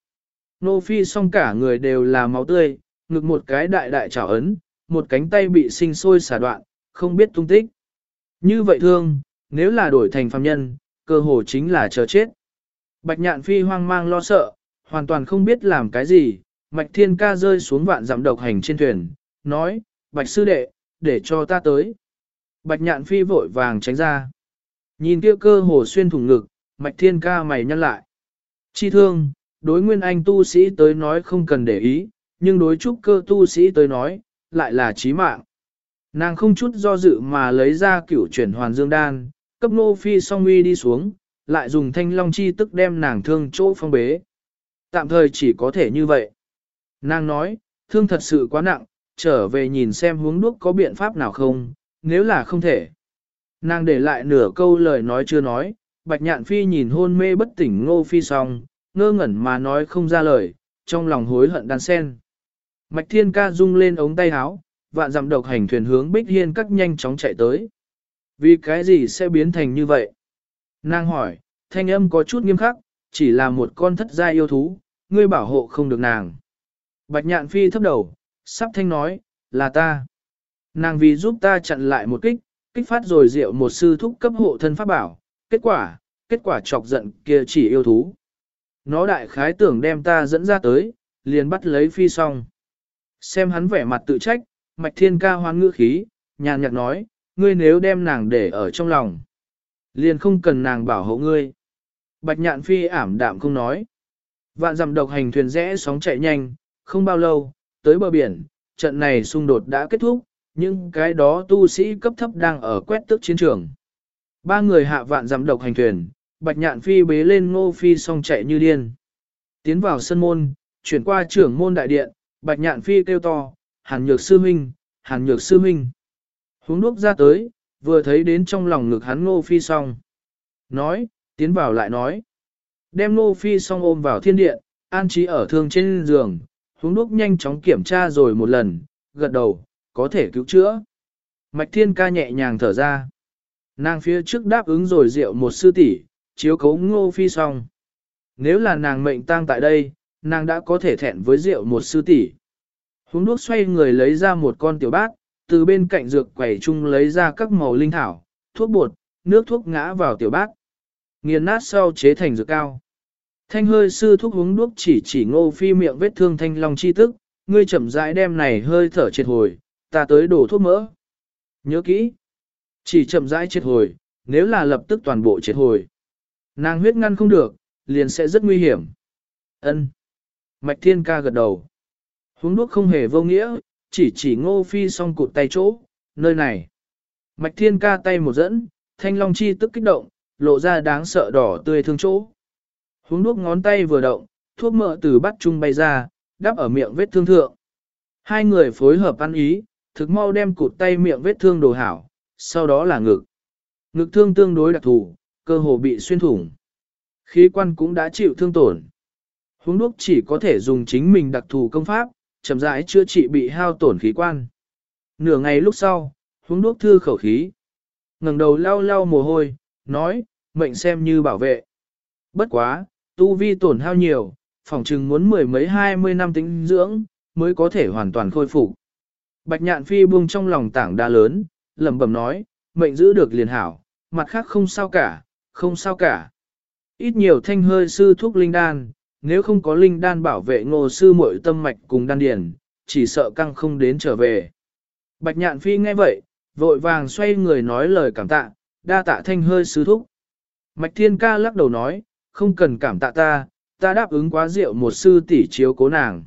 Nô Phi song cả người đều là máu tươi, ngực một cái đại đại trảo ấn, một cánh tay bị sinh sôi xả đoạn, không biết tung tích. Như vậy thương, nếu là đổi thành phàm nhân, cơ hồ chính là chờ chết. Bạch nhạn phi hoang mang lo sợ, hoàn toàn không biết làm cái gì, mạch thiên ca rơi xuống vạn giảm độc hành trên thuyền, nói, bạch sư đệ, để cho ta tới. Bạch nhạn phi vội vàng tránh ra. Nhìn kia cơ hồ xuyên thủng ngực, mạch thiên ca mày nhăn lại. Chi thương, đối nguyên anh tu sĩ tới nói không cần để ý, nhưng đối trúc cơ tu sĩ tới nói, lại là chí mạng. Nàng không chút do dự mà lấy ra cửu chuyển hoàn dương đan, cấp nô phi song uy đi xuống, lại dùng thanh long chi tức đem nàng thương chỗ phong bế. Tạm thời chỉ có thể như vậy. Nàng nói, thương thật sự quá nặng, trở về nhìn xem hướng đuốc có biện pháp nào không, nếu là không thể. Nàng để lại nửa câu lời nói chưa nói, bạch nhạn phi nhìn hôn mê bất tỉnh ngô phi song, ngơ ngẩn mà nói không ra lời, trong lòng hối hận đan sen. Mạch Thiên Ca rung lên ống tay áo, vạn dặm độc hành thuyền hướng Bích Hiên các nhanh chóng chạy tới. Vì cái gì sẽ biến thành như vậy? Nàng hỏi, thanh âm có chút nghiêm khắc, chỉ là một con thất gia yêu thú, ngươi bảo hộ không được nàng. Bạch nhạn phi thấp đầu, sắp thanh nói, là ta. Nàng vì giúp ta chặn lại một kích, kích phát rồi rượu một sư thúc cấp hộ thân pháp bảo, kết quả, kết quả chọc giận kia chỉ yêu thú. Nó đại khái tưởng đem ta dẫn ra tới, liền bắt lấy phi xong. Xem hắn vẻ mặt tự trách, mạch thiên ca hoan ngữ khí, nhàn nhạt nói, ngươi nếu đem nàng để ở trong lòng, liền không cần nàng bảo hộ ngươi. Bạch nhạn phi ảm đạm không nói. Vạn dặm độc hành thuyền rẽ sóng chạy nhanh, không bao lâu, tới bờ biển, trận này xung đột đã kết thúc, nhưng cái đó tu sĩ cấp thấp đang ở quét tức chiến trường. Ba người hạ vạn dặm độc hành thuyền, bạch nhạn phi bế lên ngô phi song chạy như điên. Tiến vào sân môn, chuyển qua trưởng môn đại điện, Bạch nhạn phi kêu to, hàn nhược sư huynh, hàn nhược sư huynh. Hướng đuốc ra tới, vừa thấy đến trong lòng ngực hắn ngô phi Song, Nói, tiến vào lại nói. Đem ngô phi Song ôm vào thiên điện, an trí ở thương trên giường, hướng đuốc nhanh chóng kiểm tra rồi một lần, gật đầu, có thể cứu chữa. Mạch thiên ca nhẹ nhàng thở ra. Nàng phía trước đáp ứng rồi rượu một sư tỷ, chiếu cấu ngô phi Song. Nếu là nàng mệnh tang tại đây, nàng đã có thể thẹn với rượu một sư tỷ. Húng đuốc xoay người lấy ra một con tiểu bát, từ bên cạnh dược quẩy chung lấy ra các màu linh thảo, thuốc bột, nước thuốc ngã vào tiểu bát. Nghiền nát sau chế thành dược cao. Thanh hơi sư thuốc uống đuốc chỉ chỉ ngô phi miệng vết thương thanh long chi tức, ngươi chậm rãi đem này hơi thở triệt hồi, ta tới đổ thuốc mỡ. Nhớ kỹ, chỉ chậm rãi triệt hồi, nếu là lập tức toàn bộ triệt hồi. Nàng huyết ngăn không được, liền sẽ rất nguy hiểm. Ân. Mạch Thiên ca gật đầu. Huống đuốc không hề vô nghĩa, chỉ chỉ ngô phi song cụt tay chỗ, nơi này. Mạch Thiên ca tay một dẫn, thanh long chi tức kích động, lộ ra đáng sợ đỏ tươi thương chỗ. Huống đuốc ngón tay vừa động, thuốc mỡ từ bắt trung bay ra, đắp ở miệng vết thương thượng. Hai người phối hợp ăn ý, thực mau đem cụt tay miệng vết thương đồ hảo, sau đó là ngực. Ngực thương tương đối đặc thù, cơ hồ bị xuyên thủng. Khí quan cũng đã chịu thương tổn. Huống đúc chỉ có thể dùng chính mình đặc thù công pháp, chậm rãi chữa trị bị hao tổn khí quan. Nửa ngày lúc sau, huống đúc thư khẩu khí. ngẩng đầu lau lau mồ hôi, nói, mệnh xem như bảo vệ. Bất quá, tu vi tổn hao nhiều, phòng chừng muốn mười mấy hai mươi năm tính dưỡng, mới có thể hoàn toàn khôi phục. Bạch nhạn phi buông trong lòng tảng đa lớn, lẩm bẩm nói, mệnh giữ được liền hảo, mặt khác không sao cả, không sao cả. Ít nhiều thanh hơi sư thuốc linh đan, nếu không có linh đan bảo vệ ngô sư muội tâm mạch cùng đan điền, chỉ sợ căng không đến trở về. Bạch nhạn phi nghe vậy, vội vàng xoay người nói lời cảm tạ, đa tạ thanh hơi sứ thúc. Mạch thiên ca lắc đầu nói, không cần cảm tạ ta, ta đáp ứng quá rượu một sư tỷ chiếu cố nàng.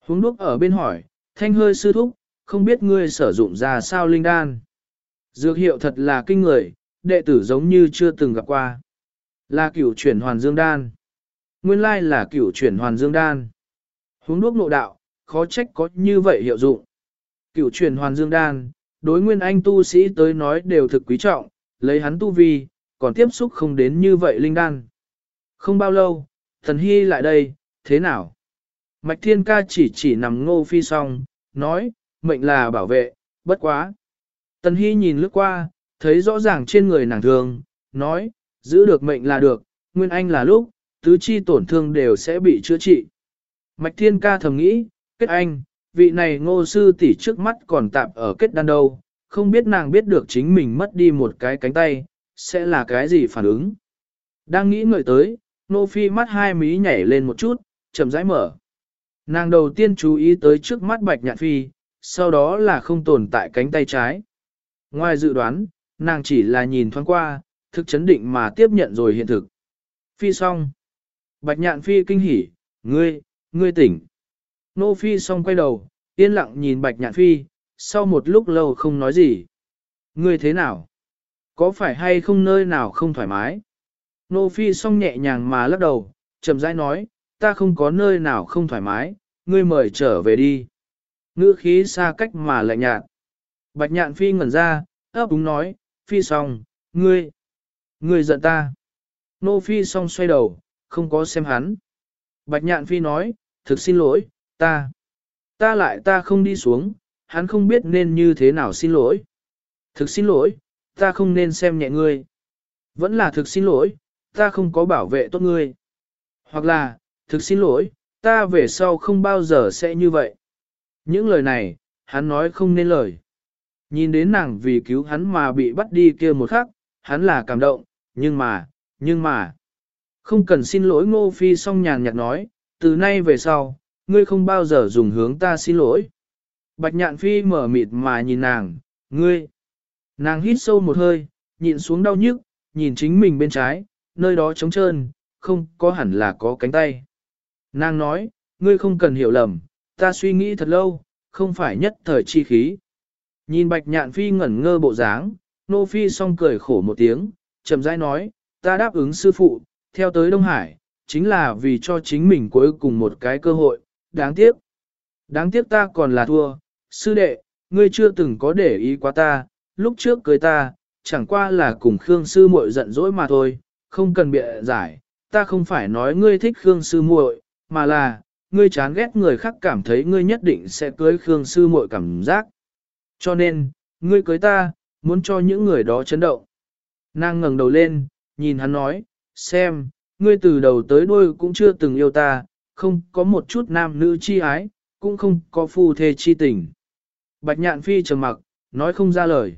Húng đúc ở bên hỏi, thanh hơi sư thúc, không biết ngươi sử dụng ra sao linh đan. Dược hiệu thật là kinh người, đệ tử giống như chưa từng gặp qua. Là cửu chuyển hoàn dương đan. Nguyên lai là cửu chuyển hoàn dương đan. Hướng đuốc nội đạo, khó trách có như vậy hiệu dụng. Cửu chuyển hoàn dương đan, đối nguyên anh tu sĩ tới nói đều thực quý trọng, lấy hắn tu vi, còn tiếp xúc không đến như vậy linh đan. Không bao lâu, thần hy lại đây, thế nào? Mạch thiên ca chỉ chỉ nằm ngô phi song, nói, mệnh là bảo vệ, bất quá. Tần hy nhìn lướt qua, thấy rõ ràng trên người nàng thường, nói, giữ được mệnh là được, nguyên anh là lúc, tứ chi tổn thương đều sẽ bị chữa trị. Mạch thiên ca thầm nghĩ, kết anh, vị này ngô sư tỷ trước mắt còn tạm ở kết đan đâu, không biết nàng biết được chính mình mất đi một cái cánh tay, sẽ là cái gì phản ứng. Đang nghĩ ngợi tới, nô phi mắt hai mí nhảy lên một chút, chậm rãi mở. Nàng đầu tiên chú ý tới trước mắt bạch nhạn phi, sau đó là không tồn tại cánh tay trái. Ngoài dự đoán, nàng chỉ là nhìn thoáng qua, thực chấn định mà tiếp nhận rồi hiện thực. Phi xong. Bạch nhạn phi kinh hỉ, ngươi, ngươi tỉnh. Nô phi xong quay đầu, yên lặng nhìn bạch nhạn phi, sau một lúc lâu không nói gì. Ngươi thế nào? Có phải hay không nơi nào không thoải mái? Nô phi xong nhẹ nhàng mà lắc đầu, chậm rãi nói, ta không có nơi nào không thoải mái, ngươi mời trở về đi. Ngữ khí xa cách mà lạnh nhạt. Bạch nhạn phi ngẩn ra, ấp úng nói, phi xong, ngươi, ngươi giận ta. Nô phi xong xoay đầu, không có xem hắn. Bạch nhạn phi nói, thực xin lỗi, ta, ta lại ta không đi xuống, hắn không biết nên như thế nào xin lỗi. Thực xin lỗi, ta không nên xem nhẹ ngươi. Vẫn là thực xin lỗi, ta không có bảo vệ tốt ngươi. Hoặc là, thực xin lỗi, ta về sau không bao giờ sẽ như vậy. Những lời này, hắn nói không nên lời. Nhìn đến nàng vì cứu hắn mà bị bắt đi kia một khắc, hắn là cảm động, nhưng mà, nhưng mà. Không cần xin lỗi ngô phi song nhàn nhạt nói, từ nay về sau, ngươi không bao giờ dùng hướng ta xin lỗi. Bạch nhạn phi mở mịt mà nhìn nàng, ngươi. Nàng hít sâu một hơi, nhìn xuống đau nhức, nhìn chính mình bên trái, nơi đó trống trơn, không có hẳn là có cánh tay. Nàng nói, ngươi không cần hiểu lầm, ta suy nghĩ thật lâu, không phải nhất thời chi khí. Nhìn bạch nhạn phi ngẩn ngơ bộ dáng, nô phi song cười khổ một tiếng, chậm rãi nói, ta đáp ứng sư phụ, theo tới Đông Hải, chính là vì cho chính mình cuối cùng một cái cơ hội, đáng tiếc. Đáng tiếc ta còn là thua, sư đệ, ngươi chưa từng có để ý quá ta, lúc trước cưới ta, chẳng qua là cùng Khương sư muội giận dỗi mà thôi, không cần bịa giải, ta không phải nói ngươi thích Khương sư muội, mà là, ngươi chán ghét người khác cảm thấy ngươi nhất định sẽ cưới Khương sư muội cảm giác. Cho nên, ngươi cưới ta, muốn cho những người đó chấn động. Nàng ngẩng đầu lên, nhìn hắn nói, xem, ngươi từ đầu tới đuôi cũng chưa từng yêu ta, không có một chút nam nữ chi ái, cũng không có phu thê chi tình. Bạch nhạn phi trầm mặc, nói không ra lời.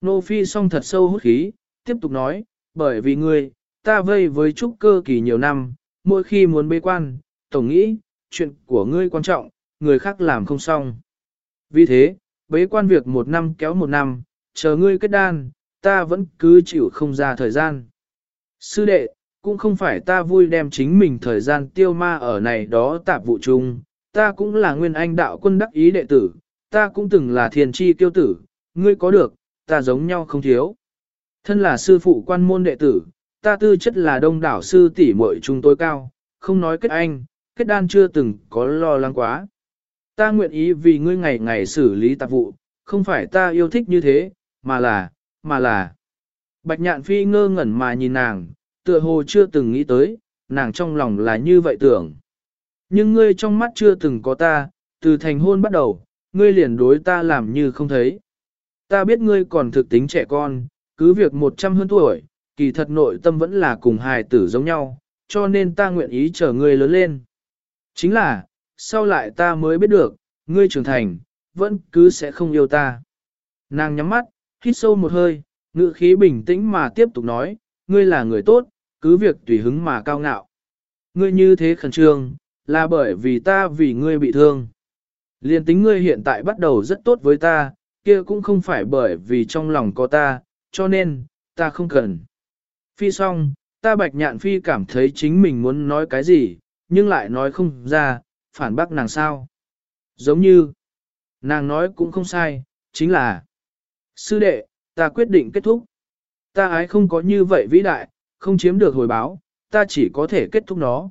Nô phi song thật sâu hút khí, tiếp tục nói, bởi vì ngươi, ta vây với trúc cơ kỳ nhiều năm, mỗi khi muốn bế quan, tổng nghĩ, chuyện của ngươi quan trọng, người khác làm không xong. Vì thế, bế quan việc một năm kéo một năm, chờ ngươi kết đan, ta vẫn cứ chịu không ra thời gian. Sư đệ, cũng không phải ta vui đem chính mình thời gian tiêu ma ở này đó tạp vụ chung, ta cũng là nguyên anh đạo quân đắc ý đệ tử, ta cũng từng là thiền chi tiêu tử, ngươi có được, ta giống nhau không thiếu. Thân là sư phụ quan môn đệ tử, ta tư chất là đông đảo sư tỷ muội chúng tôi cao, không nói kết anh, kết đan chưa từng có lo lắng quá. Ta nguyện ý vì ngươi ngày ngày xử lý tạp vụ, không phải ta yêu thích như thế, mà là, mà là. Bạch nhạn phi ngơ ngẩn mà nhìn nàng, tựa hồ chưa từng nghĩ tới, nàng trong lòng là như vậy tưởng. Nhưng ngươi trong mắt chưa từng có ta, từ thành hôn bắt đầu, ngươi liền đối ta làm như không thấy. Ta biết ngươi còn thực tính trẻ con, cứ việc một trăm hơn tuổi, kỳ thật nội tâm vẫn là cùng hài tử giống nhau, cho nên ta nguyện ý chờ ngươi lớn lên. Chính là, sau lại ta mới biết được, ngươi trưởng thành, vẫn cứ sẽ không yêu ta. Nàng nhắm mắt, hít sâu một hơi, ngữ khí bình tĩnh mà tiếp tục nói, ngươi là người tốt, cứ việc tùy hứng mà cao ngạo. Ngươi như thế khẩn trương, là bởi vì ta vì ngươi bị thương. Liên tính ngươi hiện tại bắt đầu rất tốt với ta, kia cũng không phải bởi vì trong lòng có ta, cho nên, ta không cần. Phi xong, ta bạch nhạn phi cảm thấy chính mình muốn nói cái gì, nhưng lại nói không ra, phản bác nàng sao. Giống như, nàng nói cũng không sai, chính là, sư đệ, ta quyết định kết thúc. Ta ái không có như vậy vĩ đại, không chiếm được hồi báo, ta chỉ có thể kết thúc nó.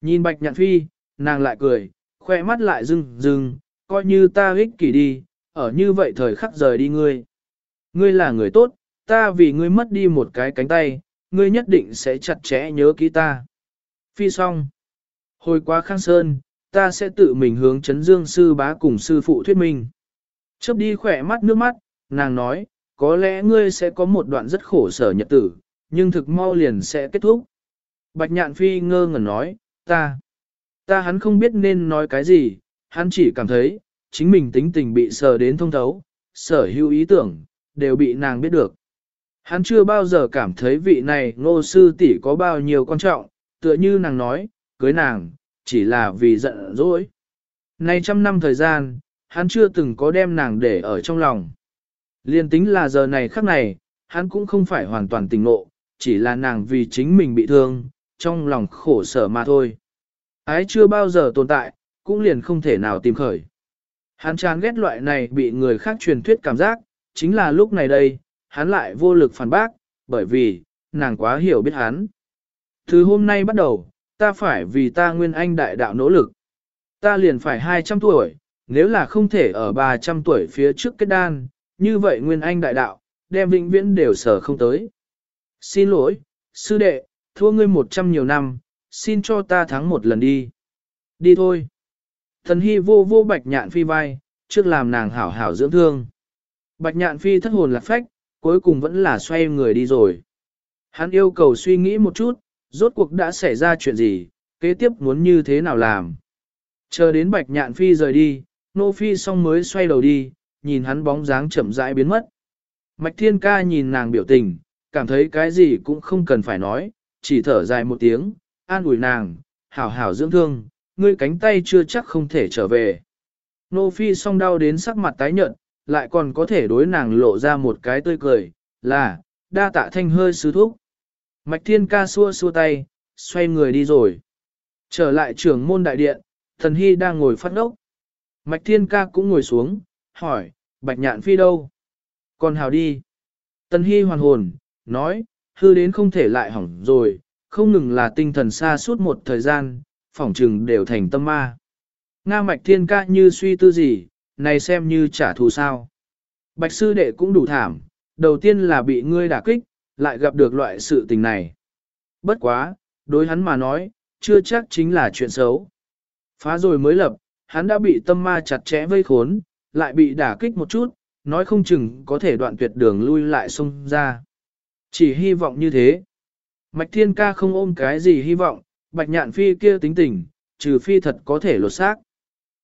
Nhìn bạch nhạn phi, nàng lại cười, khoe mắt lại rưng rưng, coi như ta ích kỷ đi, ở như vậy thời khắc rời đi ngươi. Ngươi là người tốt, ta vì ngươi mất đi một cái cánh tay, ngươi nhất định sẽ chặt chẽ nhớ kỹ ta. Phi xong. Hồi qua Khang Sơn, ta sẽ tự mình hướng chấn dương sư bá cùng sư phụ thuyết minh. Chớp đi khỏe mắt nước mắt, nàng nói, có lẽ ngươi sẽ có một đoạn rất khổ sở nhật tử, nhưng thực mau liền sẽ kết thúc. Bạch nhạn phi ngơ ngẩn nói, ta, ta hắn không biết nên nói cái gì, hắn chỉ cảm thấy, chính mình tính tình bị sờ đến thông thấu, sở hữu ý tưởng, đều bị nàng biết được. Hắn chưa bao giờ cảm thấy vị này ngô sư tỷ có bao nhiêu quan trọng, tựa như nàng nói, cưới nàng, chỉ là vì giận dỗi. Nay trăm năm thời gian, hắn chưa từng có đem nàng để ở trong lòng. Liên tính là giờ này khắc này, hắn cũng không phải hoàn toàn tình nộ, chỉ là nàng vì chính mình bị thương, trong lòng khổ sở mà thôi. Ái chưa bao giờ tồn tại, cũng liền không thể nào tìm khởi. Hắn chán ghét loại này bị người khác truyền thuyết cảm giác, chính là lúc này đây, hắn lại vô lực phản bác, bởi vì, nàng quá hiểu biết hắn. Từ hôm nay bắt đầu, ta phải vì ta nguyên anh đại đạo nỗ lực. Ta liền phải 200 tuổi, nếu là không thể ở 300 tuổi phía trước kết đan, như vậy nguyên anh đại đạo, đem vĩnh viễn đều sở không tới. Xin lỗi, sư đệ, thua ngươi 100 nhiều năm, xin cho ta thắng một lần đi. Đi thôi. Thần hy vô vô bạch nhạn phi vai, trước làm nàng hảo hảo dưỡng thương. Bạch nhạn phi thất hồn lạc phách, cuối cùng vẫn là xoay người đi rồi. Hắn yêu cầu suy nghĩ một chút, rốt cuộc đã xảy ra chuyện gì, kế tiếp muốn như thế nào làm. Chờ đến bạch nhạn phi rời đi, nô phi xong mới xoay đầu đi, nhìn hắn bóng dáng chậm rãi biến mất. Mạch thiên ca nhìn nàng biểu tình, cảm thấy cái gì cũng không cần phải nói, chỉ thở dài một tiếng, an ủi nàng, hảo hảo dưỡng thương, ngươi cánh tay chưa chắc không thể trở về. Nô phi song đau đến sắc mặt tái nhợt, lại còn có thể đối nàng lộ ra một cái tươi cười, là, đa tạ thanh hơi sứ thúc. Mạch thiên ca xua xua tay, xoay người đi rồi. Trở lại trưởng môn đại điện, thần hy đang ngồi phát ốc. Mạch thiên ca cũng ngồi xuống, hỏi, bạch nhạn phi đâu? Còn hào đi. Tân hy hoàn hồn, nói, hư đến không thể lại hỏng rồi, không ngừng là tinh thần xa suốt một thời gian, phỏng trừng đều thành tâm ma. Nga mạch thiên ca như suy tư gì, này xem như trả thù sao. Bạch sư đệ cũng đủ thảm, đầu tiên là bị ngươi đả kích, lại gặp được loại sự tình này. Bất quá, đối hắn mà nói, chưa chắc chính là chuyện xấu. Phá rồi mới lập, hắn đã bị tâm ma chặt chẽ vây khốn, lại bị đả kích một chút, nói không chừng có thể đoạn tuyệt đường lui lại xông ra. Chỉ hy vọng như thế. Mạch thiên ca không ôm cái gì hy vọng, bạch nhạn phi kia tính tình, trừ phi thật có thể lột xác.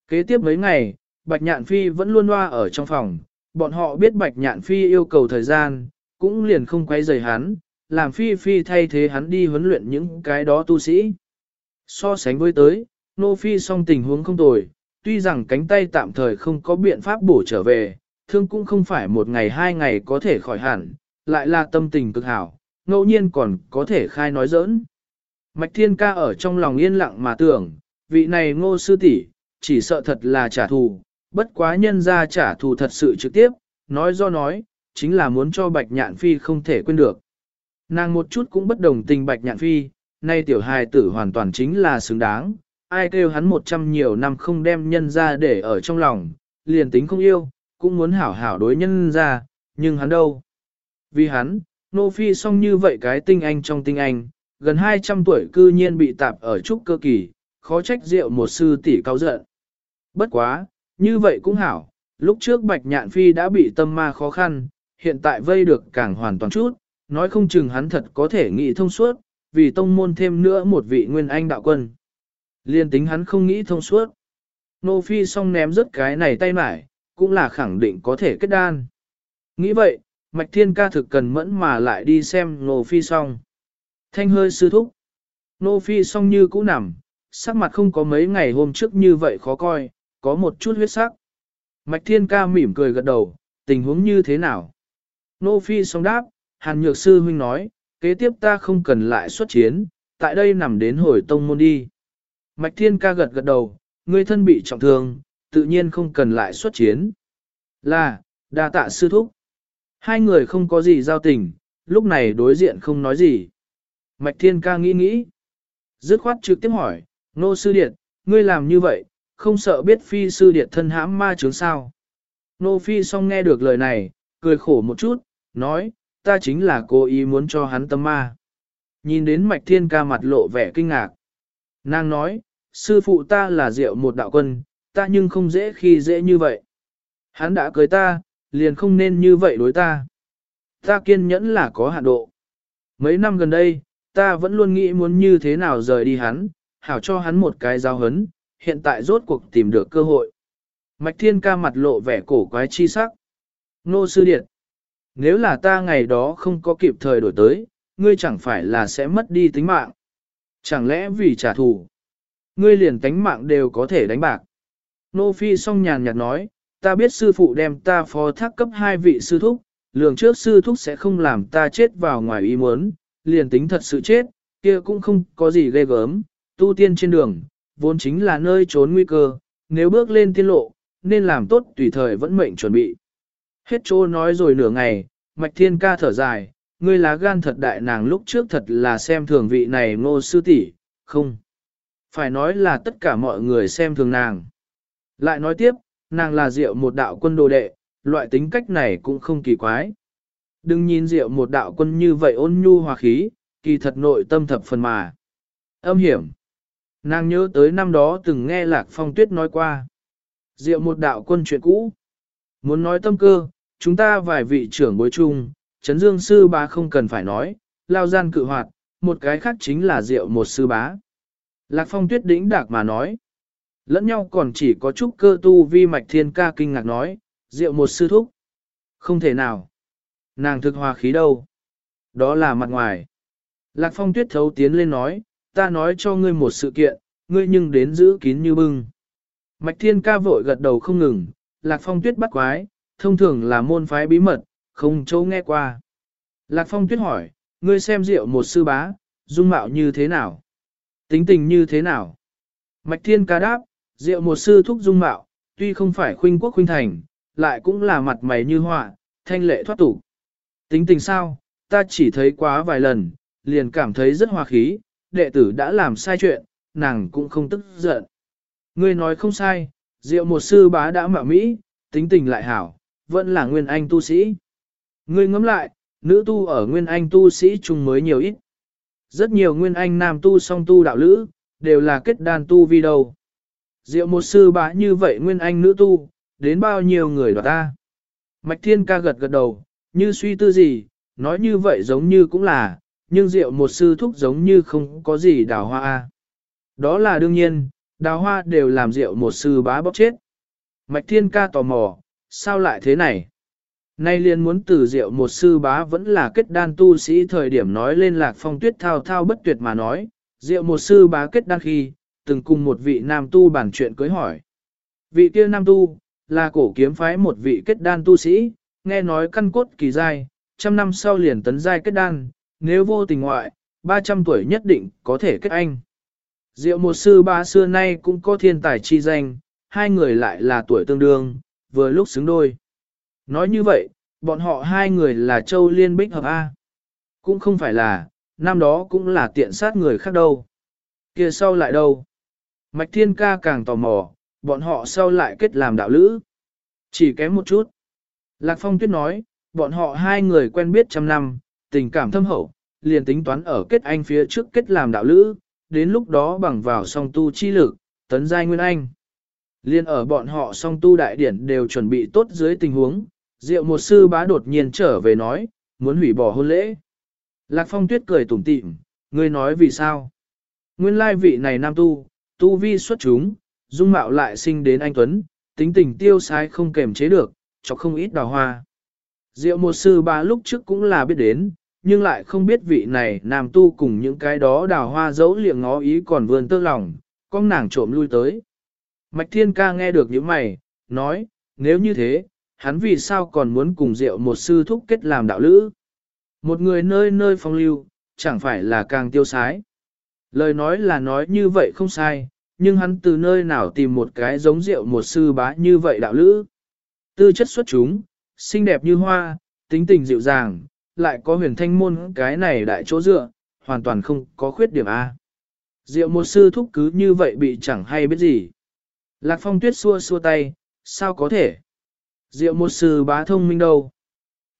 Kế tiếp mấy ngày, bạch nhạn phi vẫn luôn loa ở trong phòng, bọn họ biết bạch nhạn phi yêu cầu thời gian, cũng liền không quay rời hắn, làm phi phi thay thế hắn đi huấn luyện những cái đó tu sĩ. So sánh với tới, nô phi song tình huống không tồi, tuy rằng cánh tay tạm thời không có biện pháp bổ trở về, thương cũng không phải một ngày hai ngày có thể khỏi hẳn, lại là tâm tình cực hảo, ngẫu nhiên còn có thể khai nói giỡn. Mạch Thiên Ca ở trong lòng yên lặng mà tưởng, vị này ngô sư tỷ chỉ sợ thật là trả thù, bất quá nhân ra trả thù thật sự trực tiếp, nói do nói, chính là muốn cho Bạch Nhạn Phi không thể quên được. Nàng một chút cũng bất đồng tình Bạch Nhạn Phi, nay tiểu hài tử hoàn toàn chính là xứng đáng, ai kêu hắn một trăm nhiều năm không đem nhân ra để ở trong lòng, liền tính không yêu, cũng muốn hảo hảo đối nhân ra, nhưng hắn đâu. Vì hắn, Nô Phi song như vậy cái tinh anh trong tinh anh, gần 200 tuổi cư nhiên bị tạp ở trúc cơ kỳ, khó trách rượu một sư tỷ cao giận. Bất quá, như vậy cũng hảo, lúc trước Bạch Nhạn Phi đã bị tâm ma khó khăn, hiện tại vây được càng hoàn toàn chút, nói không chừng hắn thật có thể nghĩ thông suốt, vì tông môn thêm nữa một vị nguyên anh đạo quân. Liên tính hắn không nghĩ thông suốt. Nô Phi song ném rớt cái này tay mải, cũng là khẳng định có thể kết đan. Nghĩ vậy, Mạch Thiên ca thực cần mẫn mà lại đi xem Nô Phi song. Thanh hơi sư thúc. Nô Phi song như cũ nằm, sắc mặt không có mấy ngày hôm trước như vậy khó coi, có một chút huyết sắc. Mạch Thiên ca mỉm cười gật đầu, tình huống như thế nào? Nô Phi song đáp, Hàn Nhược Sư Huynh nói, kế tiếp ta không cần lại xuất chiến, tại đây nằm đến hồi tông môn đi. Mạch Thiên ca gật gật đầu, ngươi thân bị trọng thương, tự nhiên không cần lại xuất chiến. Là, đa tạ sư thúc. Hai người không có gì giao tình, lúc này đối diện không nói gì. Mạch Thiên ca nghĩ nghĩ. Dứt khoát trực tiếp hỏi, nô sư điện, ngươi làm như vậy, không sợ biết phi sư điện thân hãm ma chướng sao. Nô phi song nghe được lời này, cười khổ một chút, nói, ta chính là cố ý muốn cho hắn tâm ma. Nhìn đến mạch thiên ca mặt lộ vẻ kinh ngạc. Nàng nói, sư phụ ta là diệu một đạo quân, ta nhưng không dễ khi dễ như vậy. Hắn đã cưới ta, liền không nên như vậy đối ta. Ta kiên nhẫn là có hạn độ. Mấy năm gần đây, ta vẫn luôn nghĩ muốn như thế nào rời đi hắn, hảo cho hắn một cái giao hấn, hiện tại rốt cuộc tìm được cơ hội. Mạch thiên ca mặt lộ vẻ cổ quái chi sắc. Nô sư điện. Nếu là ta ngày đó không có kịp thời đổi tới, ngươi chẳng phải là sẽ mất đi tính mạng. Chẳng lẽ vì trả thù, ngươi liền tánh mạng đều có thể đánh bạc. Nô Phi song nhàn nhạt nói, ta biết sư phụ đem ta phó thác cấp hai vị sư thúc, lường trước sư thúc sẽ không làm ta chết vào ngoài ý muốn, liền tính thật sự chết, kia cũng không có gì ghê gớm, tu tiên trên đường, vốn chính là nơi trốn nguy cơ, nếu bước lên tiên lộ, nên làm tốt tùy thời vẫn mệnh chuẩn bị. Hết chỗ nói rồi nửa ngày, Mạch Thiên ca thở dài, ngươi lá gan thật đại nàng lúc trước thật là xem thường vị này ngô sư tỷ, không. Phải nói là tất cả mọi người xem thường nàng. Lại nói tiếp, nàng là diệu một đạo quân đồ đệ, loại tính cách này cũng không kỳ quái. Đừng nhìn diệu một đạo quân như vậy ôn nhu hòa khí, kỳ thật nội tâm thập phần mà. Âm hiểm. Nàng nhớ tới năm đó từng nghe Lạc Phong Tuyết nói qua. Diệu một đạo quân chuyện cũ. Muốn nói tâm cơ, chúng ta vài vị trưởng bối chung, Trấn Dương sư bá không cần phải nói, lao gian cự hoạt, một cái khác chính là Diệu một sư bá. Lạc Phong Tuyết đĩnh đạc mà nói. Lẫn nhau còn chỉ có chút cơ tu vi mạch thiên ca kinh ngạc nói, Diệu một sư thúc. Không thể nào. Nàng thực hòa khí đâu. Đó là mặt ngoài. Lạc Phong Tuyết thấu tiến lên nói, ta nói cho ngươi một sự kiện, ngươi nhưng đến giữ kín như bưng. Mạch Thiên ca vội gật đầu không ngừng, Lạc Phong Tuyết bắt quái, thông thường là môn phái bí mật, không châu nghe qua. Lạc Phong Tuyết hỏi, ngươi xem rượu một sư bá, dung mạo như thế nào? Tính tình như thế nào? Mạch Thiên ca đáp, rượu một sư thúc dung mạo, tuy không phải khuynh quốc khuynh thành, lại cũng là mặt mày như họa, thanh lệ thoát tục. Tính tình sao, ta chỉ thấy quá vài lần, liền cảm thấy rất hòa khí, đệ tử đã làm sai chuyện, nàng cũng không tức giận. Ngươi nói không sai, rượu một sư bá đã mạo Mỹ, tính tình lại hảo, vẫn là nguyên anh tu sĩ. Ngươi ngẫm lại, nữ tu ở nguyên anh tu sĩ chung mới nhiều ít. Rất nhiều nguyên anh nam tu song tu đạo lữ, đều là kết đàn tu vi đầu. Diệu một sư bá như vậy nguyên anh nữ tu, đến bao nhiêu người đoạt ta. Mạch thiên ca gật gật đầu, như suy tư gì, nói như vậy giống như cũng là, nhưng diệu một sư thúc giống như không có gì đào hoa. Đó là đương nhiên, đào hoa đều làm rượu một sư bá bóc chết. Mạch thiên ca tò mò, sao lại thế này? Nay liền muốn từ diệu một sư bá vẫn là kết đan tu sĩ thời điểm nói lên lạc phong tuyết thao thao bất tuyệt mà nói, diệu một sư bá kết đan khi, từng cùng một vị nam tu bàn chuyện cưới hỏi. Vị kia nam tu, là cổ kiếm phái một vị kết đan tu sĩ, nghe nói căn cốt kỳ dai, trăm năm sau liền tấn giai kết đan, nếu vô tình ngoại, 300 tuổi nhất định có thể kết anh. Diệu một sư ba xưa nay cũng có thiên tài chi danh, hai người lại là tuổi tương đương, vừa lúc xứng đôi. Nói như vậy, bọn họ hai người là châu liên bích hợp A. Cũng không phải là, năm đó cũng là tiện sát người khác đâu. kia sau lại đâu? Mạch thiên ca càng tò mò, bọn họ sau lại kết làm đạo lữ. Chỉ kém một chút. Lạc Phong Tuyết nói, bọn họ hai người quen biết trăm năm, tình cảm thâm hậu, liền tính toán ở kết anh phía trước kết làm đạo lữ, đến lúc đó bằng vào song tu chi lực, tấn giai nguyên anh. Liên ở bọn họ song tu đại điển đều chuẩn bị tốt dưới tình huống, diệu một sư bá đột nhiên trở về nói, muốn hủy bỏ hôn lễ. Lạc phong tuyết cười tủm tỉm, ngươi nói vì sao? Nguyên lai vị này nam tu, tu vi xuất chúng, dung mạo lại sinh đến anh Tuấn, tính tình tiêu sai không kềm chế được, cho không ít đào hoa. Diệu một sư bá lúc trước cũng là biết đến, nhưng lại không biết vị này nam tu cùng những cái đó đào hoa dấu liệng ngó ý còn vươn tơ lòng, con nàng trộm lui tới. Mạch thiên ca nghe được những mày, nói, nếu như thế, hắn vì sao còn muốn cùng rượu một sư thúc kết làm đạo lữ? Một người nơi nơi phong lưu, chẳng phải là càng tiêu sái. Lời nói là nói như vậy không sai, nhưng hắn từ nơi nào tìm một cái giống rượu một sư bá như vậy đạo lữ. Tư chất xuất chúng, xinh đẹp như hoa, tính tình dịu dàng, lại có huyền thanh môn cái này đại chỗ dựa, hoàn toàn không có khuyết điểm A. Diệu một sư thúc cứ như vậy bị chẳng hay biết gì. Lạc phong tuyết xua xua tay, sao có thể? Diệu một sư bá thông minh đâu?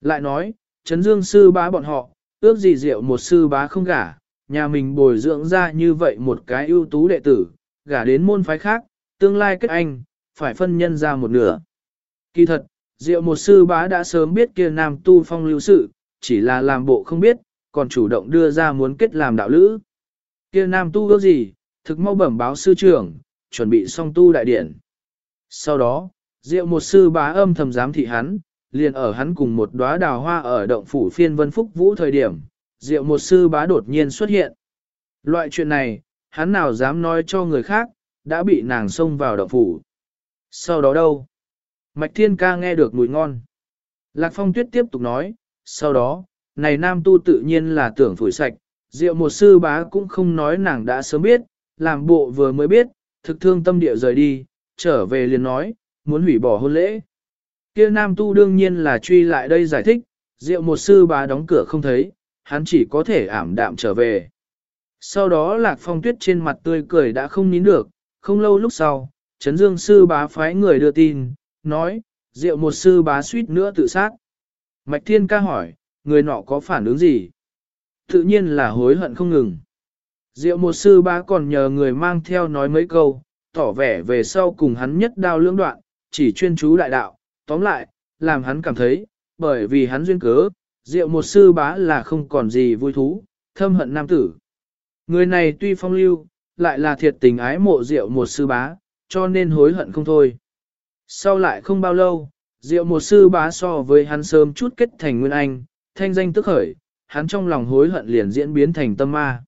Lại nói, Trấn dương sư bá bọn họ, ước gì diệu một sư bá không gả, nhà mình bồi dưỡng ra như vậy một cái ưu tú đệ tử, gả đến môn phái khác, tương lai kết anh, phải phân nhân ra một nửa. Kỳ thật, Diệu một sư bá đã sớm biết kia nam tu phong lưu sự, chỉ là làm bộ không biết, còn chủ động đưa ra muốn kết làm đạo lữ. Kia nam tu ước gì, thực mau bẩm báo sư trưởng, chuẩn bị xong tu đại điện. Sau đó, Diệu một sư bá âm thầm giám thị hắn, liền ở hắn cùng một đóa đào hoa ở động phủ phiên vân phúc vũ thời điểm, Diệu một sư bá đột nhiên xuất hiện. Loại chuyện này, hắn nào dám nói cho người khác, đã bị nàng xông vào động phủ. Sau đó đâu? Mạch Thiên Ca nghe được mùi ngon. Lạc Phong Tuyết tiếp tục nói, sau đó, này nam tu tự nhiên là tưởng phủi sạch, Diệu một sư bá cũng không nói nàng đã sớm biết, làm bộ vừa mới biết, thực thương tâm địa rời đi, trở về liền nói, muốn hủy bỏ hôn lễ. Kia nam tu đương nhiên là truy lại đây giải thích, Diệu một sư bá đóng cửa không thấy, hắn chỉ có thể ảm đạm trở về. Sau đó lạc phong tuyết trên mặt tươi cười đã không nín được, không lâu lúc sau, Trấn Dương sư bá phái người đưa tin, nói, Diệu một sư bá suýt nữa tự sát. Mạch Thiên ca hỏi, người nọ có phản ứng gì? Tự nhiên là hối hận không ngừng. Diệu một sư bá còn nhờ người mang theo nói mấy câu, tỏ vẻ về sau cùng hắn nhất đao lưỡng đoạn, chỉ chuyên chú đại đạo, tóm lại, làm hắn cảm thấy, bởi vì hắn duyên cớ, rượu một sư bá là không còn gì vui thú, thâm hận nam tử. Người này tuy phong lưu, lại là thiệt tình ái mộ rượu một sư bá, cho nên hối hận không thôi. Sau lại không bao lâu, rượu một sư bá so với hắn sớm chút kết thành nguyên anh, thanh danh tức khởi, hắn trong lòng hối hận liền diễn biến thành tâm ma.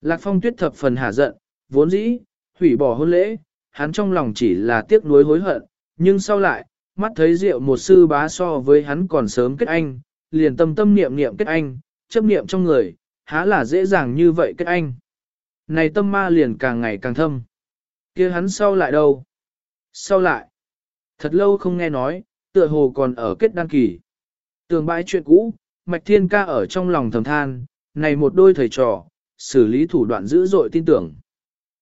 Lạc phong tuyết thập phần hả giận, vốn dĩ, hủy bỏ hôn lễ, hắn trong lòng chỉ là tiếc nuối hối hận, nhưng sau lại, mắt thấy rượu một sư bá so với hắn còn sớm kết anh, liền tâm tâm niệm niệm kết anh, chấp niệm trong người, há là dễ dàng như vậy kết anh. Này tâm ma liền càng ngày càng thâm. kia hắn sau lại đâu? Sau lại, thật lâu không nghe nói, tựa hồ còn ở kết đăng kỳ. Tường bãi chuyện cũ, Mạch Thiên Ca ở trong lòng thầm than, này một đôi thầy trò, xử lý thủ đoạn dữ dội tin tưởng.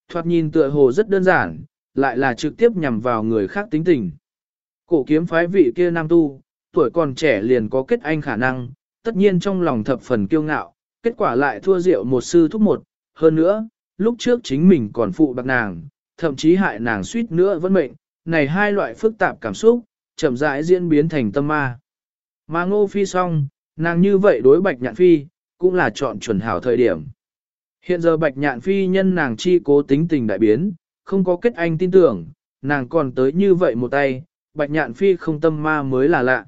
Thoạt nhìn tựa hồ rất đơn giản, lại là trực tiếp nhằm vào người khác tính tình. Cổ kiếm phái vị kia nam tu, tuổi còn trẻ liền có kết anh khả năng, tất nhiên trong lòng thập phần kiêu ngạo, kết quả lại thua rượu một sư thúc một, hơn nữa, lúc trước chính mình còn phụ bạc nàng, thậm chí hại nàng suýt nữa vẫn mệnh, này hai loại phức tạp cảm xúc, chậm rãi diễn biến thành tâm ma. Mà ngô phi xong, nàng như vậy đối bạch nhạn phi, cũng là chọn chuẩn hảo thời điểm. Hiện giờ bạch nhạn phi nhân nàng chi cố tính tình đại biến, không có kết anh tin tưởng, nàng còn tới như vậy một tay, bạch nhạn phi không tâm ma mới là lạ.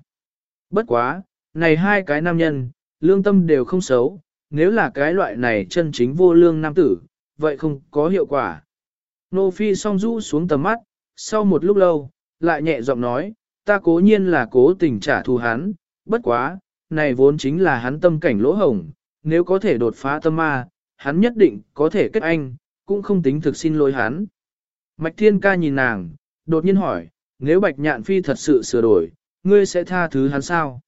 Bất quá, này hai cái nam nhân, lương tâm đều không xấu, nếu là cái loại này chân chính vô lương nam tử, vậy không có hiệu quả. Nô Phi song rũ xuống tầm mắt, sau một lúc lâu, lại nhẹ giọng nói, ta cố nhiên là cố tình trả thù hắn, bất quá, này vốn chính là hắn tâm cảnh lỗ hổng, nếu có thể đột phá tâm ma, hắn nhất định có thể kết anh, cũng không tính thực xin lỗi hắn. Mạch Thiên ca nhìn nàng, đột nhiên hỏi, nếu Bạch Nhạn Phi thật sự sửa đổi, ngươi sẽ tha thứ hắn sao?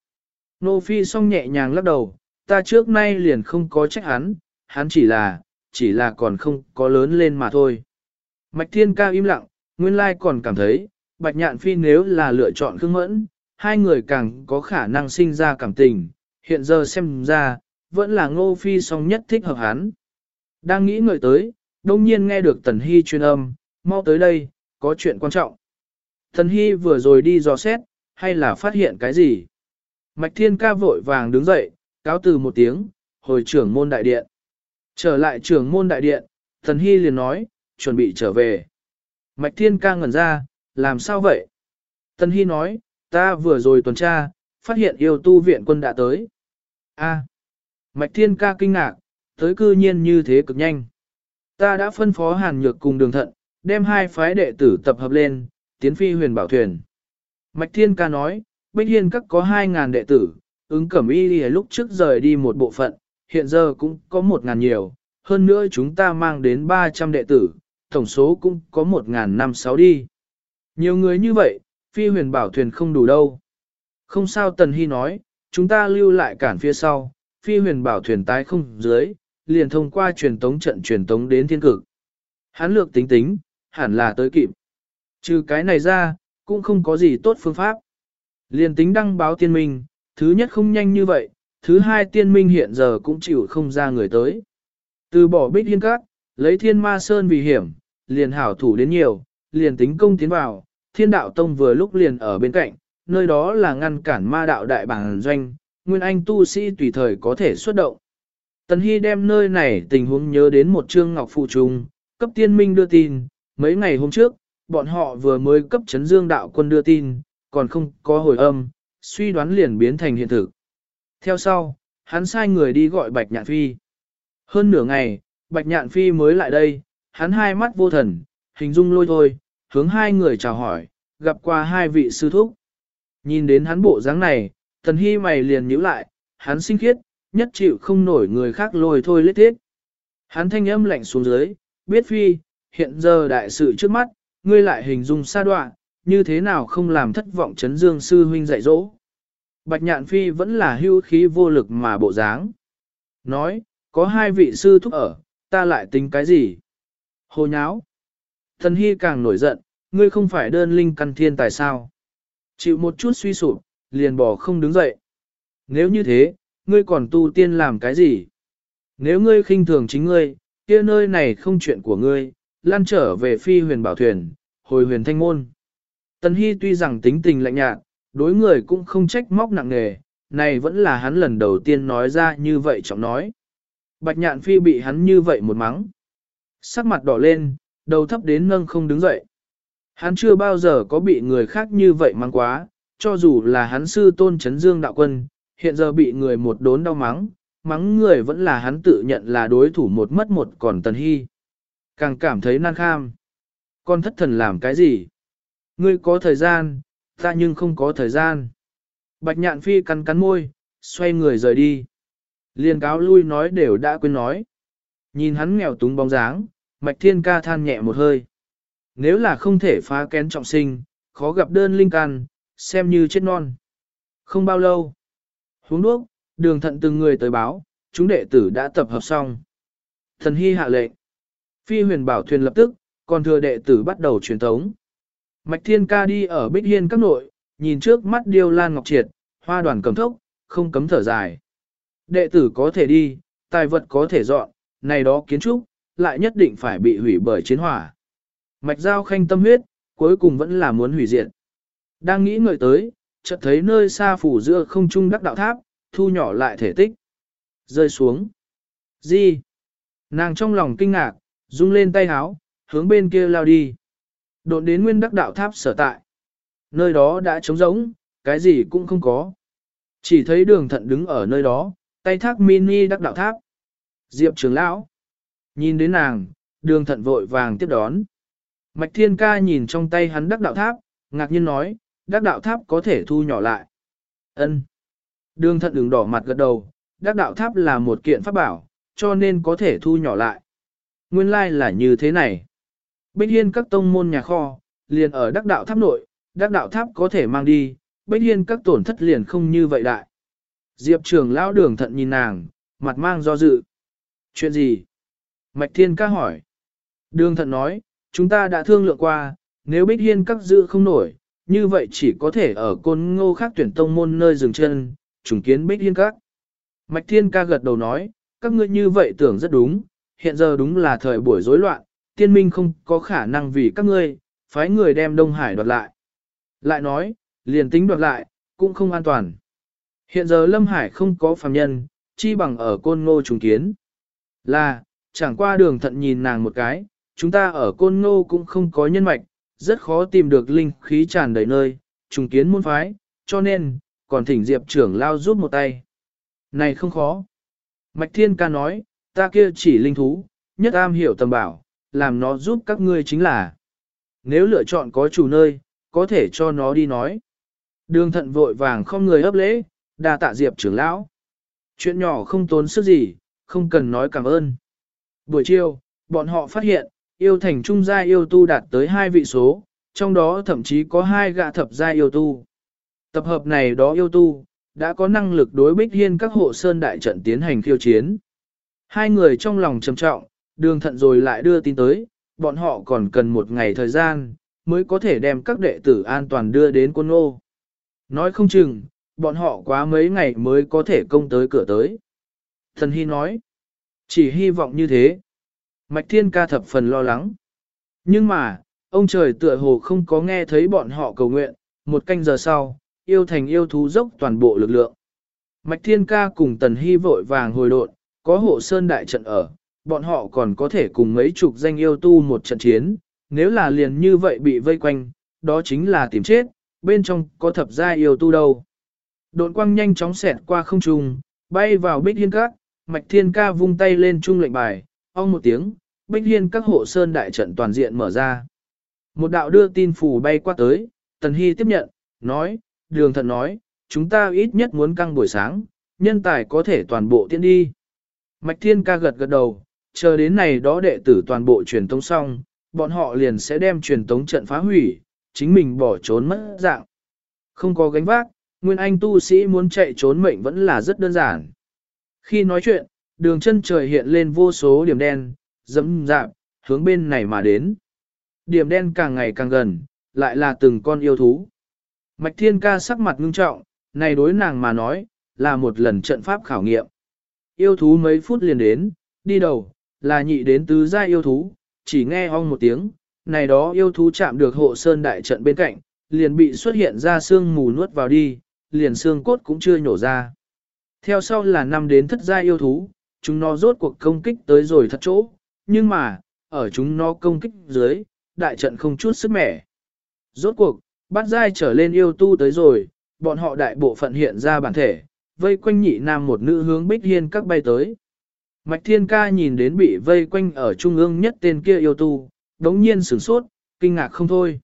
Nô Phi song nhẹ nhàng lắc đầu, ta trước nay liền không có trách hắn, hắn chỉ là, chỉ là còn không có lớn lên mà thôi. Mạch Thiên ca im lặng, nguyên lai còn cảm thấy, Bạch Nhạn Phi nếu là lựa chọn Khương Mẫn, hai người càng có khả năng sinh ra cảm tình, hiện giờ xem ra, vẫn là ngô phi song nhất thích hợp hắn. Đang nghĩ ngợi tới, đông nhiên nghe được Tần Hy truyền âm, mau tới đây, có chuyện quan trọng. Thần Hy vừa rồi đi dò xét, hay là phát hiện cái gì? Mạch Thiên ca vội vàng đứng dậy, cáo từ một tiếng, hồi trưởng môn đại điện. Trở lại trưởng môn đại điện, Thần Hy liền nói, chuẩn bị trở về. Mạch Thiên ca ngẩn ra, làm sao vậy? Thần Hy nói, ta vừa rồi tuần tra, phát hiện yêu tu viện quân đã tới. A. Mạch Thiên ca kinh ngạc, tới cư nhiên như thế cực nhanh. Ta đã phân phó hàn nhược cùng đường thận, đem hai phái đệ tử tập hợp lên, tiến phi huyền bảo thuyền. Mạch Thiên ca nói, Bích Hiên các có 2.000 đệ tử, ứng cẩm y đi lúc trước rời đi một bộ phận, hiện giờ cũng có 1.000 nhiều, hơn nữa chúng ta mang đến 300 đệ tử, tổng số cũng có 1.000 năm sáu đi. Nhiều người như vậy, phi huyền bảo thuyền không đủ đâu. Không sao Tần Hy nói, chúng ta lưu lại cản phía sau, phi huyền bảo thuyền tái không dưới, liền thông qua truyền tống trận truyền tống đến thiên cực. Hán lược tính tính, hẳn là tới kịp. Trừ cái này ra, cũng không có gì tốt phương pháp. Liền tính đăng báo tiên minh, thứ nhất không nhanh như vậy, thứ hai tiên minh hiện giờ cũng chịu không ra người tới. Từ bỏ bích hiên cát lấy thiên ma sơn vì hiểm, liền hảo thủ đến nhiều, liền tính công tiến vào, thiên đạo tông vừa lúc liền ở bên cạnh, nơi đó là ngăn cản ma đạo đại bản doanh, nguyên anh tu sĩ tùy thời có thể xuất động. Tần Hy đem nơi này tình huống nhớ đến một trương ngọc phụ trùng, cấp tiên minh đưa tin, mấy ngày hôm trước, bọn họ vừa mới cấp chấn dương đạo quân đưa tin, còn không có hồi âm, suy đoán liền biến thành hiện thực. Theo sau, hắn sai người đi gọi Bạch Nhạn Phi. Hơn nửa ngày, Bạch Nhạn Phi mới lại đây, hắn hai mắt vô thần, hình dung lôi thôi, hướng hai người chào hỏi, gặp qua hai vị sư thúc. Nhìn đến hắn bộ dáng này, thần hy mày liền nhíu lại, hắn sinh khiết, nhất chịu không nổi người khác lôi thôi lết thiết. Hắn thanh âm lạnh xuống dưới, biết phi, hiện giờ đại sự trước mắt, ngươi lại hình dung xa đoạn, như thế nào không làm thất vọng chấn dương sư huynh dạy dỗ. Bạch nhạn phi vẫn là hưu khí vô lực mà bộ dáng. Nói, có hai vị sư thúc ở, ta lại tính cái gì? Hồ nháo. Thần hy càng nổi giận, ngươi không phải đơn linh căn thiên tại sao? Chịu một chút suy sụp, liền bỏ không đứng dậy. Nếu như thế, ngươi còn tu tiên làm cái gì? Nếu ngươi khinh thường chính ngươi, kia nơi này không chuyện của ngươi, lan trở về phi huyền bảo thuyền, hồi huyền thanh môn. Tần Hy tuy rằng tính tình lạnh nhạt, đối người cũng không trách móc nặng nề, này vẫn là hắn lần đầu tiên nói ra như vậy trọng nói. Bạch nhạn phi bị hắn như vậy một mắng. Sắc mặt đỏ lên, đầu thấp đến nâng không đứng dậy. Hắn chưa bao giờ có bị người khác như vậy mắng quá, cho dù là hắn sư tôn chấn dương đạo quân, hiện giờ bị người một đốn đau mắng, mắng người vẫn là hắn tự nhận là đối thủ một mất một còn tần hy. Càng cảm thấy nan kham. Con thất thần làm cái gì? Ngươi có thời gian, ta nhưng không có thời gian. Bạch nhạn phi cắn cắn môi, xoay người rời đi. Liên cáo lui nói đều đã quên nói. Nhìn hắn nghèo túng bóng dáng, mạch thiên ca than nhẹ một hơi. Nếu là không thể phá kén trọng sinh, khó gặp đơn linh can, xem như chết non. Không bao lâu. Huống đuốc, đường thận từng người tới báo, chúng đệ tử đã tập hợp xong. Thần hy hạ lệnh. Phi huyền bảo thuyền lập tức, còn thừa đệ tử bắt đầu truyền thống. Mạch thiên ca đi ở bích hiên các nội, nhìn trước mắt điêu lan ngọc triệt, hoa đoàn cầm thốc, không cấm thở dài. Đệ tử có thể đi, tài vật có thể dọn, này đó kiến trúc, lại nhất định phải bị hủy bởi chiến hỏa. Mạch giao khanh tâm huyết, cuối cùng vẫn là muốn hủy diệt. Đang nghĩ ngợi tới, chợt thấy nơi xa phủ giữa không trung đắc đạo tháp, thu nhỏ lại thể tích. Rơi xuống. Gì? Nàng trong lòng kinh ngạc, rung lên tay háo, hướng bên kia lao đi. Độn đến nguyên đắc đạo tháp sở tại. Nơi đó đã trống rỗng, cái gì cũng không có. Chỉ thấy đường thận đứng ở nơi đó, tay thác mini đắc đạo tháp. Diệp trưởng lão. Nhìn đến nàng, đường thận vội vàng tiếp đón. Mạch thiên ca nhìn trong tay hắn đắc đạo tháp, ngạc nhiên nói, đắc đạo tháp có thể thu nhỏ lại. ân Đường thận đứng đỏ mặt gật đầu, đắc đạo tháp là một kiện pháp bảo, cho nên có thể thu nhỏ lại. Nguyên lai like là như thế này. Bích Hiên các tông môn nhà kho, liền ở đắc đạo tháp nội, đắc đạo tháp có thể mang đi, Bích Hiên các tổn thất liền không như vậy đại. Diệp trường lão đường thận nhìn nàng, mặt mang do dự. Chuyện gì? Mạch Thiên ca hỏi. Đường thận nói, chúng ta đã thương lượng qua, nếu Bích Hiên các dự không nổi, như vậy chỉ có thể ở côn ngô khác tuyển tông môn nơi dừng chân, trùng kiến Bích Hiên các. Mạch Thiên ca gật đầu nói, các ngươi như vậy tưởng rất đúng, hiện giờ đúng là thời buổi rối loạn, tiên minh không có khả năng vì các ngươi, phái người đem Đông Hải đoạt lại. Lại nói, liền tính đoạt lại, cũng không an toàn. Hiện giờ Lâm Hải không có phàm nhân, chi bằng ở côn ngô trùng kiến. Là, chẳng qua đường thận nhìn nàng một cái, chúng ta ở côn ngô cũng không có nhân mạch, rất khó tìm được linh khí tràn đầy nơi, trùng kiến môn phái, cho nên, còn thỉnh Diệp trưởng lao giúp một tay. Này không khó. Mạch Thiên ca nói, ta kia chỉ linh thú, nhất am hiểu tầm bảo, làm nó giúp các ngươi chính là. Nếu lựa chọn có chủ nơi, có thể cho nó đi nói. Đường thận vội vàng không người ấp lễ, đa tạ Diệp trưởng lão. Chuyện nhỏ không tốn sức gì, không cần nói cảm ơn. Buổi chiều, bọn họ phát hiện, yêu thành trung gia yêu tu đạt tới hai vị số, trong đó thậm chí có hai gạ thập gia yêu tu. Tập hợp này đó yêu tu, đã có năng lực đối bích hiên các hộ sơn đại trận tiến hành khiêu chiến. Hai người trong lòng trầm trọng, đường thận rồi lại đưa tin tới, bọn họ còn cần một ngày thời gian, mới có thể đem các đệ tử an toàn đưa đến quân ô. Nói không chừng, bọn họ quá mấy ngày mới có thể công tới cửa tới. Thần Hy nói, chỉ hy vọng như thế. Mạch Thiên ca thập phần lo lắng. Nhưng mà, ông trời tựa hồ không có nghe thấy bọn họ cầu nguyện, một canh giờ sau, yêu thành yêu thú dốc toàn bộ lực lượng. Mạch Thiên ca cùng Tần Hy vội vàng hồi độn, có hộ sơn đại trận ở, bọn họ còn có thể cùng mấy chục danh yêu tu một trận chiến, nếu là liền như vậy bị vây quanh, đó chính là tìm chết, bên trong có thập gia yêu tu đâu. Độn quang nhanh chóng xẹt qua không trung, bay vào bích hiên các, mạch thiên ca vung tay lên trung lệnh bài, ong một tiếng, bích hiên các hộ sơn đại trận toàn diện mở ra. Một đạo đưa tin phù bay qua tới, tần hy tiếp nhận, nói, đường thận nói, chúng ta ít nhất muốn căng buổi sáng, nhân tài có thể toàn bộ tiến đi. Mạch thiên ca gật gật đầu, chờ đến này đó đệ tử toàn bộ truyền tống xong, bọn họ liền sẽ đem truyền tống trận phá hủy, chính mình bỏ trốn mất dạng. Không có gánh vác, Nguyên Anh tu sĩ muốn chạy trốn mệnh vẫn là rất đơn giản. Khi nói chuyện, đường chân trời hiện lên vô số điểm đen, dẫm dạp, hướng bên này mà đến. Điểm đen càng ngày càng gần, lại là từng con yêu thú. Mạch Thiên Ca sắc mặt ngưng trọng, này đối nàng mà nói, là một lần trận pháp khảo nghiệm. Yêu thú mấy phút liền đến, đi đầu, là nhị đến tứ gia yêu thú, chỉ nghe ong một tiếng, này đó yêu thú chạm được hộ sơn đại trận bên cạnh, liền bị xuất hiện ra xương mù nuốt vào đi, liền xương cốt cũng chưa nhổ ra. Theo sau là năm đến thất gia yêu thú, chúng nó rốt cuộc công kích tới rồi thật chỗ, nhưng mà, ở chúng nó công kích dưới, đại trận không chút sức mẻ. Rốt cuộc, bắt giai trở lên yêu tu tới rồi, bọn họ đại bộ phận hiện ra bản thể, vây quanh nhị nam một nữ hướng bích hiên các bay tới. Mạch Thiên Ca nhìn đến bị vây quanh ở trung ương nhất tên kia yêu tu, đống nhiên sửng sốt, kinh ngạc không thôi.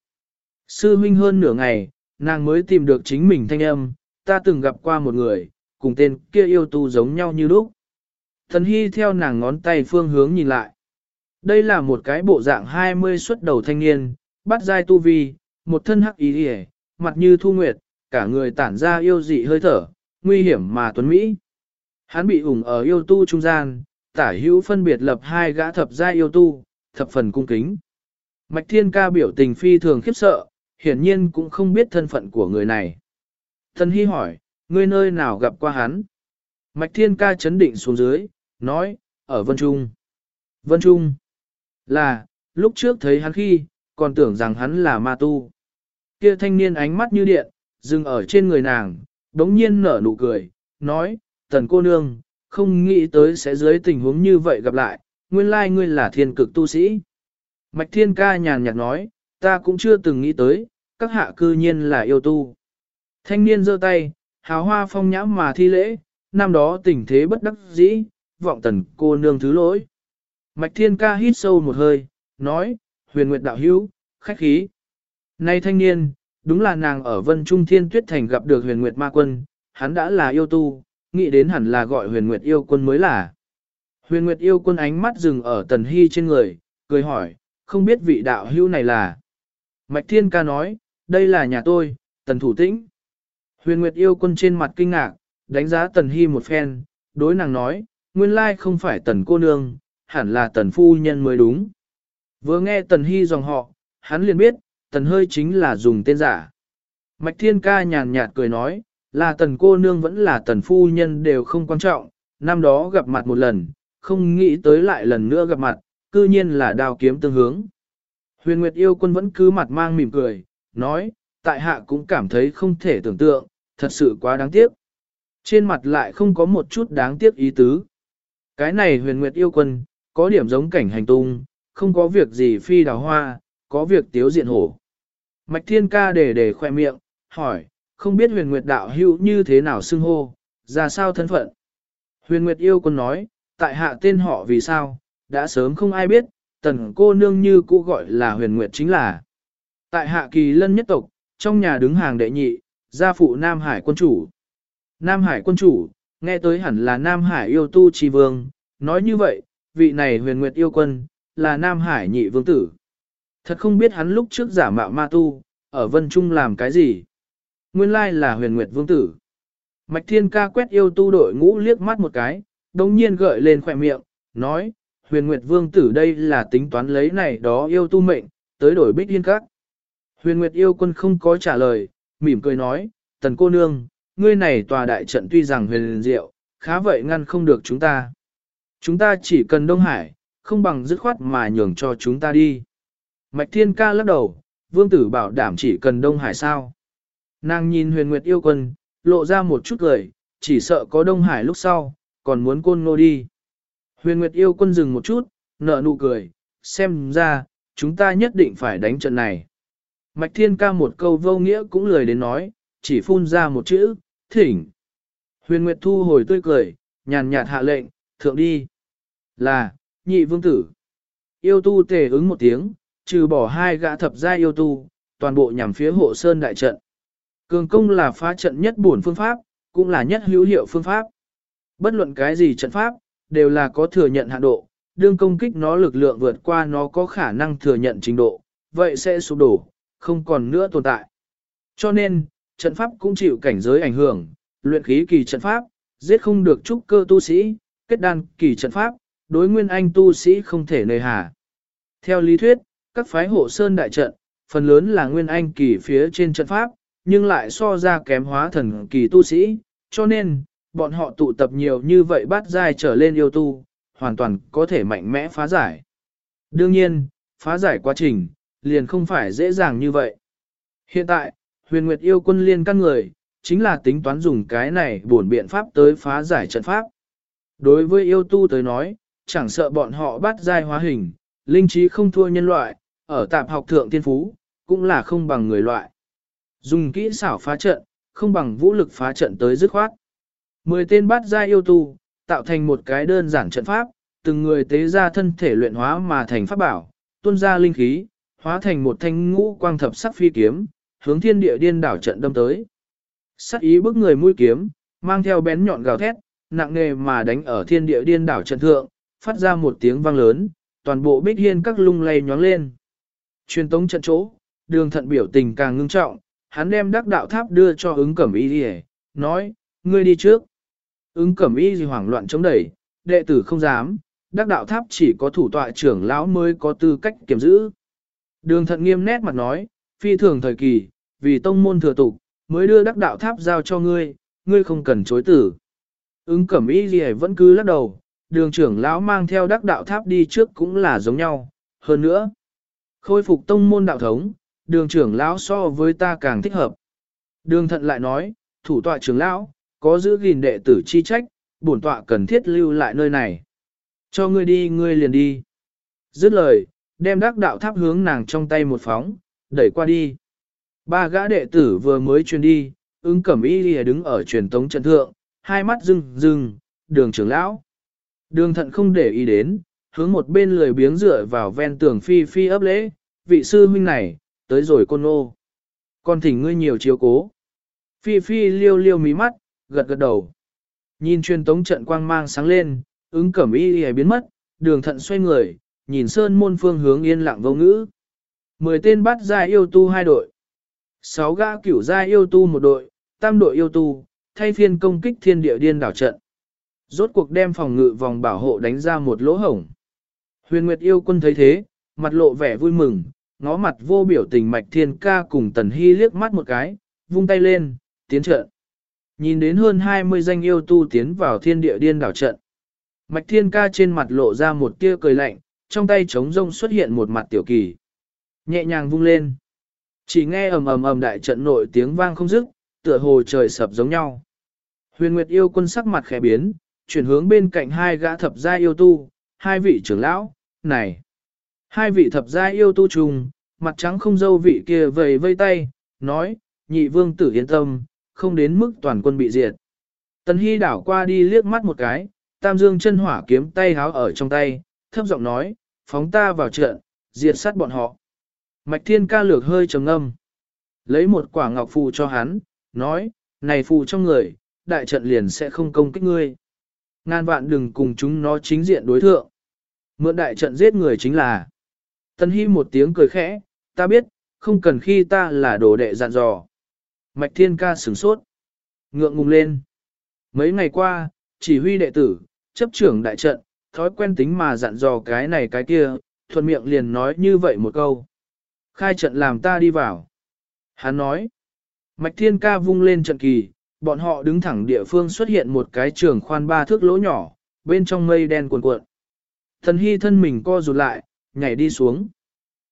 Sư huynh hơn nửa ngày, nàng mới tìm được chính mình thanh âm, ta từng gặp qua một người, cùng tên kia yêu tu giống nhau như lúc. Thần Hy theo nàng ngón tay phương hướng nhìn lại. Đây là một cái bộ dạng 20 xuất đầu thanh niên, bắt dai tu vi, một thân hắc ý hề, mặt như thu nguyệt, cả người tản ra yêu dị hơi thở, nguy hiểm mà tuấn Mỹ. Hắn bị ủng ở yêu tu trung gian, tả hữu phân biệt lập hai gã thập gia yêu tu, thập phần cung kính. Mạch Thiên ca biểu tình phi thường khiếp sợ, hiển nhiên cũng không biết thân phận của người này. Thần Hy hỏi, ngươi nơi nào gặp qua hắn? Mạch Thiên ca chấn định xuống dưới, nói, ở Vân Trung. Vân Trung, là, lúc trước thấy hắn khi, còn tưởng rằng hắn là ma tu. Kia thanh niên ánh mắt như điện, dừng ở trên người nàng, đống nhiên nở nụ cười, nói, tần cô nương, không nghĩ tới sẽ dưới tình huống như vậy gặp lại, nguyên lai ngươi là thiên cực tu sĩ. Mạch thiên ca nhàn nhạt nói, ta cũng chưa từng nghĩ tới, các hạ cư nhiên là yêu tu. Thanh niên giơ tay, hào hoa phong nhãm mà thi lễ, năm đó tình thế bất đắc dĩ, vọng tần cô nương thứ lỗi. Mạch thiên ca hít sâu một hơi, nói, huyền nguyệt đạo hữu, khách khí. Nay thanh niên, đúng là nàng ở vân trung thiên tuyết thành gặp được huyền nguyệt ma quân, hắn đã là yêu tu, nghĩ đến hẳn là gọi huyền nguyệt yêu quân mới là. Huyền nguyệt yêu quân ánh mắt dừng ở tần hy trên người, cười hỏi, không biết vị đạo hữu này là. Mạch thiên ca nói, đây là nhà tôi, tần thủ tĩnh. Huyền nguyệt yêu quân trên mặt kinh ngạc, đánh giá tần hy một phen, đối nàng nói, nguyên lai không phải tần cô nương, hẳn là tần phu nhân mới đúng. Vừa nghe tần hy dòng họ, hắn liền biết, tần hơi chính là dùng tên giả. Mạch thiên ca nhàn nhạt cười nói, là tần cô nương vẫn là tần phu nhân đều không quan trọng, năm đó gặp mặt một lần, không nghĩ tới lại lần nữa gặp mặt, cư nhiên là đao kiếm tương hướng. Huyền Nguyệt yêu quân vẫn cứ mặt mang mỉm cười, nói, tại hạ cũng cảm thấy không thể tưởng tượng, thật sự quá đáng tiếc. Trên mặt lại không có một chút đáng tiếc ý tứ. Cái này huyền nguyệt yêu quân, có điểm giống cảnh hành tung, không có việc gì phi đào hoa, có việc tiếu diện hổ. Mạch thiên ca để để khoe miệng, hỏi, không biết huyền nguyệt đạo hữu như thế nào xưng hô, ra sao thân phận. Huyền nguyệt yêu quân nói, tại hạ tên họ vì sao, đã sớm không ai biết, tần cô nương như cũ gọi là huyền nguyệt chính là. Tại hạ kỳ lân nhất tộc, trong nhà đứng hàng đệ nhị, gia phụ Nam Hải quân chủ. Nam Hải quân chủ, nghe tới hẳn là Nam Hải yêu tu trì vương, nói như vậy, vị này huyền nguyệt yêu quân, là Nam Hải nhị vương tử. Thật không biết hắn lúc trước giả mạo ma tu, ở vân trung làm cái gì. Nguyên lai là huyền nguyệt vương tử. Mạch thiên ca quét yêu tu đội ngũ liếc mắt một cái, đồng nhiên gợi lên khỏe miệng, nói, huyền nguyệt vương tử đây là tính toán lấy này đó yêu tu mệnh, tới đổi bích yên các. Huyền nguyệt yêu quân không có trả lời, mỉm cười nói, tần cô nương, ngươi này tòa đại trận tuy rằng huyền diệu, khá vậy ngăn không được chúng ta. Chúng ta chỉ cần Đông Hải, không bằng dứt khoát mà nhường cho chúng ta đi. Mạch Thiên Ca lắc đầu, vương tử bảo đảm chỉ cần Đông Hải sao. Nàng nhìn huyền nguyệt yêu quân, lộ ra một chút cười, chỉ sợ có Đông Hải lúc sau, còn muốn côn nô đi. Huyền nguyệt yêu quân dừng một chút, nở nụ cười, xem ra, chúng ta nhất định phải đánh trận này. Mạch Thiên Ca một câu vô nghĩa cũng lười đến nói, chỉ phun ra một chữ, thỉnh. Huyền Nguyệt thu hồi tươi cười, nhàn nhạt hạ lệnh, thượng đi. Là, nhị vương tử. Yêu tu tề ứng một tiếng, trừ bỏ hai gã thập gia yêu tu, toàn bộ nhằm phía hộ sơn đại trận. Cường công là phá trận nhất bổn phương pháp, cũng là nhất hữu hiệu phương pháp. Bất luận cái gì trận pháp, đều là có thừa nhận hạn độ, đương công kích nó lực lượng vượt qua nó có khả năng thừa nhận trình độ, vậy sẽ sụp đổ, không còn nữa tồn tại. Cho nên, trận pháp cũng chịu cảnh giới ảnh hưởng, luyện khí kỳ trận pháp, giết không được trúc cơ tu sĩ, kết đan kỳ trận pháp, đối nguyên anh tu sĩ không thể nơi hà. Theo lý thuyết, các phái hộ sơn đại trận, phần lớn là nguyên anh kỳ phía trên trận pháp, nhưng lại so ra kém hóa thần kỳ tu sĩ, cho nên, bọn họ tụ tập nhiều như vậy bắt dai trở lên yêu tu, hoàn toàn có thể mạnh mẽ phá giải. Đương nhiên, phá giải quá trình, liền không phải dễ dàng như vậy. Hiện tại, huyền nguyệt yêu quân liên căn người, chính là tính toán dùng cái này bổn biện pháp tới phá giải trận pháp. Đối với yêu tu tới nói, chẳng sợ bọn họ bắt giai hóa hình, linh trí không thua nhân loại, ở tạp học thượng tiên phú, cũng là không bằng người loại. Dùng kỹ xảo phá trận, không bằng vũ lực phá trận tới dứt khoát. Mười tên bắt gia yêu tu, tạo thành một cái đơn giản trận pháp, từng người tế ra thân thể luyện hóa mà thành pháp bảo, tuôn ra linh khí, hóa thành một thanh ngũ quang thập sắc phi kiếm, hướng thiên địa điên đảo trận đâm tới. Sắc ý bức người mũi kiếm, mang theo bén nhọn gào thét, nặng nề mà đánh ở thiên địa điên đảo trận thượng, phát ra một tiếng vang lớn, toàn bộ bích hiên các lung lay nhoáng lên. Truyền tống trận chỗ, đường thận biểu tình càng ngưng trọng, hắn đem đắc đạo tháp đưa cho ứng cẩm y đi nói, ngươi đi trước. Ứng cẩm y gì hoảng loạn chống đẩy, đệ tử không dám, đắc đạo tháp chỉ có thủ tọa trưởng lão mới có tư cách kiểm giữ. Đường thận nghiêm nét mặt nói, phi thường thời kỳ, vì tông môn thừa tục, mới đưa đắc đạo tháp giao cho ngươi, ngươi không cần chối tử. Ứng cẩm y gì vẫn cứ lắc đầu, đường trưởng lão mang theo đắc đạo tháp đi trước cũng là giống nhau, hơn nữa. Khôi phục tông môn đạo thống, đường trưởng lão so với ta càng thích hợp. Đường thận lại nói, thủ tọa trưởng lão, có giữ gìn đệ tử chi trách, bổn tọa cần thiết lưu lại nơi này. Cho ngươi đi ngươi liền đi. Dứt lời, đem đắc đạo tháp hướng nàng trong tay một phóng, đẩy qua đi. Ba gã đệ tử vừa mới truyền đi, ứng cẩm y lìa đứng ở truyền tống trận thượng, hai mắt rưng rưng, đường trưởng lão. Đường thận không để ý đến, hướng một bên lười biếng dựa vào ven tường phi phi ấp lễ, vị sư huynh này, tới rồi côn ô. con thỉnh ngươi nhiều chiếu cố. Phi phi liêu liêu mí mắt, gật gật đầu. Nhìn truyền tống trận quang mang sáng lên, ứng cẩm y y biến mất, đường thận xoay người, nhìn sơn môn phương hướng yên lặng vô ngữ. Mười tên bắt ra yêu tu hai đội. Sáu gã cửu gia yêu tu một đội, tam đội yêu tu, thay phiên công kích thiên địa điên đảo trận. Rốt cuộc đem phòng ngự vòng bảo hộ đánh ra một lỗ hổng. Huyền Nguyệt yêu quân thấy thế, mặt lộ vẻ vui mừng, ngó mặt vô biểu tình mạch thiên ca cùng tần hy liếc mắt một cái, vung tay lên, tiến trận. nhìn đến hơn 20 danh yêu tu tiến vào thiên địa điên đảo trận. Mạch thiên ca trên mặt lộ ra một tia cười lạnh, trong tay trống rông xuất hiện một mặt tiểu kỳ. Nhẹ nhàng vung lên. Chỉ nghe ầm ầm ầm đại trận nội tiếng vang không dứt, tựa hồ trời sập giống nhau. Huyền Nguyệt yêu quân sắc mặt khẽ biến, chuyển hướng bên cạnh hai gã thập gia yêu tu, hai vị trưởng lão, này. Hai vị thập gia yêu tu trùng, mặt trắng không dâu vị kia vầy vây tay, nói, nhị vương tử yên tâm, không đến mức toàn quân bị diệt. Tần Hy đảo qua đi liếc mắt một cái, tam dương chân hỏa kiếm tay háo ở trong tay, thấp giọng nói, phóng ta vào trận, diệt sát bọn họ. Mạch thiên ca lược hơi trầm ngâm. Lấy một quả ngọc phù cho hắn, nói, này phù trong người, đại trận liền sẽ không công kích ngươi. Ngàn vạn đừng cùng chúng nó chính diện đối thượng. Mượn đại trận giết người chính là. Tân Hy một tiếng cười khẽ, ta biết, không cần khi ta là đồ đệ dặn dò. Mạch thiên ca sửng sốt. Ngượng ngùng lên. Mấy ngày qua, chỉ huy đệ tử, chấp trưởng đại trận, thói quen tính mà dặn dò cái này cái kia, thuận miệng liền nói như vậy một câu. Khai trận làm ta đi vào. Hắn nói. Mạch thiên ca vung lên trận kỳ, bọn họ đứng thẳng địa phương xuất hiện một cái trường khoan ba thước lỗ nhỏ, bên trong mây đen cuồn cuộn. Thần hy thân mình co rụt lại, nhảy đi xuống.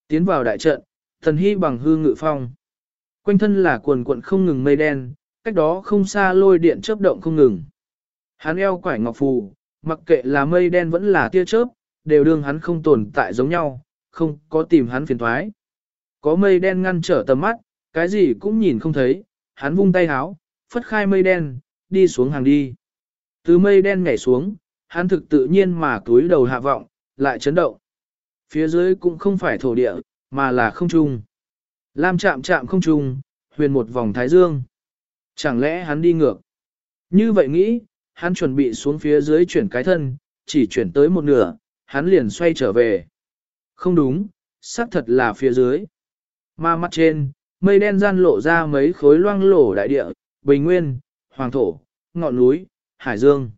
Tiến vào đại trận, thần hy bằng hư ngự phong. Quanh thân là cuồn cuộn không ngừng mây đen, cách đó không xa lôi điện chớp động không ngừng. Hắn eo quải ngọc phù, mặc kệ là mây đen vẫn là tia chớp, đều đương hắn không tồn tại giống nhau, không có tìm hắn phiền thoái. Có mây đen ngăn trở tầm mắt, cái gì cũng nhìn không thấy, hắn vung tay háo, phất khai mây đen, đi xuống hàng đi. Từ mây đen nhảy xuống, hắn thực tự nhiên mà túi đầu hạ vọng, lại chấn động. Phía dưới cũng không phải thổ địa, mà là không trung. Lam chạm chạm không trung, huyền một vòng thái dương. Chẳng lẽ hắn đi ngược? Như vậy nghĩ, hắn chuẩn bị xuống phía dưới chuyển cái thân, chỉ chuyển tới một nửa, hắn liền xoay trở về. Không đúng, xác thật là phía dưới. Ma mắt trên, mây đen gian lộ ra mấy khối loang lổ đại địa, bình nguyên, hoàng thổ, ngọn núi, hải dương.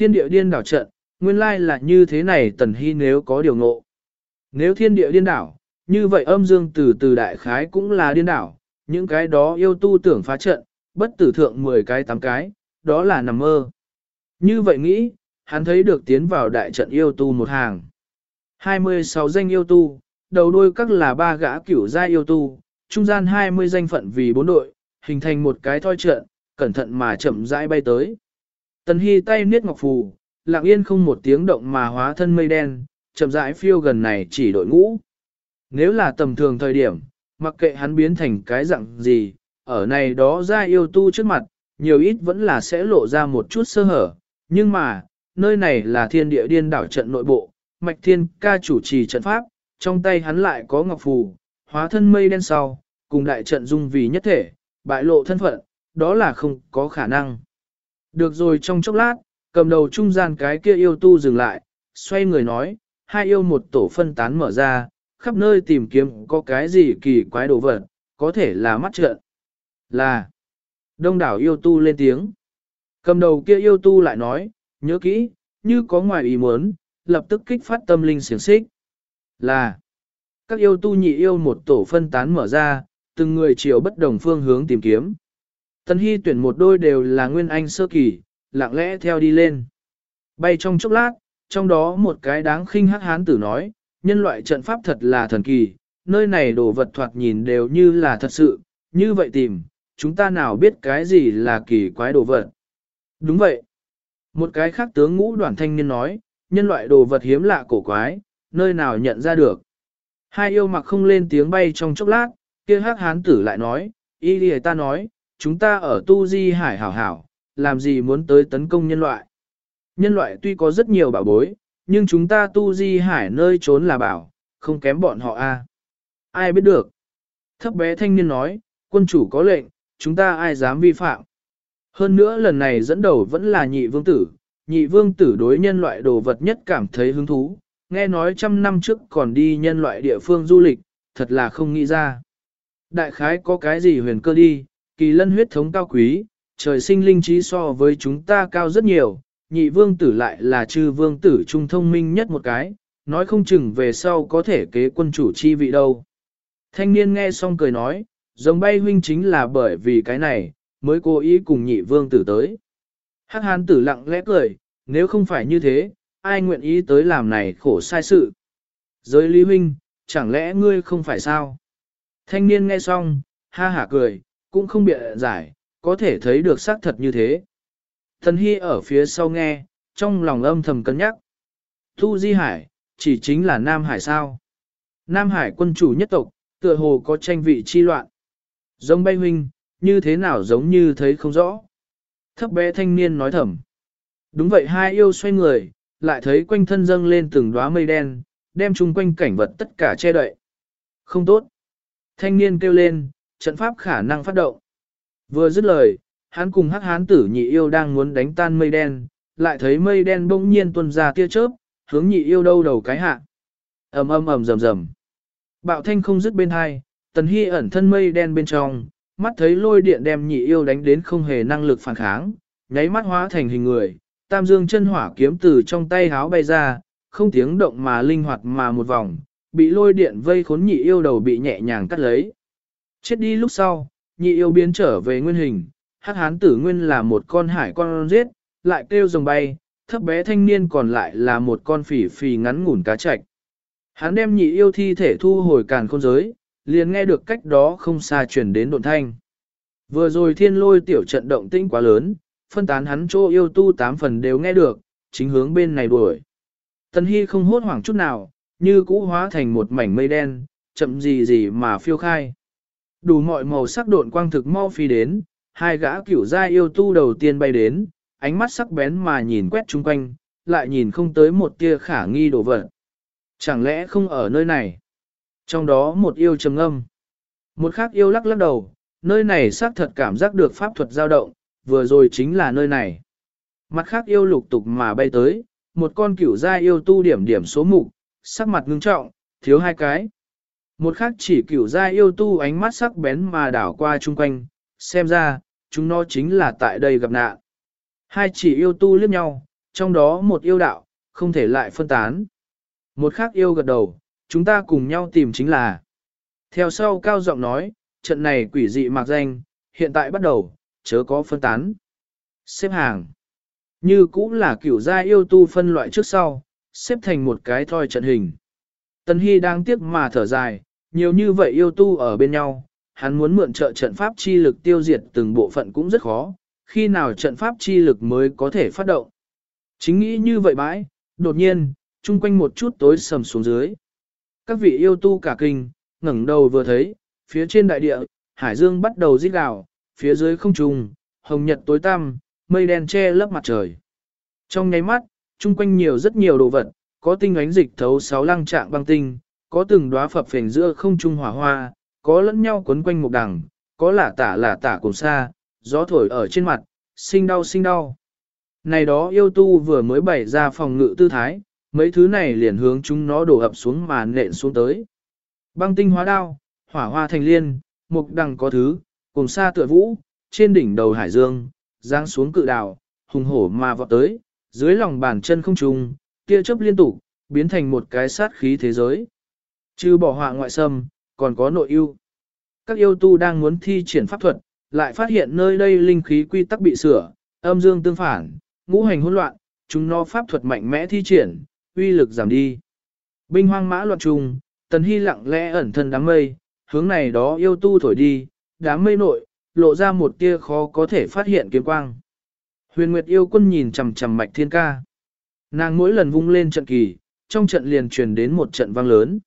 Thiên địa điên đảo trận, nguyên lai là như thế này tần hy nếu có điều ngộ. Nếu thiên địa điên đảo, như vậy âm dương từ từ đại khái cũng là điên đảo, những cái đó yêu tu tưởng phá trận, bất tử thượng 10 cái 8 cái, đó là nằm mơ. Như vậy nghĩ, hắn thấy được tiến vào đại trận yêu tu một hàng. 26 danh yêu tu, đầu đuôi các là ba gã cửu gia yêu tu, trung gian 20 danh phận vì bốn đội, hình thành một cái thoi trận, cẩn thận mà chậm rãi bay tới. Tần Hy tay niết ngọc phù, lặng yên không một tiếng động mà hóa thân mây đen, chậm rãi phiêu gần này chỉ đội ngũ. Nếu là tầm thường thời điểm, mặc kệ hắn biến thành cái dạng gì, ở này đó ra yêu tu trước mặt, nhiều ít vẫn là sẽ lộ ra một chút sơ hở, nhưng mà, nơi này là thiên địa điên đảo trận nội bộ, mạch thiên ca chủ trì trận pháp, trong tay hắn lại có ngọc phù, hóa thân mây đen sau, cùng đại trận dung vì nhất thể, bại lộ thân phận, đó là không có khả năng. Được rồi trong chốc lát, cầm đầu trung gian cái kia yêu tu dừng lại, xoay người nói, hai yêu một tổ phân tán mở ra, khắp nơi tìm kiếm có cái gì kỳ quái đồ vật, có thể là mắt trợn Là, đông đảo yêu tu lên tiếng. Cầm đầu kia yêu tu lại nói, nhớ kỹ, như có ngoài ý muốn, lập tức kích phát tâm linh xiềng xích. Là, các yêu tu nhị yêu một tổ phân tán mở ra, từng người chiều bất đồng phương hướng tìm kiếm. Tân Hy tuyển một đôi đều là nguyên anh sơ kỳ, lặng lẽ theo đi lên. Bay trong chốc lát, trong đó một cái đáng khinh hắc hán tử nói, nhân loại trận pháp thật là thần kỳ, nơi này đồ vật thoạt nhìn đều như là thật sự, như vậy tìm, chúng ta nào biết cái gì là kỳ quái đồ vật. Đúng vậy. Một cái khác tướng ngũ đoàn thanh niên nói, nhân loại đồ vật hiếm lạ cổ quái, nơi nào nhận ra được. Hai yêu mặc không lên tiếng bay trong chốc lát, kia hắc hán tử lại nói, y ta nói, chúng ta ở tu di hải hảo hảo, làm gì muốn tới tấn công nhân loại. Nhân loại tuy có rất nhiều bảo bối, nhưng chúng ta tu di hải nơi trốn là bảo, không kém bọn họ a. Ai biết được. Thấp bé thanh niên nói, quân chủ có lệnh, chúng ta ai dám vi phạm. Hơn nữa lần này dẫn đầu vẫn là nhị vương tử, nhị vương tử đối nhân loại đồ vật nhất cảm thấy hứng thú, nghe nói trăm năm trước còn đi nhân loại địa phương du lịch, thật là không nghĩ ra. Đại khái có cái gì huyền cơ đi, kỳ lân huyết thống cao quý, trời sinh linh trí so với chúng ta cao rất nhiều, nhị vương tử lại là chư vương tử trung thông minh nhất một cái, nói không chừng về sau có thể kế quân chủ chi vị đâu. Thanh niên nghe xong cười nói, giống bay huynh chính là bởi vì cái này, mới cố ý cùng nhị vương tử tới. Hắc hán tử lặng lẽ cười, nếu không phải như thế, ai nguyện ý tới làm này khổ sai sự. Giới Lý Huynh, chẳng lẽ ngươi không phải sao? Thanh niên nghe xong, ha hả cười, cũng không bịa giải, có thể thấy được xác thật như thế. Thần Hy ở phía sau nghe, trong lòng âm thầm cân nhắc. Thu Di Hải, chỉ chính là Nam Hải sao? Nam Hải quân chủ nhất tộc, tựa hồ có tranh vị chi loạn. Giống bay huynh, như thế nào giống như thấy không rõ. Thấp bé thanh niên nói thầm. Đúng vậy hai yêu xoay người, lại thấy quanh thân dâng lên từng đóa mây đen, đem chung quanh cảnh vật tất cả che đậy. Không tốt. Thanh niên kêu lên, trận pháp khả năng phát động. Vừa dứt lời, hắn cùng hắc hán tử nhị yêu đang muốn đánh tan mây đen, lại thấy mây đen bỗng nhiên tuôn ra tia chớp, hướng nhị yêu đâu đầu cái hạ. ầm ầm ầm rầm rầm. Bạo thanh không dứt bên hai, tần hy ẩn thân mây đen bên trong, mắt thấy lôi điện đem nhị yêu đánh đến không hề năng lực phản kháng, nháy mắt hóa thành hình người, tam dương chân hỏa kiếm từ trong tay háo bay ra, không tiếng động mà linh hoạt mà một vòng, bị lôi điện vây khốn nhị yêu đầu bị nhẹ nhàng cắt lấy. Chết đi lúc sau, nhị yêu biến trở về nguyên hình, hắc hán tử nguyên là một con hải con giết, lại kêu rồng bay, thấp bé thanh niên còn lại là một con phỉ phì ngắn ngủn cá chạch. Hắn đem nhị yêu thi thể thu hồi càn khôn giới, liền nghe được cách đó không xa truyền đến độn thanh. Vừa rồi thiên lôi tiểu trận động tĩnh quá lớn, phân tán hắn chỗ yêu tu tám phần đều nghe được, chính hướng bên này đuổi. Tần Hy không hốt hoảng chút nào, như cũ hóa thành một mảnh mây đen, chậm gì gì mà phiêu khai. Đủ mọi màu sắc độn quang thực mau phi đến, hai gã cửu gia yêu tu đầu tiên bay đến, ánh mắt sắc bén mà nhìn quét chung quanh, lại nhìn không tới một tia khả nghi đồ vật. Chẳng lẽ không ở nơi này? Trong đó một yêu trầm ngâm, Một khác yêu lắc lắc đầu, nơi này xác thật cảm giác được pháp thuật dao động, vừa rồi chính là nơi này. Mặt khác yêu lục tục mà bay tới, một con cửu gia yêu tu điểm điểm số mục, sắc mặt ngưng trọng, thiếu hai cái. Một khác chỉ cửu gia yêu tu ánh mắt sắc bén mà đảo qua chung quanh, xem ra, chúng nó chính là tại đây gặp nạn. Hai chỉ yêu tu liếc nhau, trong đó một yêu đạo, không thể lại phân tán. Một khác yêu gật đầu, chúng ta cùng nhau tìm chính là. Theo sau cao giọng nói, trận này quỷ dị mạc danh, hiện tại bắt đầu, chớ có phân tán. Xếp hàng. Như cũng là kiểu gia yêu tu phân loại trước sau, xếp thành một cái thoi trận hình. Tần Hy đang tiếc mà thở dài, nhiều như vậy yêu tu ở bên nhau, hắn muốn mượn trợ trận pháp chi lực tiêu diệt từng bộ phận cũng rất khó, khi nào trận pháp chi lực mới có thể phát động. Chính nghĩ như vậy bãi, đột nhiên, chung quanh một chút tối sầm xuống dưới. Các vị yêu tu cả kinh, ngẩng đầu vừa thấy, phía trên đại địa, hải dương bắt đầu rít gào, phía dưới không trùng, hồng nhật tối tăm, mây đen che lấp mặt trời. Trong nháy mắt, chung quanh nhiều rất nhiều đồ vật, có tinh ánh dịch thấu sáu lăng trạng băng tinh, có từng đóa phập phình giữa không trung hỏa hoa, có lẫn nhau quấn quanh một đằng, có lả tả lả tả cùng xa, gió thổi ở trên mặt, sinh đau sinh đau. Này đó yêu tu vừa mới bày ra phòng ngự tư thái, mấy thứ này liền hướng chúng nó đổ ập xuống mà nện xuống tới. Băng tinh hóa đao, hỏa hoa thành liên, mục đằng có thứ, cùng xa tựa vũ, trên đỉnh đầu hải dương, giáng xuống cự đảo, hùng hổ mà vọt tới, dưới lòng bàn chân không trùng, tia chớp liên tục, biến thành một cái sát khí thế giới. Chứ bỏ họa ngoại xâm, còn có nội yêu. Các yêu tu đang muốn thi triển pháp thuật, lại phát hiện nơi đây linh khí quy tắc bị sửa, âm dương tương phản, ngũ hành hỗn loạn, chúng nó pháp thuật mạnh mẽ thi triển, uy lực giảm đi. Binh hoang mã loạn trùng, tần hy lặng lẽ ẩn thân đám mây, hướng này đó yêu tu thổi đi, đám mây nội, lộ ra một tia khó có thể phát hiện kiếm quang. Huyền Nguyệt yêu quân nhìn chằm chằm mạch thiên ca. Nàng mỗi lần vung lên trận kỳ, trong trận liền truyền đến một trận vang lớn.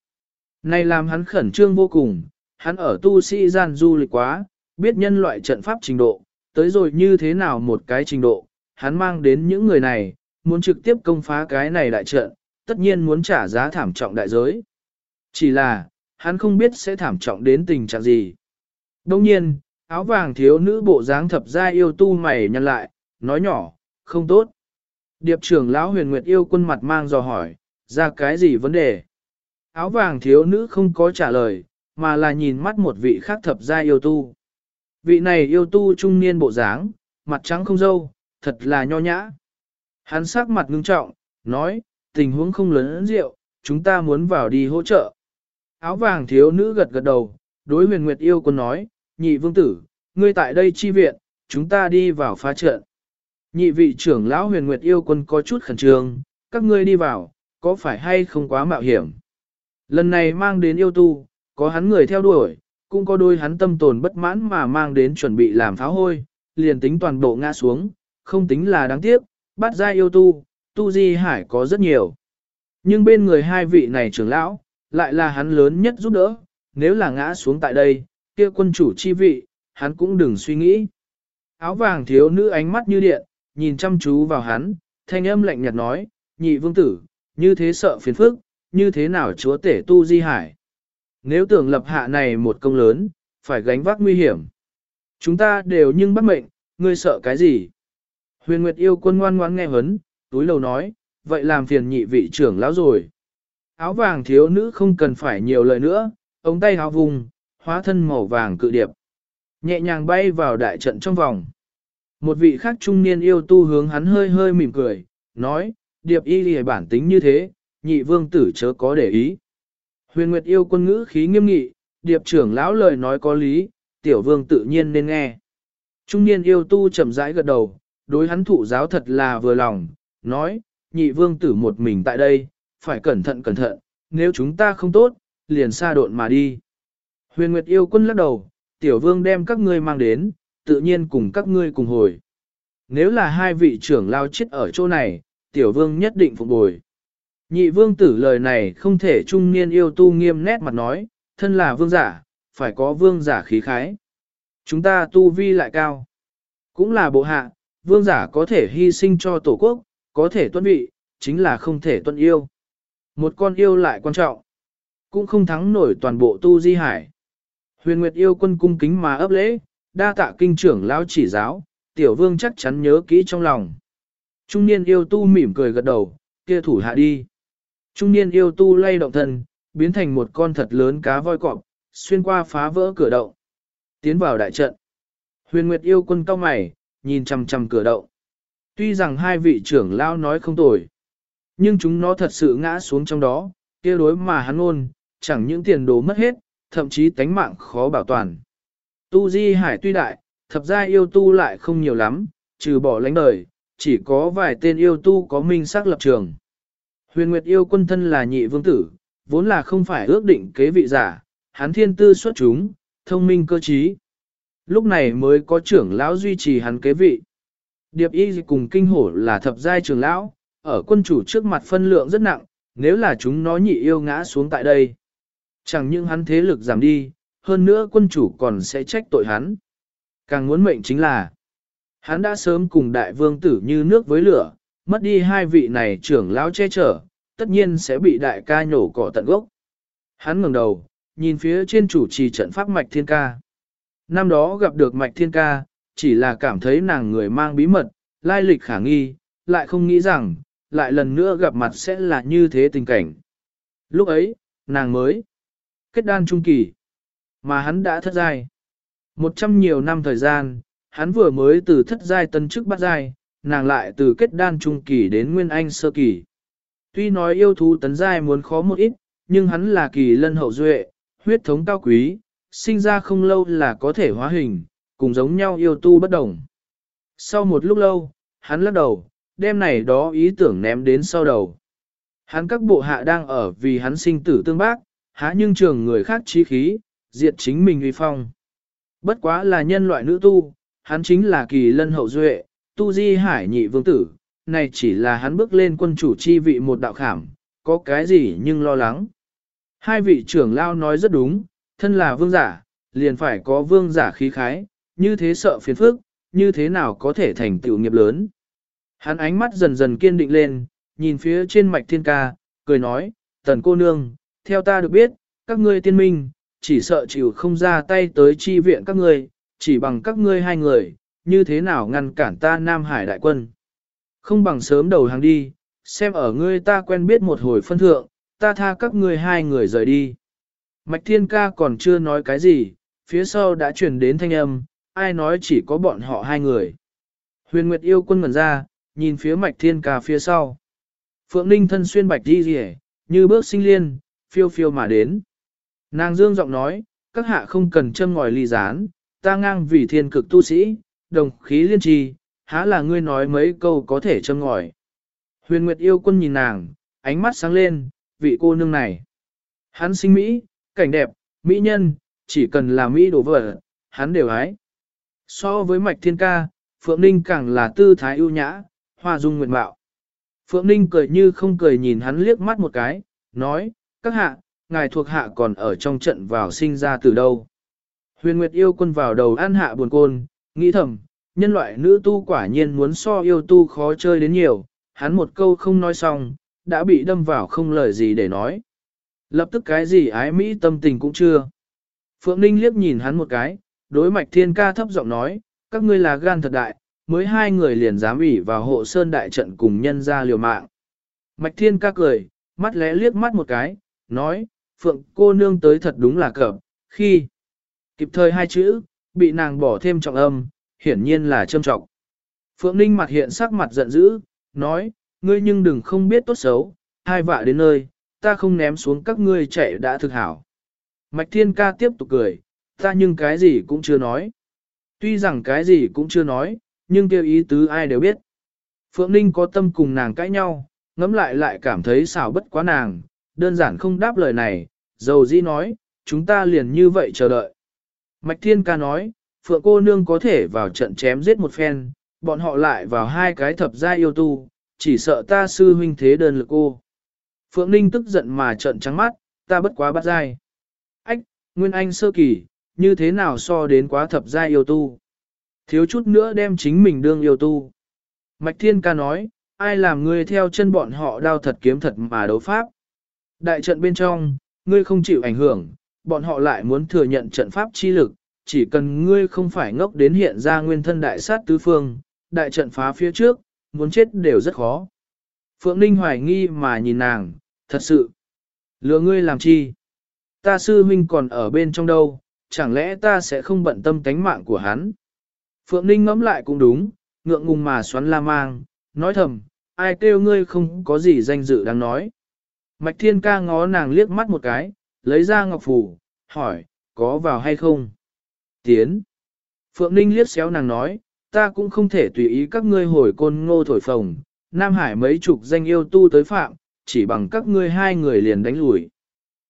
Này làm hắn khẩn trương vô cùng, hắn ở tu sĩ gian du lịch quá, biết nhân loại trận pháp trình độ, tới rồi như thế nào một cái trình độ, hắn mang đến những người này, muốn trực tiếp công phá cái này đại trận, tất nhiên muốn trả giá thảm trọng đại giới. Chỉ là, hắn không biết sẽ thảm trọng đến tình trạng gì. Đồng nhiên, áo vàng thiếu nữ bộ dáng thập gia yêu tu mày nhăn lại, nói nhỏ, không tốt. Điệp trưởng lão huyền nguyệt yêu quân mặt mang dò hỏi, ra cái gì vấn đề? Áo vàng thiếu nữ không có trả lời, mà là nhìn mắt một vị khác thập gia yêu tu. Vị này yêu tu trung niên bộ dáng, mặt trắng không dâu, thật là nho nhã. Hắn sắc mặt ngưng trọng, nói, tình huống không lớn rượu, chúng ta muốn vào đi hỗ trợ. Áo vàng thiếu nữ gật gật đầu, đối huyền nguyệt yêu quân nói, nhị vương tử, ngươi tại đây chi viện, chúng ta đi vào phá trận. Nhị vị trưởng lão huyền nguyệt yêu quân có chút khẩn trương, các ngươi đi vào, có phải hay không quá mạo hiểm. Lần này mang đến yêu tu, có hắn người theo đuổi, cũng có đôi hắn tâm tồn bất mãn mà mang đến chuẩn bị làm pháo hôi, liền tính toàn bộ ngã xuống, không tính là đáng tiếc, bắt ra yêu tu, tu di hải có rất nhiều. Nhưng bên người hai vị này trưởng lão, lại là hắn lớn nhất giúp đỡ, nếu là ngã xuống tại đây, kia quân chủ chi vị, hắn cũng đừng suy nghĩ. Áo vàng thiếu nữ ánh mắt như điện, nhìn chăm chú vào hắn, thanh âm lạnh nhạt nói, nhị vương tử, như thế sợ phiền phức, như thế nào chúa tể tu di hải. Nếu tưởng lập hạ này một công lớn, phải gánh vác nguy hiểm. Chúng ta đều nhưng bắt mệnh, ngươi sợ cái gì? Huyền Nguyệt yêu quân ngoan ngoãn nghe hấn, túi lầu nói, vậy làm phiền nhị vị trưởng lão rồi. Áo vàng thiếu nữ không cần phải nhiều lời nữa, ống tay áo vùng, hóa thân màu vàng cự điệp. Nhẹ nhàng bay vào đại trận trong vòng. Một vị khác trung niên yêu tu hướng hắn hơi hơi mỉm cười, nói, điệp y lìa bản tính như thế, nhị vương tử chớ có để ý. Huyền Nguyệt yêu quân ngữ khí nghiêm nghị, điệp trưởng lão lời nói có lý, tiểu vương tự nhiên nên nghe. Trung niên yêu tu chậm rãi gật đầu, đối hắn thụ giáo thật là vừa lòng, nói, nhị vương tử một mình tại đây, phải cẩn thận cẩn thận, nếu chúng ta không tốt, liền xa độn mà đi. Huyền Nguyệt yêu quân lắc đầu, tiểu vương đem các ngươi mang đến, tự nhiên cùng các ngươi cùng hồi. Nếu là hai vị trưởng lao chết ở chỗ này, tiểu vương nhất định phục bồi. Nhị vương tử lời này không thể trung niên yêu tu nghiêm nét mặt nói, thân là vương giả, phải có vương giả khí khái. Chúng ta tu vi lại cao. Cũng là bộ hạ, vương giả có thể hy sinh cho tổ quốc, có thể tuân vị, chính là không thể tuân yêu. Một con yêu lại quan trọng, cũng không thắng nổi toàn bộ tu di hải. Huyền Nguyệt yêu quân cung kính mà ấp lễ, đa tạ kinh trưởng lão chỉ giáo, tiểu vương chắc chắn nhớ kỹ trong lòng. Trung niên yêu tu mỉm cười gật đầu, kia thủ hạ đi. Trung niên yêu tu lay động thân, biến thành một con thật lớn cá voi cọp, xuyên qua phá vỡ cửa động. Tiến vào đại trận. Huyền Nguyệt yêu quân cao mày, nhìn chằm chằm cửa động. Tuy rằng hai vị trưởng lao nói không tồi, nhưng chúng nó thật sự ngã xuống trong đó, kia đối mà hắn ôn, chẳng những tiền đồ mất hết, thậm chí tánh mạng khó bảo toàn. Tu Di Hải tuy đại, thập gia yêu tu lại không nhiều lắm, trừ bỏ lãnh đời, chỉ có vài tên yêu tu có minh xác lập trường. Huyền Nguyệt yêu quân thân là nhị vương tử, vốn là không phải ước định kế vị giả, hắn thiên tư xuất chúng, thông minh cơ trí. Lúc này mới có trưởng lão duy trì hắn kế vị. Điệp y cùng kinh hổ là thập giai trưởng lão, ở quân chủ trước mặt phân lượng rất nặng, nếu là chúng nó nhị yêu ngã xuống tại đây. Chẳng những hắn thế lực giảm đi, hơn nữa quân chủ còn sẽ trách tội hắn. Càng muốn mệnh chính là, hắn đã sớm cùng đại vương tử như nước với lửa, mất đi hai vị này trưởng lão che chở, tất nhiên sẽ bị đại ca nhổ cỏ tận gốc. Hắn ngẩng đầu, nhìn phía trên chủ trì trận pháp mạch thiên ca. Năm đó gặp được mạch thiên ca, chỉ là cảm thấy nàng người mang bí mật, lai lịch khả nghi, lại không nghĩ rằng, lại lần nữa gặp mặt sẽ là như thế tình cảnh. Lúc ấy, nàng mới kết đan trung kỳ, mà hắn đã thất giai. Một trăm nhiều năm thời gian, hắn vừa mới từ thất giai tân chức bát giai, nàng lại từ kết đan trung kỳ đến nguyên anh sơ kỳ. Tuy nói yêu thú tấn giai muốn khó một ít, nhưng hắn là kỳ lân hậu duệ, huyết thống cao quý, sinh ra không lâu là có thể hóa hình, cùng giống nhau yêu tu bất đồng. Sau một lúc lâu, hắn lắc đầu, đem này đó ý tưởng ném đến sau đầu. Hắn các bộ hạ đang ở vì hắn sinh tử tương bác, há nhưng trường người khác trí khí, diệt chính mình uy phong. Bất quá là nhân loại nữ tu, hắn chính là kỳ lân hậu duệ, tu di hải nhị vương tử, này chỉ là hắn bước lên quân chủ chi vị một đạo khảm, có cái gì nhưng lo lắng. Hai vị trưởng lao nói rất đúng, thân là vương giả, liền phải có vương giả khí khái, như thế sợ phiền phức, như thế nào có thể thành tựu nghiệp lớn. Hắn ánh mắt dần dần kiên định lên, nhìn phía trên mạch thiên ca, cười nói, tần cô nương, theo ta được biết, các ngươi tiên minh, chỉ sợ chịu không ra tay tới chi viện các ngươi, chỉ bằng các ngươi hai người, như thế nào ngăn cản ta Nam Hải đại quân. Không bằng sớm đầu hàng đi, xem ở ngươi ta quen biết một hồi phân thượng, ta tha các ngươi hai người rời đi. Mạch Thiên Ca còn chưa nói cái gì, phía sau đã truyền đến thanh âm, ai nói chỉ có bọn họ hai người. Huyền Nguyệt yêu quân ngẩn ra, nhìn phía Mạch Thiên Ca phía sau. Phượng Ninh thân xuyên bạch đi rỉ, như bước sinh liên, phiêu phiêu mà đến. Nàng dương giọng nói, các hạ không cần châm ngòi ly gián, ta ngang vì thiên cực tu sĩ, đồng khí liên trì, há là ngươi nói mấy câu có thể châm ngòi. Huyền Nguyệt yêu quân nhìn nàng, ánh mắt sáng lên, vị cô nương này. Hắn sinh Mỹ, cảnh đẹp, Mỹ nhân, chỉ cần là Mỹ đồ vợ, hắn đều hái. So với mạch thiên ca, Phượng Ninh càng là tư thái ưu nhã, hoa dung nguyện bạo. Phượng Ninh cười như không cười nhìn hắn liếc mắt một cái, nói, các hạ, ngài thuộc hạ còn ở trong trận vào sinh ra từ đâu. Huyền Nguyệt yêu quân vào đầu ăn hạ buồn côn, nghĩ thầm, nhân loại nữ tu quả nhiên muốn so yêu tu khó chơi đến nhiều, hắn một câu không nói xong, đã bị đâm vào không lời gì để nói. Lập tức cái gì ái Mỹ tâm tình cũng chưa. Phượng Ninh liếc nhìn hắn một cái, đối mạch thiên ca thấp giọng nói, các ngươi là gan thật đại, mới hai người liền dám ủy vào hộ sơn đại trận cùng nhân ra liều mạng. Mạch thiên ca cười, mắt lẽ liếc mắt một cái, nói, Phượng cô nương tới thật đúng là cập, khi kịp thời hai chữ, bị nàng bỏ thêm trọng âm, hiển nhiên là châm trọng. Phượng Ninh mặt hiện sắc mặt giận dữ, nói, ngươi nhưng đừng không biết tốt xấu, hai vạ đến nơi, ta không ném xuống các ngươi chạy đã thực hảo. Mạch Thiên Ca tiếp tục cười, ta nhưng cái gì cũng chưa nói. Tuy rằng cái gì cũng chưa nói, nhưng kêu ý tứ ai đều biết. Phượng Ninh có tâm cùng nàng cãi nhau, ngẫm lại lại cảm thấy xảo bất quá nàng, đơn giản không đáp lời này, dầu dĩ nói, chúng ta liền như vậy chờ đợi. Mạch Thiên Ca nói, Phượng cô nương có thể vào trận chém giết một phen, bọn họ lại vào hai cái thập gia yêu tu, chỉ sợ ta sư huynh thế đơn lực cô. Phượng Ninh tức giận mà trận trắng mắt, ta bất quá bắt dai. Ách, Nguyên Anh sơ kỳ, như thế nào so đến quá thập gia yêu tu. Thiếu chút nữa đem chính mình đương yêu tu. Mạch Thiên ca nói, ai làm ngươi theo chân bọn họ đao thật kiếm thật mà đấu pháp. Đại trận bên trong, ngươi không chịu ảnh hưởng, bọn họ lại muốn thừa nhận trận pháp chi lực, chỉ cần ngươi không phải ngốc đến hiện ra nguyên thân đại sát tứ phương, đại trận phá phía trước, muốn chết đều rất khó. Phượng Ninh hoài nghi mà nhìn nàng, thật sự. Lừa ngươi làm chi? Ta sư huynh còn ở bên trong đâu, chẳng lẽ ta sẽ không bận tâm tánh mạng của hắn? Phượng Ninh ngẫm lại cũng đúng, ngượng ngùng mà xoắn la mang, nói thầm, ai kêu ngươi không có gì danh dự đáng nói. Mạch Thiên ca ngó nàng liếc mắt một cái, lấy ra ngọc phủ, hỏi, có vào hay không? Tiến. Phượng Ninh liếc xéo nàng nói, ta cũng không thể tùy ý các ngươi hồi côn ngô thổi phồng, Nam Hải mấy chục danh yêu tu tới phạm, chỉ bằng các ngươi hai người liền đánh lùi.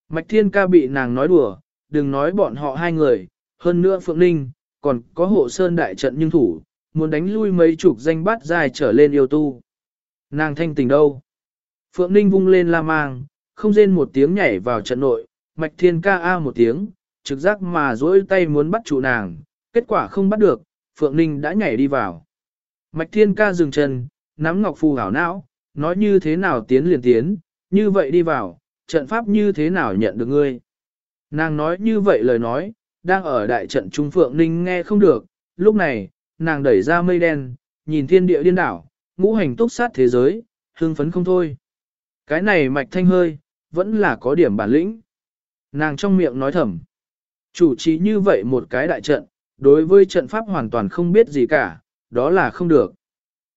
Mạch Thiên ca bị nàng nói đùa, đừng nói bọn họ hai người, hơn nữa Phượng Ninh, còn có hộ sơn đại trận nhưng thủ, muốn đánh lui mấy chục danh bát dài trở lên yêu tu. Nàng thanh tình đâu? Phượng Ninh vung lên la mang, không rên một tiếng nhảy vào trận nội, Mạch Thiên ca a một tiếng, trực giác mà duỗi tay muốn bắt trụ nàng, kết quả không bắt được, Phượng Ninh đã nhảy đi vào. Mạch Thiên ca dừng chân, nắm ngọc phù hảo não, nói như thế nào tiến liền tiến, như vậy đi vào, trận pháp như thế nào nhận được ngươi. Nàng nói như vậy lời nói, đang ở đại trận Trung Phượng Ninh nghe không được, lúc này, nàng đẩy ra mây đen, nhìn thiên địa điên đảo, ngũ hành túc sát thế giới, hưng phấn không thôi. Cái này mạch thanh hơi, vẫn là có điểm bản lĩnh. Nàng trong miệng nói thầm. Chủ trì như vậy một cái đại trận, đối với trận pháp hoàn toàn không biết gì cả, đó là không được.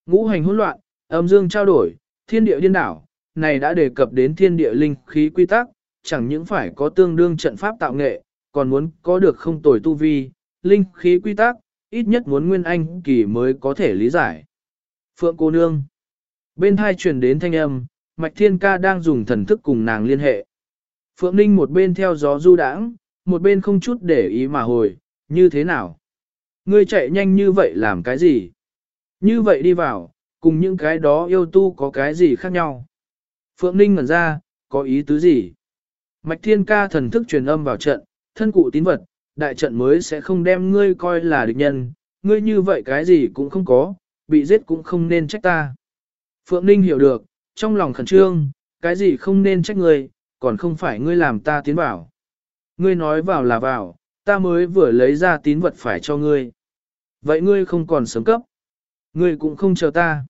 Ngũ hành hỗn loạn, âm dương trao đổi, thiên địa điên đảo, này đã đề cập đến thiên địa linh khí quy tắc, chẳng những phải có tương đương trận pháp tạo nghệ, còn muốn có được không tồi tu vi, linh khí quy tắc, ít nhất muốn nguyên anh kỳ mới có thể lý giải. Phượng cô nương. Bên hai truyền đến thanh âm, Mạch Thiên Ca đang dùng thần thức cùng nàng liên hệ. Phượng Ninh một bên theo gió du đãng, một bên không chút để ý mà hồi, như thế nào? Ngươi chạy nhanh như vậy làm cái gì? Như vậy đi vào, cùng những cái đó yêu tu có cái gì khác nhau? Phượng Ninh ngẩn ra, có ý tứ gì? Mạch Thiên Ca thần thức truyền âm vào trận, thân cụ tín vật, đại trận mới sẽ không đem ngươi coi là địch nhân, ngươi như vậy cái gì cũng không có, bị giết cũng không nên trách ta. Phượng Ninh hiểu được, trong lòng khẩn trương, cái gì không nên trách ngươi, còn không phải ngươi làm ta tiến vào. Ngươi nói vào là vào, ta mới vừa lấy ra tín vật phải cho ngươi. Vậy ngươi không còn sớm cấp. Ngươi cũng không chờ ta.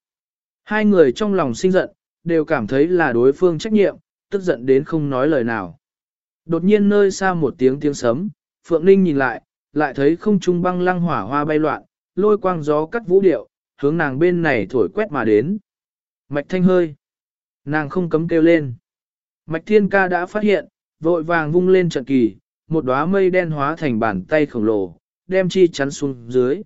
Hai người trong lòng sinh giận, đều cảm thấy là đối phương trách nhiệm, tức giận đến không nói lời nào. Đột nhiên nơi xa một tiếng tiếng sấm, Phượng Ninh nhìn lại, lại thấy không trung băng lăng hỏa hoa bay loạn, lôi quang gió cắt vũ điệu, hướng nàng bên này thổi quét mà đến. Mạch thanh hơi. Nàng không cấm kêu lên. Mạch thiên ca đã phát hiện, vội vàng vung lên trận kỳ, một đóa mây đen hóa thành bàn tay khổng lồ, đem chi chắn xuống dưới.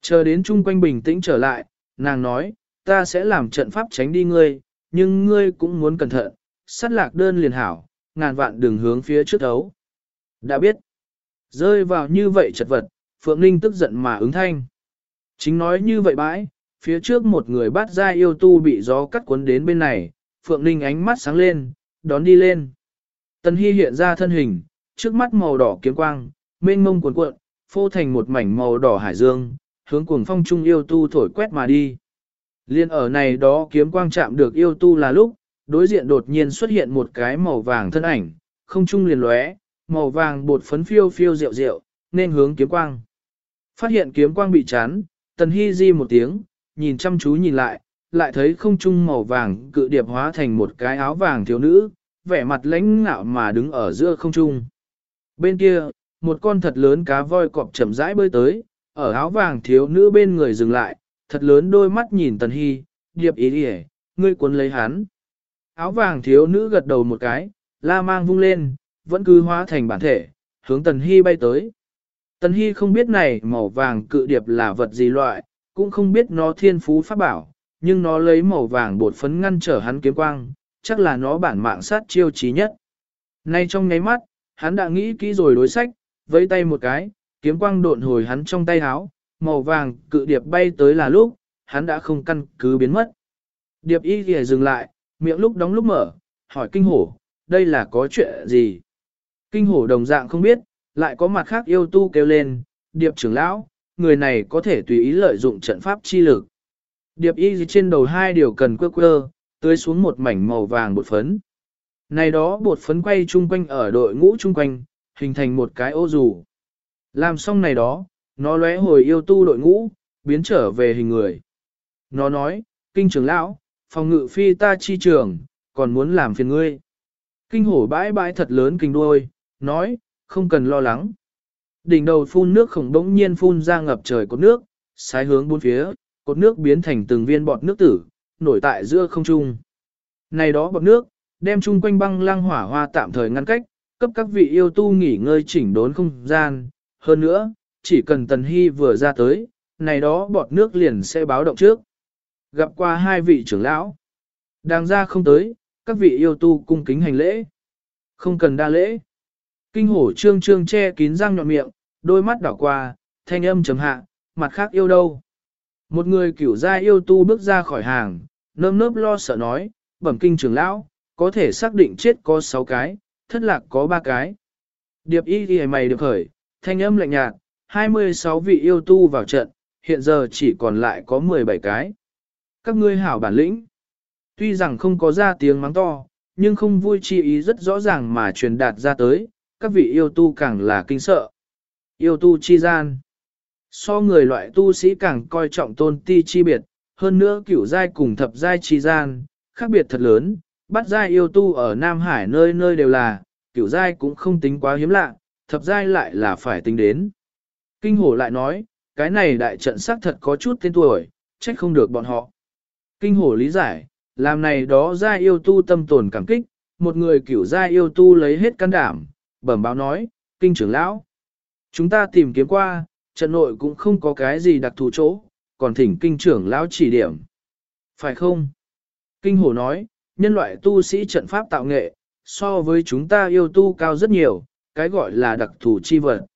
Chờ đến chung quanh bình tĩnh trở lại, nàng nói, ta sẽ làm trận pháp tránh đi ngươi, nhưng ngươi cũng muốn cẩn thận, sát lạc đơn liền hảo, ngàn vạn đường hướng phía trước thấu. Đã biết, rơi vào như vậy chật vật, Phượng Ninh tức giận mà ứng thanh. Chính nói như vậy bãi, phía trước một người bắt ra yêu tu bị gió cắt cuốn đến bên này, Phượng Ninh ánh mắt sáng lên, đón đi lên. Tần Hy hiện ra thân hình, trước mắt màu đỏ kiếm quang, mênh mông cuộn cuộn, phô thành một mảnh màu đỏ hải dương, hướng cuồng phong trung yêu tu thổi quét mà đi. Liên ở này đó kiếm quang chạm được yêu tu là lúc, đối diện đột nhiên xuất hiện một cái màu vàng thân ảnh, không trung liền lóe, màu vàng bột phấn phiêu phiêu rượu rượu, nên hướng kiếm quang. Phát hiện kiếm quang bị chán, tần hy di một tiếng, nhìn chăm chú nhìn lại, lại thấy không trung màu vàng cự điệp hóa thành một cái áo vàng thiếu nữ, vẻ mặt lãnh ngạo mà đứng ở giữa không trung. Bên kia, một con thật lớn cá voi cọp chậm rãi bơi tới, ở áo vàng thiếu nữ bên người dừng lại, thật lớn đôi mắt nhìn Tần Hy, điệp ý đi ngươi cuốn lấy hắn. Áo vàng thiếu nữ gật đầu một cái, la mang vung lên, vẫn cứ hóa thành bản thể, hướng Tần Hy bay tới. Tần Hy không biết này màu vàng cự điệp là vật gì loại, cũng không biết nó thiên phú pháp bảo, nhưng nó lấy màu vàng bột phấn ngăn trở hắn kiếm quang, chắc là nó bản mạng sát chiêu trí nhất. Nay trong nháy mắt, hắn đã nghĩ kỹ rồi đối sách, vẫy tay một cái, kiếm quang độn hồi hắn trong tay háo, màu vàng cự điệp bay tới là lúc, hắn đã không căn cứ biến mất. Điệp y kìa dừng lại, miệng lúc đóng lúc mở, hỏi kinh hổ, đây là có chuyện gì? Kinh hổ đồng dạng không biết, lại có mặt khác yêu tu kêu lên, điệp trưởng lão, người này có thể tùy ý lợi dụng trận pháp chi lực. Điệp y trên đầu hai điều cần quơ quơ, tưới xuống một mảnh màu vàng bột phấn. Này đó bột phấn quay chung quanh ở đội ngũ chung quanh, hình thành một cái ô dù. Làm xong này đó, nó lóe hồi yêu tu đội ngũ, biến trở về hình người. Nó nói, kinh trưởng lão, phòng ngự phi ta chi trường, còn muốn làm phiền ngươi. Kinh hổ bãi bãi thật lớn kinh đuôi, nói, không cần lo lắng. Đỉnh đầu phun nước khổng đống nhiên phun ra ngập trời cột nước, sái hướng bốn phía, cột nước biến thành từng viên bọt nước tử, nổi tại giữa không trung. Này đó bọt nước, đem chung quanh băng lăng hỏa hoa tạm thời ngăn cách, cấp các vị yêu tu nghỉ ngơi chỉnh đốn không gian. Hơn nữa, chỉ cần Tần Hy vừa ra tới, này đó bọt nước liền sẽ báo động trước. Gặp qua hai vị trưởng lão. Đang ra không tới, các vị yêu tu cung kính hành lễ. Không cần đa lễ. Kinh hổ trương trương che kín răng nhọn miệng, đôi mắt đảo qua, thanh âm chấm hạ, mặt khác yêu đâu. Một người kiểu gia yêu tu bước ra khỏi hàng, nơm nớp lo sợ nói, bẩm kinh trưởng lão, có thể xác định chết có 6 cái, thất lạc có 3 cái. Điệp y ghi mày được khởi, thanh âm lạnh nhạt, 26 vị yêu tu vào trận, hiện giờ chỉ còn lại có 17 cái. Các ngươi hảo bản lĩnh. Tuy rằng không có ra tiếng mắng to, nhưng không vui chi ý rất rõ ràng mà truyền đạt ra tới, các vị yêu tu càng là kinh sợ. Yêu tu chi gian. So người loại tu sĩ càng coi trọng tôn ti chi biệt, hơn nữa cửu giai cùng thập giai chi gian, khác biệt thật lớn, bắt giai yêu tu ở Nam Hải nơi nơi đều là, cửu giai cũng không tính quá hiếm lạ, thập giai lại là phải tính đến. Kinh hổ lại nói, cái này đại trận xác thật có chút tên tuổi, trách không được bọn họ. Kinh hổ lý giải, làm này đó giai yêu tu tâm tồn cảm kích, một người cửu giai yêu tu lấy hết can đảm, bẩm báo nói, kinh trưởng lão. Chúng ta tìm kiếm qua, trận nội cũng không có cái gì đặc thù chỗ, còn thỉnh kinh trưởng lão chỉ điểm. Phải không? Kinh hổ nói, nhân loại tu sĩ trận pháp tạo nghệ, so với chúng ta yêu tu cao rất nhiều, cái gọi là đặc thù chi vật.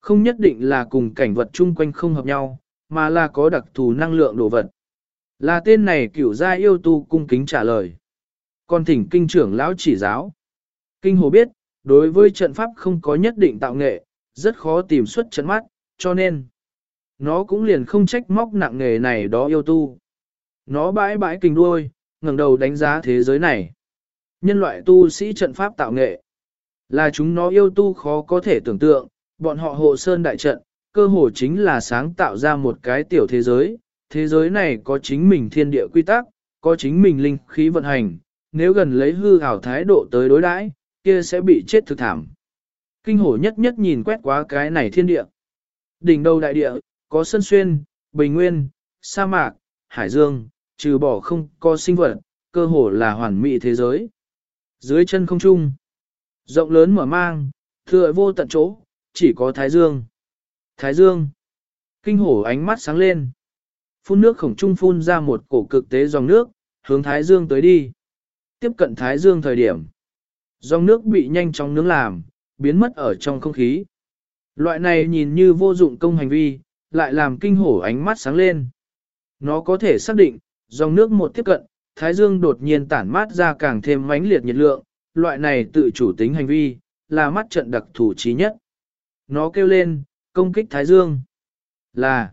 Không nhất định là cùng cảnh vật chung quanh không hợp nhau, mà là có đặc thù năng lượng đồ vật. Là tên này cửu gia yêu tu cung kính trả lời. Còn thỉnh kinh trưởng lão chỉ giáo. Kinh hồ biết, đối với trận pháp không có nhất định tạo nghệ, rất khó tìm xuất trận mắt, cho nên nó cũng liền không trách móc nặng nghề này đó yêu tu. Nó bãi bãi kinh đuôi, ngẩng đầu đánh giá thế giới này. Nhân loại tu sĩ trận pháp tạo nghệ, là chúng nó yêu tu khó có thể tưởng tượng, bọn họ hộ sơn đại trận, cơ hồ chính là sáng tạo ra một cái tiểu thế giới, thế giới này có chính mình thiên địa quy tắc, có chính mình linh khí vận hành, nếu gần lấy hư ảo thái độ tới đối đãi, kia sẽ bị chết thực thảm. Kinh hổ nhất nhất nhìn quét qua cái này thiên địa. Đỉnh đầu đại địa, có sân xuyên, bình nguyên, sa mạc, hải dương, trừ bỏ không có sinh vật, cơ hồ là hoàn mỹ thế giới. Dưới chân không trung, rộng lớn mở mang, thừa vô tận chỗ, chỉ có thái dương. Thái dương. Kinh hổ ánh mắt sáng lên. Phun nước khổng trung phun ra một cổ cực tế dòng nước, hướng Thái Dương tới đi. Tiếp cận Thái Dương thời điểm. Dòng nước bị nhanh chóng nướng làm, biến mất ở trong không khí. Loại này nhìn như vô dụng công hành vi, lại làm kinh hổ ánh mắt sáng lên. Nó có thể xác định, dòng nước một tiếp cận, Thái Dương đột nhiên tản mát ra càng thêm mãnh liệt nhiệt lượng, loại này tự chủ tính hành vi, là mắt trận đặc thủ trí nhất. Nó kêu lên, công kích Thái Dương. Là,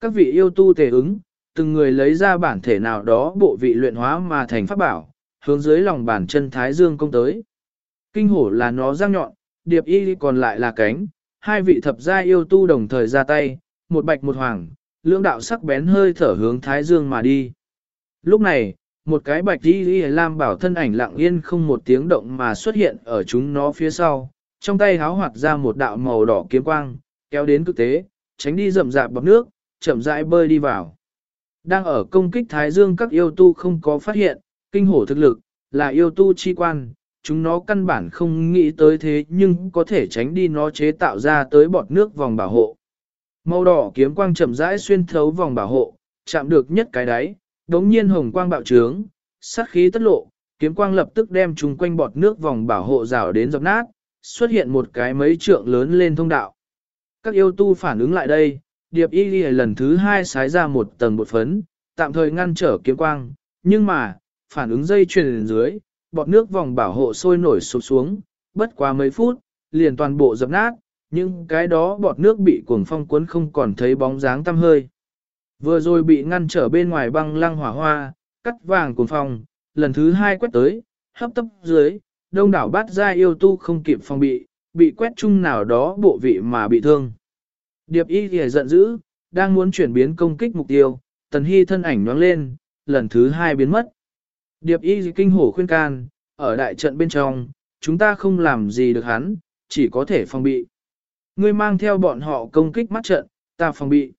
các vị yêu tu thể ứng, từng người lấy ra bản thể nào đó bộ vị luyện hóa mà thành pháp bảo, hướng dưới lòng bàn chân Thái Dương công tới. Kinh hổ là nó răng nhọn, điệp y còn lại là cánh, hai vị thập gia yêu tu đồng thời ra tay, một bạch một hoàng, lưỡng đạo sắc bén hơi thở hướng Thái Dương mà đi. Lúc này, một cái bạch đi đi lam bảo thân ảnh lặng yên không một tiếng động mà xuất hiện ở chúng nó phía sau, trong tay háo hoạt ra một đạo màu đỏ kiếm quang, kéo đến cực tế, tránh đi rậm rạp bọc nước, chậm rãi bơi đi vào. Đang ở công kích Thái Dương các yêu tu không có phát hiện, kinh hổ thực lực, là yêu tu chi quan, chúng nó căn bản không nghĩ tới thế nhưng có thể tránh đi nó chế tạo ra tới bọt nước vòng bảo hộ. Màu đỏ kiếm quang chậm rãi xuyên thấu vòng bảo hộ, chạm được nhất cái đáy, đống nhiên hồng quang bạo trướng, sát khí tất lộ, kiếm quang lập tức đem chúng quanh bọt nước vòng bảo hộ rào đến dọc nát, xuất hiện một cái mấy trượng lớn lên thông đạo. Các yêu tu phản ứng lại đây, điệp y ghi lần thứ hai xái ra một tầng bột phấn, tạm thời ngăn trở kiếm quang, nhưng mà, phản ứng dây chuyền dưới, bọt nước vòng bảo hộ sôi nổi sụp xuống, bất quá mấy phút, liền toàn bộ dập nát, nhưng cái đó bọt nước bị cuồng phong cuốn không còn thấy bóng dáng tăm hơi. Vừa rồi bị ngăn trở bên ngoài băng lăng hỏa hoa, cắt vàng cuồng phong, lần thứ hai quét tới, hấp tấp dưới, đông đảo bát gia yêu tu không kịp phòng bị, bị quét chung nào đó bộ vị mà bị thương. Điệp y thì giận dữ, đang muốn chuyển biến công kích mục tiêu, tần hy thân ảnh nhoáng lên, lần thứ hai biến mất. Điệp y kinh hổ khuyên can, ở đại trận bên trong, chúng ta không làm gì được hắn, chỉ có thể phòng bị. Ngươi mang theo bọn họ công kích mắt trận, ta phòng bị.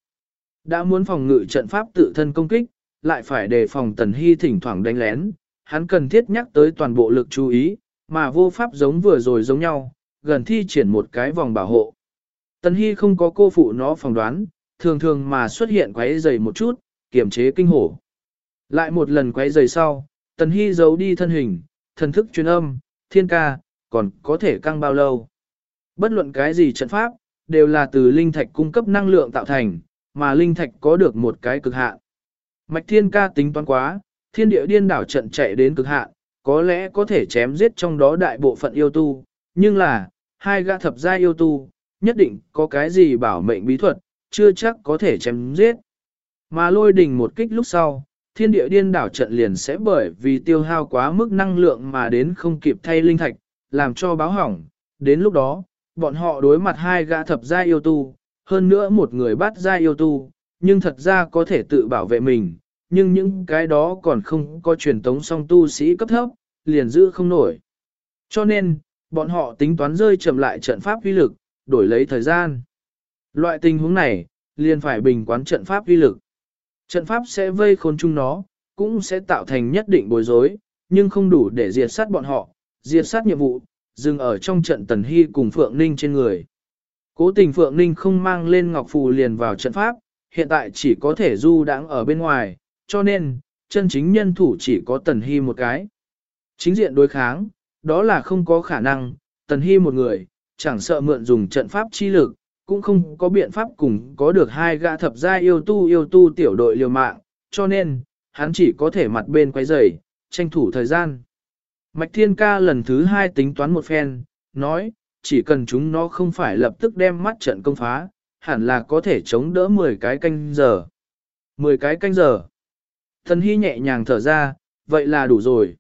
Đã muốn phòng ngự trận pháp tự thân công kích, lại phải đề phòng tần hy thỉnh thoảng đánh lén, hắn cần thiết nhắc tới toàn bộ lực chú ý, mà vô pháp giống vừa rồi giống nhau, gần thi triển một cái vòng bảo hộ. Tần hy không có cô phụ nó phỏng đoán, thường thường mà xuất hiện quấy dày một chút, kiềm chế kinh hổ. Lại một lần quấy dày sau, tần hy giấu đi thân hình, thần thức truyền âm, thiên ca, còn có thể căng bao lâu. Bất luận cái gì trận pháp, đều là từ linh thạch cung cấp năng lượng tạo thành, mà linh thạch có được một cái cực hạn. Mạch thiên ca tính toán quá, thiên địa điên đảo trận chạy đến cực hạn, có lẽ có thể chém giết trong đó đại bộ phận yêu tu, nhưng là, hai gã thập gia yêu tu, nhất định có cái gì bảo mệnh bí thuật, chưa chắc có thể chém giết. Mà lôi đình một kích lúc sau, thiên địa điên đảo trận liền sẽ bởi vì tiêu hao quá mức năng lượng mà đến không kịp thay linh thạch, làm cho báo hỏng. Đến lúc đó, bọn họ đối mặt hai gã thập gia yêu tu, hơn nữa một người bắt gia yêu tu, nhưng thật ra có thể tự bảo vệ mình, nhưng những cái đó còn không có truyền tống song tu sĩ cấp thấp, liền giữ không nổi. Cho nên, bọn họ tính toán rơi chậm lại trận pháp uy lực, đổi lấy thời gian. Loại tình huống này, liền phải bình quán trận pháp uy lực. Trận pháp sẽ vây khốn chung nó, cũng sẽ tạo thành nhất định bối rối, nhưng không đủ để diệt sát bọn họ, diệt sát nhiệm vụ, dừng ở trong trận Tần Hy cùng Phượng Ninh trên người. Cố tình Phượng Ninh không mang lên Ngọc Phù liền vào trận pháp, hiện tại chỉ có thể du đáng ở bên ngoài, cho nên, chân chính nhân thủ chỉ có Tần Hy một cái. Chính diện đối kháng, đó là không có khả năng, Tần Hy một người, chẳng sợ mượn dùng trận pháp chi lực, cũng không có biện pháp cùng có được hai gã thập gia yêu tu yêu tu tiểu đội liều mạng, cho nên, hắn chỉ có thể mặt bên quay rời, tranh thủ thời gian. Mạch Thiên Ca lần thứ hai tính toán một phen, nói, chỉ cần chúng nó không phải lập tức đem mắt trận công phá, hẳn là có thể chống đỡ 10 cái canh giờ. 10 cái canh giờ. Thần Hy nhẹ nhàng thở ra, vậy là đủ rồi.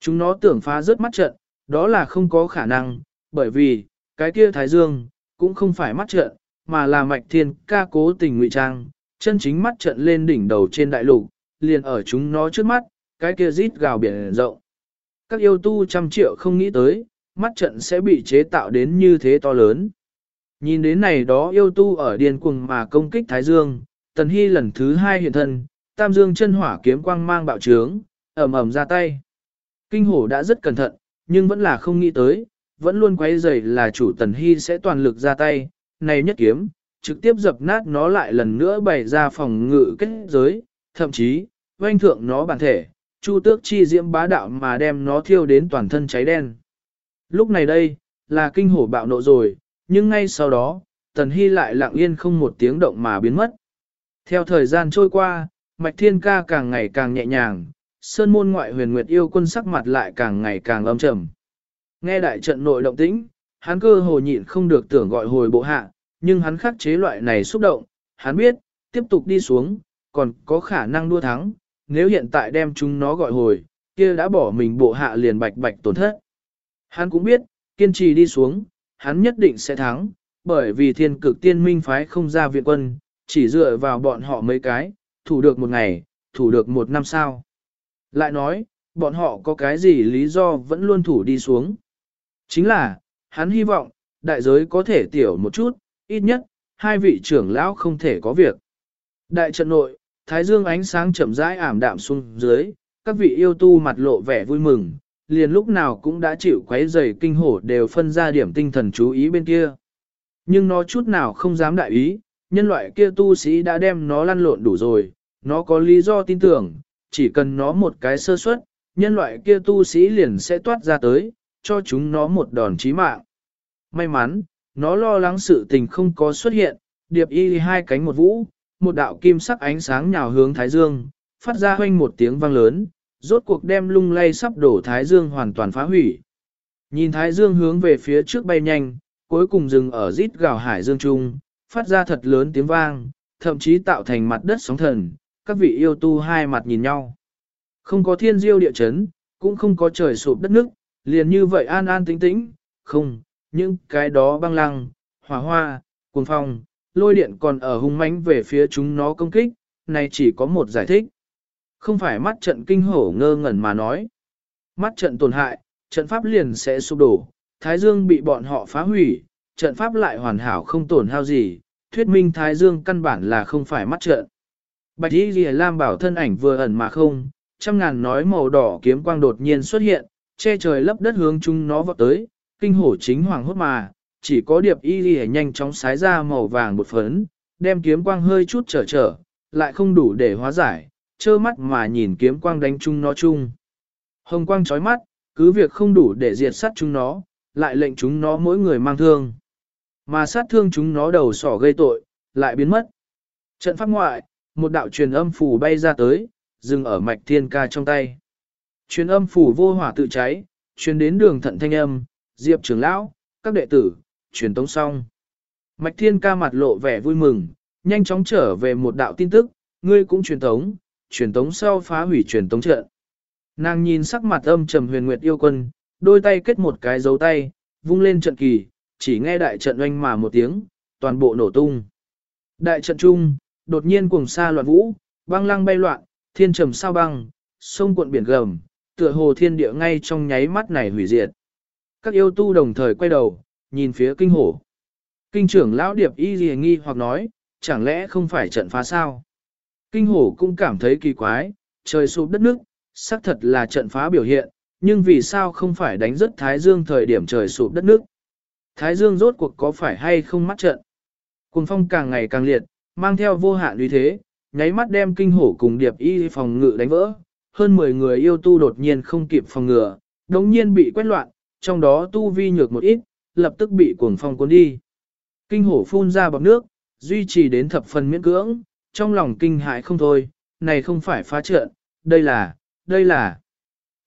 Chúng nó tưởng phá rớt mắt trận, đó là không có khả năng, bởi vì, cái kia Thái Dương, cũng không phải mắt trận, mà là mạch thiên ca cố tình ngụy trang, chân chính mắt trận lên đỉnh đầu trên đại lục, liền ở chúng nó trước mắt, cái kia rít gào biển rộng. Các yêu tu trăm triệu không nghĩ tới, mắt trận sẽ bị chế tạo đến như thế to lớn. Nhìn đến này đó yêu tu ở điên cuồng mà công kích Thái Dương, Tần Hy lần thứ hai hiện thân, Tam Dương chân hỏa kiếm quang mang bạo trướng, ẩm ẩm ra tay. Kinh hổ đã rất cẩn thận, nhưng vẫn là không nghĩ tới, vẫn luôn quay rầy là chủ Tần Hy sẽ toàn lực ra tay, này nhất kiếm, trực tiếp dập nát nó lại lần nữa bày ra phòng ngự kết giới, thậm chí, oanh thượng nó bản thể, chu tước chi diễm bá đạo mà đem nó thiêu đến toàn thân cháy đen. Lúc này đây, là kinh hổ bạo nộ rồi, nhưng ngay sau đó, Tần Hy lại lặng yên không một tiếng động mà biến mất. Theo thời gian trôi qua, Mạch Thiên Ca càng ngày càng nhẹ nhàng, Sơn môn ngoại huyền nguyệt yêu quân sắc mặt lại càng ngày càng âm trầm. Nghe đại trận nội động tĩnh, hắn cơ hồ nhịn không được tưởng gọi hồi bộ hạ, nhưng hắn khắc chế loại này xúc động, hắn biết, tiếp tục đi xuống, còn có khả năng đua thắng, nếu hiện tại đem chúng nó gọi hồi, kia đã bỏ mình bộ hạ liền bạch bạch tổn thất. Hắn cũng biết, kiên trì đi xuống, hắn nhất định sẽ thắng, bởi vì thiên cực tiên minh phái không ra viện quân, chỉ dựa vào bọn họ mấy cái, thủ được một ngày, thủ được một năm sao. Lại nói, bọn họ có cái gì lý do vẫn luôn thủ đi xuống. Chính là, hắn hy vọng, đại giới có thể tiểu một chút, ít nhất, hai vị trưởng lão không thể có việc. Đại trận nội, thái dương ánh sáng chậm rãi ảm đạm xuống dưới, các vị yêu tu mặt lộ vẻ vui mừng, liền lúc nào cũng đã chịu quấy rầy kinh hổ đều phân ra điểm tinh thần chú ý bên kia. Nhưng nó chút nào không dám đại ý, nhân loại kia tu sĩ đã đem nó lăn lộn đủ rồi, nó có lý do tin tưởng, chỉ cần nó một cái sơ suất, nhân loại kia tu sĩ liền sẽ toát ra tới, cho chúng nó một đòn chí mạng. May mắn, nó lo lắng sự tình không có xuất hiện, điệp y hai cánh một vũ, một đạo kim sắc ánh sáng nhào hướng Thái Dương, phát ra hoanh một tiếng vang lớn, rốt cuộc đem lung lay sắp đổ Thái Dương hoàn toàn phá hủy. Nhìn Thái Dương hướng về phía trước bay nhanh, cuối cùng dừng ở rít gào hải dương trung, phát ra thật lớn tiếng vang, thậm chí tạo thành mặt đất sóng thần, các vị yêu tu hai mặt nhìn nhau. Không có thiên diêu địa chấn, cũng không có trời sụp đất nước, liền như vậy an an tĩnh tĩnh, không, những cái đó băng lăng, hỏa hoa, cuồng phong, lôi điện còn ở hung mãnh về phía chúng nó công kích, này chỉ có một giải thích. Không phải mắt trận kinh hổ ngơ ngẩn mà nói. Mắt trận tổn hại, trận pháp liền sẽ sụp đổ, Thái Dương bị bọn họ phá hủy, trận pháp lại hoàn hảo không tổn hao gì, thuyết minh Thái Dương căn bản là không phải mắt trận. Bạch Y Lìa Lam bảo thân ảnh vừa ẩn mà không, trăm ngàn nói màu đỏ kiếm quang đột nhiên xuất hiện, che trời lấp đất hướng chúng nó vọt tới, kinh hổ chính hoàng hốt mà, chỉ có điệp y lìa nhanh chóng sái ra màu vàng một phấn, đem kiếm quang hơi chút trở trở, lại không đủ để hóa giải, trơ mắt mà nhìn kiếm quang đánh chung nó chung. Hồng quang chói mắt, cứ việc không đủ để diệt sát chúng nó, lại lệnh chúng nó mỗi người mang thương. Mà sát thương chúng nó đầu sỏ gây tội, lại biến mất. Trận pháp ngoại, một đạo truyền âm phủ bay ra tới, dừng ở mạch thiên ca trong tay. Truyền âm phủ vô hỏa tự cháy, truyền đến đường thận thanh âm, diệp trưởng lão, các đệ tử, truyền tống xong. Mạch thiên ca mặt lộ vẻ vui mừng, nhanh chóng trở về một đạo tin tức, ngươi cũng truyền tống, truyền tống sau phá hủy truyền tống trận. Nàng nhìn sắc mặt âm trầm huyền nguyệt yêu quân, đôi tay kết một cái dấu tay, vung lên trận kỳ, chỉ nghe đại trận oanh mà một tiếng, toàn bộ nổ tung. Đại trận trung, đột nhiên cuồng sa loạn vũ, băng lăng bay loạn, thiên trầm sao băng, sông cuộn biển gầm, tựa hồ thiên địa ngay trong nháy mắt này hủy diệt. Các yêu tu đồng thời quay đầu, nhìn phía kinh hổ. Kinh trưởng lão điệp y gì nghi hoặc nói, chẳng lẽ không phải trận phá sao? Kinh hổ cũng cảm thấy kỳ quái, trời sụp đất nước, xác thật là trận phá biểu hiện, nhưng vì sao không phải đánh rất Thái Dương thời điểm trời sụp đất nước? Thái Dương rốt cuộc có phải hay không mắt trận? Cùng phong càng ngày càng liệt, mang theo vô hạn uy thế, nháy mắt đem kinh hổ cùng điệp y phòng ngự đánh vỡ. Hơn 10 người yêu tu đột nhiên không kịp phòng ngừa, đống nhiên bị quét loạn, trong đó tu vi nhược một ít, lập tức bị cuồng phong cuốn đi. Kinh hổ phun ra bọc nước, duy trì đến thập phần miễn cưỡng, trong lòng kinh hại không thôi, này không phải phá trận, đây là, đây là.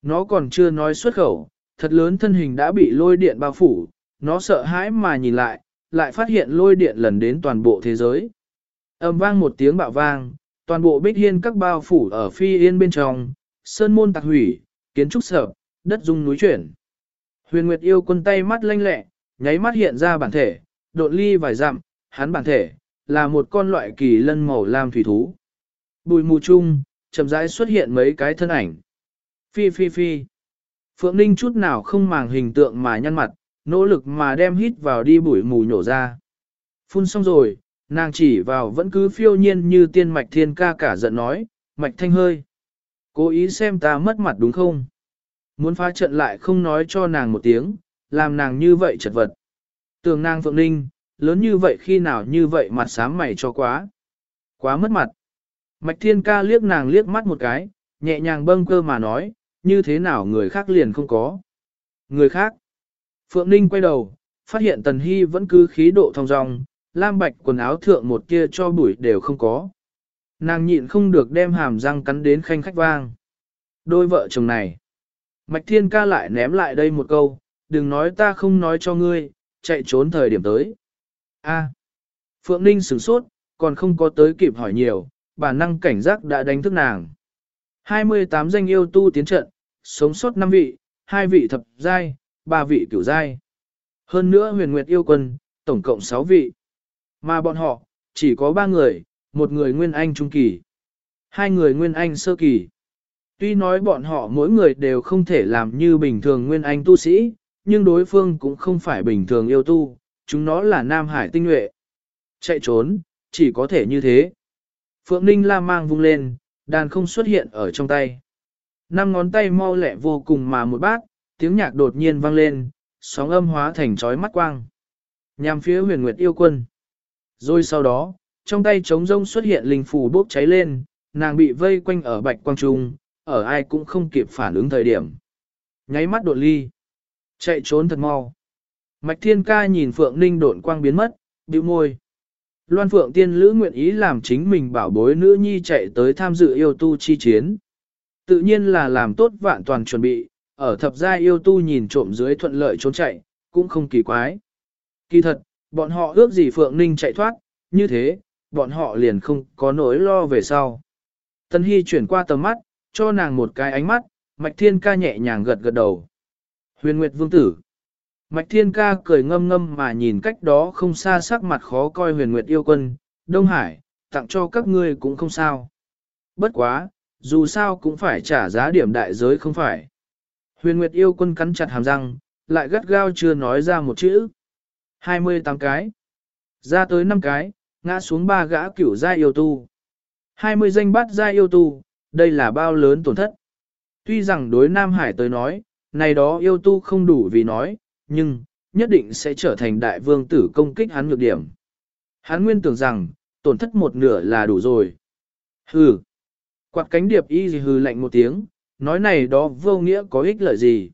Nó còn chưa nói xuất khẩu, thật lớn thân hình đã bị lôi điện bao phủ, nó sợ hãi mà nhìn lại, lại phát hiện lôi điện lần đến toàn bộ thế giới. Âm vang một tiếng bạo vang, toàn bộ bích hiên các bao phủ ở phi yên bên trong, sơn môn tạc hủy, kiến trúc sợ, đất dung núi chuyển. Huyền Nguyệt yêu quân tay mắt lanh lẹ, nháy mắt hiện ra bản thể, độn ly vài dặm, hắn bản thể, là một con loại kỳ lân màu lam thủy thú. Bùi mù chung, chậm rãi xuất hiện mấy cái thân ảnh. Phi phi phi. Phượng Ninh chút nào không màng hình tượng mà nhăn mặt, nỗ lực mà đem hít vào đi bụi mù nhổ ra. Phun xong rồi, nàng chỉ vào vẫn cứ phiêu nhiên như tiên mạch thiên ca cả giận nói, mạch thanh hơi. Cố ý xem ta mất mặt đúng không? Muốn phá trận lại không nói cho nàng một tiếng, làm nàng như vậy chật vật. Tường nàng Phượng Ninh, lớn như vậy khi nào như vậy mặt sám mày cho quá. Quá mất mặt. Mạch thiên ca liếc nàng liếc mắt một cái, nhẹ nhàng bâng cơ mà nói, như thế nào người khác liền không có. Người khác. Phượng Ninh quay đầu, phát hiện Tần Hy vẫn cứ khí độ thong dong, lam bạch quần áo thượng một kia cho bụi đều không có. Nàng nhịn không được đem hàm răng cắn đến khanh khách vang. Đôi vợ chồng này. Mạch Thiên ca lại ném lại đây một câu, đừng nói ta không nói cho ngươi, chạy trốn thời điểm tới. A. À. Phượng Ninh sửng sốt, còn không có tới kịp hỏi nhiều, bản năng cảnh giác đã đánh thức nàng. 28 danh yêu tu tiến trận, sống sót 5 vị, 2 vị thập giai, 3 vị cửu giai. Hơn nữa huyền nguyệt yêu quân, tổng cộng 6 vị. Mà bọn họ, chỉ có ba người, một người nguyên anh trung kỳ, hai người nguyên anh sơ kỳ. Tuy nói bọn họ mỗi người đều không thể làm như bình thường nguyên anh tu sĩ, nhưng đối phương cũng không phải bình thường yêu tu, chúng nó là Nam Hải tinh nhuệ. Chạy trốn, chỉ có thể như thế. Phượng Ninh la mang vung lên, đàn không xuất hiện ở trong tay. Năm ngón tay mau lẹ vô cùng mà một bát, tiếng nhạc đột nhiên vang lên, sóng âm hóa thành chói mắt quang. Nhằm phía huyền nguyệt yêu quân. Rồi sau đó, trong tay trống rông xuất hiện linh phù bốc cháy lên, nàng bị vây quanh ở bạch quang trung, ở ai cũng không kịp phản ứng thời điểm. Nháy mắt đột ly. Chạy trốn thật mau. Mạch thiên ca nhìn Phượng Ninh độn quang biến mất, bĩu môi. Loan Phượng tiên lữ nguyện ý làm chính mình bảo bối nữ nhi chạy tới tham dự yêu tu chi chiến. Tự nhiên là làm tốt vạn toàn chuẩn bị, ở thập gia yêu tu nhìn trộm dưới thuận lợi trốn chạy, cũng không kỳ quái. Kỳ thật, bọn họ ước gì Phượng Ninh chạy thoát, như thế, bọn họ liền không có nỗi lo về sau. Tân Hy chuyển qua tầm mắt, cho nàng một cái ánh mắt, Mạch Thiên ca nhẹ nhàng gật gật đầu. Huyền Nguyệt Vương Tử Mạch Thiên ca cười ngâm ngâm mà nhìn cách đó không xa sắc mặt khó coi huyền Nguyệt yêu quân, Đông Hải, tặng cho các ngươi cũng không sao. Bất quá, dù sao cũng phải trả giá điểm đại giới không phải. Huyền Nguyệt yêu quân cắn chặt hàm răng, lại gắt gao chưa nói ra một chữ. 28 cái. Ra tới 5 cái, ngã xuống ba gã cửu gia yêu tu. 20 danh bát gia yêu tu, đây là bao lớn tổn thất. Tuy rằng đối Nam Hải tới nói, này đó yêu tu không đủ vì nói, nhưng, nhất định sẽ trở thành đại vương tử công kích hắn nhược điểm. Hắn nguyên tưởng rằng, tổn thất một nửa là đủ rồi. Hừ. Quạt cánh điệp y gì hừ lạnh một tiếng, nói này đó vô nghĩa có ích lợi gì.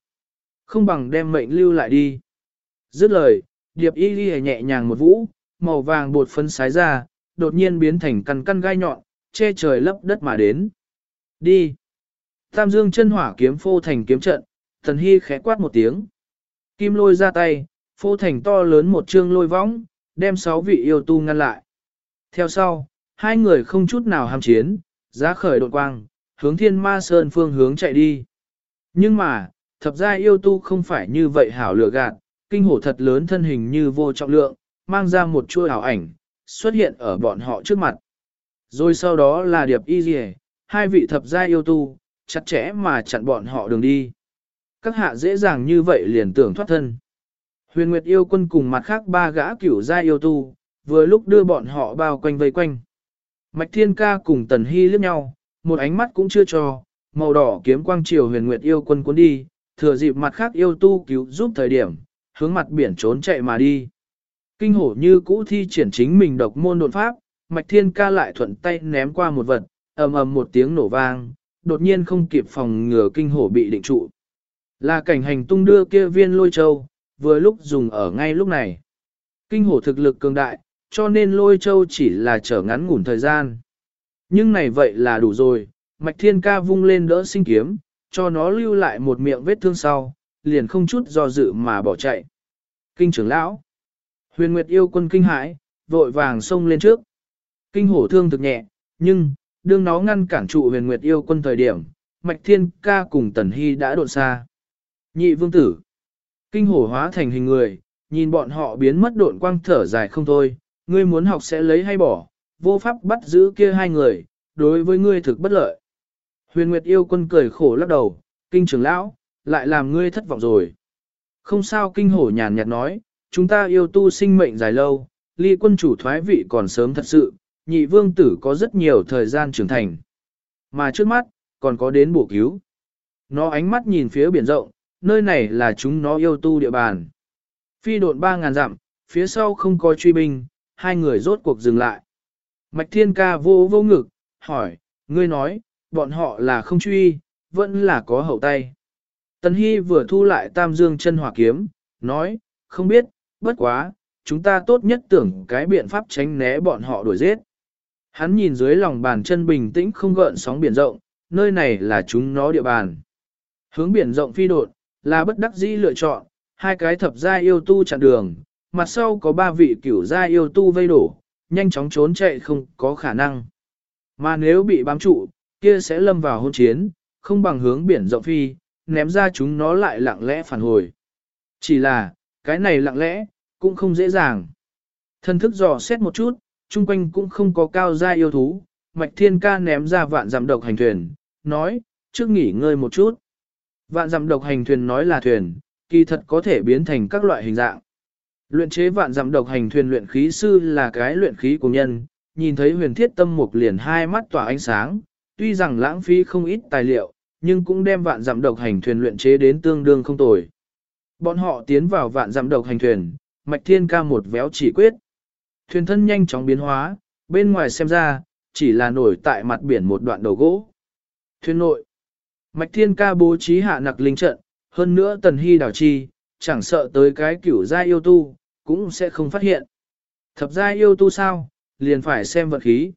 Không bằng đem mệnh lưu lại đi. Dứt lời, điệp y ghi nhẹ nhàng một vũ, màu vàng bột phân sái ra, đột nhiên biến thành căn căn gai nhọn, che trời lấp đất mà đến. Đi! Tam dương chân hỏa kiếm phô thành kiếm trận, thần hy khẽ quát một tiếng. Kim lôi ra tay, phô thành to lớn một chương lôi võng, đem sáu vị yêu tu ngăn lại. Theo sau, hai người không chút nào ham chiến, giá khởi đột quang, hướng thiên ma sơn phương hướng chạy đi. Nhưng mà, thập gia yêu tu không phải như vậy hảo lựa gạt, kinh hổ thật lớn thân hình như vô trọng lượng, mang ra một chuôi ảo ảnh, xuất hiện ở bọn họ trước mặt. Rồi sau đó là điệp y dì hai vị thập gia yêu tu, chặt chẽ mà chặn bọn họ đường đi. Các hạ dễ dàng như vậy liền tưởng thoát thân. Huyền Nguyệt yêu quân cùng mặt khác ba gã cửu gia yêu tu, vừa lúc đưa bọn họ bao quanh vây quanh. Mạch Thiên Ca cùng Tần Hy liếc nhau, một ánh mắt cũng chưa cho, màu đỏ kiếm quang chiều huyền nguyệt yêu quân cuốn đi, thừa dịp mặt khác yêu tu cứu giúp thời điểm, hướng mặt biển trốn chạy mà đi. Kinh hổ như cũ thi triển chính mình độc môn đột pháp, Mạch Thiên Ca lại thuận tay ném qua một vật, ầm ầm một tiếng nổ vang, đột nhiên không kịp phòng ngừa kinh hổ bị định trụ. Là cảnh hành tung đưa kia viên lôi châu, vừa lúc dùng ở ngay lúc này. Kinh hổ thực lực cường đại, cho nên lôi châu chỉ là trở ngắn ngủn thời gian. Nhưng này vậy là đủ rồi, Mạch Thiên Ca vung lên đỡ sinh kiếm, cho nó lưu lại một miệng vết thương sau, liền không chút do dự mà bỏ chạy. Kinh trưởng lão, huyền nguyệt yêu quân kinh hãi, vội vàng xông lên trước. Kinh hổ thương thực nhẹ, nhưng, đương nó ngăn cản trụ huyền nguyệt yêu quân thời điểm, Mạch Thiên Ca cùng Tần Hy đã đột xa. Nhị vương tử, kinh hổ hóa thành hình người, nhìn bọn họ biến mất độn quang thở dài không thôi, ngươi muốn học sẽ lấy hay bỏ, vô pháp bắt giữ kia hai người, đối với ngươi thực bất lợi. Huyền Nguyệt yêu quân cười khổ lắc đầu, kinh trưởng lão, lại làm ngươi thất vọng rồi. Không sao kinh hổ nhàn nhạt nói, chúng ta yêu tu sinh mệnh dài lâu, ly quân chủ thoái vị còn sớm thật sự, nhị vương tử có rất nhiều thời gian trưởng thành. Mà trước mắt, còn có đến bổ cứu. Nó ánh mắt nhìn phía biển rộng, nơi này là chúng nó yêu tu địa bàn. Phi độn 3.000 dặm, phía sau không có truy binh, hai người rốt cuộc dừng lại. Mạch Thiên Ca vô vô ngực, hỏi, ngươi nói, bọn họ là không truy, vẫn là có hậu tay. Tần Hy vừa thu lại tam dương chân hỏa kiếm, nói, không biết, bất quá, chúng ta tốt nhất tưởng cái biện pháp tránh né bọn họ đuổi giết. Hắn nhìn dưới lòng bàn chân bình tĩnh không gợn sóng biển rộng, nơi này là chúng nó địa bàn. Hướng biển rộng phi đột, là bất đắc dĩ lựa chọn, hai cái thập gia yêu tu chặn đường, mặt sau có ba vị cửu gia yêu tu vây đổ, nhanh chóng trốn chạy không có khả năng. Mà nếu bị bám trụ, kia sẽ lâm vào hôn chiến, không bằng hướng biển rộng phi, ném ra chúng nó lại lặng lẽ phản hồi. Chỉ là, cái này lặng lẽ, cũng không dễ dàng. Thân thức dò xét một chút, chung quanh cũng không có cao gia yêu thú, mạch thiên ca ném ra vạn giảm độc hành thuyền, nói, trước nghỉ ngơi một chút. Vạn giảm độc hành thuyền nói là thuyền, kỳ thật có thể biến thành các loại hình dạng. Luyện chế vạn giảm độc hành thuyền luyện khí sư là cái luyện khí của nhân, nhìn thấy huyền thiết tâm mục liền hai mắt tỏa ánh sáng, tuy rằng lãng phí không ít tài liệu, nhưng cũng đem vạn giảm độc hành thuyền luyện chế đến tương đương không tồi. Bọn họ tiến vào vạn giảm độc hành thuyền, mạch thiên ca một véo chỉ quyết. Thuyền thân nhanh chóng biến hóa, bên ngoài xem ra, chỉ là nổi tại mặt biển một đoạn đầu gỗ. Thuyền nội, mạch thiên ca bố trí hạ nặc linh trận, hơn nữa tần hy đảo chi, chẳng sợ tới cái kiểu gia yêu tu, cũng sẽ không phát hiện. Thập gia yêu tu sao, liền phải xem vật khí.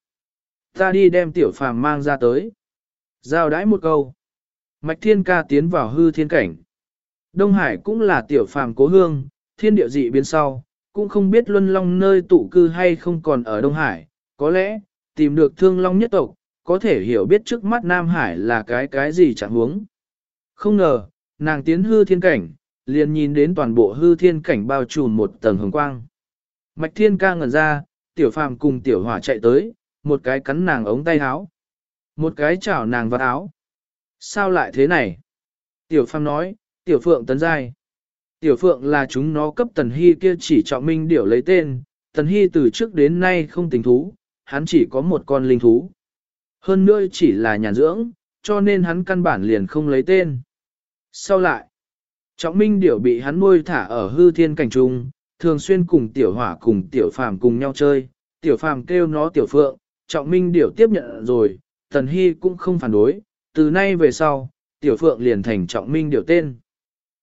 Ta đi đem tiểu phàm mang ra tới. Giao đãi một câu. Mạch thiên ca tiến vào hư thiên cảnh. Đông Hải cũng là tiểu phàm cố hương, thiên địa dị biến sau, cũng không biết luân long nơi tụ cư hay không còn ở Đông Hải, có lẽ, tìm được thương long nhất tộc, có thể hiểu biết trước mắt Nam Hải là cái cái gì chẳng huống. Không ngờ, nàng tiến hư thiên cảnh, liền nhìn đến toàn bộ hư thiên cảnh bao trùm một tầng hồng quang. Mạch thiên ca ngẩn ra, tiểu phàm cùng tiểu hỏa chạy tới, một cái cắn nàng ống tay áo, một cái chảo nàng vào áo. Sao lại thế này? Tiểu phàm nói, tiểu phượng tấn giai. Tiểu phượng là chúng nó cấp tần hy kia chỉ trọng minh điểu lấy tên, tần hy từ trước đến nay không tình thú, hắn chỉ có một con linh thú. Hơn nữa chỉ là nhàn dưỡng, cho nên hắn căn bản liền không lấy tên. Sau lại, trọng minh điểu bị hắn nuôi thả ở hư thiên cảnh trung, thường xuyên cùng tiểu hỏa cùng tiểu phàm cùng nhau chơi, tiểu phàm kêu nó tiểu phượng, trọng minh điểu tiếp nhận rồi, tần hy cũng không phản đối, từ nay về sau, tiểu phượng liền thành trọng minh điều tên.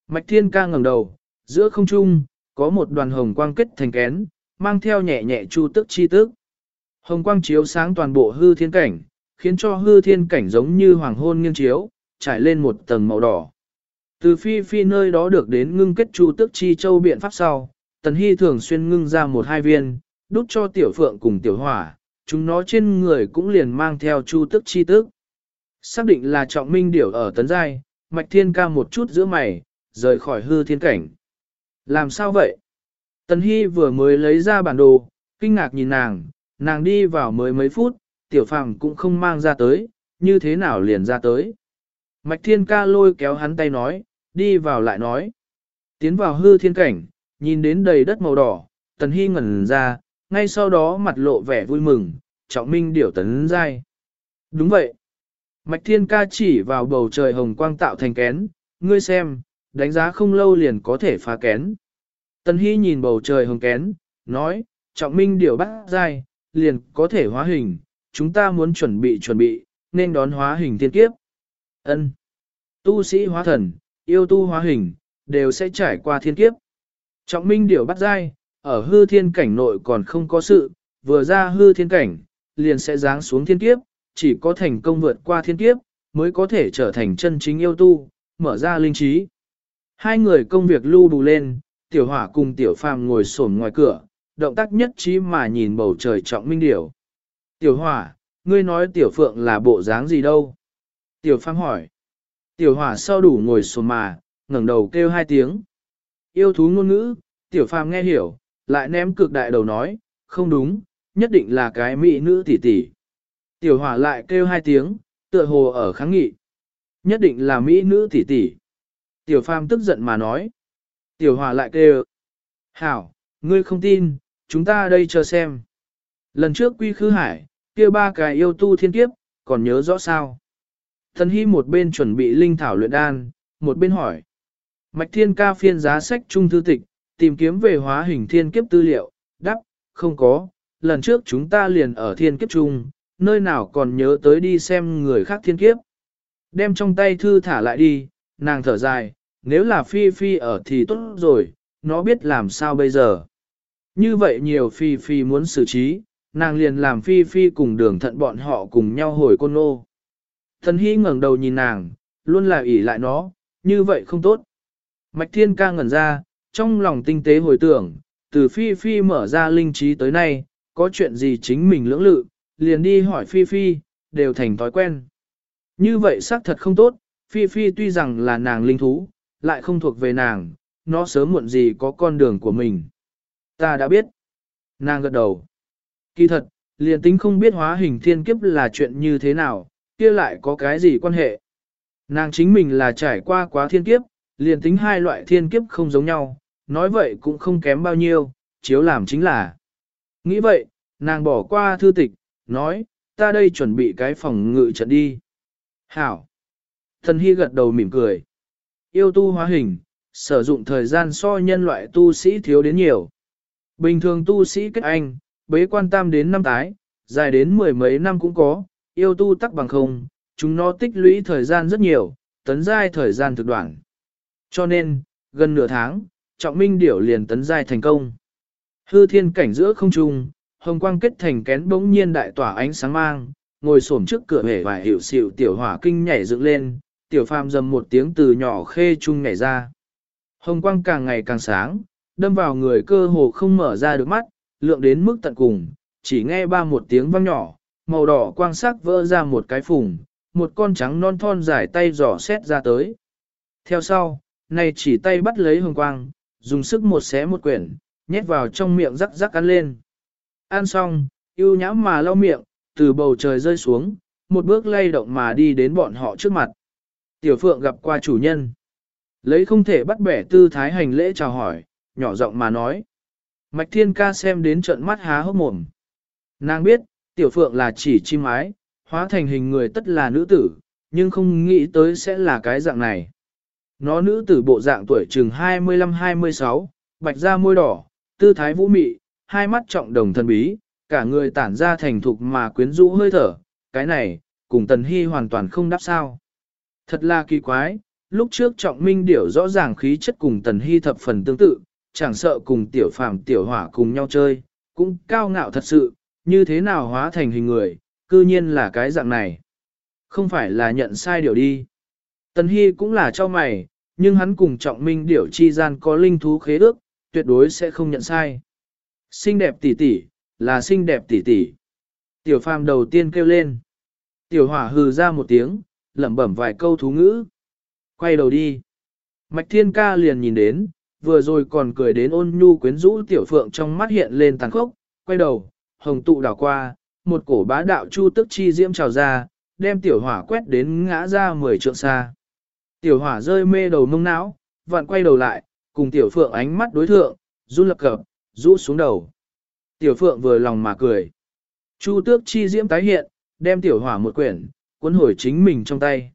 Mạch thiên ca ngẩng đầu, giữa không trung, có một đoàn hồng quang kết thành kén, mang theo nhẹ nhẹ chu tức chi tức. Hồng quang chiếu sáng toàn bộ hư thiên cảnh, khiến cho hư thiên cảnh giống như hoàng hôn nghiêng chiếu, trải lên một tầng màu đỏ. Từ phi phi nơi đó được đến ngưng kết chu tức chi châu biện pháp sau, tần hy thường xuyên ngưng ra một hai viên, đút cho tiểu phượng cùng tiểu hỏa, chúng nó trên người cũng liền mang theo chu tức chi tức. Xác định là trọng minh điểu ở tấn giai, mạch thiên ca một chút giữa mày, rời khỏi hư thiên cảnh. Làm sao vậy? Tần Hy vừa mới lấy ra bản đồ, kinh ngạc nhìn nàng, nàng đi vào mới mấy phút, tiểu phàm cũng không mang ra tới, như thế nào liền ra tới. Mạch thiên ca lôi kéo hắn tay nói, đi vào lại nói. Tiến vào hư thiên cảnh, nhìn đến đầy đất màu đỏ, tần hy ngẩn ra, ngay sau đó mặt lộ vẻ vui mừng, trọng minh điểu tấn dai. Đúng vậy. Mạch thiên ca chỉ vào bầu trời hồng quang tạo thành kén, ngươi xem, đánh giá không lâu liền có thể phá kén. Tần Hy nhìn bầu trời hồng kén, nói, trọng minh điều bắt dai, liền có thể hóa hình, chúng ta muốn chuẩn bị chuẩn bị, nên đón hóa hình thiên kiếp. Ân, Tu sĩ hóa thần, yêu tu hóa hình, đều sẽ trải qua thiên kiếp. Trọng minh điều bắt dai, ở hư thiên cảnh nội còn không có sự, vừa ra hư thiên cảnh, liền sẽ giáng xuống thiên kiếp, chỉ có thành công vượt qua thiên kiếp, mới có thể trở thành chân chính yêu tu, mở ra linh trí. Hai người công việc lưu đủ lên, tiểu hỏa cùng tiểu phàm ngồi xổm ngoài cửa, động tác nhất trí mà nhìn bầu trời trọng minh điểu. Tiểu hỏa, ngươi nói tiểu phượng là bộ dáng gì đâu? Tiểu phàm hỏi. Tiểu hỏa sau đủ ngồi xổm mà, ngẩng đầu kêu hai tiếng. Yêu thú ngôn ngữ, tiểu phàm nghe hiểu, lại ném cực đại đầu nói, không đúng, nhất định là cái mỹ nữ tỷ tỷ. Tiểu hỏa lại kêu hai tiếng, tựa hồ ở kháng nghị. Nhất định là mỹ nữ tỷ tỷ. Tiểu phàm tức giận mà nói. Tiểu hỏa lại kêu. Hảo, ngươi không tin, chúng ta đây chờ xem. Lần trước quy khứ hải, kia ba cái yêu tu thiên kiếp, còn nhớ rõ sao? Thần hy một bên chuẩn bị linh thảo luyện đan, một bên hỏi. Mạch thiên ca phiên giá sách trung thư tịch, tìm kiếm về hóa hình thiên kiếp tư liệu, đắp, không có, lần trước chúng ta liền ở thiên kiếp trung nơi nào còn nhớ tới đi xem người khác thiên kiếp. Đem trong tay thư thả lại đi, nàng thở dài, nếu là Phi Phi ở thì tốt rồi, nó biết làm sao bây giờ. Như vậy nhiều Phi Phi muốn xử trí, nàng liền làm Phi Phi cùng đường thận bọn họ cùng nhau hồi côn nô. Thần Hy ngẩng đầu nhìn nàng, luôn là ỷ lại nó, như vậy không tốt. Mạch Thiên ca ngẩn ra, trong lòng tinh tế hồi tưởng, từ Phi Phi mở ra linh trí tới nay, có chuyện gì chính mình lưỡng lự, liền đi hỏi Phi Phi, đều thành thói quen. Như vậy xác thật không tốt, Phi Phi tuy rằng là nàng linh thú, lại không thuộc về nàng, nó sớm muộn gì có con đường của mình. Ta đã biết. Nàng gật đầu. Kỳ thật, liền tính không biết hóa hình thiên kiếp là chuyện như thế nào, kia lại có cái gì quan hệ. Nàng chính mình là trải qua quá thiên kiếp, liền tính hai loại thiên kiếp không giống nhau, nói vậy cũng không kém bao nhiêu, chiếu làm chính là. Nghĩ vậy, nàng bỏ qua thư tịch, nói, ta đây chuẩn bị cái phòng ngự trận đi. Hảo. Thần Hy gật đầu mỉm cười. Yêu tu hóa hình, sử dụng thời gian so nhân loại tu sĩ thiếu đến nhiều. Bình thường tu sĩ kết anh, bế quan tam đến năm tái, dài đến mười mấy năm cũng có, yêu tu tắc bằng không, chúng nó tích lũy thời gian rất nhiều, tấn giai thời gian thực đoạn. Cho nên, gần nửa tháng, trọng minh điểu liền tấn giai thành công. Hư thiên cảnh giữa không trung, hồng quang kết thành kén bỗng nhiên đại tỏa ánh sáng mang, ngồi xổm trước cửa hề và hiểu xịu tiểu hỏa kinh nhảy dựng lên, tiểu phàm dầm một tiếng từ nhỏ khê chung nhảy ra. Hồng quang càng ngày càng sáng, đâm vào người cơ hồ không mở ra được mắt, lượng đến mức tận cùng, chỉ nghe ba một tiếng vang nhỏ, màu đỏ quang sắc vỡ ra một cái phùng, một con trắng non thon dài tay giỏ xét ra tới. Theo sau, này chỉ tay bắt lấy hồng quang, dùng sức một xé một quyển, nhét vào trong miệng rắc rắc ăn lên. Ăn xong, yêu nhãm mà lau miệng, từ bầu trời rơi xuống, một bước lay động mà đi đến bọn họ trước mặt. Tiểu Phượng gặp qua chủ nhân. Lấy không thể bắt bẻ tư thái hành lễ chào hỏi, nhỏ giọng mà nói. Mạch Thiên Ca xem đến trận mắt há hốc mồm. Nàng biết, Tiểu Phượng là chỉ chim ái, hóa thành hình người tất là nữ tử, nhưng không nghĩ tới sẽ là cái dạng này. Nó nữ tử bộ dạng tuổi chừng 25-26, bạch da môi đỏ, tư thái vũ mị, hai mắt trọng đồng thần bí, cả người tản ra thành thục mà quyến rũ hơi thở, cái này, cùng Tần Hy hoàn toàn không đáp sao. Thật là kỳ quái, lúc trước trọng minh điểu rõ ràng khí chất cùng Tần Hy thập phần tương tự, chẳng sợ cùng tiểu phàm tiểu hỏa cùng nhau chơi, cũng cao ngạo thật sự, như thế nào hóa thành hình người, cư nhiên là cái dạng này. Không phải là nhận sai điều đi. Tần Hy cũng là cho mày, nhưng hắn cùng trọng minh điểu chi gian có linh thú khế ước, tuyệt đối sẽ không nhận sai. Xinh đẹp tỷ tỷ, là xinh đẹp tỷ tỷ. Tiểu phàm đầu tiên kêu lên. Tiểu hỏa hừ ra một tiếng, lẩm bẩm vài câu thú ngữ. Quay đầu đi. Mạch thiên ca liền nhìn đến, vừa rồi còn cười đến ôn nhu quyến rũ tiểu phượng trong mắt hiện lên tàn khốc, quay đầu, hồng tụ đảo qua, một cổ bá đạo chu tức chi diễm trào ra, đem tiểu hỏa quét đến ngã ra mười trượng xa. Tiểu hỏa rơi mê đầu mông não, vặn quay đầu lại, cùng tiểu phượng ánh mắt đối thượng, run lập cập, rũ xuống đầu. Tiểu phượng vừa lòng mà cười. Chu tước chi diễm tái hiện, đem tiểu hỏa một quyển, cuốn hồi chính mình trong tay.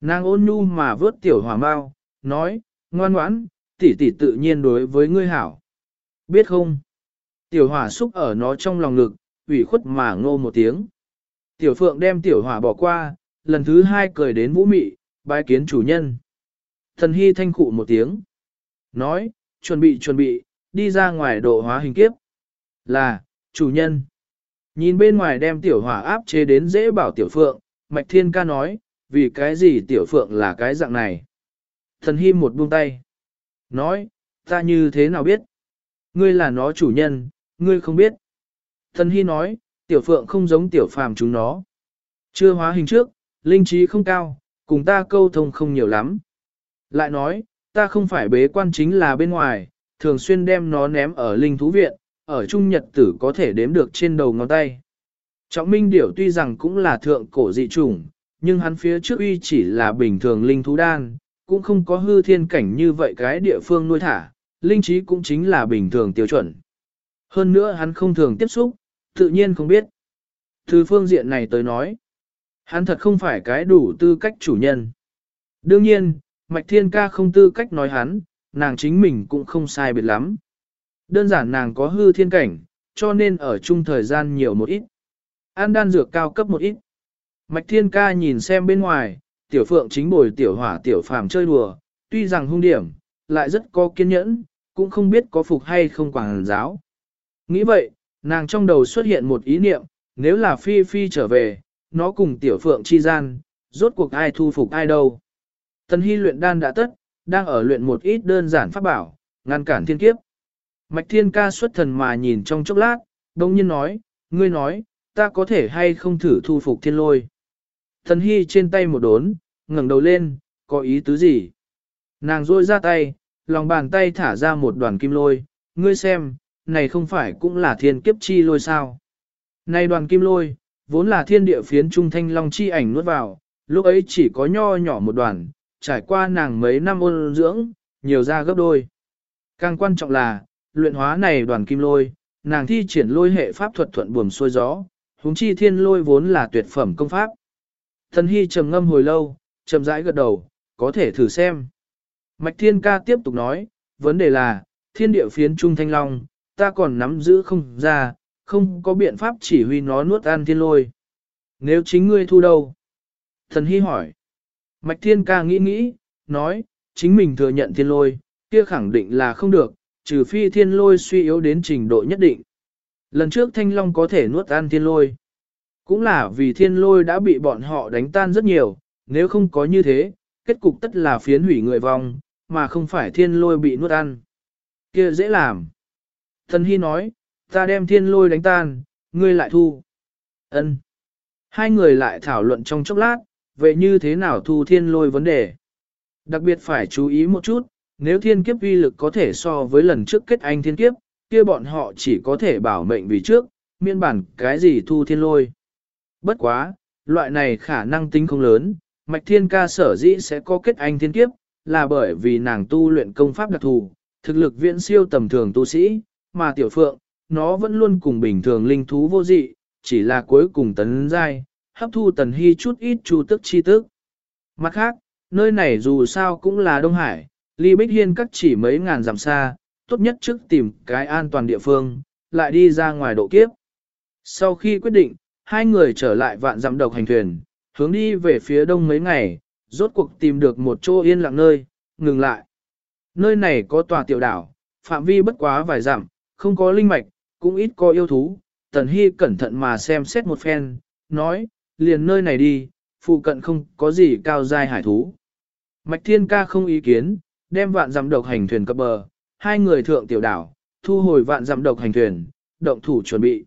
Nàng ôn nhu mà vớt tiểu hỏa mau, nói, ngoan ngoãn, tỷ tỷ tự nhiên đối với ngươi hảo. Biết không? Tiểu hỏa xúc ở nó trong lòng ngực, ủy khuất mà ngô một tiếng. Tiểu phượng đem tiểu hỏa bỏ qua, lần thứ hai cười đến vũ mị, bái kiến chủ nhân. Thần hy thanh khụ một tiếng. Nói, chuẩn bị chuẩn bị, đi ra ngoài độ hóa hình kiếp. Là, chủ nhân. Nhìn bên ngoài đem tiểu hỏa áp chế đến dễ bảo tiểu phượng, Mạch Thiên ca nói, vì cái gì tiểu phượng là cái dạng này. Thần hy một buông tay. Nói, ta như thế nào biết? Ngươi là nó chủ nhân, ngươi không biết. Thần hy nói, tiểu phượng không giống tiểu phàm chúng nó. Chưa hóa hình trước, linh trí không cao, cùng ta câu thông không nhiều lắm. Lại nói, ta không phải bế quan chính là bên ngoài, thường xuyên đem nó ném ở linh thú viện, ở trung nhật tử có thể đếm được trên đầu ngón tay. Trọng minh điểu tuy rằng cũng là thượng cổ dị chủng, nhưng hắn phía trước uy chỉ là bình thường linh thú đan, cũng không có hư thiên cảnh như vậy cái địa phương nuôi thả, linh trí cũng chính là bình thường tiêu chuẩn. Hơn nữa hắn không thường tiếp xúc, tự nhiên không biết. Từ phương diện này tới nói, hắn thật không phải cái đủ tư cách chủ nhân. Đương nhiên, Mạch Thiên Ca không tư cách nói hắn, nàng chính mình cũng không sai biệt lắm. Đơn giản nàng có hư thiên cảnh, cho nên ở chung thời gian nhiều một ít. An đan dược cao cấp một ít. Mạch thiên ca nhìn xem bên ngoài, tiểu phượng chính bồi tiểu hỏa tiểu phàm chơi đùa, tuy rằng hung điểm, lại rất có kiên nhẫn, cũng không biết có phục hay không quảng giáo. Nghĩ vậy, nàng trong đầu xuất hiện một ý niệm, nếu là Phi Phi trở về, nó cùng tiểu phượng chi gian, rốt cuộc ai thu phục ai đâu. Tần Hy luyện đan đã tất, đang ở luyện một ít đơn giản pháp bảo, ngăn cản thiên kiếp. Mạch thiên ca xuất thần mà nhìn trong chốc lát, đông nhiên nói, ngươi nói, ta có thể hay không thử thu phục thiên lôi. thần Hy trên tay một đốn, ngẩng đầu lên, có ý tứ gì? Nàng rôi ra tay, lòng bàn tay thả ra một đoàn kim lôi, ngươi xem, này không phải cũng là thiên kiếp chi lôi sao? Này đoàn kim lôi, vốn là thiên địa phiến trung thanh long chi ảnh nuốt vào, lúc ấy chỉ có nho nhỏ một đoàn, trải qua nàng mấy năm ôn dưỡng, nhiều ra gấp đôi. Càng quan trọng là, luyện hóa này đoàn kim lôi, nàng thi triển lôi hệ pháp thuật thuận buồm xuôi gió, huống chi thiên lôi vốn là tuyệt phẩm công pháp. Thần Hy trầm ngâm hồi lâu, trầm rãi gật đầu, có thể thử xem. Mạch Thiên Ca tiếp tục nói, vấn đề là, thiên địa phiến trung thanh long, ta còn nắm giữ không ra, không có biện pháp chỉ huy nó nuốt ăn thiên lôi. Nếu chính ngươi thu đâu? Thần Hy hỏi. Mạch Thiên Ca nghĩ nghĩ, nói, chính mình thừa nhận thiên lôi, kia khẳng định là không được, trừ phi thiên lôi suy yếu đến trình độ nhất định. Lần trước Thanh Long có thể nuốt ăn thiên lôi. Cũng là vì thiên lôi đã bị bọn họ đánh tan rất nhiều, nếu không có như thế, kết cục tất là phiến hủy người vong, mà không phải thiên lôi bị nuốt ăn. kia dễ làm. Thần Hy nói, ta đem thiên lôi đánh tan, ngươi lại thu. ân Hai người lại thảo luận trong chốc lát, về như thế nào thu thiên lôi vấn đề. Đặc biệt phải chú ý một chút, nếu thiên kiếp uy lực có thể so với lần trước kết anh thiên kiếp, kia bọn họ chỉ có thể bảo mệnh vì trước, miên bản cái gì thu thiên lôi. Bất quá, loại này khả năng tính không lớn, mạch thiên ca sở dĩ sẽ có kết anh thiên kiếp, là bởi vì nàng tu luyện công pháp đặc thù, thực lực viễn siêu tầm thường tu sĩ, mà tiểu phượng, nó vẫn luôn cùng bình thường linh thú vô dị, chỉ là cuối cùng tấn giai, hấp thu tần hy chút ít chu tức chi tức. Mặt khác, nơi này dù sao cũng là Đông Hải, ly bích hiên cắt chỉ mấy ngàn dặm xa, tốt nhất trước tìm cái an toàn địa phương, lại đi ra ngoài độ kiếp. Sau khi quyết định, hai người trở lại vạn dặm độc hành thuyền, hướng đi về phía đông mấy ngày, rốt cuộc tìm được một chỗ yên lặng nơi, ngừng lại. Nơi này có tòa tiểu đảo, phạm vi bất quá vài dặm, không có linh mạch, cũng ít có yêu thú. Tần Hy cẩn thận mà xem xét một phen, nói, liền nơi này đi, phụ cận không có gì cao dai hải thú. Mạch Thiên Ca không ý kiến, đem vạn dặm độc hành thuyền cập bờ, hai người thượng tiểu đảo, thu hồi vạn dặm độc hành thuyền, động thủ chuẩn bị.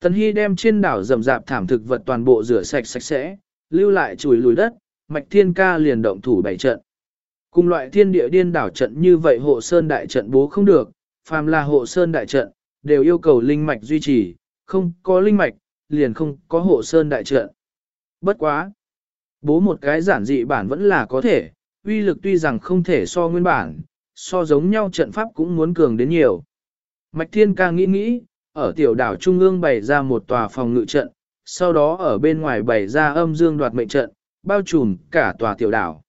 Tần Hy đem trên đảo rậm rạp thảm thực vật toàn bộ rửa sạch sạch sẽ, lưu lại chùi lùi đất, Mạch Thiên Ca liền động thủ bảy trận. Cùng loại thiên địa điên đảo trận như vậy hộ sơn đại trận bố không được, phàm là hộ sơn đại trận, đều yêu cầu linh mạch duy trì, không có linh mạch, liền không có hộ sơn đại trận. Bất quá. Bố một cái giản dị bản vẫn là có thể, uy lực tuy rằng không thể so nguyên bản, so giống nhau trận pháp cũng muốn cường đến nhiều. Mạch Thiên ca nghĩ nghĩ, ở tiểu đảo Trung ương bày ra một tòa phòng ngự trận, sau đó ở bên ngoài bày ra âm dương đoạt mệnh trận, bao trùm cả tòa tiểu đảo.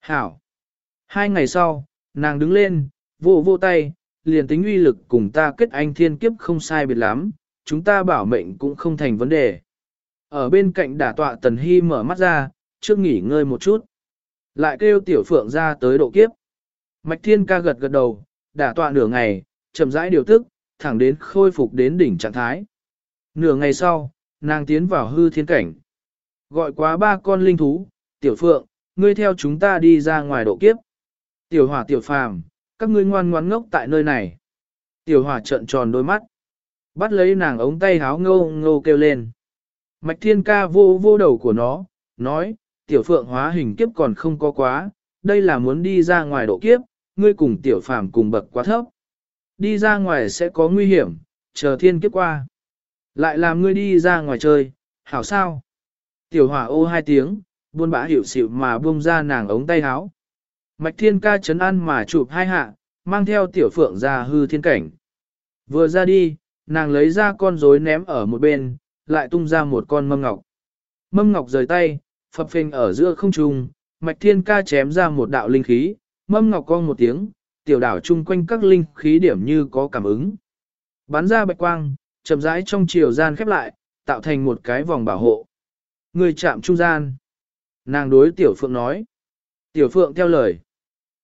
Hảo! Hai ngày sau, nàng đứng lên, vô vô tay, liền tính uy lực cùng ta kết anh thiên kiếp không sai biệt lắm, chúng ta bảo mệnh cũng không thành vấn đề. Ở bên cạnh đả tọa Tần Hy mở mắt ra, trước nghỉ ngơi một chút. Lại kêu tiểu phượng ra tới độ kiếp. Mạch thiên ca gật gật đầu, đả tọa nửa ngày, chậm rãi điều tức, thẳng đến khôi phục đến đỉnh trạng thái. Nửa ngày sau, nàng tiến vào hư thiên cảnh. Gọi quá ba con linh thú, tiểu phượng, ngươi theo chúng ta đi ra ngoài độ kiếp. Tiểu hỏa tiểu phàm, các ngươi ngoan ngoan ngốc tại nơi này. Tiểu hỏa trợn tròn đôi mắt. Bắt lấy nàng ống tay háo ngô ngô kêu lên. Mạch thiên ca vô vô đầu của nó, nói, tiểu phượng hóa hình kiếp còn không có quá, đây là muốn đi ra ngoài độ kiếp, ngươi cùng tiểu phàm cùng bậc quá thấp. Đi ra ngoài sẽ có nguy hiểm, chờ thiên kiếp qua. Lại làm ngươi đi ra ngoài chơi, hảo sao? Tiểu hỏa ô hai tiếng, buôn bã hiểu xịu mà buông ra nàng ống tay háo. Mạch thiên ca chấn an mà chụp hai hạ, mang theo tiểu phượng ra hư thiên cảnh. Vừa ra đi, nàng lấy ra con rối ném ở một bên, lại tung ra một con mâm ngọc. Mâm ngọc rời tay, phập phình ở giữa không trung, mạch thiên ca chém ra một đạo linh khí, mâm ngọc cong một tiếng, tiểu đảo chung quanh các linh khí điểm như có cảm ứng. Bắn ra bạch quang, chậm rãi trong chiều gian khép lại, tạo thành một cái vòng bảo hộ. Người chạm trung gian. Nàng đối tiểu phượng nói. Tiểu phượng theo lời.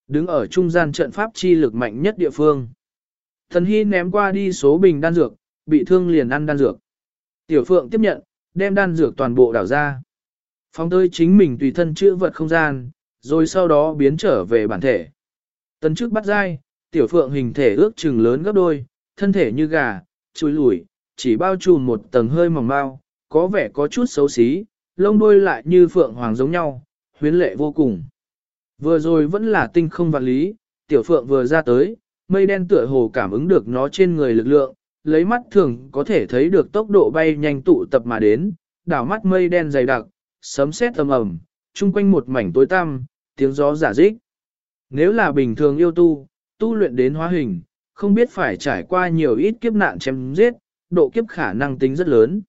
Đứng ở trung gian trận pháp chi lực mạnh nhất địa phương. Thần Hy ném qua đi số bình đan dược, bị thương liền ăn đan dược. Tiểu phượng tiếp nhận, đem đan dược toàn bộ đảo ra. Phóng tới chính mình tùy thân chữa vật không gian, rồi sau đó biến trở về bản thể. Tấn trước bắt dai, tiểu phượng hình thể ước chừng lớn gấp đôi, thân thể như gà, chuối lủi, chỉ bao trùm một tầng hơi mỏng mao, có vẻ có chút xấu xí, lông đuôi lại như phượng hoàng giống nhau, huyến lệ vô cùng. Vừa rồi vẫn là tinh không vạn lý, tiểu phượng vừa ra tới, mây đen tựa hồ cảm ứng được nó trên người lực lượng, lấy mắt thường có thể thấy được tốc độ bay nhanh tụ tập mà đến, đảo mắt mây đen dày đặc, sấm sét ầm ầm, chung quanh một mảnh tối tăm, tiếng gió giả dích. Nếu là bình thường yêu tu, tu luyện đến hóa hình, không biết phải trải qua nhiều ít kiếp nạn chém giết, độ kiếp khả năng tính rất lớn.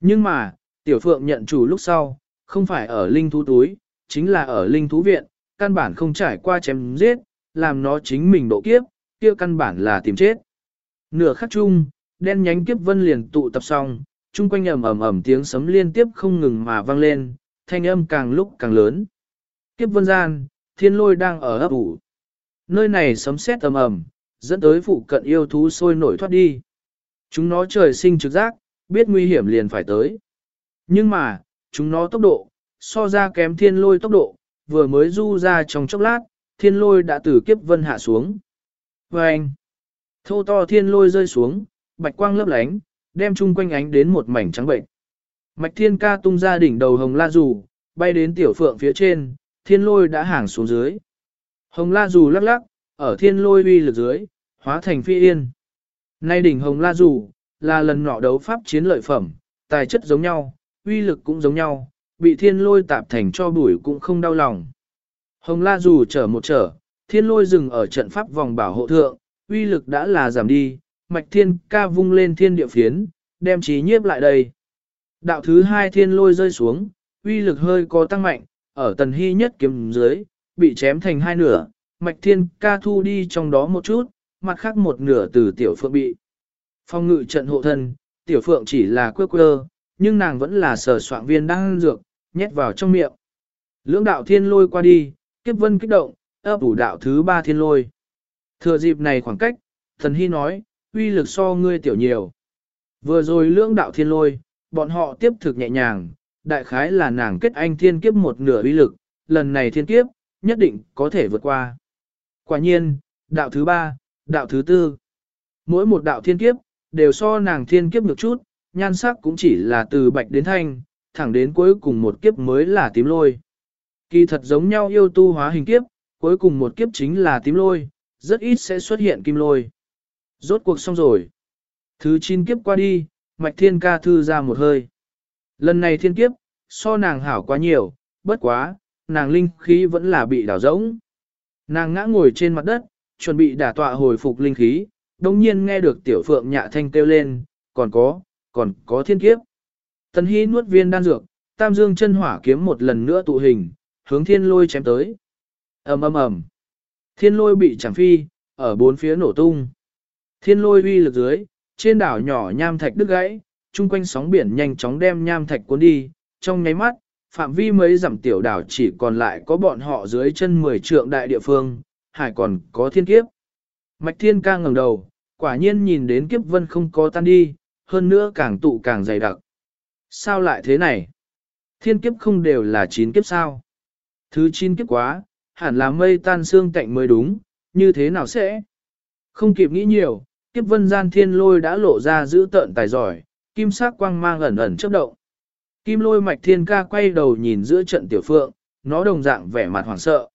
Nhưng mà, tiểu phượng nhận chủ lúc sau, không phải ở linh thú túi, chính là ở linh thú viện, căn bản không trải qua chém giết, làm nó chính mình độ kiếp, kia căn bản là tìm chết. Nửa khắc chung, đen nhánh kiếp vân liền tụ tập xong, chung quanh ầm ầm ầm tiếng sấm liên tiếp không ngừng mà vang lên, thanh âm càng lúc càng lớn. Kiếp vân gian, thiên lôi đang ở ấp ủ. Nơi này sấm sét ầm ầm, dẫn tới phụ cận yêu thú sôi nổi thoát đi. Chúng nó trời sinh trực giác, biết nguy hiểm liền phải tới. Nhưng mà, chúng nó tốc độ, so ra kém thiên lôi tốc độ, vừa mới du ra trong chốc lát, thiên lôi đã từ kiếp vân hạ xuống. Và anh, thô to thiên lôi rơi xuống, bạch quang lấp lánh, đem chung quanh ánh đến một mảnh trắng bệnh. Mạch thiên ca tung ra đỉnh đầu hồng la dù, bay đến tiểu phượng phía trên, thiên lôi đã hàng xuống dưới. Hồng la dù lắc lắc, ở thiên lôi uy lực dưới, hóa thành phi yên. Nay đỉnh hồng la dù là lần nọ đấu pháp chiến lợi phẩm, tài chất giống nhau, uy lực cũng giống nhau, bị thiên lôi tạp thành cho bụi cũng không đau lòng. Hồng la dù trở một trở, thiên lôi dừng ở trận pháp vòng bảo hộ thượng, uy lực đã là giảm đi, mạch thiên ca vung lên thiên địa phiến, đem trí nhiếp lại đây. Đạo thứ hai thiên lôi rơi xuống, uy lực hơi có tăng mạnh, ở tần hy nhất kiếm dưới, bị chém thành hai nửa, mạch thiên ca thu đi trong đó một chút, mặt khác một nửa từ tiểu phượng bị. Phong ngự trận hộ thân, tiểu phượng chỉ là quơ quơ, nhưng nàng vẫn là sở soạn viên đang dược, nhét vào trong miệng. Lưỡng đạo thiên lôi qua đi, kiếp vân kích động, ấp ủ đạo thứ ba thiên lôi. Thừa dịp này khoảng cách, thần hy nói, uy lực so ngươi tiểu nhiều. Vừa rồi lưỡng đạo thiên lôi, bọn họ tiếp thực nhẹ nhàng, đại khái là nàng kết anh thiên kiếp một nửa uy lực, lần này thiên kiếp, nhất định có thể vượt qua. Quả nhiên, đạo thứ ba, đạo thứ tư, mỗi một đạo thiên kiếp, đều so nàng thiên kiếp được chút, nhan sắc cũng chỉ là từ bạch đến thanh, thẳng đến cuối cùng một kiếp mới là tím lôi. Kỳ thật giống nhau yêu tu hóa hình kiếp, cuối cùng một kiếp chính là tím lôi, rất ít sẽ xuất hiện kim lôi. Rốt cuộc xong rồi. Thứ chín kiếp qua đi, mạch thiên ca thư ra một hơi. Lần này thiên kiếp, so nàng hảo quá nhiều, bất quá, nàng linh khí vẫn là bị đảo rỗng. Nàng ngã ngồi trên mặt đất, chuẩn bị đả tọa hồi phục linh khí, đồng nhiên nghe được tiểu phượng nhạ thanh kêu lên, còn có, còn có thiên kiếp. Tần Hy nuốt viên đan dược, tam dương chân hỏa kiếm một lần nữa tụ hình, hướng thiên lôi chém tới ầm ầm ầm, Thiên lôi bị chẳng phi, ở bốn phía nổ tung. Thiên lôi uy lực dưới, trên đảo nhỏ nham thạch đứt gãy, chung quanh sóng biển nhanh chóng đem nham thạch cuốn đi, trong nháy mắt, phạm vi mấy dặm tiểu đảo chỉ còn lại có bọn họ dưới chân 10 trượng đại địa phương, hải còn có thiên kiếp. Mạch thiên ca ngẩng đầu, quả nhiên nhìn đến kiếp vân không có tan đi, hơn nữa càng tụ càng dày đặc. Sao lại thế này? Thiên kiếp không đều là chín kiếp sao? Thứ chín kiếp quá, hẳn là mây tan xương cạnh mới đúng, như thế nào sẽ? Không kịp nghĩ nhiều, kiếp vân gian thiên lôi đã lộ ra giữ tợn tài giỏi, kim sắc quang mang ẩn ẩn chớp động. Kim lôi mạch thiên ca quay đầu nhìn giữa trận tiểu phượng, nó đồng dạng vẻ mặt hoảng sợ.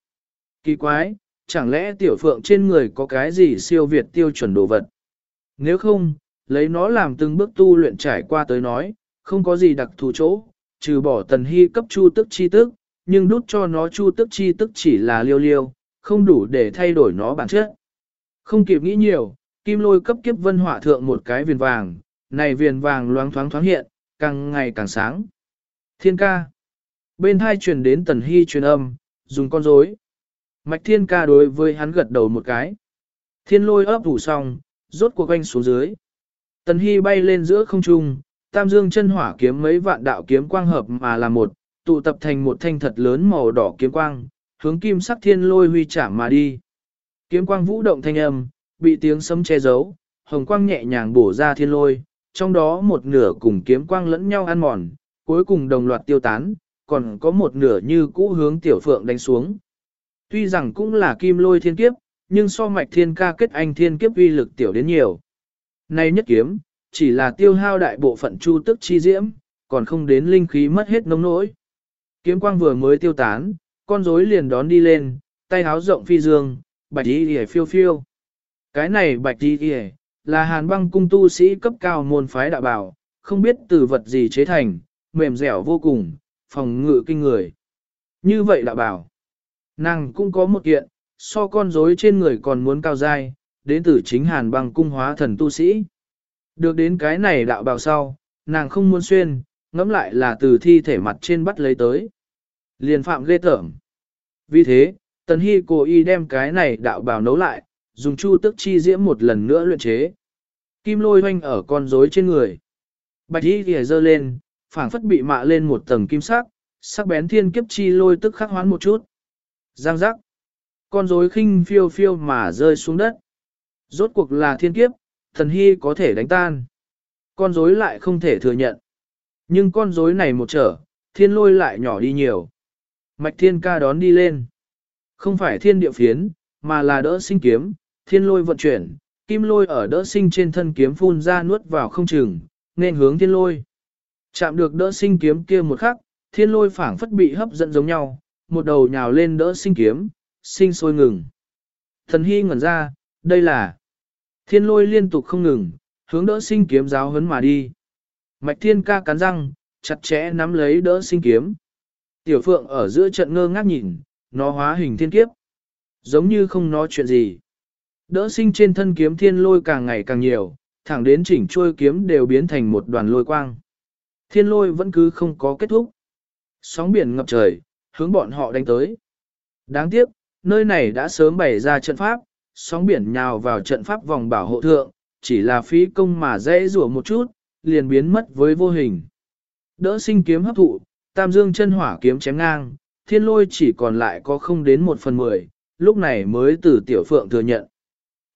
Kỳ quái, chẳng lẽ tiểu phượng trên người có cái gì siêu việt tiêu chuẩn đồ vật? Nếu không, lấy nó làm từng bước tu luyện trải qua tới nói, không có gì đặc thù chỗ, trừ bỏ tần hy cấp chu tức chi tức, nhưng đút cho nó chu tức chi tức chỉ là liêu liêu, không đủ để thay đổi nó bản chất. Không kịp nghĩ nhiều, kim lôi cấp kiếp vân hỏa thượng một cái viền vàng, này viền vàng loáng thoáng thoáng hiện, càng ngày càng sáng. Thiên ca. Bên hai truyền đến tần hy truyền âm, dùng con rối. Mạch thiên ca đối với hắn gật đầu một cái, Thiên lôi ấp ủ xong, rốt cuộc quanh xuống dưới. Tần Hy bay lên giữa không trung, tam dương chân hỏa kiếm mấy vạn đạo kiếm quang hợp mà là một, tụ tập thành một thanh thật lớn màu đỏ kiếm quang, hướng kim sắc thiên lôi huy chạm mà đi. Kiếm quang vũ động thanh âm, bị tiếng sấm che giấu, hồng quang nhẹ nhàng bổ ra thiên lôi, trong đó một nửa cùng kiếm quang lẫn nhau ăn mòn, cuối cùng đồng loạt tiêu tán, còn có một nửa như cũ hướng tiểu phượng đánh xuống. Tuy rằng cũng là kim lôi thiên kiếp, nhưng so mạch thiên ca kết anh thiên kiếp uy lực tiểu đến nhiều. Nay nhất kiếm, chỉ là tiêu hao đại bộ phận chu tức chi diễm, còn không đến linh khí mất hết nông nỗi. Kiếm quang vừa mới tiêu tán, con rối liền đón đi lên, tay háo rộng phi dương, bạch y hề phiêu phiêu. Cái này bạch y hề, là hàn băng cung tu sĩ cấp cao môn phái đạo bảo, không biết từ vật gì chế thành, mềm dẻo vô cùng, phòng ngự kinh người. Như vậy đạo bảo, nàng cũng có một kiện, so con rối trên người còn muốn cao dai, đến từ chính hàn băng cung hóa thần tu sĩ. Được đến cái này đạo bảo sau, nàng không muốn xuyên, ngẫm lại là từ thi thể mặt trên bắt lấy tới. Liền phạm ghê tởm. Vì thế, Tần Hy cố ý đem cái này đạo bào nấu lại, dùng chu tức chi diễm một lần nữa luyện chế. Kim lôi hoanh ở con rối trên người. Bạch y kìa dơ lên, phảng phất bị mạ lên một tầng kim sắc, sắc bén thiên kiếp chi lôi tức khắc hoán một chút. Giang giác. Con rối khinh phiêu phiêu mà rơi xuống đất. Rốt cuộc là thiên kiếp, thần hy có thể đánh tan. Con rối lại không thể thừa nhận. Nhưng con rối này một trở, thiên lôi lại nhỏ đi nhiều. Mạch thiên ca đón đi lên. Không phải thiên địa phiến, mà là đỡ sinh kiếm, thiên lôi vận chuyển, kim lôi ở đỡ sinh trên thân kiếm phun ra nuốt vào không chừng, nên hướng thiên lôi. Chạm được đỡ sinh kiếm kia một khắc, thiên lôi phảng phất bị hấp dẫn giống nhau, một đầu nhào lên đỡ sinh kiếm, sinh sôi ngừng. Thần hy ngẩn ra, đây là thiên lôi liên tục không ngừng, hướng đỡ sinh kiếm giáo hấn mà đi. Mạch thiên ca cắn răng, chặt chẽ nắm lấy đỡ sinh kiếm. Tiểu phượng ở giữa trận ngơ ngác nhìn, nó hóa hình thiên kiếp. Giống như không nói chuyện gì. Đỡ sinh trên thân kiếm thiên lôi càng ngày càng nhiều, thẳng đến chỉnh trôi kiếm đều biến thành một đoàn lôi quang. Thiên lôi vẫn cứ không có kết thúc. Sóng biển ngập trời, hướng bọn họ đánh tới. Đáng tiếc, nơi này đã sớm bày ra trận pháp, sóng biển nhào vào trận pháp vòng bảo hộ thượng, chỉ là phí công mà dễ rủa một chút, liền biến mất với vô hình. Đỡ sinh kiếm hấp thụ, tam dương chân hỏa kiếm chém ngang, thiên lôi chỉ còn lại có không đến một phần mười, lúc này mới từ tiểu phượng thừa nhận.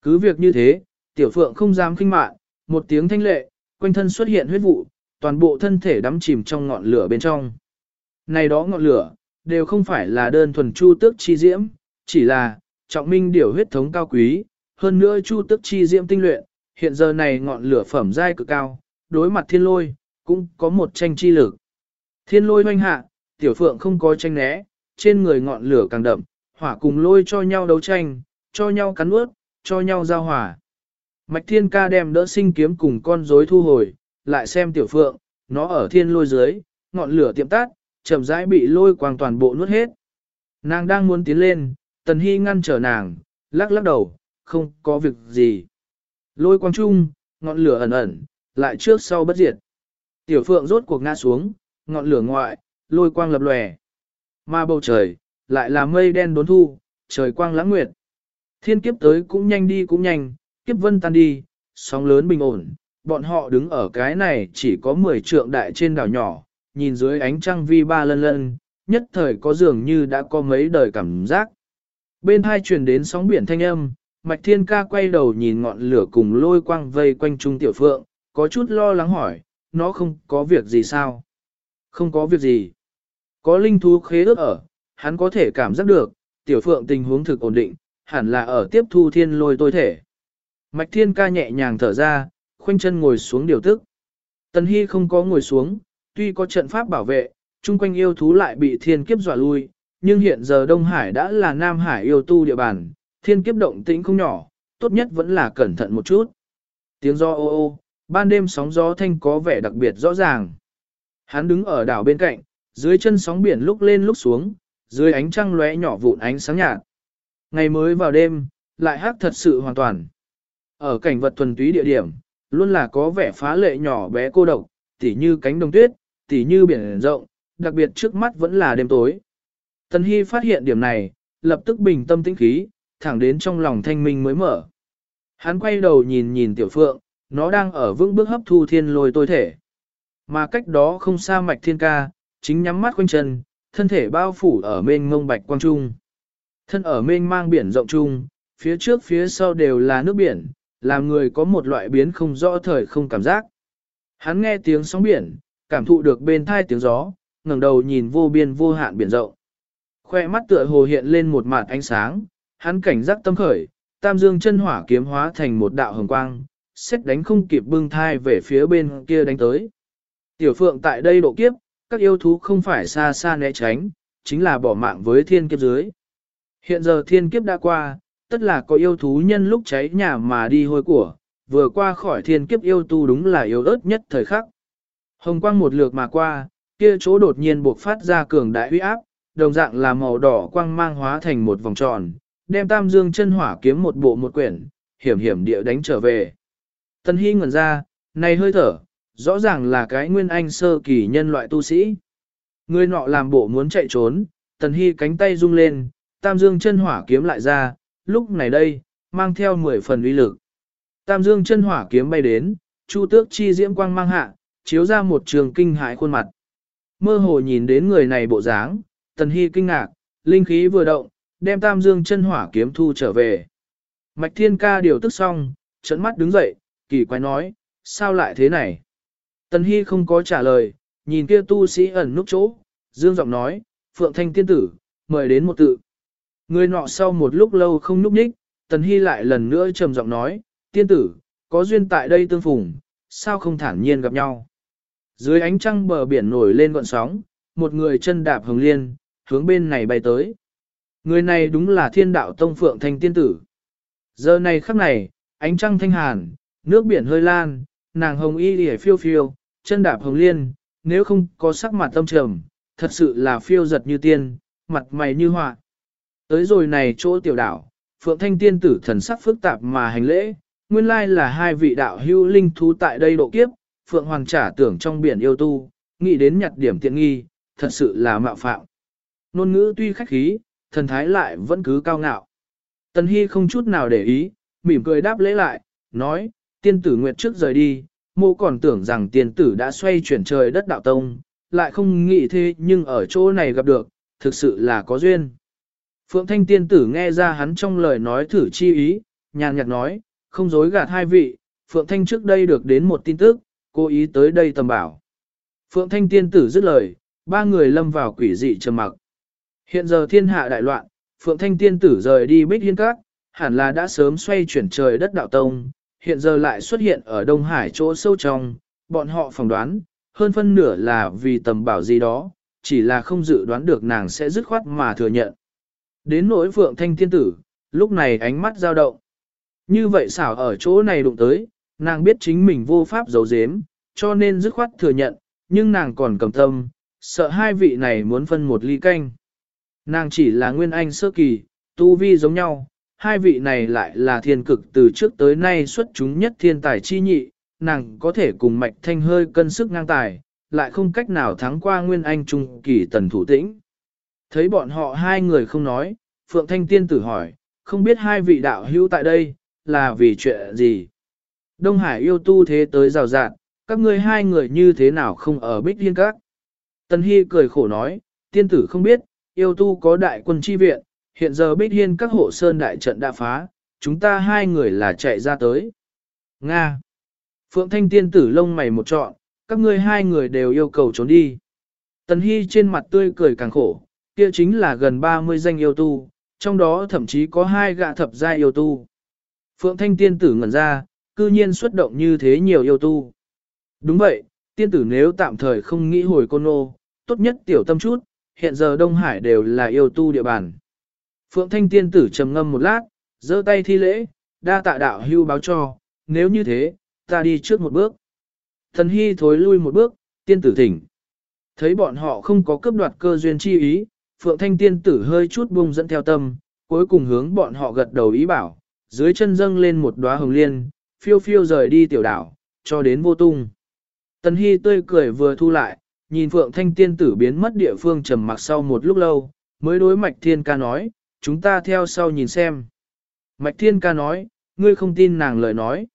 Cứ việc như thế, tiểu phượng không dám kinh mạn, một tiếng thanh lệ, quanh thân xuất hiện huyết vụ, toàn bộ thân thể đắm chìm trong ngọn lửa bên trong. Này đó ngọn lửa, đều không phải là đơn thuần chu tước chi diễm, chỉ là, trọng minh điều huyết thống cao quý, hơn nữa chu tước chi diễm tinh luyện, hiện giờ này ngọn lửa phẩm giai cực cao, đối mặt thiên lôi, cũng có một tranh chi lực. Thiên lôi hoanh hạ, tiểu phượng không có tranh né, trên người ngọn lửa càng đậm, hỏa cùng lôi cho nhau đấu tranh, cho nhau cắn ướt, cho nhau giao hỏa. Mạch thiên ca đem đỡ sinh kiếm cùng con rối thu hồi, lại xem tiểu phượng, nó ở thiên lôi dưới, ngọn lửa tiệm tắt, chậm rãi bị lôi quang toàn bộ nuốt hết. Nàng đang muốn tiến lên, tần hy ngăn trở nàng, lắc lắc đầu, không có việc gì. Lôi quang trung, ngọn lửa ẩn ẩn, lại trước sau bất diệt. Tiểu phượng rốt cuộc ngã xuống, ngọn lửa ngoại, lôi quang lập lòe. Mà bầu trời, lại là mây đen đốn thu, trời quang lãng nguyệt. Thiên kiếp tới cũng nhanh đi cũng nhanh, kiếp vân tan đi, sóng lớn bình ổn. Bọn họ đứng ở cái này chỉ có 10 trượng đại trên đảo nhỏ, nhìn dưới ánh trăng vi ba lân lân, nhất thời có dường như đã có mấy đời cảm giác. Bên hai truyền đến sóng biển thanh âm, Mạch Thiên Ca quay đầu nhìn ngọn lửa cùng lôi quang vây quanh Trung Tiểu Phượng, có chút lo lắng hỏi, nó không có việc gì sao? Không có việc gì. Có linh thú khế ước ở, hắn có thể cảm giác được, Tiểu Phượng tình huống thực ổn định, hẳn là ở tiếp thu thiên lôi tôi thể. Mạch Thiên Ca nhẹ nhàng thở ra, khoanh chân ngồi xuống điều tức. Tần Hy không có ngồi xuống, tuy có trận pháp bảo vệ, chung quanh yêu thú lại bị thiên kiếp dọa lui, nhưng hiện giờ Đông Hải đã là Nam Hải yêu tu địa bàn, thiên kiếp động tĩnh không nhỏ, tốt nhất vẫn là cẩn thận một chút. Tiếng gió ô ô, ban đêm sóng gió thanh có vẻ đặc biệt rõ ràng. Hắn đứng ở đảo bên cạnh, dưới chân sóng biển lúc lên lúc xuống, dưới ánh trăng lóe nhỏ vụn ánh sáng nhạt. Ngày mới vào đêm, lại hát thật sự hoàn toàn. Ở cảnh vật thuần túy địa điểm, luôn là có vẻ phá lệ nhỏ bé cô độc, tỉ như cánh đồng tuyết, tỉ như biển rộng, đặc biệt trước mắt vẫn là đêm tối. Tần Hy phát hiện điểm này, lập tức bình tâm tĩnh khí, thẳng đến trong lòng thanh minh mới mở. Hắn quay đầu nhìn nhìn tiểu phượng, nó đang ở vững bước hấp thu thiên lôi tôi thể. Mà cách đó không xa mạch thiên ca, chính nhắm mắt quanh chân, thân thể bao phủ ở mênh ngông bạch quang trung. Thân ở mênh mang biển rộng trung, phía trước phía sau đều là nước biển, làm người có một loại biến không rõ thời không cảm giác. Hắn nghe tiếng sóng biển, cảm thụ được bên thai tiếng gió, ngẩng đầu nhìn vô biên vô hạn biển rộng. Khoe mắt tựa hồ hiện lên một mạt ánh sáng, hắn cảnh giác tâm khởi, tam dương chân hỏa kiếm hóa thành một đạo hồng quang, xét đánh không kịp bưng thai về phía bên kia đánh tới. Tiểu phượng tại đây độ kiếp, các yêu thú không phải xa xa né tránh, chính là bỏ mạng với thiên kiếp dưới. Hiện giờ thiên kiếp đã qua, tất là có yêu thú nhân lúc cháy nhà mà đi hôi của, vừa qua khỏi thiên kiếp yêu tu đúng là yếu ớt nhất thời khắc. Hồng quang một lượt mà qua, kia chỗ đột nhiên buộc phát ra cường đại uy áp, đồng dạng là màu đỏ quang mang hóa thành một vòng tròn, đem tam dương chân hỏa kiếm một bộ một quyển, hiểm hiểm địa đánh trở về. Tân Hy ngẩn ra, này hơi thở, rõ ràng là cái nguyên anh sơ kỳ nhân loại tu sĩ. Người nọ làm bộ muốn chạy trốn, Tần Hy cánh tay rung lên, tam dương chân hỏa kiếm lại ra, lúc này đây, mang theo 10 phần uy lực. Tam dương chân hỏa kiếm bay đến, chu tước chi diễm quang mang hạ, chiếu ra một trường kinh hại khuôn mặt. Mơ hồ nhìn đến người này bộ dáng, Tần Hy kinh ngạc, linh khí vừa động, đem tam dương chân hỏa kiếm thu trở về. Mạch thiên ca điều tức xong, trận mắt đứng dậy, kỳ quái nói, sao lại thế này? Tần Hy không có trả lời, nhìn kia tu sĩ ẩn núp chỗ, dương giọng nói, Phượng Thanh tiên tử, mời đến một tự. Người nọ sau một lúc lâu không núp ních, Tần Hy lại lần nữa trầm giọng nói, tiên tử, có duyên tại đây tương phùng, sao không thản nhiên gặp nhau. Dưới ánh trăng bờ biển nổi lên gọn sóng, một người chân đạp hồng liên, hướng bên này bay tới. Người này đúng là thiên đạo tông phượng thanh tiên tử. Giờ này khắc này, ánh trăng thanh hàn, nước biển hơi lan, nàng hồng y lìa phiêu phiêu, chân đạp hồng liên, nếu không có sắc mặt tâm trầm, thật sự là phiêu giật như tiên, mặt mày như họa. Tới rồi này chỗ tiểu đảo, phượng thanh tiên tử thần sắc phức tạp mà hành lễ, nguyên lai là hai vị đạo hữu linh thú tại đây độ kiếp, phượng hoàng trả tưởng trong biển yêu tu, nghĩ đến nhặt điểm tiện nghi, thật sự là mạo phạm. Nôn ngữ tuy khách khí, thần thái lại vẫn cứ cao ngạo. Tần Hy không chút nào để ý, mỉm cười đáp lễ lại, nói, tiên tử nguyệt trước rời đi, mô còn tưởng rằng tiên tử đã xoay chuyển trời đất đạo tông, lại không nghĩ thế nhưng ở chỗ này gặp được, thực sự là có duyên. Phượng Thanh tiên tử nghe ra hắn trong lời nói thử chi ý, nhàn nhạt nói, không dối gạt hai vị, Phượng Thanh trước đây được đến một tin tức, cố ý tới đây tầm bảo. Phượng Thanh tiên tử dứt lời, ba người lâm vào quỷ dị trầm mặc. Hiện giờ thiên hạ đại loạn, Phượng Thanh Tiên Tử rời đi Bích Hiên Các, hẳn là đã sớm xoay chuyển trời đất đạo tông, hiện giờ lại xuất hiện ở Đông Hải chỗ sâu trong, bọn họ phỏng đoán, hơn phân nửa là vì tầm bảo gì đó, chỉ là không dự đoán được nàng sẽ dứt khoát mà thừa nhận. Đến nỗi Phượng Thanh Tiên Tử, lúc này ánh mắt dao động. Như vậy xảo ở chỗ này đụng tới, nàng biết chính mình vô pháp giấu giếm, cho nên dứt khoát thừa nhận, nhưng nàng còn cầm tâm, sợ hai vị này muốn phân một ly canh. Nàng chỉ là nguyên anh sơ kỳ, tu vi giống nhau, hai vị này lại là thiên cực từ trước tới nay xuất chúng nhất thiên tài chi nhị, nàng có thể cùng mạch thanh hơi cân sức ngang tài, lại không cách nào thắng qua nguyên anh trung kỳ tần thủ tĩnh. Thấy bọn họ hai người không nói, Phượng Thanh Tiên tử hỏi, không biết hai vị đạo hữu tại đây, là vì chuyện gì? Đông Hải yêu tu thế tới rào rạt, các ngươi hai người như thế nào không ở Bích Liên Các? Tần Hy cười khổ nói, tiên tử không biết, yêu tu có đại quân chi viện, hiện giờ Bích Hiên các hộ sơn đại trận đã phá, chúng ta hai người là chạy ra tới. Nga. Phượng Thanh tiên tử lông mày một trọn, các ngươi hai người đều yêu cầu trốn đi. Tần Hy trên mặt tươi cười càng khổ, kia chính là gần 30 danh yêu tu, trong đó thậm chí có hai gạ thập gia yêu tu. Phượng Thanh tiên tử ngẩn ra, cư nhiên xuất động như thế nhiều yêu tu. Đúng vậy, tiên tử nếu tạm thời không nghĩ hồi côn nô, tốt nhất tiểu tâm chút, hiện giờ Đông Hải đều là yêu tu địa bàn. Phượng Thanh tiên tử trầm ngâm một lát, giơ tay thi lễ, đa tạ đạo hưu báo cho, nếu như thế, ta đi trước một bước. Thần Hy thối lui một bước, tiên tử thỉnh. Thấy bọn họ không có cướp đoạt cơ duyên chi ý, Phượng Thanh tiên tử hơi chút bung dẫn theo tâm, cuối cùng hướng bọn họ gật đầu ý bảo, dưới chân dâng lên một đóa hồng liên, phiêu phiêu rời đi tiểu đảo, cho đến vô tung. Tần Hy tươi cười vừa thu lại, nhìn Phượng Thanh tiên tử biến mất địa phương trầm mặc sau một lúc lâu, mới đối Mạch Thiên ca nói, chúng ta theo sau nhìn xem. Mạch Thiên ca nói, ngươi không tin nàng lời nói.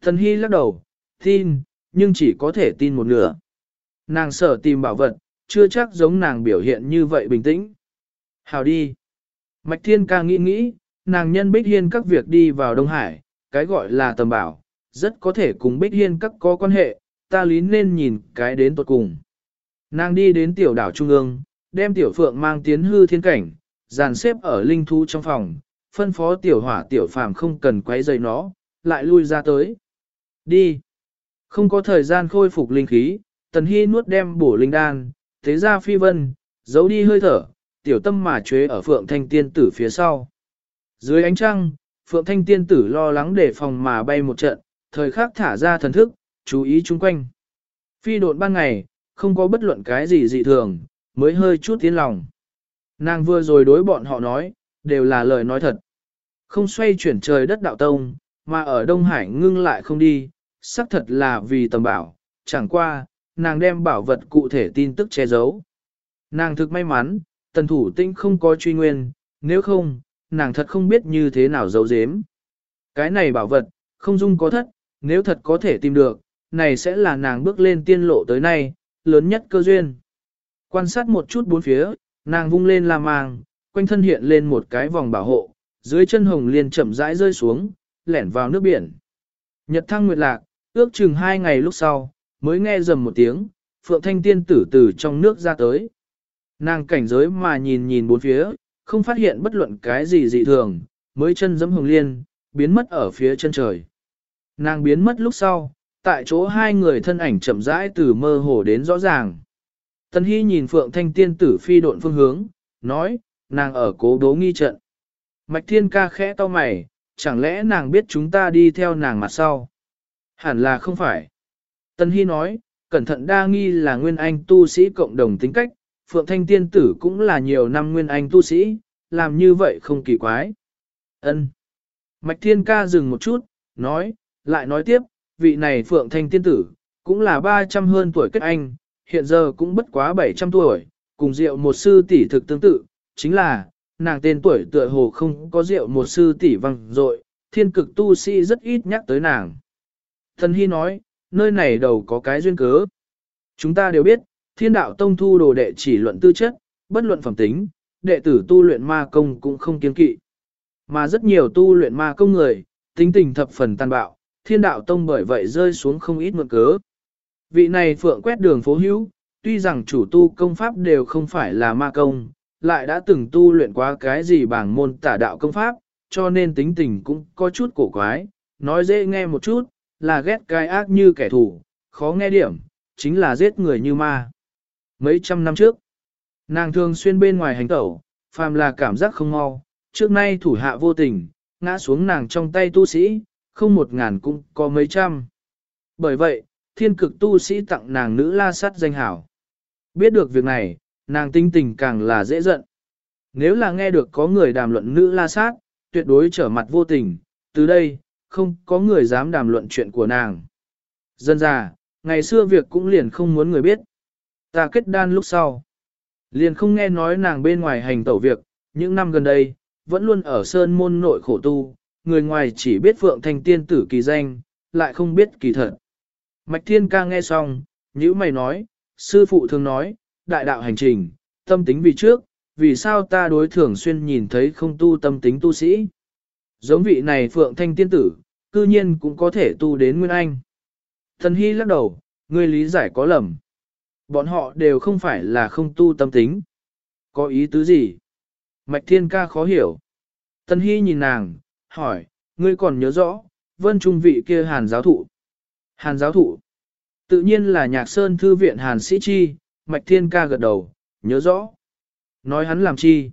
Thần Hy lắc đầu, tin, nhưng chỉ có thể tin một nửa. Nàng sợ tìm bảo vật, chưa chắc giống nàng biểu hiện như vậy bình tĩnh. Hào đi. Mạch Thiên ca nghĩ nghĩ, nàng nhân Bích Hiên các việc đi vào Đông Hải, cái gọi là tầm bảo, rất có thể cùng Bích Hiên các có quan hệ, ta lý nên nhìn cái đến tuột cùng. Nàng đi đến tiểu đảo Trung ương, đem tiểu phượng mang tiến hư thiên cảnh, dàn xếp ở linh thú trong phòng, phân phó tiểu hỏa tiểu phàm không cần quấy rầy nó, lại lui ra tới. Đi. Không có thời gian khôi phục linh khí, tần hy nuốt đem bổ linh đan, thế ra phi vân, giấu đi hơi thở, tiểu tâm mà chế ở phượng thanh tiên tử phía sau. Dưới ánh trăng, phượng thanh tiên tử lo lắng để phòng mà bay một trận, thời khắc thả ra thần thức, chú ý chung quanh. Phi độn ban ngày, không có bất luận cái gì dị thường, mới hơi chút tiến lòng. Nàng vừa rồi đối bọn họ nói, đều là lời nói thật. Không xoay chuyển trời đất đạo tông, mà ở Đông Hải ngưng lại không đi, xác thật là vì tầm bảo, chẳng qua, nàng đem bảo vật cụ thể tin tức che giấu. Nàng thực may mắn, tần thủ tinh không có truy nguyên, nếu không, nàng thật không biết như thế nào giấu giếm. Cái này bảo vật, không dung có thất, nếu thật có thể tìm được, này sẽ là nàng bước lên tiên lộ tới nay, lớn nhất cơ duyên. Quan sát một chút bốn phía, nàng vung lên la mang, quanh thân hiện lên một cái vòng bảo hộ, dưới chân hồng liên chậm rãi rơi xuống, lẻn vào nước biển. Nhật thăng nguyệt lạc, ước chừng hai ngày lúc sau, mới nghe rầm một tiếng, phượng thanh tiên tử từ trong nước ra tới. Nàng cảnh giới mà nhìn nhìn bốn phía, không phát hiện bất luận cái gì dị thường, mới chân dẫm hồng liên, biến mất ở phía chân trời. Nàng biến mất lúc sau, tại chỗ hai người thân ảnh chậm rãi từ mơ hồ đến rõ ràng. Tần Hy nhìn Phượng Thanh Tiên tử phi độn phương hướng, nói, nàng ở cố đố nghi trận. Mạch Thiên ca khẽ to mày, chẳng lẽ nàng biết chúng ta đi theo nàng mặt sau? Hẳn là không phải. Tần Hy nói, cẩn thận đa nghi là nguyên anh tu sĩ cộng đồng tính cách, Phượng Thanh Tiên tử cũng là nhiều năm nguyên anh tu sĩ, làm như vậy không kỳ quái. Ân. Mạch Thiên ca dừng một chút, nói, lại nói tiếp, vị này Phượng Thanh Tiên Tử, cũng là 300 hơn tuổi kết anh, hiện giờ cũng bất quá 700 tuổi, cùng rượu một sư tỷ thực tương tự, chính là, nàng tên tuổi tựa hồ không có rượu một sư tỷ văng dội thiên cực tu sĩ rất ít nhắc tới nàng. Thần Hy nói, nơi này đầu có cái duyên cớ. Chúng ta đều biết, thiên đạo tông thu đồ đệ chỉ luận tư chất, bất luận phẩm tính, đệ tử tu luyện ma công cũng không kiên kỵ. Mà rất nhiều tu luyện ma công người, tính tình thập phần tàn bạo, thiên đạo tông bởi vậy rơi xuống không ít mượn cớ. Vị này phượng quét đường phố hữu, tuy rằng chủ tu công pháp đều không phải là ma công, lại đã từng tu luyện qua cái gì bảng môn tả đạo công pháp, cho nên tính tình cũng có chút cổ quái, nói dễ nghe một chút, là ghét cái ác như kẻ thù, khó nghe điểm, chính là giết người như ma. Mấy trăm năm trước, nàng thường xuyên bên ngoài hành tẩu, phàm là cảm giác không mau, trước nay thủ hạ vô tình, ngã xuống nàng trong tay tu sĩ, không một ngàn cũng có mấy trăm. Bởi vậy, thiên cực tu sĩ tặng nàng nữ la sát danh hảo. Biết được việc này, nàng tinh tình càng là dễ giận. Nếu là nghe được có người đàm luận nữ la sát, tuyệt đối trở mặt vô tình, từ đây, không có người dám đàm luận chuyện của nàng. Dân già, ngày xưa việc cũng liền không muốn người biết. Ta kết đan lúc sau. Liền không nghe nói nàng bên ngoài hành tẩu việc, những năm gần đây, vẫn luôn ở sơn môn nội khổ tu, người ngoài chỉ biết Phượng Thanh Tiên tử kỳ danh, lại không biết kỳ thật. Mạch Thiên ca nghe xong, nhữ mày nói, sư phụ thường nói, đại đạo hành trình, tâm tính vì trước, vì sao ta đối thường xuyên nhìn thấy không tu tâm tính tu sĩ. Giống vị này Phượng Thanh Tiên tử, cư nhiên cũng có thể tu đến Nguyên Anh. Thần Hy lắc đầu, ngươi lý giải có lầm. Bọn họ đều không phải là không tu tâm tính. Có ý tứ gì? Mạch Thiên ca khó hiểu. Thần Hy nhìn nàng, hỏi, ngươi còn nhớ rõ, vân trung vị kia hàn giáo thụ. Hàn giáo thụ, tự nhiên là nhạc sơn thư viện hàn sĩ chi, mạch thiên ca gật đầu, nhớ rõ. Nói hắn làm chi?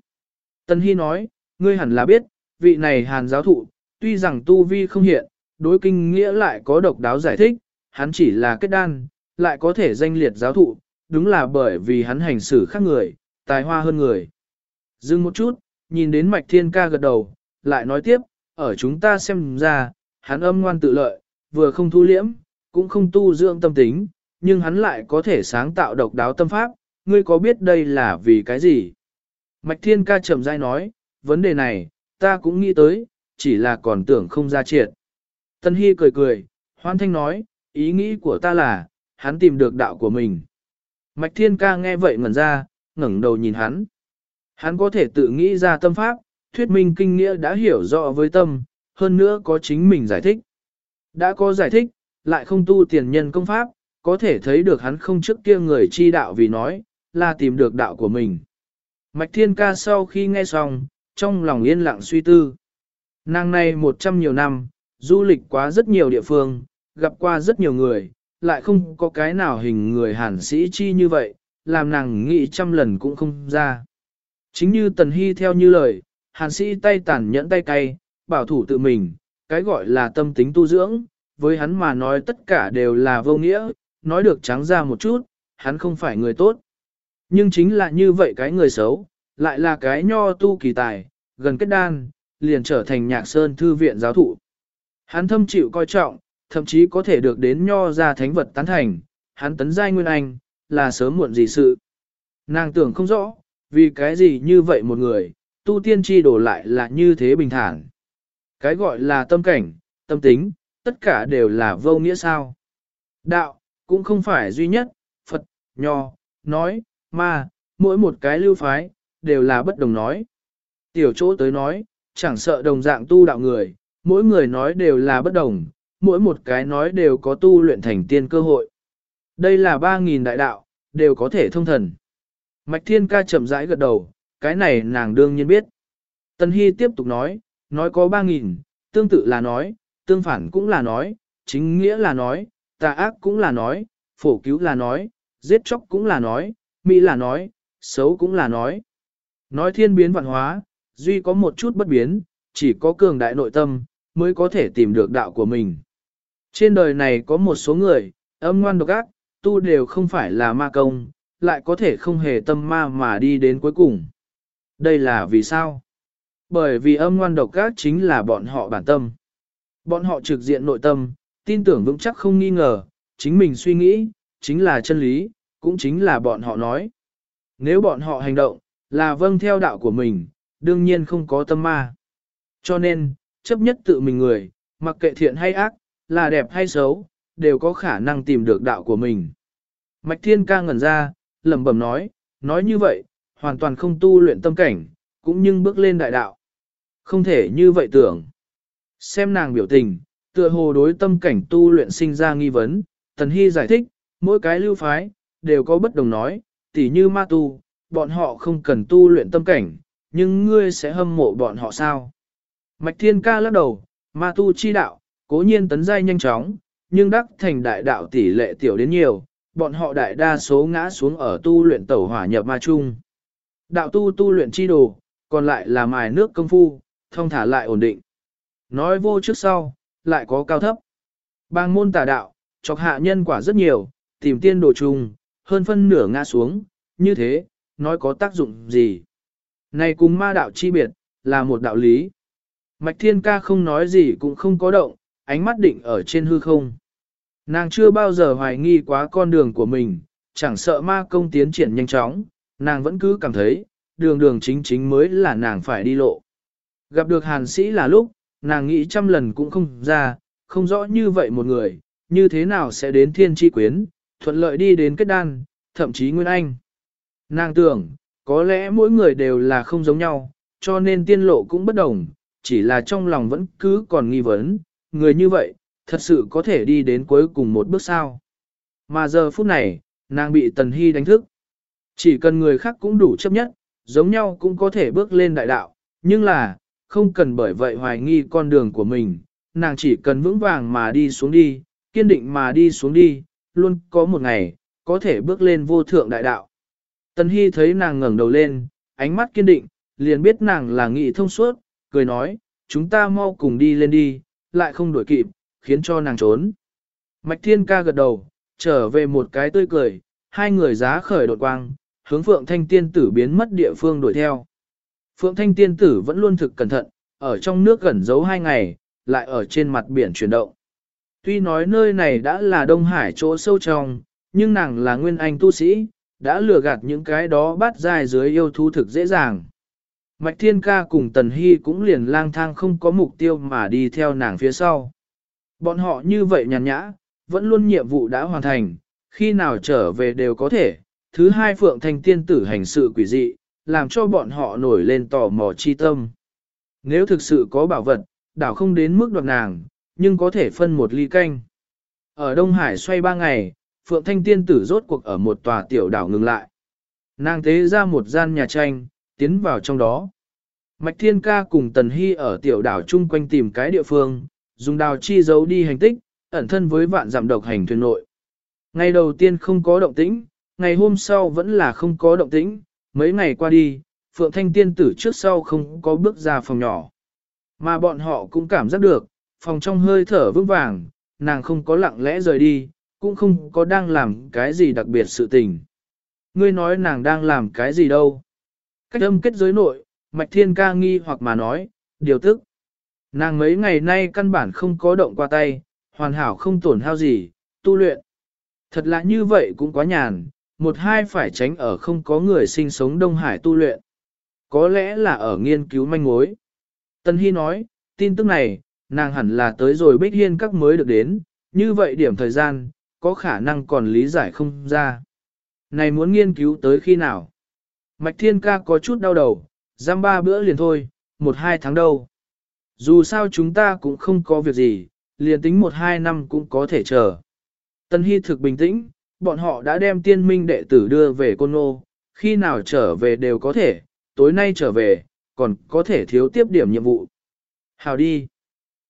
Tân Hy nói, ngươi hẳn là biết, vị này hàn giáo thụ, tuy rằng tu vi không hiện, đối kinh nghĩa lại có độc đáo giải thích, hắn chỉ là kết đan, lại có thể danh liệt giáo thụ, đúng là bởi vì hắn hành xử khác người, tài hoa hơn người. Dừng một chút, nhìn đến mạch thiên ca gật đầu, lại nói tiếp, ở chúng ta xem ra, hắn âm ngoan tự lợi, vừa không thu liễm, cũng không tu dưỡng tâm tính, nhưng hắn lại có thể sáng tạo độc đáo tâm pháp, ngươi có biết đây là vì cái gì? Mạch Thiên ca chậm rãi nói, vấn đề này, ta cũng nghĩ tới, chỉ là còn tưởng không ra triệt. Tân Hy cười cười, hoan thanh nói, ý nghĩ của ta là, hắn tìm được đạo của mình. Mạch Thiên Ca nghe vậy ngẩn ra, ngẩng đầu nhìn hắn. Hắn có thể tự nghĩ ra tâm pháp, thuyết minh kinh nghĩa đã hiểu rõ với tâm, hơn nữa có chính mình giải thích. Đã có giải thích, lại không tu tiền nhân công pháp, có thể thấy được hắn không trước kia người chi đạo vì nói, là tìm được đạo của mình. Mạch Thiên Ca sau khi nghe xong, trong lòng yên lặng suy tư. Nàng này một trăm nhiều năm, du lịch quá rất nhiều địa phương, gặp qua rất nhiều người, lại không có cái nào hình người hàn sĩ chi như vậy, làm nàng nghĩ trăm lần cũng không ra. Chính như Tần Hy theo như lời, hàn sĩ tay tàn nhẫn tay cay, bảo thủ tự mình, cái gọi là tâm tính tu dưỡng, với hắn mà nói tất cả đều là vô nghĩa, nói được trắng ra một chút, hắn không phải người tốt. Nhưng chính là như vậy cái người xấu, lại là cái nho tu kỳ tài, gần kết đan, liền trở thành nhạc sơn thư viện giáo thụ. Hắn thâm chịu coi trọng, thậm chí có thể được đến nho ra thánh vật tán thành, hắn tấn giai nguyên anh, là sớm muộn gì sự. Nàng tưởng không rõ, vì cái gì như vậy một người, tu tiên chi đổ lại là như thế bình thản. Cái gọi là tâm cảnh, tâm tính, tất cả đều là vô nghĩa sao. Đạo, cũng không phải duy nhất, Phật, Nho, nói, ma, mỗi một cái lưu phái, đều là bất đồng nói. Tiểu chỗ tới nói, chẳng sợ đồng dạng tu đạo người, mỗi người nói đều là bất đồng, mỗi một cái nói đều có tu luyện thành tiên cơ hội. Đây là 3.000 đại đạo, đều có thể thông thần. Mạch Thiên Ca chậm rãi gật đầu, cái này nàng đương nhiên biết. Tân Hy tiếp tục nói, nói có 3.000, tương tự là nói, tương phản cũng là nói, chính nghĩa là nói, tà ác cũng là nói, phổ cứu là nói, giết chóc cũng là nói, mỹ là nói, xấu cũng là nói. Nói thiên biến vạn hóa, duy có một chút bất biến, chỉ có cường đại nội tâm, mới có thể tìm được đạo của mình. Trên đời này có một số người, âm ngoan độc ác, tu đều không phải là ma công, lại có thể không hề tâm ma mà đi đến cuối cùng. Đây là vì sao? Bởi vì âm ngoan độc ác chính là bọn họ bản tâm. Bọn họ trực diện nội tâm, tin tưởng vững chắc không nghi ngờ, chính mình suy nghĩ, chính là chân lý, cũng chính là bọn họ nói. Nếu bọn họ hành động, là vâng theo đạo của mình, đương nhiên không có tâm ma. Cho nên, chấp nhất tự mình người, mặc kệ thiện hay ác, là đẹp hay xấu, đều có khả năng tìm được đạo của mình. Mạch Thiên ca ngẩn ra, lẩm bẩm nói, nói như vậy, hoàn toàn không tu luyện tâm cảnh, cũng nhưng bước lên đại đạo. Không thể như vậy tưởng. Xem nàng biểu tình, tựa hồ đối tâm cảnh tu luyện sinh ra nghi vấn, Tần Hy giải thích, mỗi cái lưu phái, đều có bất đồng nói, tỉ như ma tu, bọn họ không cần tu luyện tâm cảnh, nhưng ngươi sẽ hâm mộ bọn họ sao? Mạch Thiên Ca lắc đầu, ma tu chi đạo, cố nhiên tấn giai nhanh chóng, nhưng đắc thành đại đạo tỷ lệ tiểu đến nhiều, bọn họ đại đa số ngã xuống ở tu luyện tẩu hỏa nhập ma chung. Đạo tu tu luyện chi đồ, còn lại là mài nước công phu, thông thả lại ổn định. Nói vô trước sau, lại có cao thấp. Bang môn tà đạo, chọc hạ nhân quả rất nhiều, tìm tiên đồ trùng hơn phân nửa ngã xuống, như thế, nói có tác dụng gì. Này cùng ma đạo chi biệt, là một đạo lý. Mạch thiên ca không nói gì cũng không có động, ánh mắt định ở trên hư không. Nàng chưa bao giờ hoài nghi quá con đường của mình, chẳng sợ ma công tiến triển nhanh chóng, nàng vẫn cứ cảm thấy, đường đường chính chính mới là nàng phải đi lộ. Gặp được hàn sĩ là lúc, nàng nghĩ trăm lần cũng không ra, không rõ như vậy một người, như thế nào sẽ đến thiên tri quyến, thuận lợi đi đến kết đan, thậm chí nguyên anh. Nàng tưởng, có lẽ mỗi người đều là không giống nhau, cho nên tiên lộ cũng bất đồng, chỉ là trong lòng vẫn cứ còn nghi vấn, người như vậy, thật sự có thể đi đến cuối cùng một bước sao. Mà giờ phút này, nàng bị Tần Hy đánh thức. Chỉ cần người khác cũng đủ chấp nhất, giống nhau cũng có thể bước lên đại đạo, nhưng là, không cần bởi vậy hoài nghi con đường của mình, nàng chỉ cần vững vàng mà đi xuống đi, kiên định mà đi xuống đi, luôn có một ngày, có thể bước lên vô thượng đại đạo. Tần Hy thấy nàng ngẩng đầu lên, ánh mắt kiên định, liền biết nàng là nghị thông suốt, cười nói, chúng ta mau cùng đi lên đi, lại không đuổi kịp, khiến cho nàng trốn. Mạch Thiên ca gật đầu, trở về một cái tươi cười, hai người giá khởi đột quang, hướng Phượng Thanh Tiên Tử biến mất địa phương đuổi theo. Phượng Thanh Tiên Tử vẫn luôn thực cẩn thận, ở trong nước gần giấu hai ngày, lại ở trên mặt biển chuyển động. Tuy nói nơi này đã là Đông Hải chỗ sâu trong, nhưng nàng là nguyên anh tu sĩ, đã lừa gạt những cái đó bắt dài dưới yêu thú thực dễ dàng. Mạch Thiên Ca cùng Tần Hy cũng liền lang thang không có mục tiêu mà đi theo nàng phía sau. Bọn họ như vậy nhàn nhã, vẫn luôn nhiệm vụ đã hoàn thành, khi nào trở về đều có thể. Thứ hai Phượng Thanh Tiên tử hành sự quỷ dị, làm cho bọn họ nổi lên tò mò chi tâm. Nếu thực sự có bảo vật, đảo không đến mức đoạt nàng, nhưng có thể phân một ly canh. Ở Đông Hải xoay ba ngày, Phượng Thanh Tiên tử rốt cuộc ở một tòa tiểu đảo ngừng lại. Nàng tế ra một gian nhà tranh, tiến vào trong đó. Mạch Thiên Ca cùng Tần Hy ở tiểu đảo chung quanh tìm cái địa phương, dùng đào chi giấu đi hành tích, ẩn thân với vạn giảm độc hành thuyền nội. Ngày đầu tiên không có động tĩnh, ngày hôm sau vẫn là không có động tĩnh, mấy ngày qua đi, Phượng Thanh Tiên tử trước sau không có bước ra phòng nhỏ. Mà bọn họ cũng cảm giác được, phòng trong hơi thở vững vàng, nàng không có lặng lẽ rời đi, cũng không có đang làm cái gì đặc biệt sự tình. Ngươi nói nàng đang làm cái gì đâu? Cách âm kết giới nội, Mạch Thiên ca nghi hoặc mà nói, điều tức. Nàng mấy ngày nay căn bản không có động qua tay, hoàn hảo không tổn hao gì, tu luyện. Thật là như vậy cũng quá nhàn, một hai phải tránh ở không có người sinh sống Đông Hải tu luyện. Có lẽ là ở nghiên cứu manh mối. Tân Hy nói, tin tức này, nàng hẳn là tới rồi Bích Hiên các mới được đến, như vậy điểm thời gian, có khả năng còn lý giải không ra. Này muốn nghiên cứu tới khi nào? Mạch Thiên Ca có chút đau đầu, giam ba bữa liền thôi, một hai tháng đâu. Dù sao chúng ta cũng không có việc gì, liền tính một hai năm cũng có thể chờ. Tân Hy thực bình tĩnh, bọn họ đã đem tiên minh đệ tử đưa về Côn Ngô, khi nào trở về đều có thể, tối nay trở về, còn có thể thiếu tiếp điểm nhiệm vụ. Hào đi.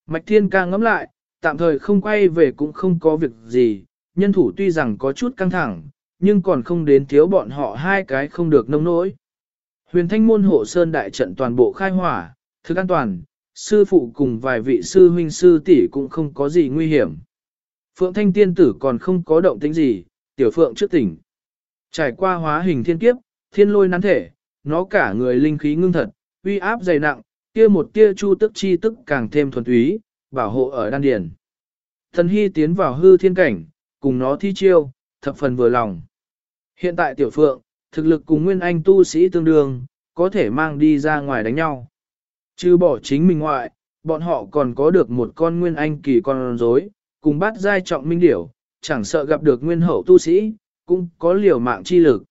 Mạch Thiên ca ngẫm lại, tạm thời không quay về cũng không có việc gì, nhân thủ tuy rằng có chút căng thẳng, nhưng còn không đến thiếu bọn họ hai cái không được nông nỗi. Huyền thanh môn hộ sơn đại trận toàn bộ khai hỏa, thức an toàn, sư phụ cùng vài vị sư huynh sư tỷ cũng không có gì nguy hiểm. Phượng thanh tiên tử còn không có động tĩnh gì, tiểu phượng trước tỉnh. Trải qua hóa hình thiên kiếp, thiên lôi nắn thể, nó cả người linh khí ngưng thật, uy áp dày nặng, kia một tia chu tức chi tức càng thêm thuần túy, bảo hộ ở đan điền. Thần hy tiến vào hư thiên cảnh, cùng nó thi chiêu, thập phần vừa lòng. Hiện tại tiểu phượng, thực lực cùng nguyên anh tu sĩ tương đương, có thể mang đi ra ngoài đánh nhau. Chứ bỏ chính mình ngoại, bọn họ còn có được một con nguyên anh kỳ con rối, cùng bắt giai trọng minh điểu, chẳng sợ gặp được nguyên hậu tu sĩ, cũng có liều mạng chi lực.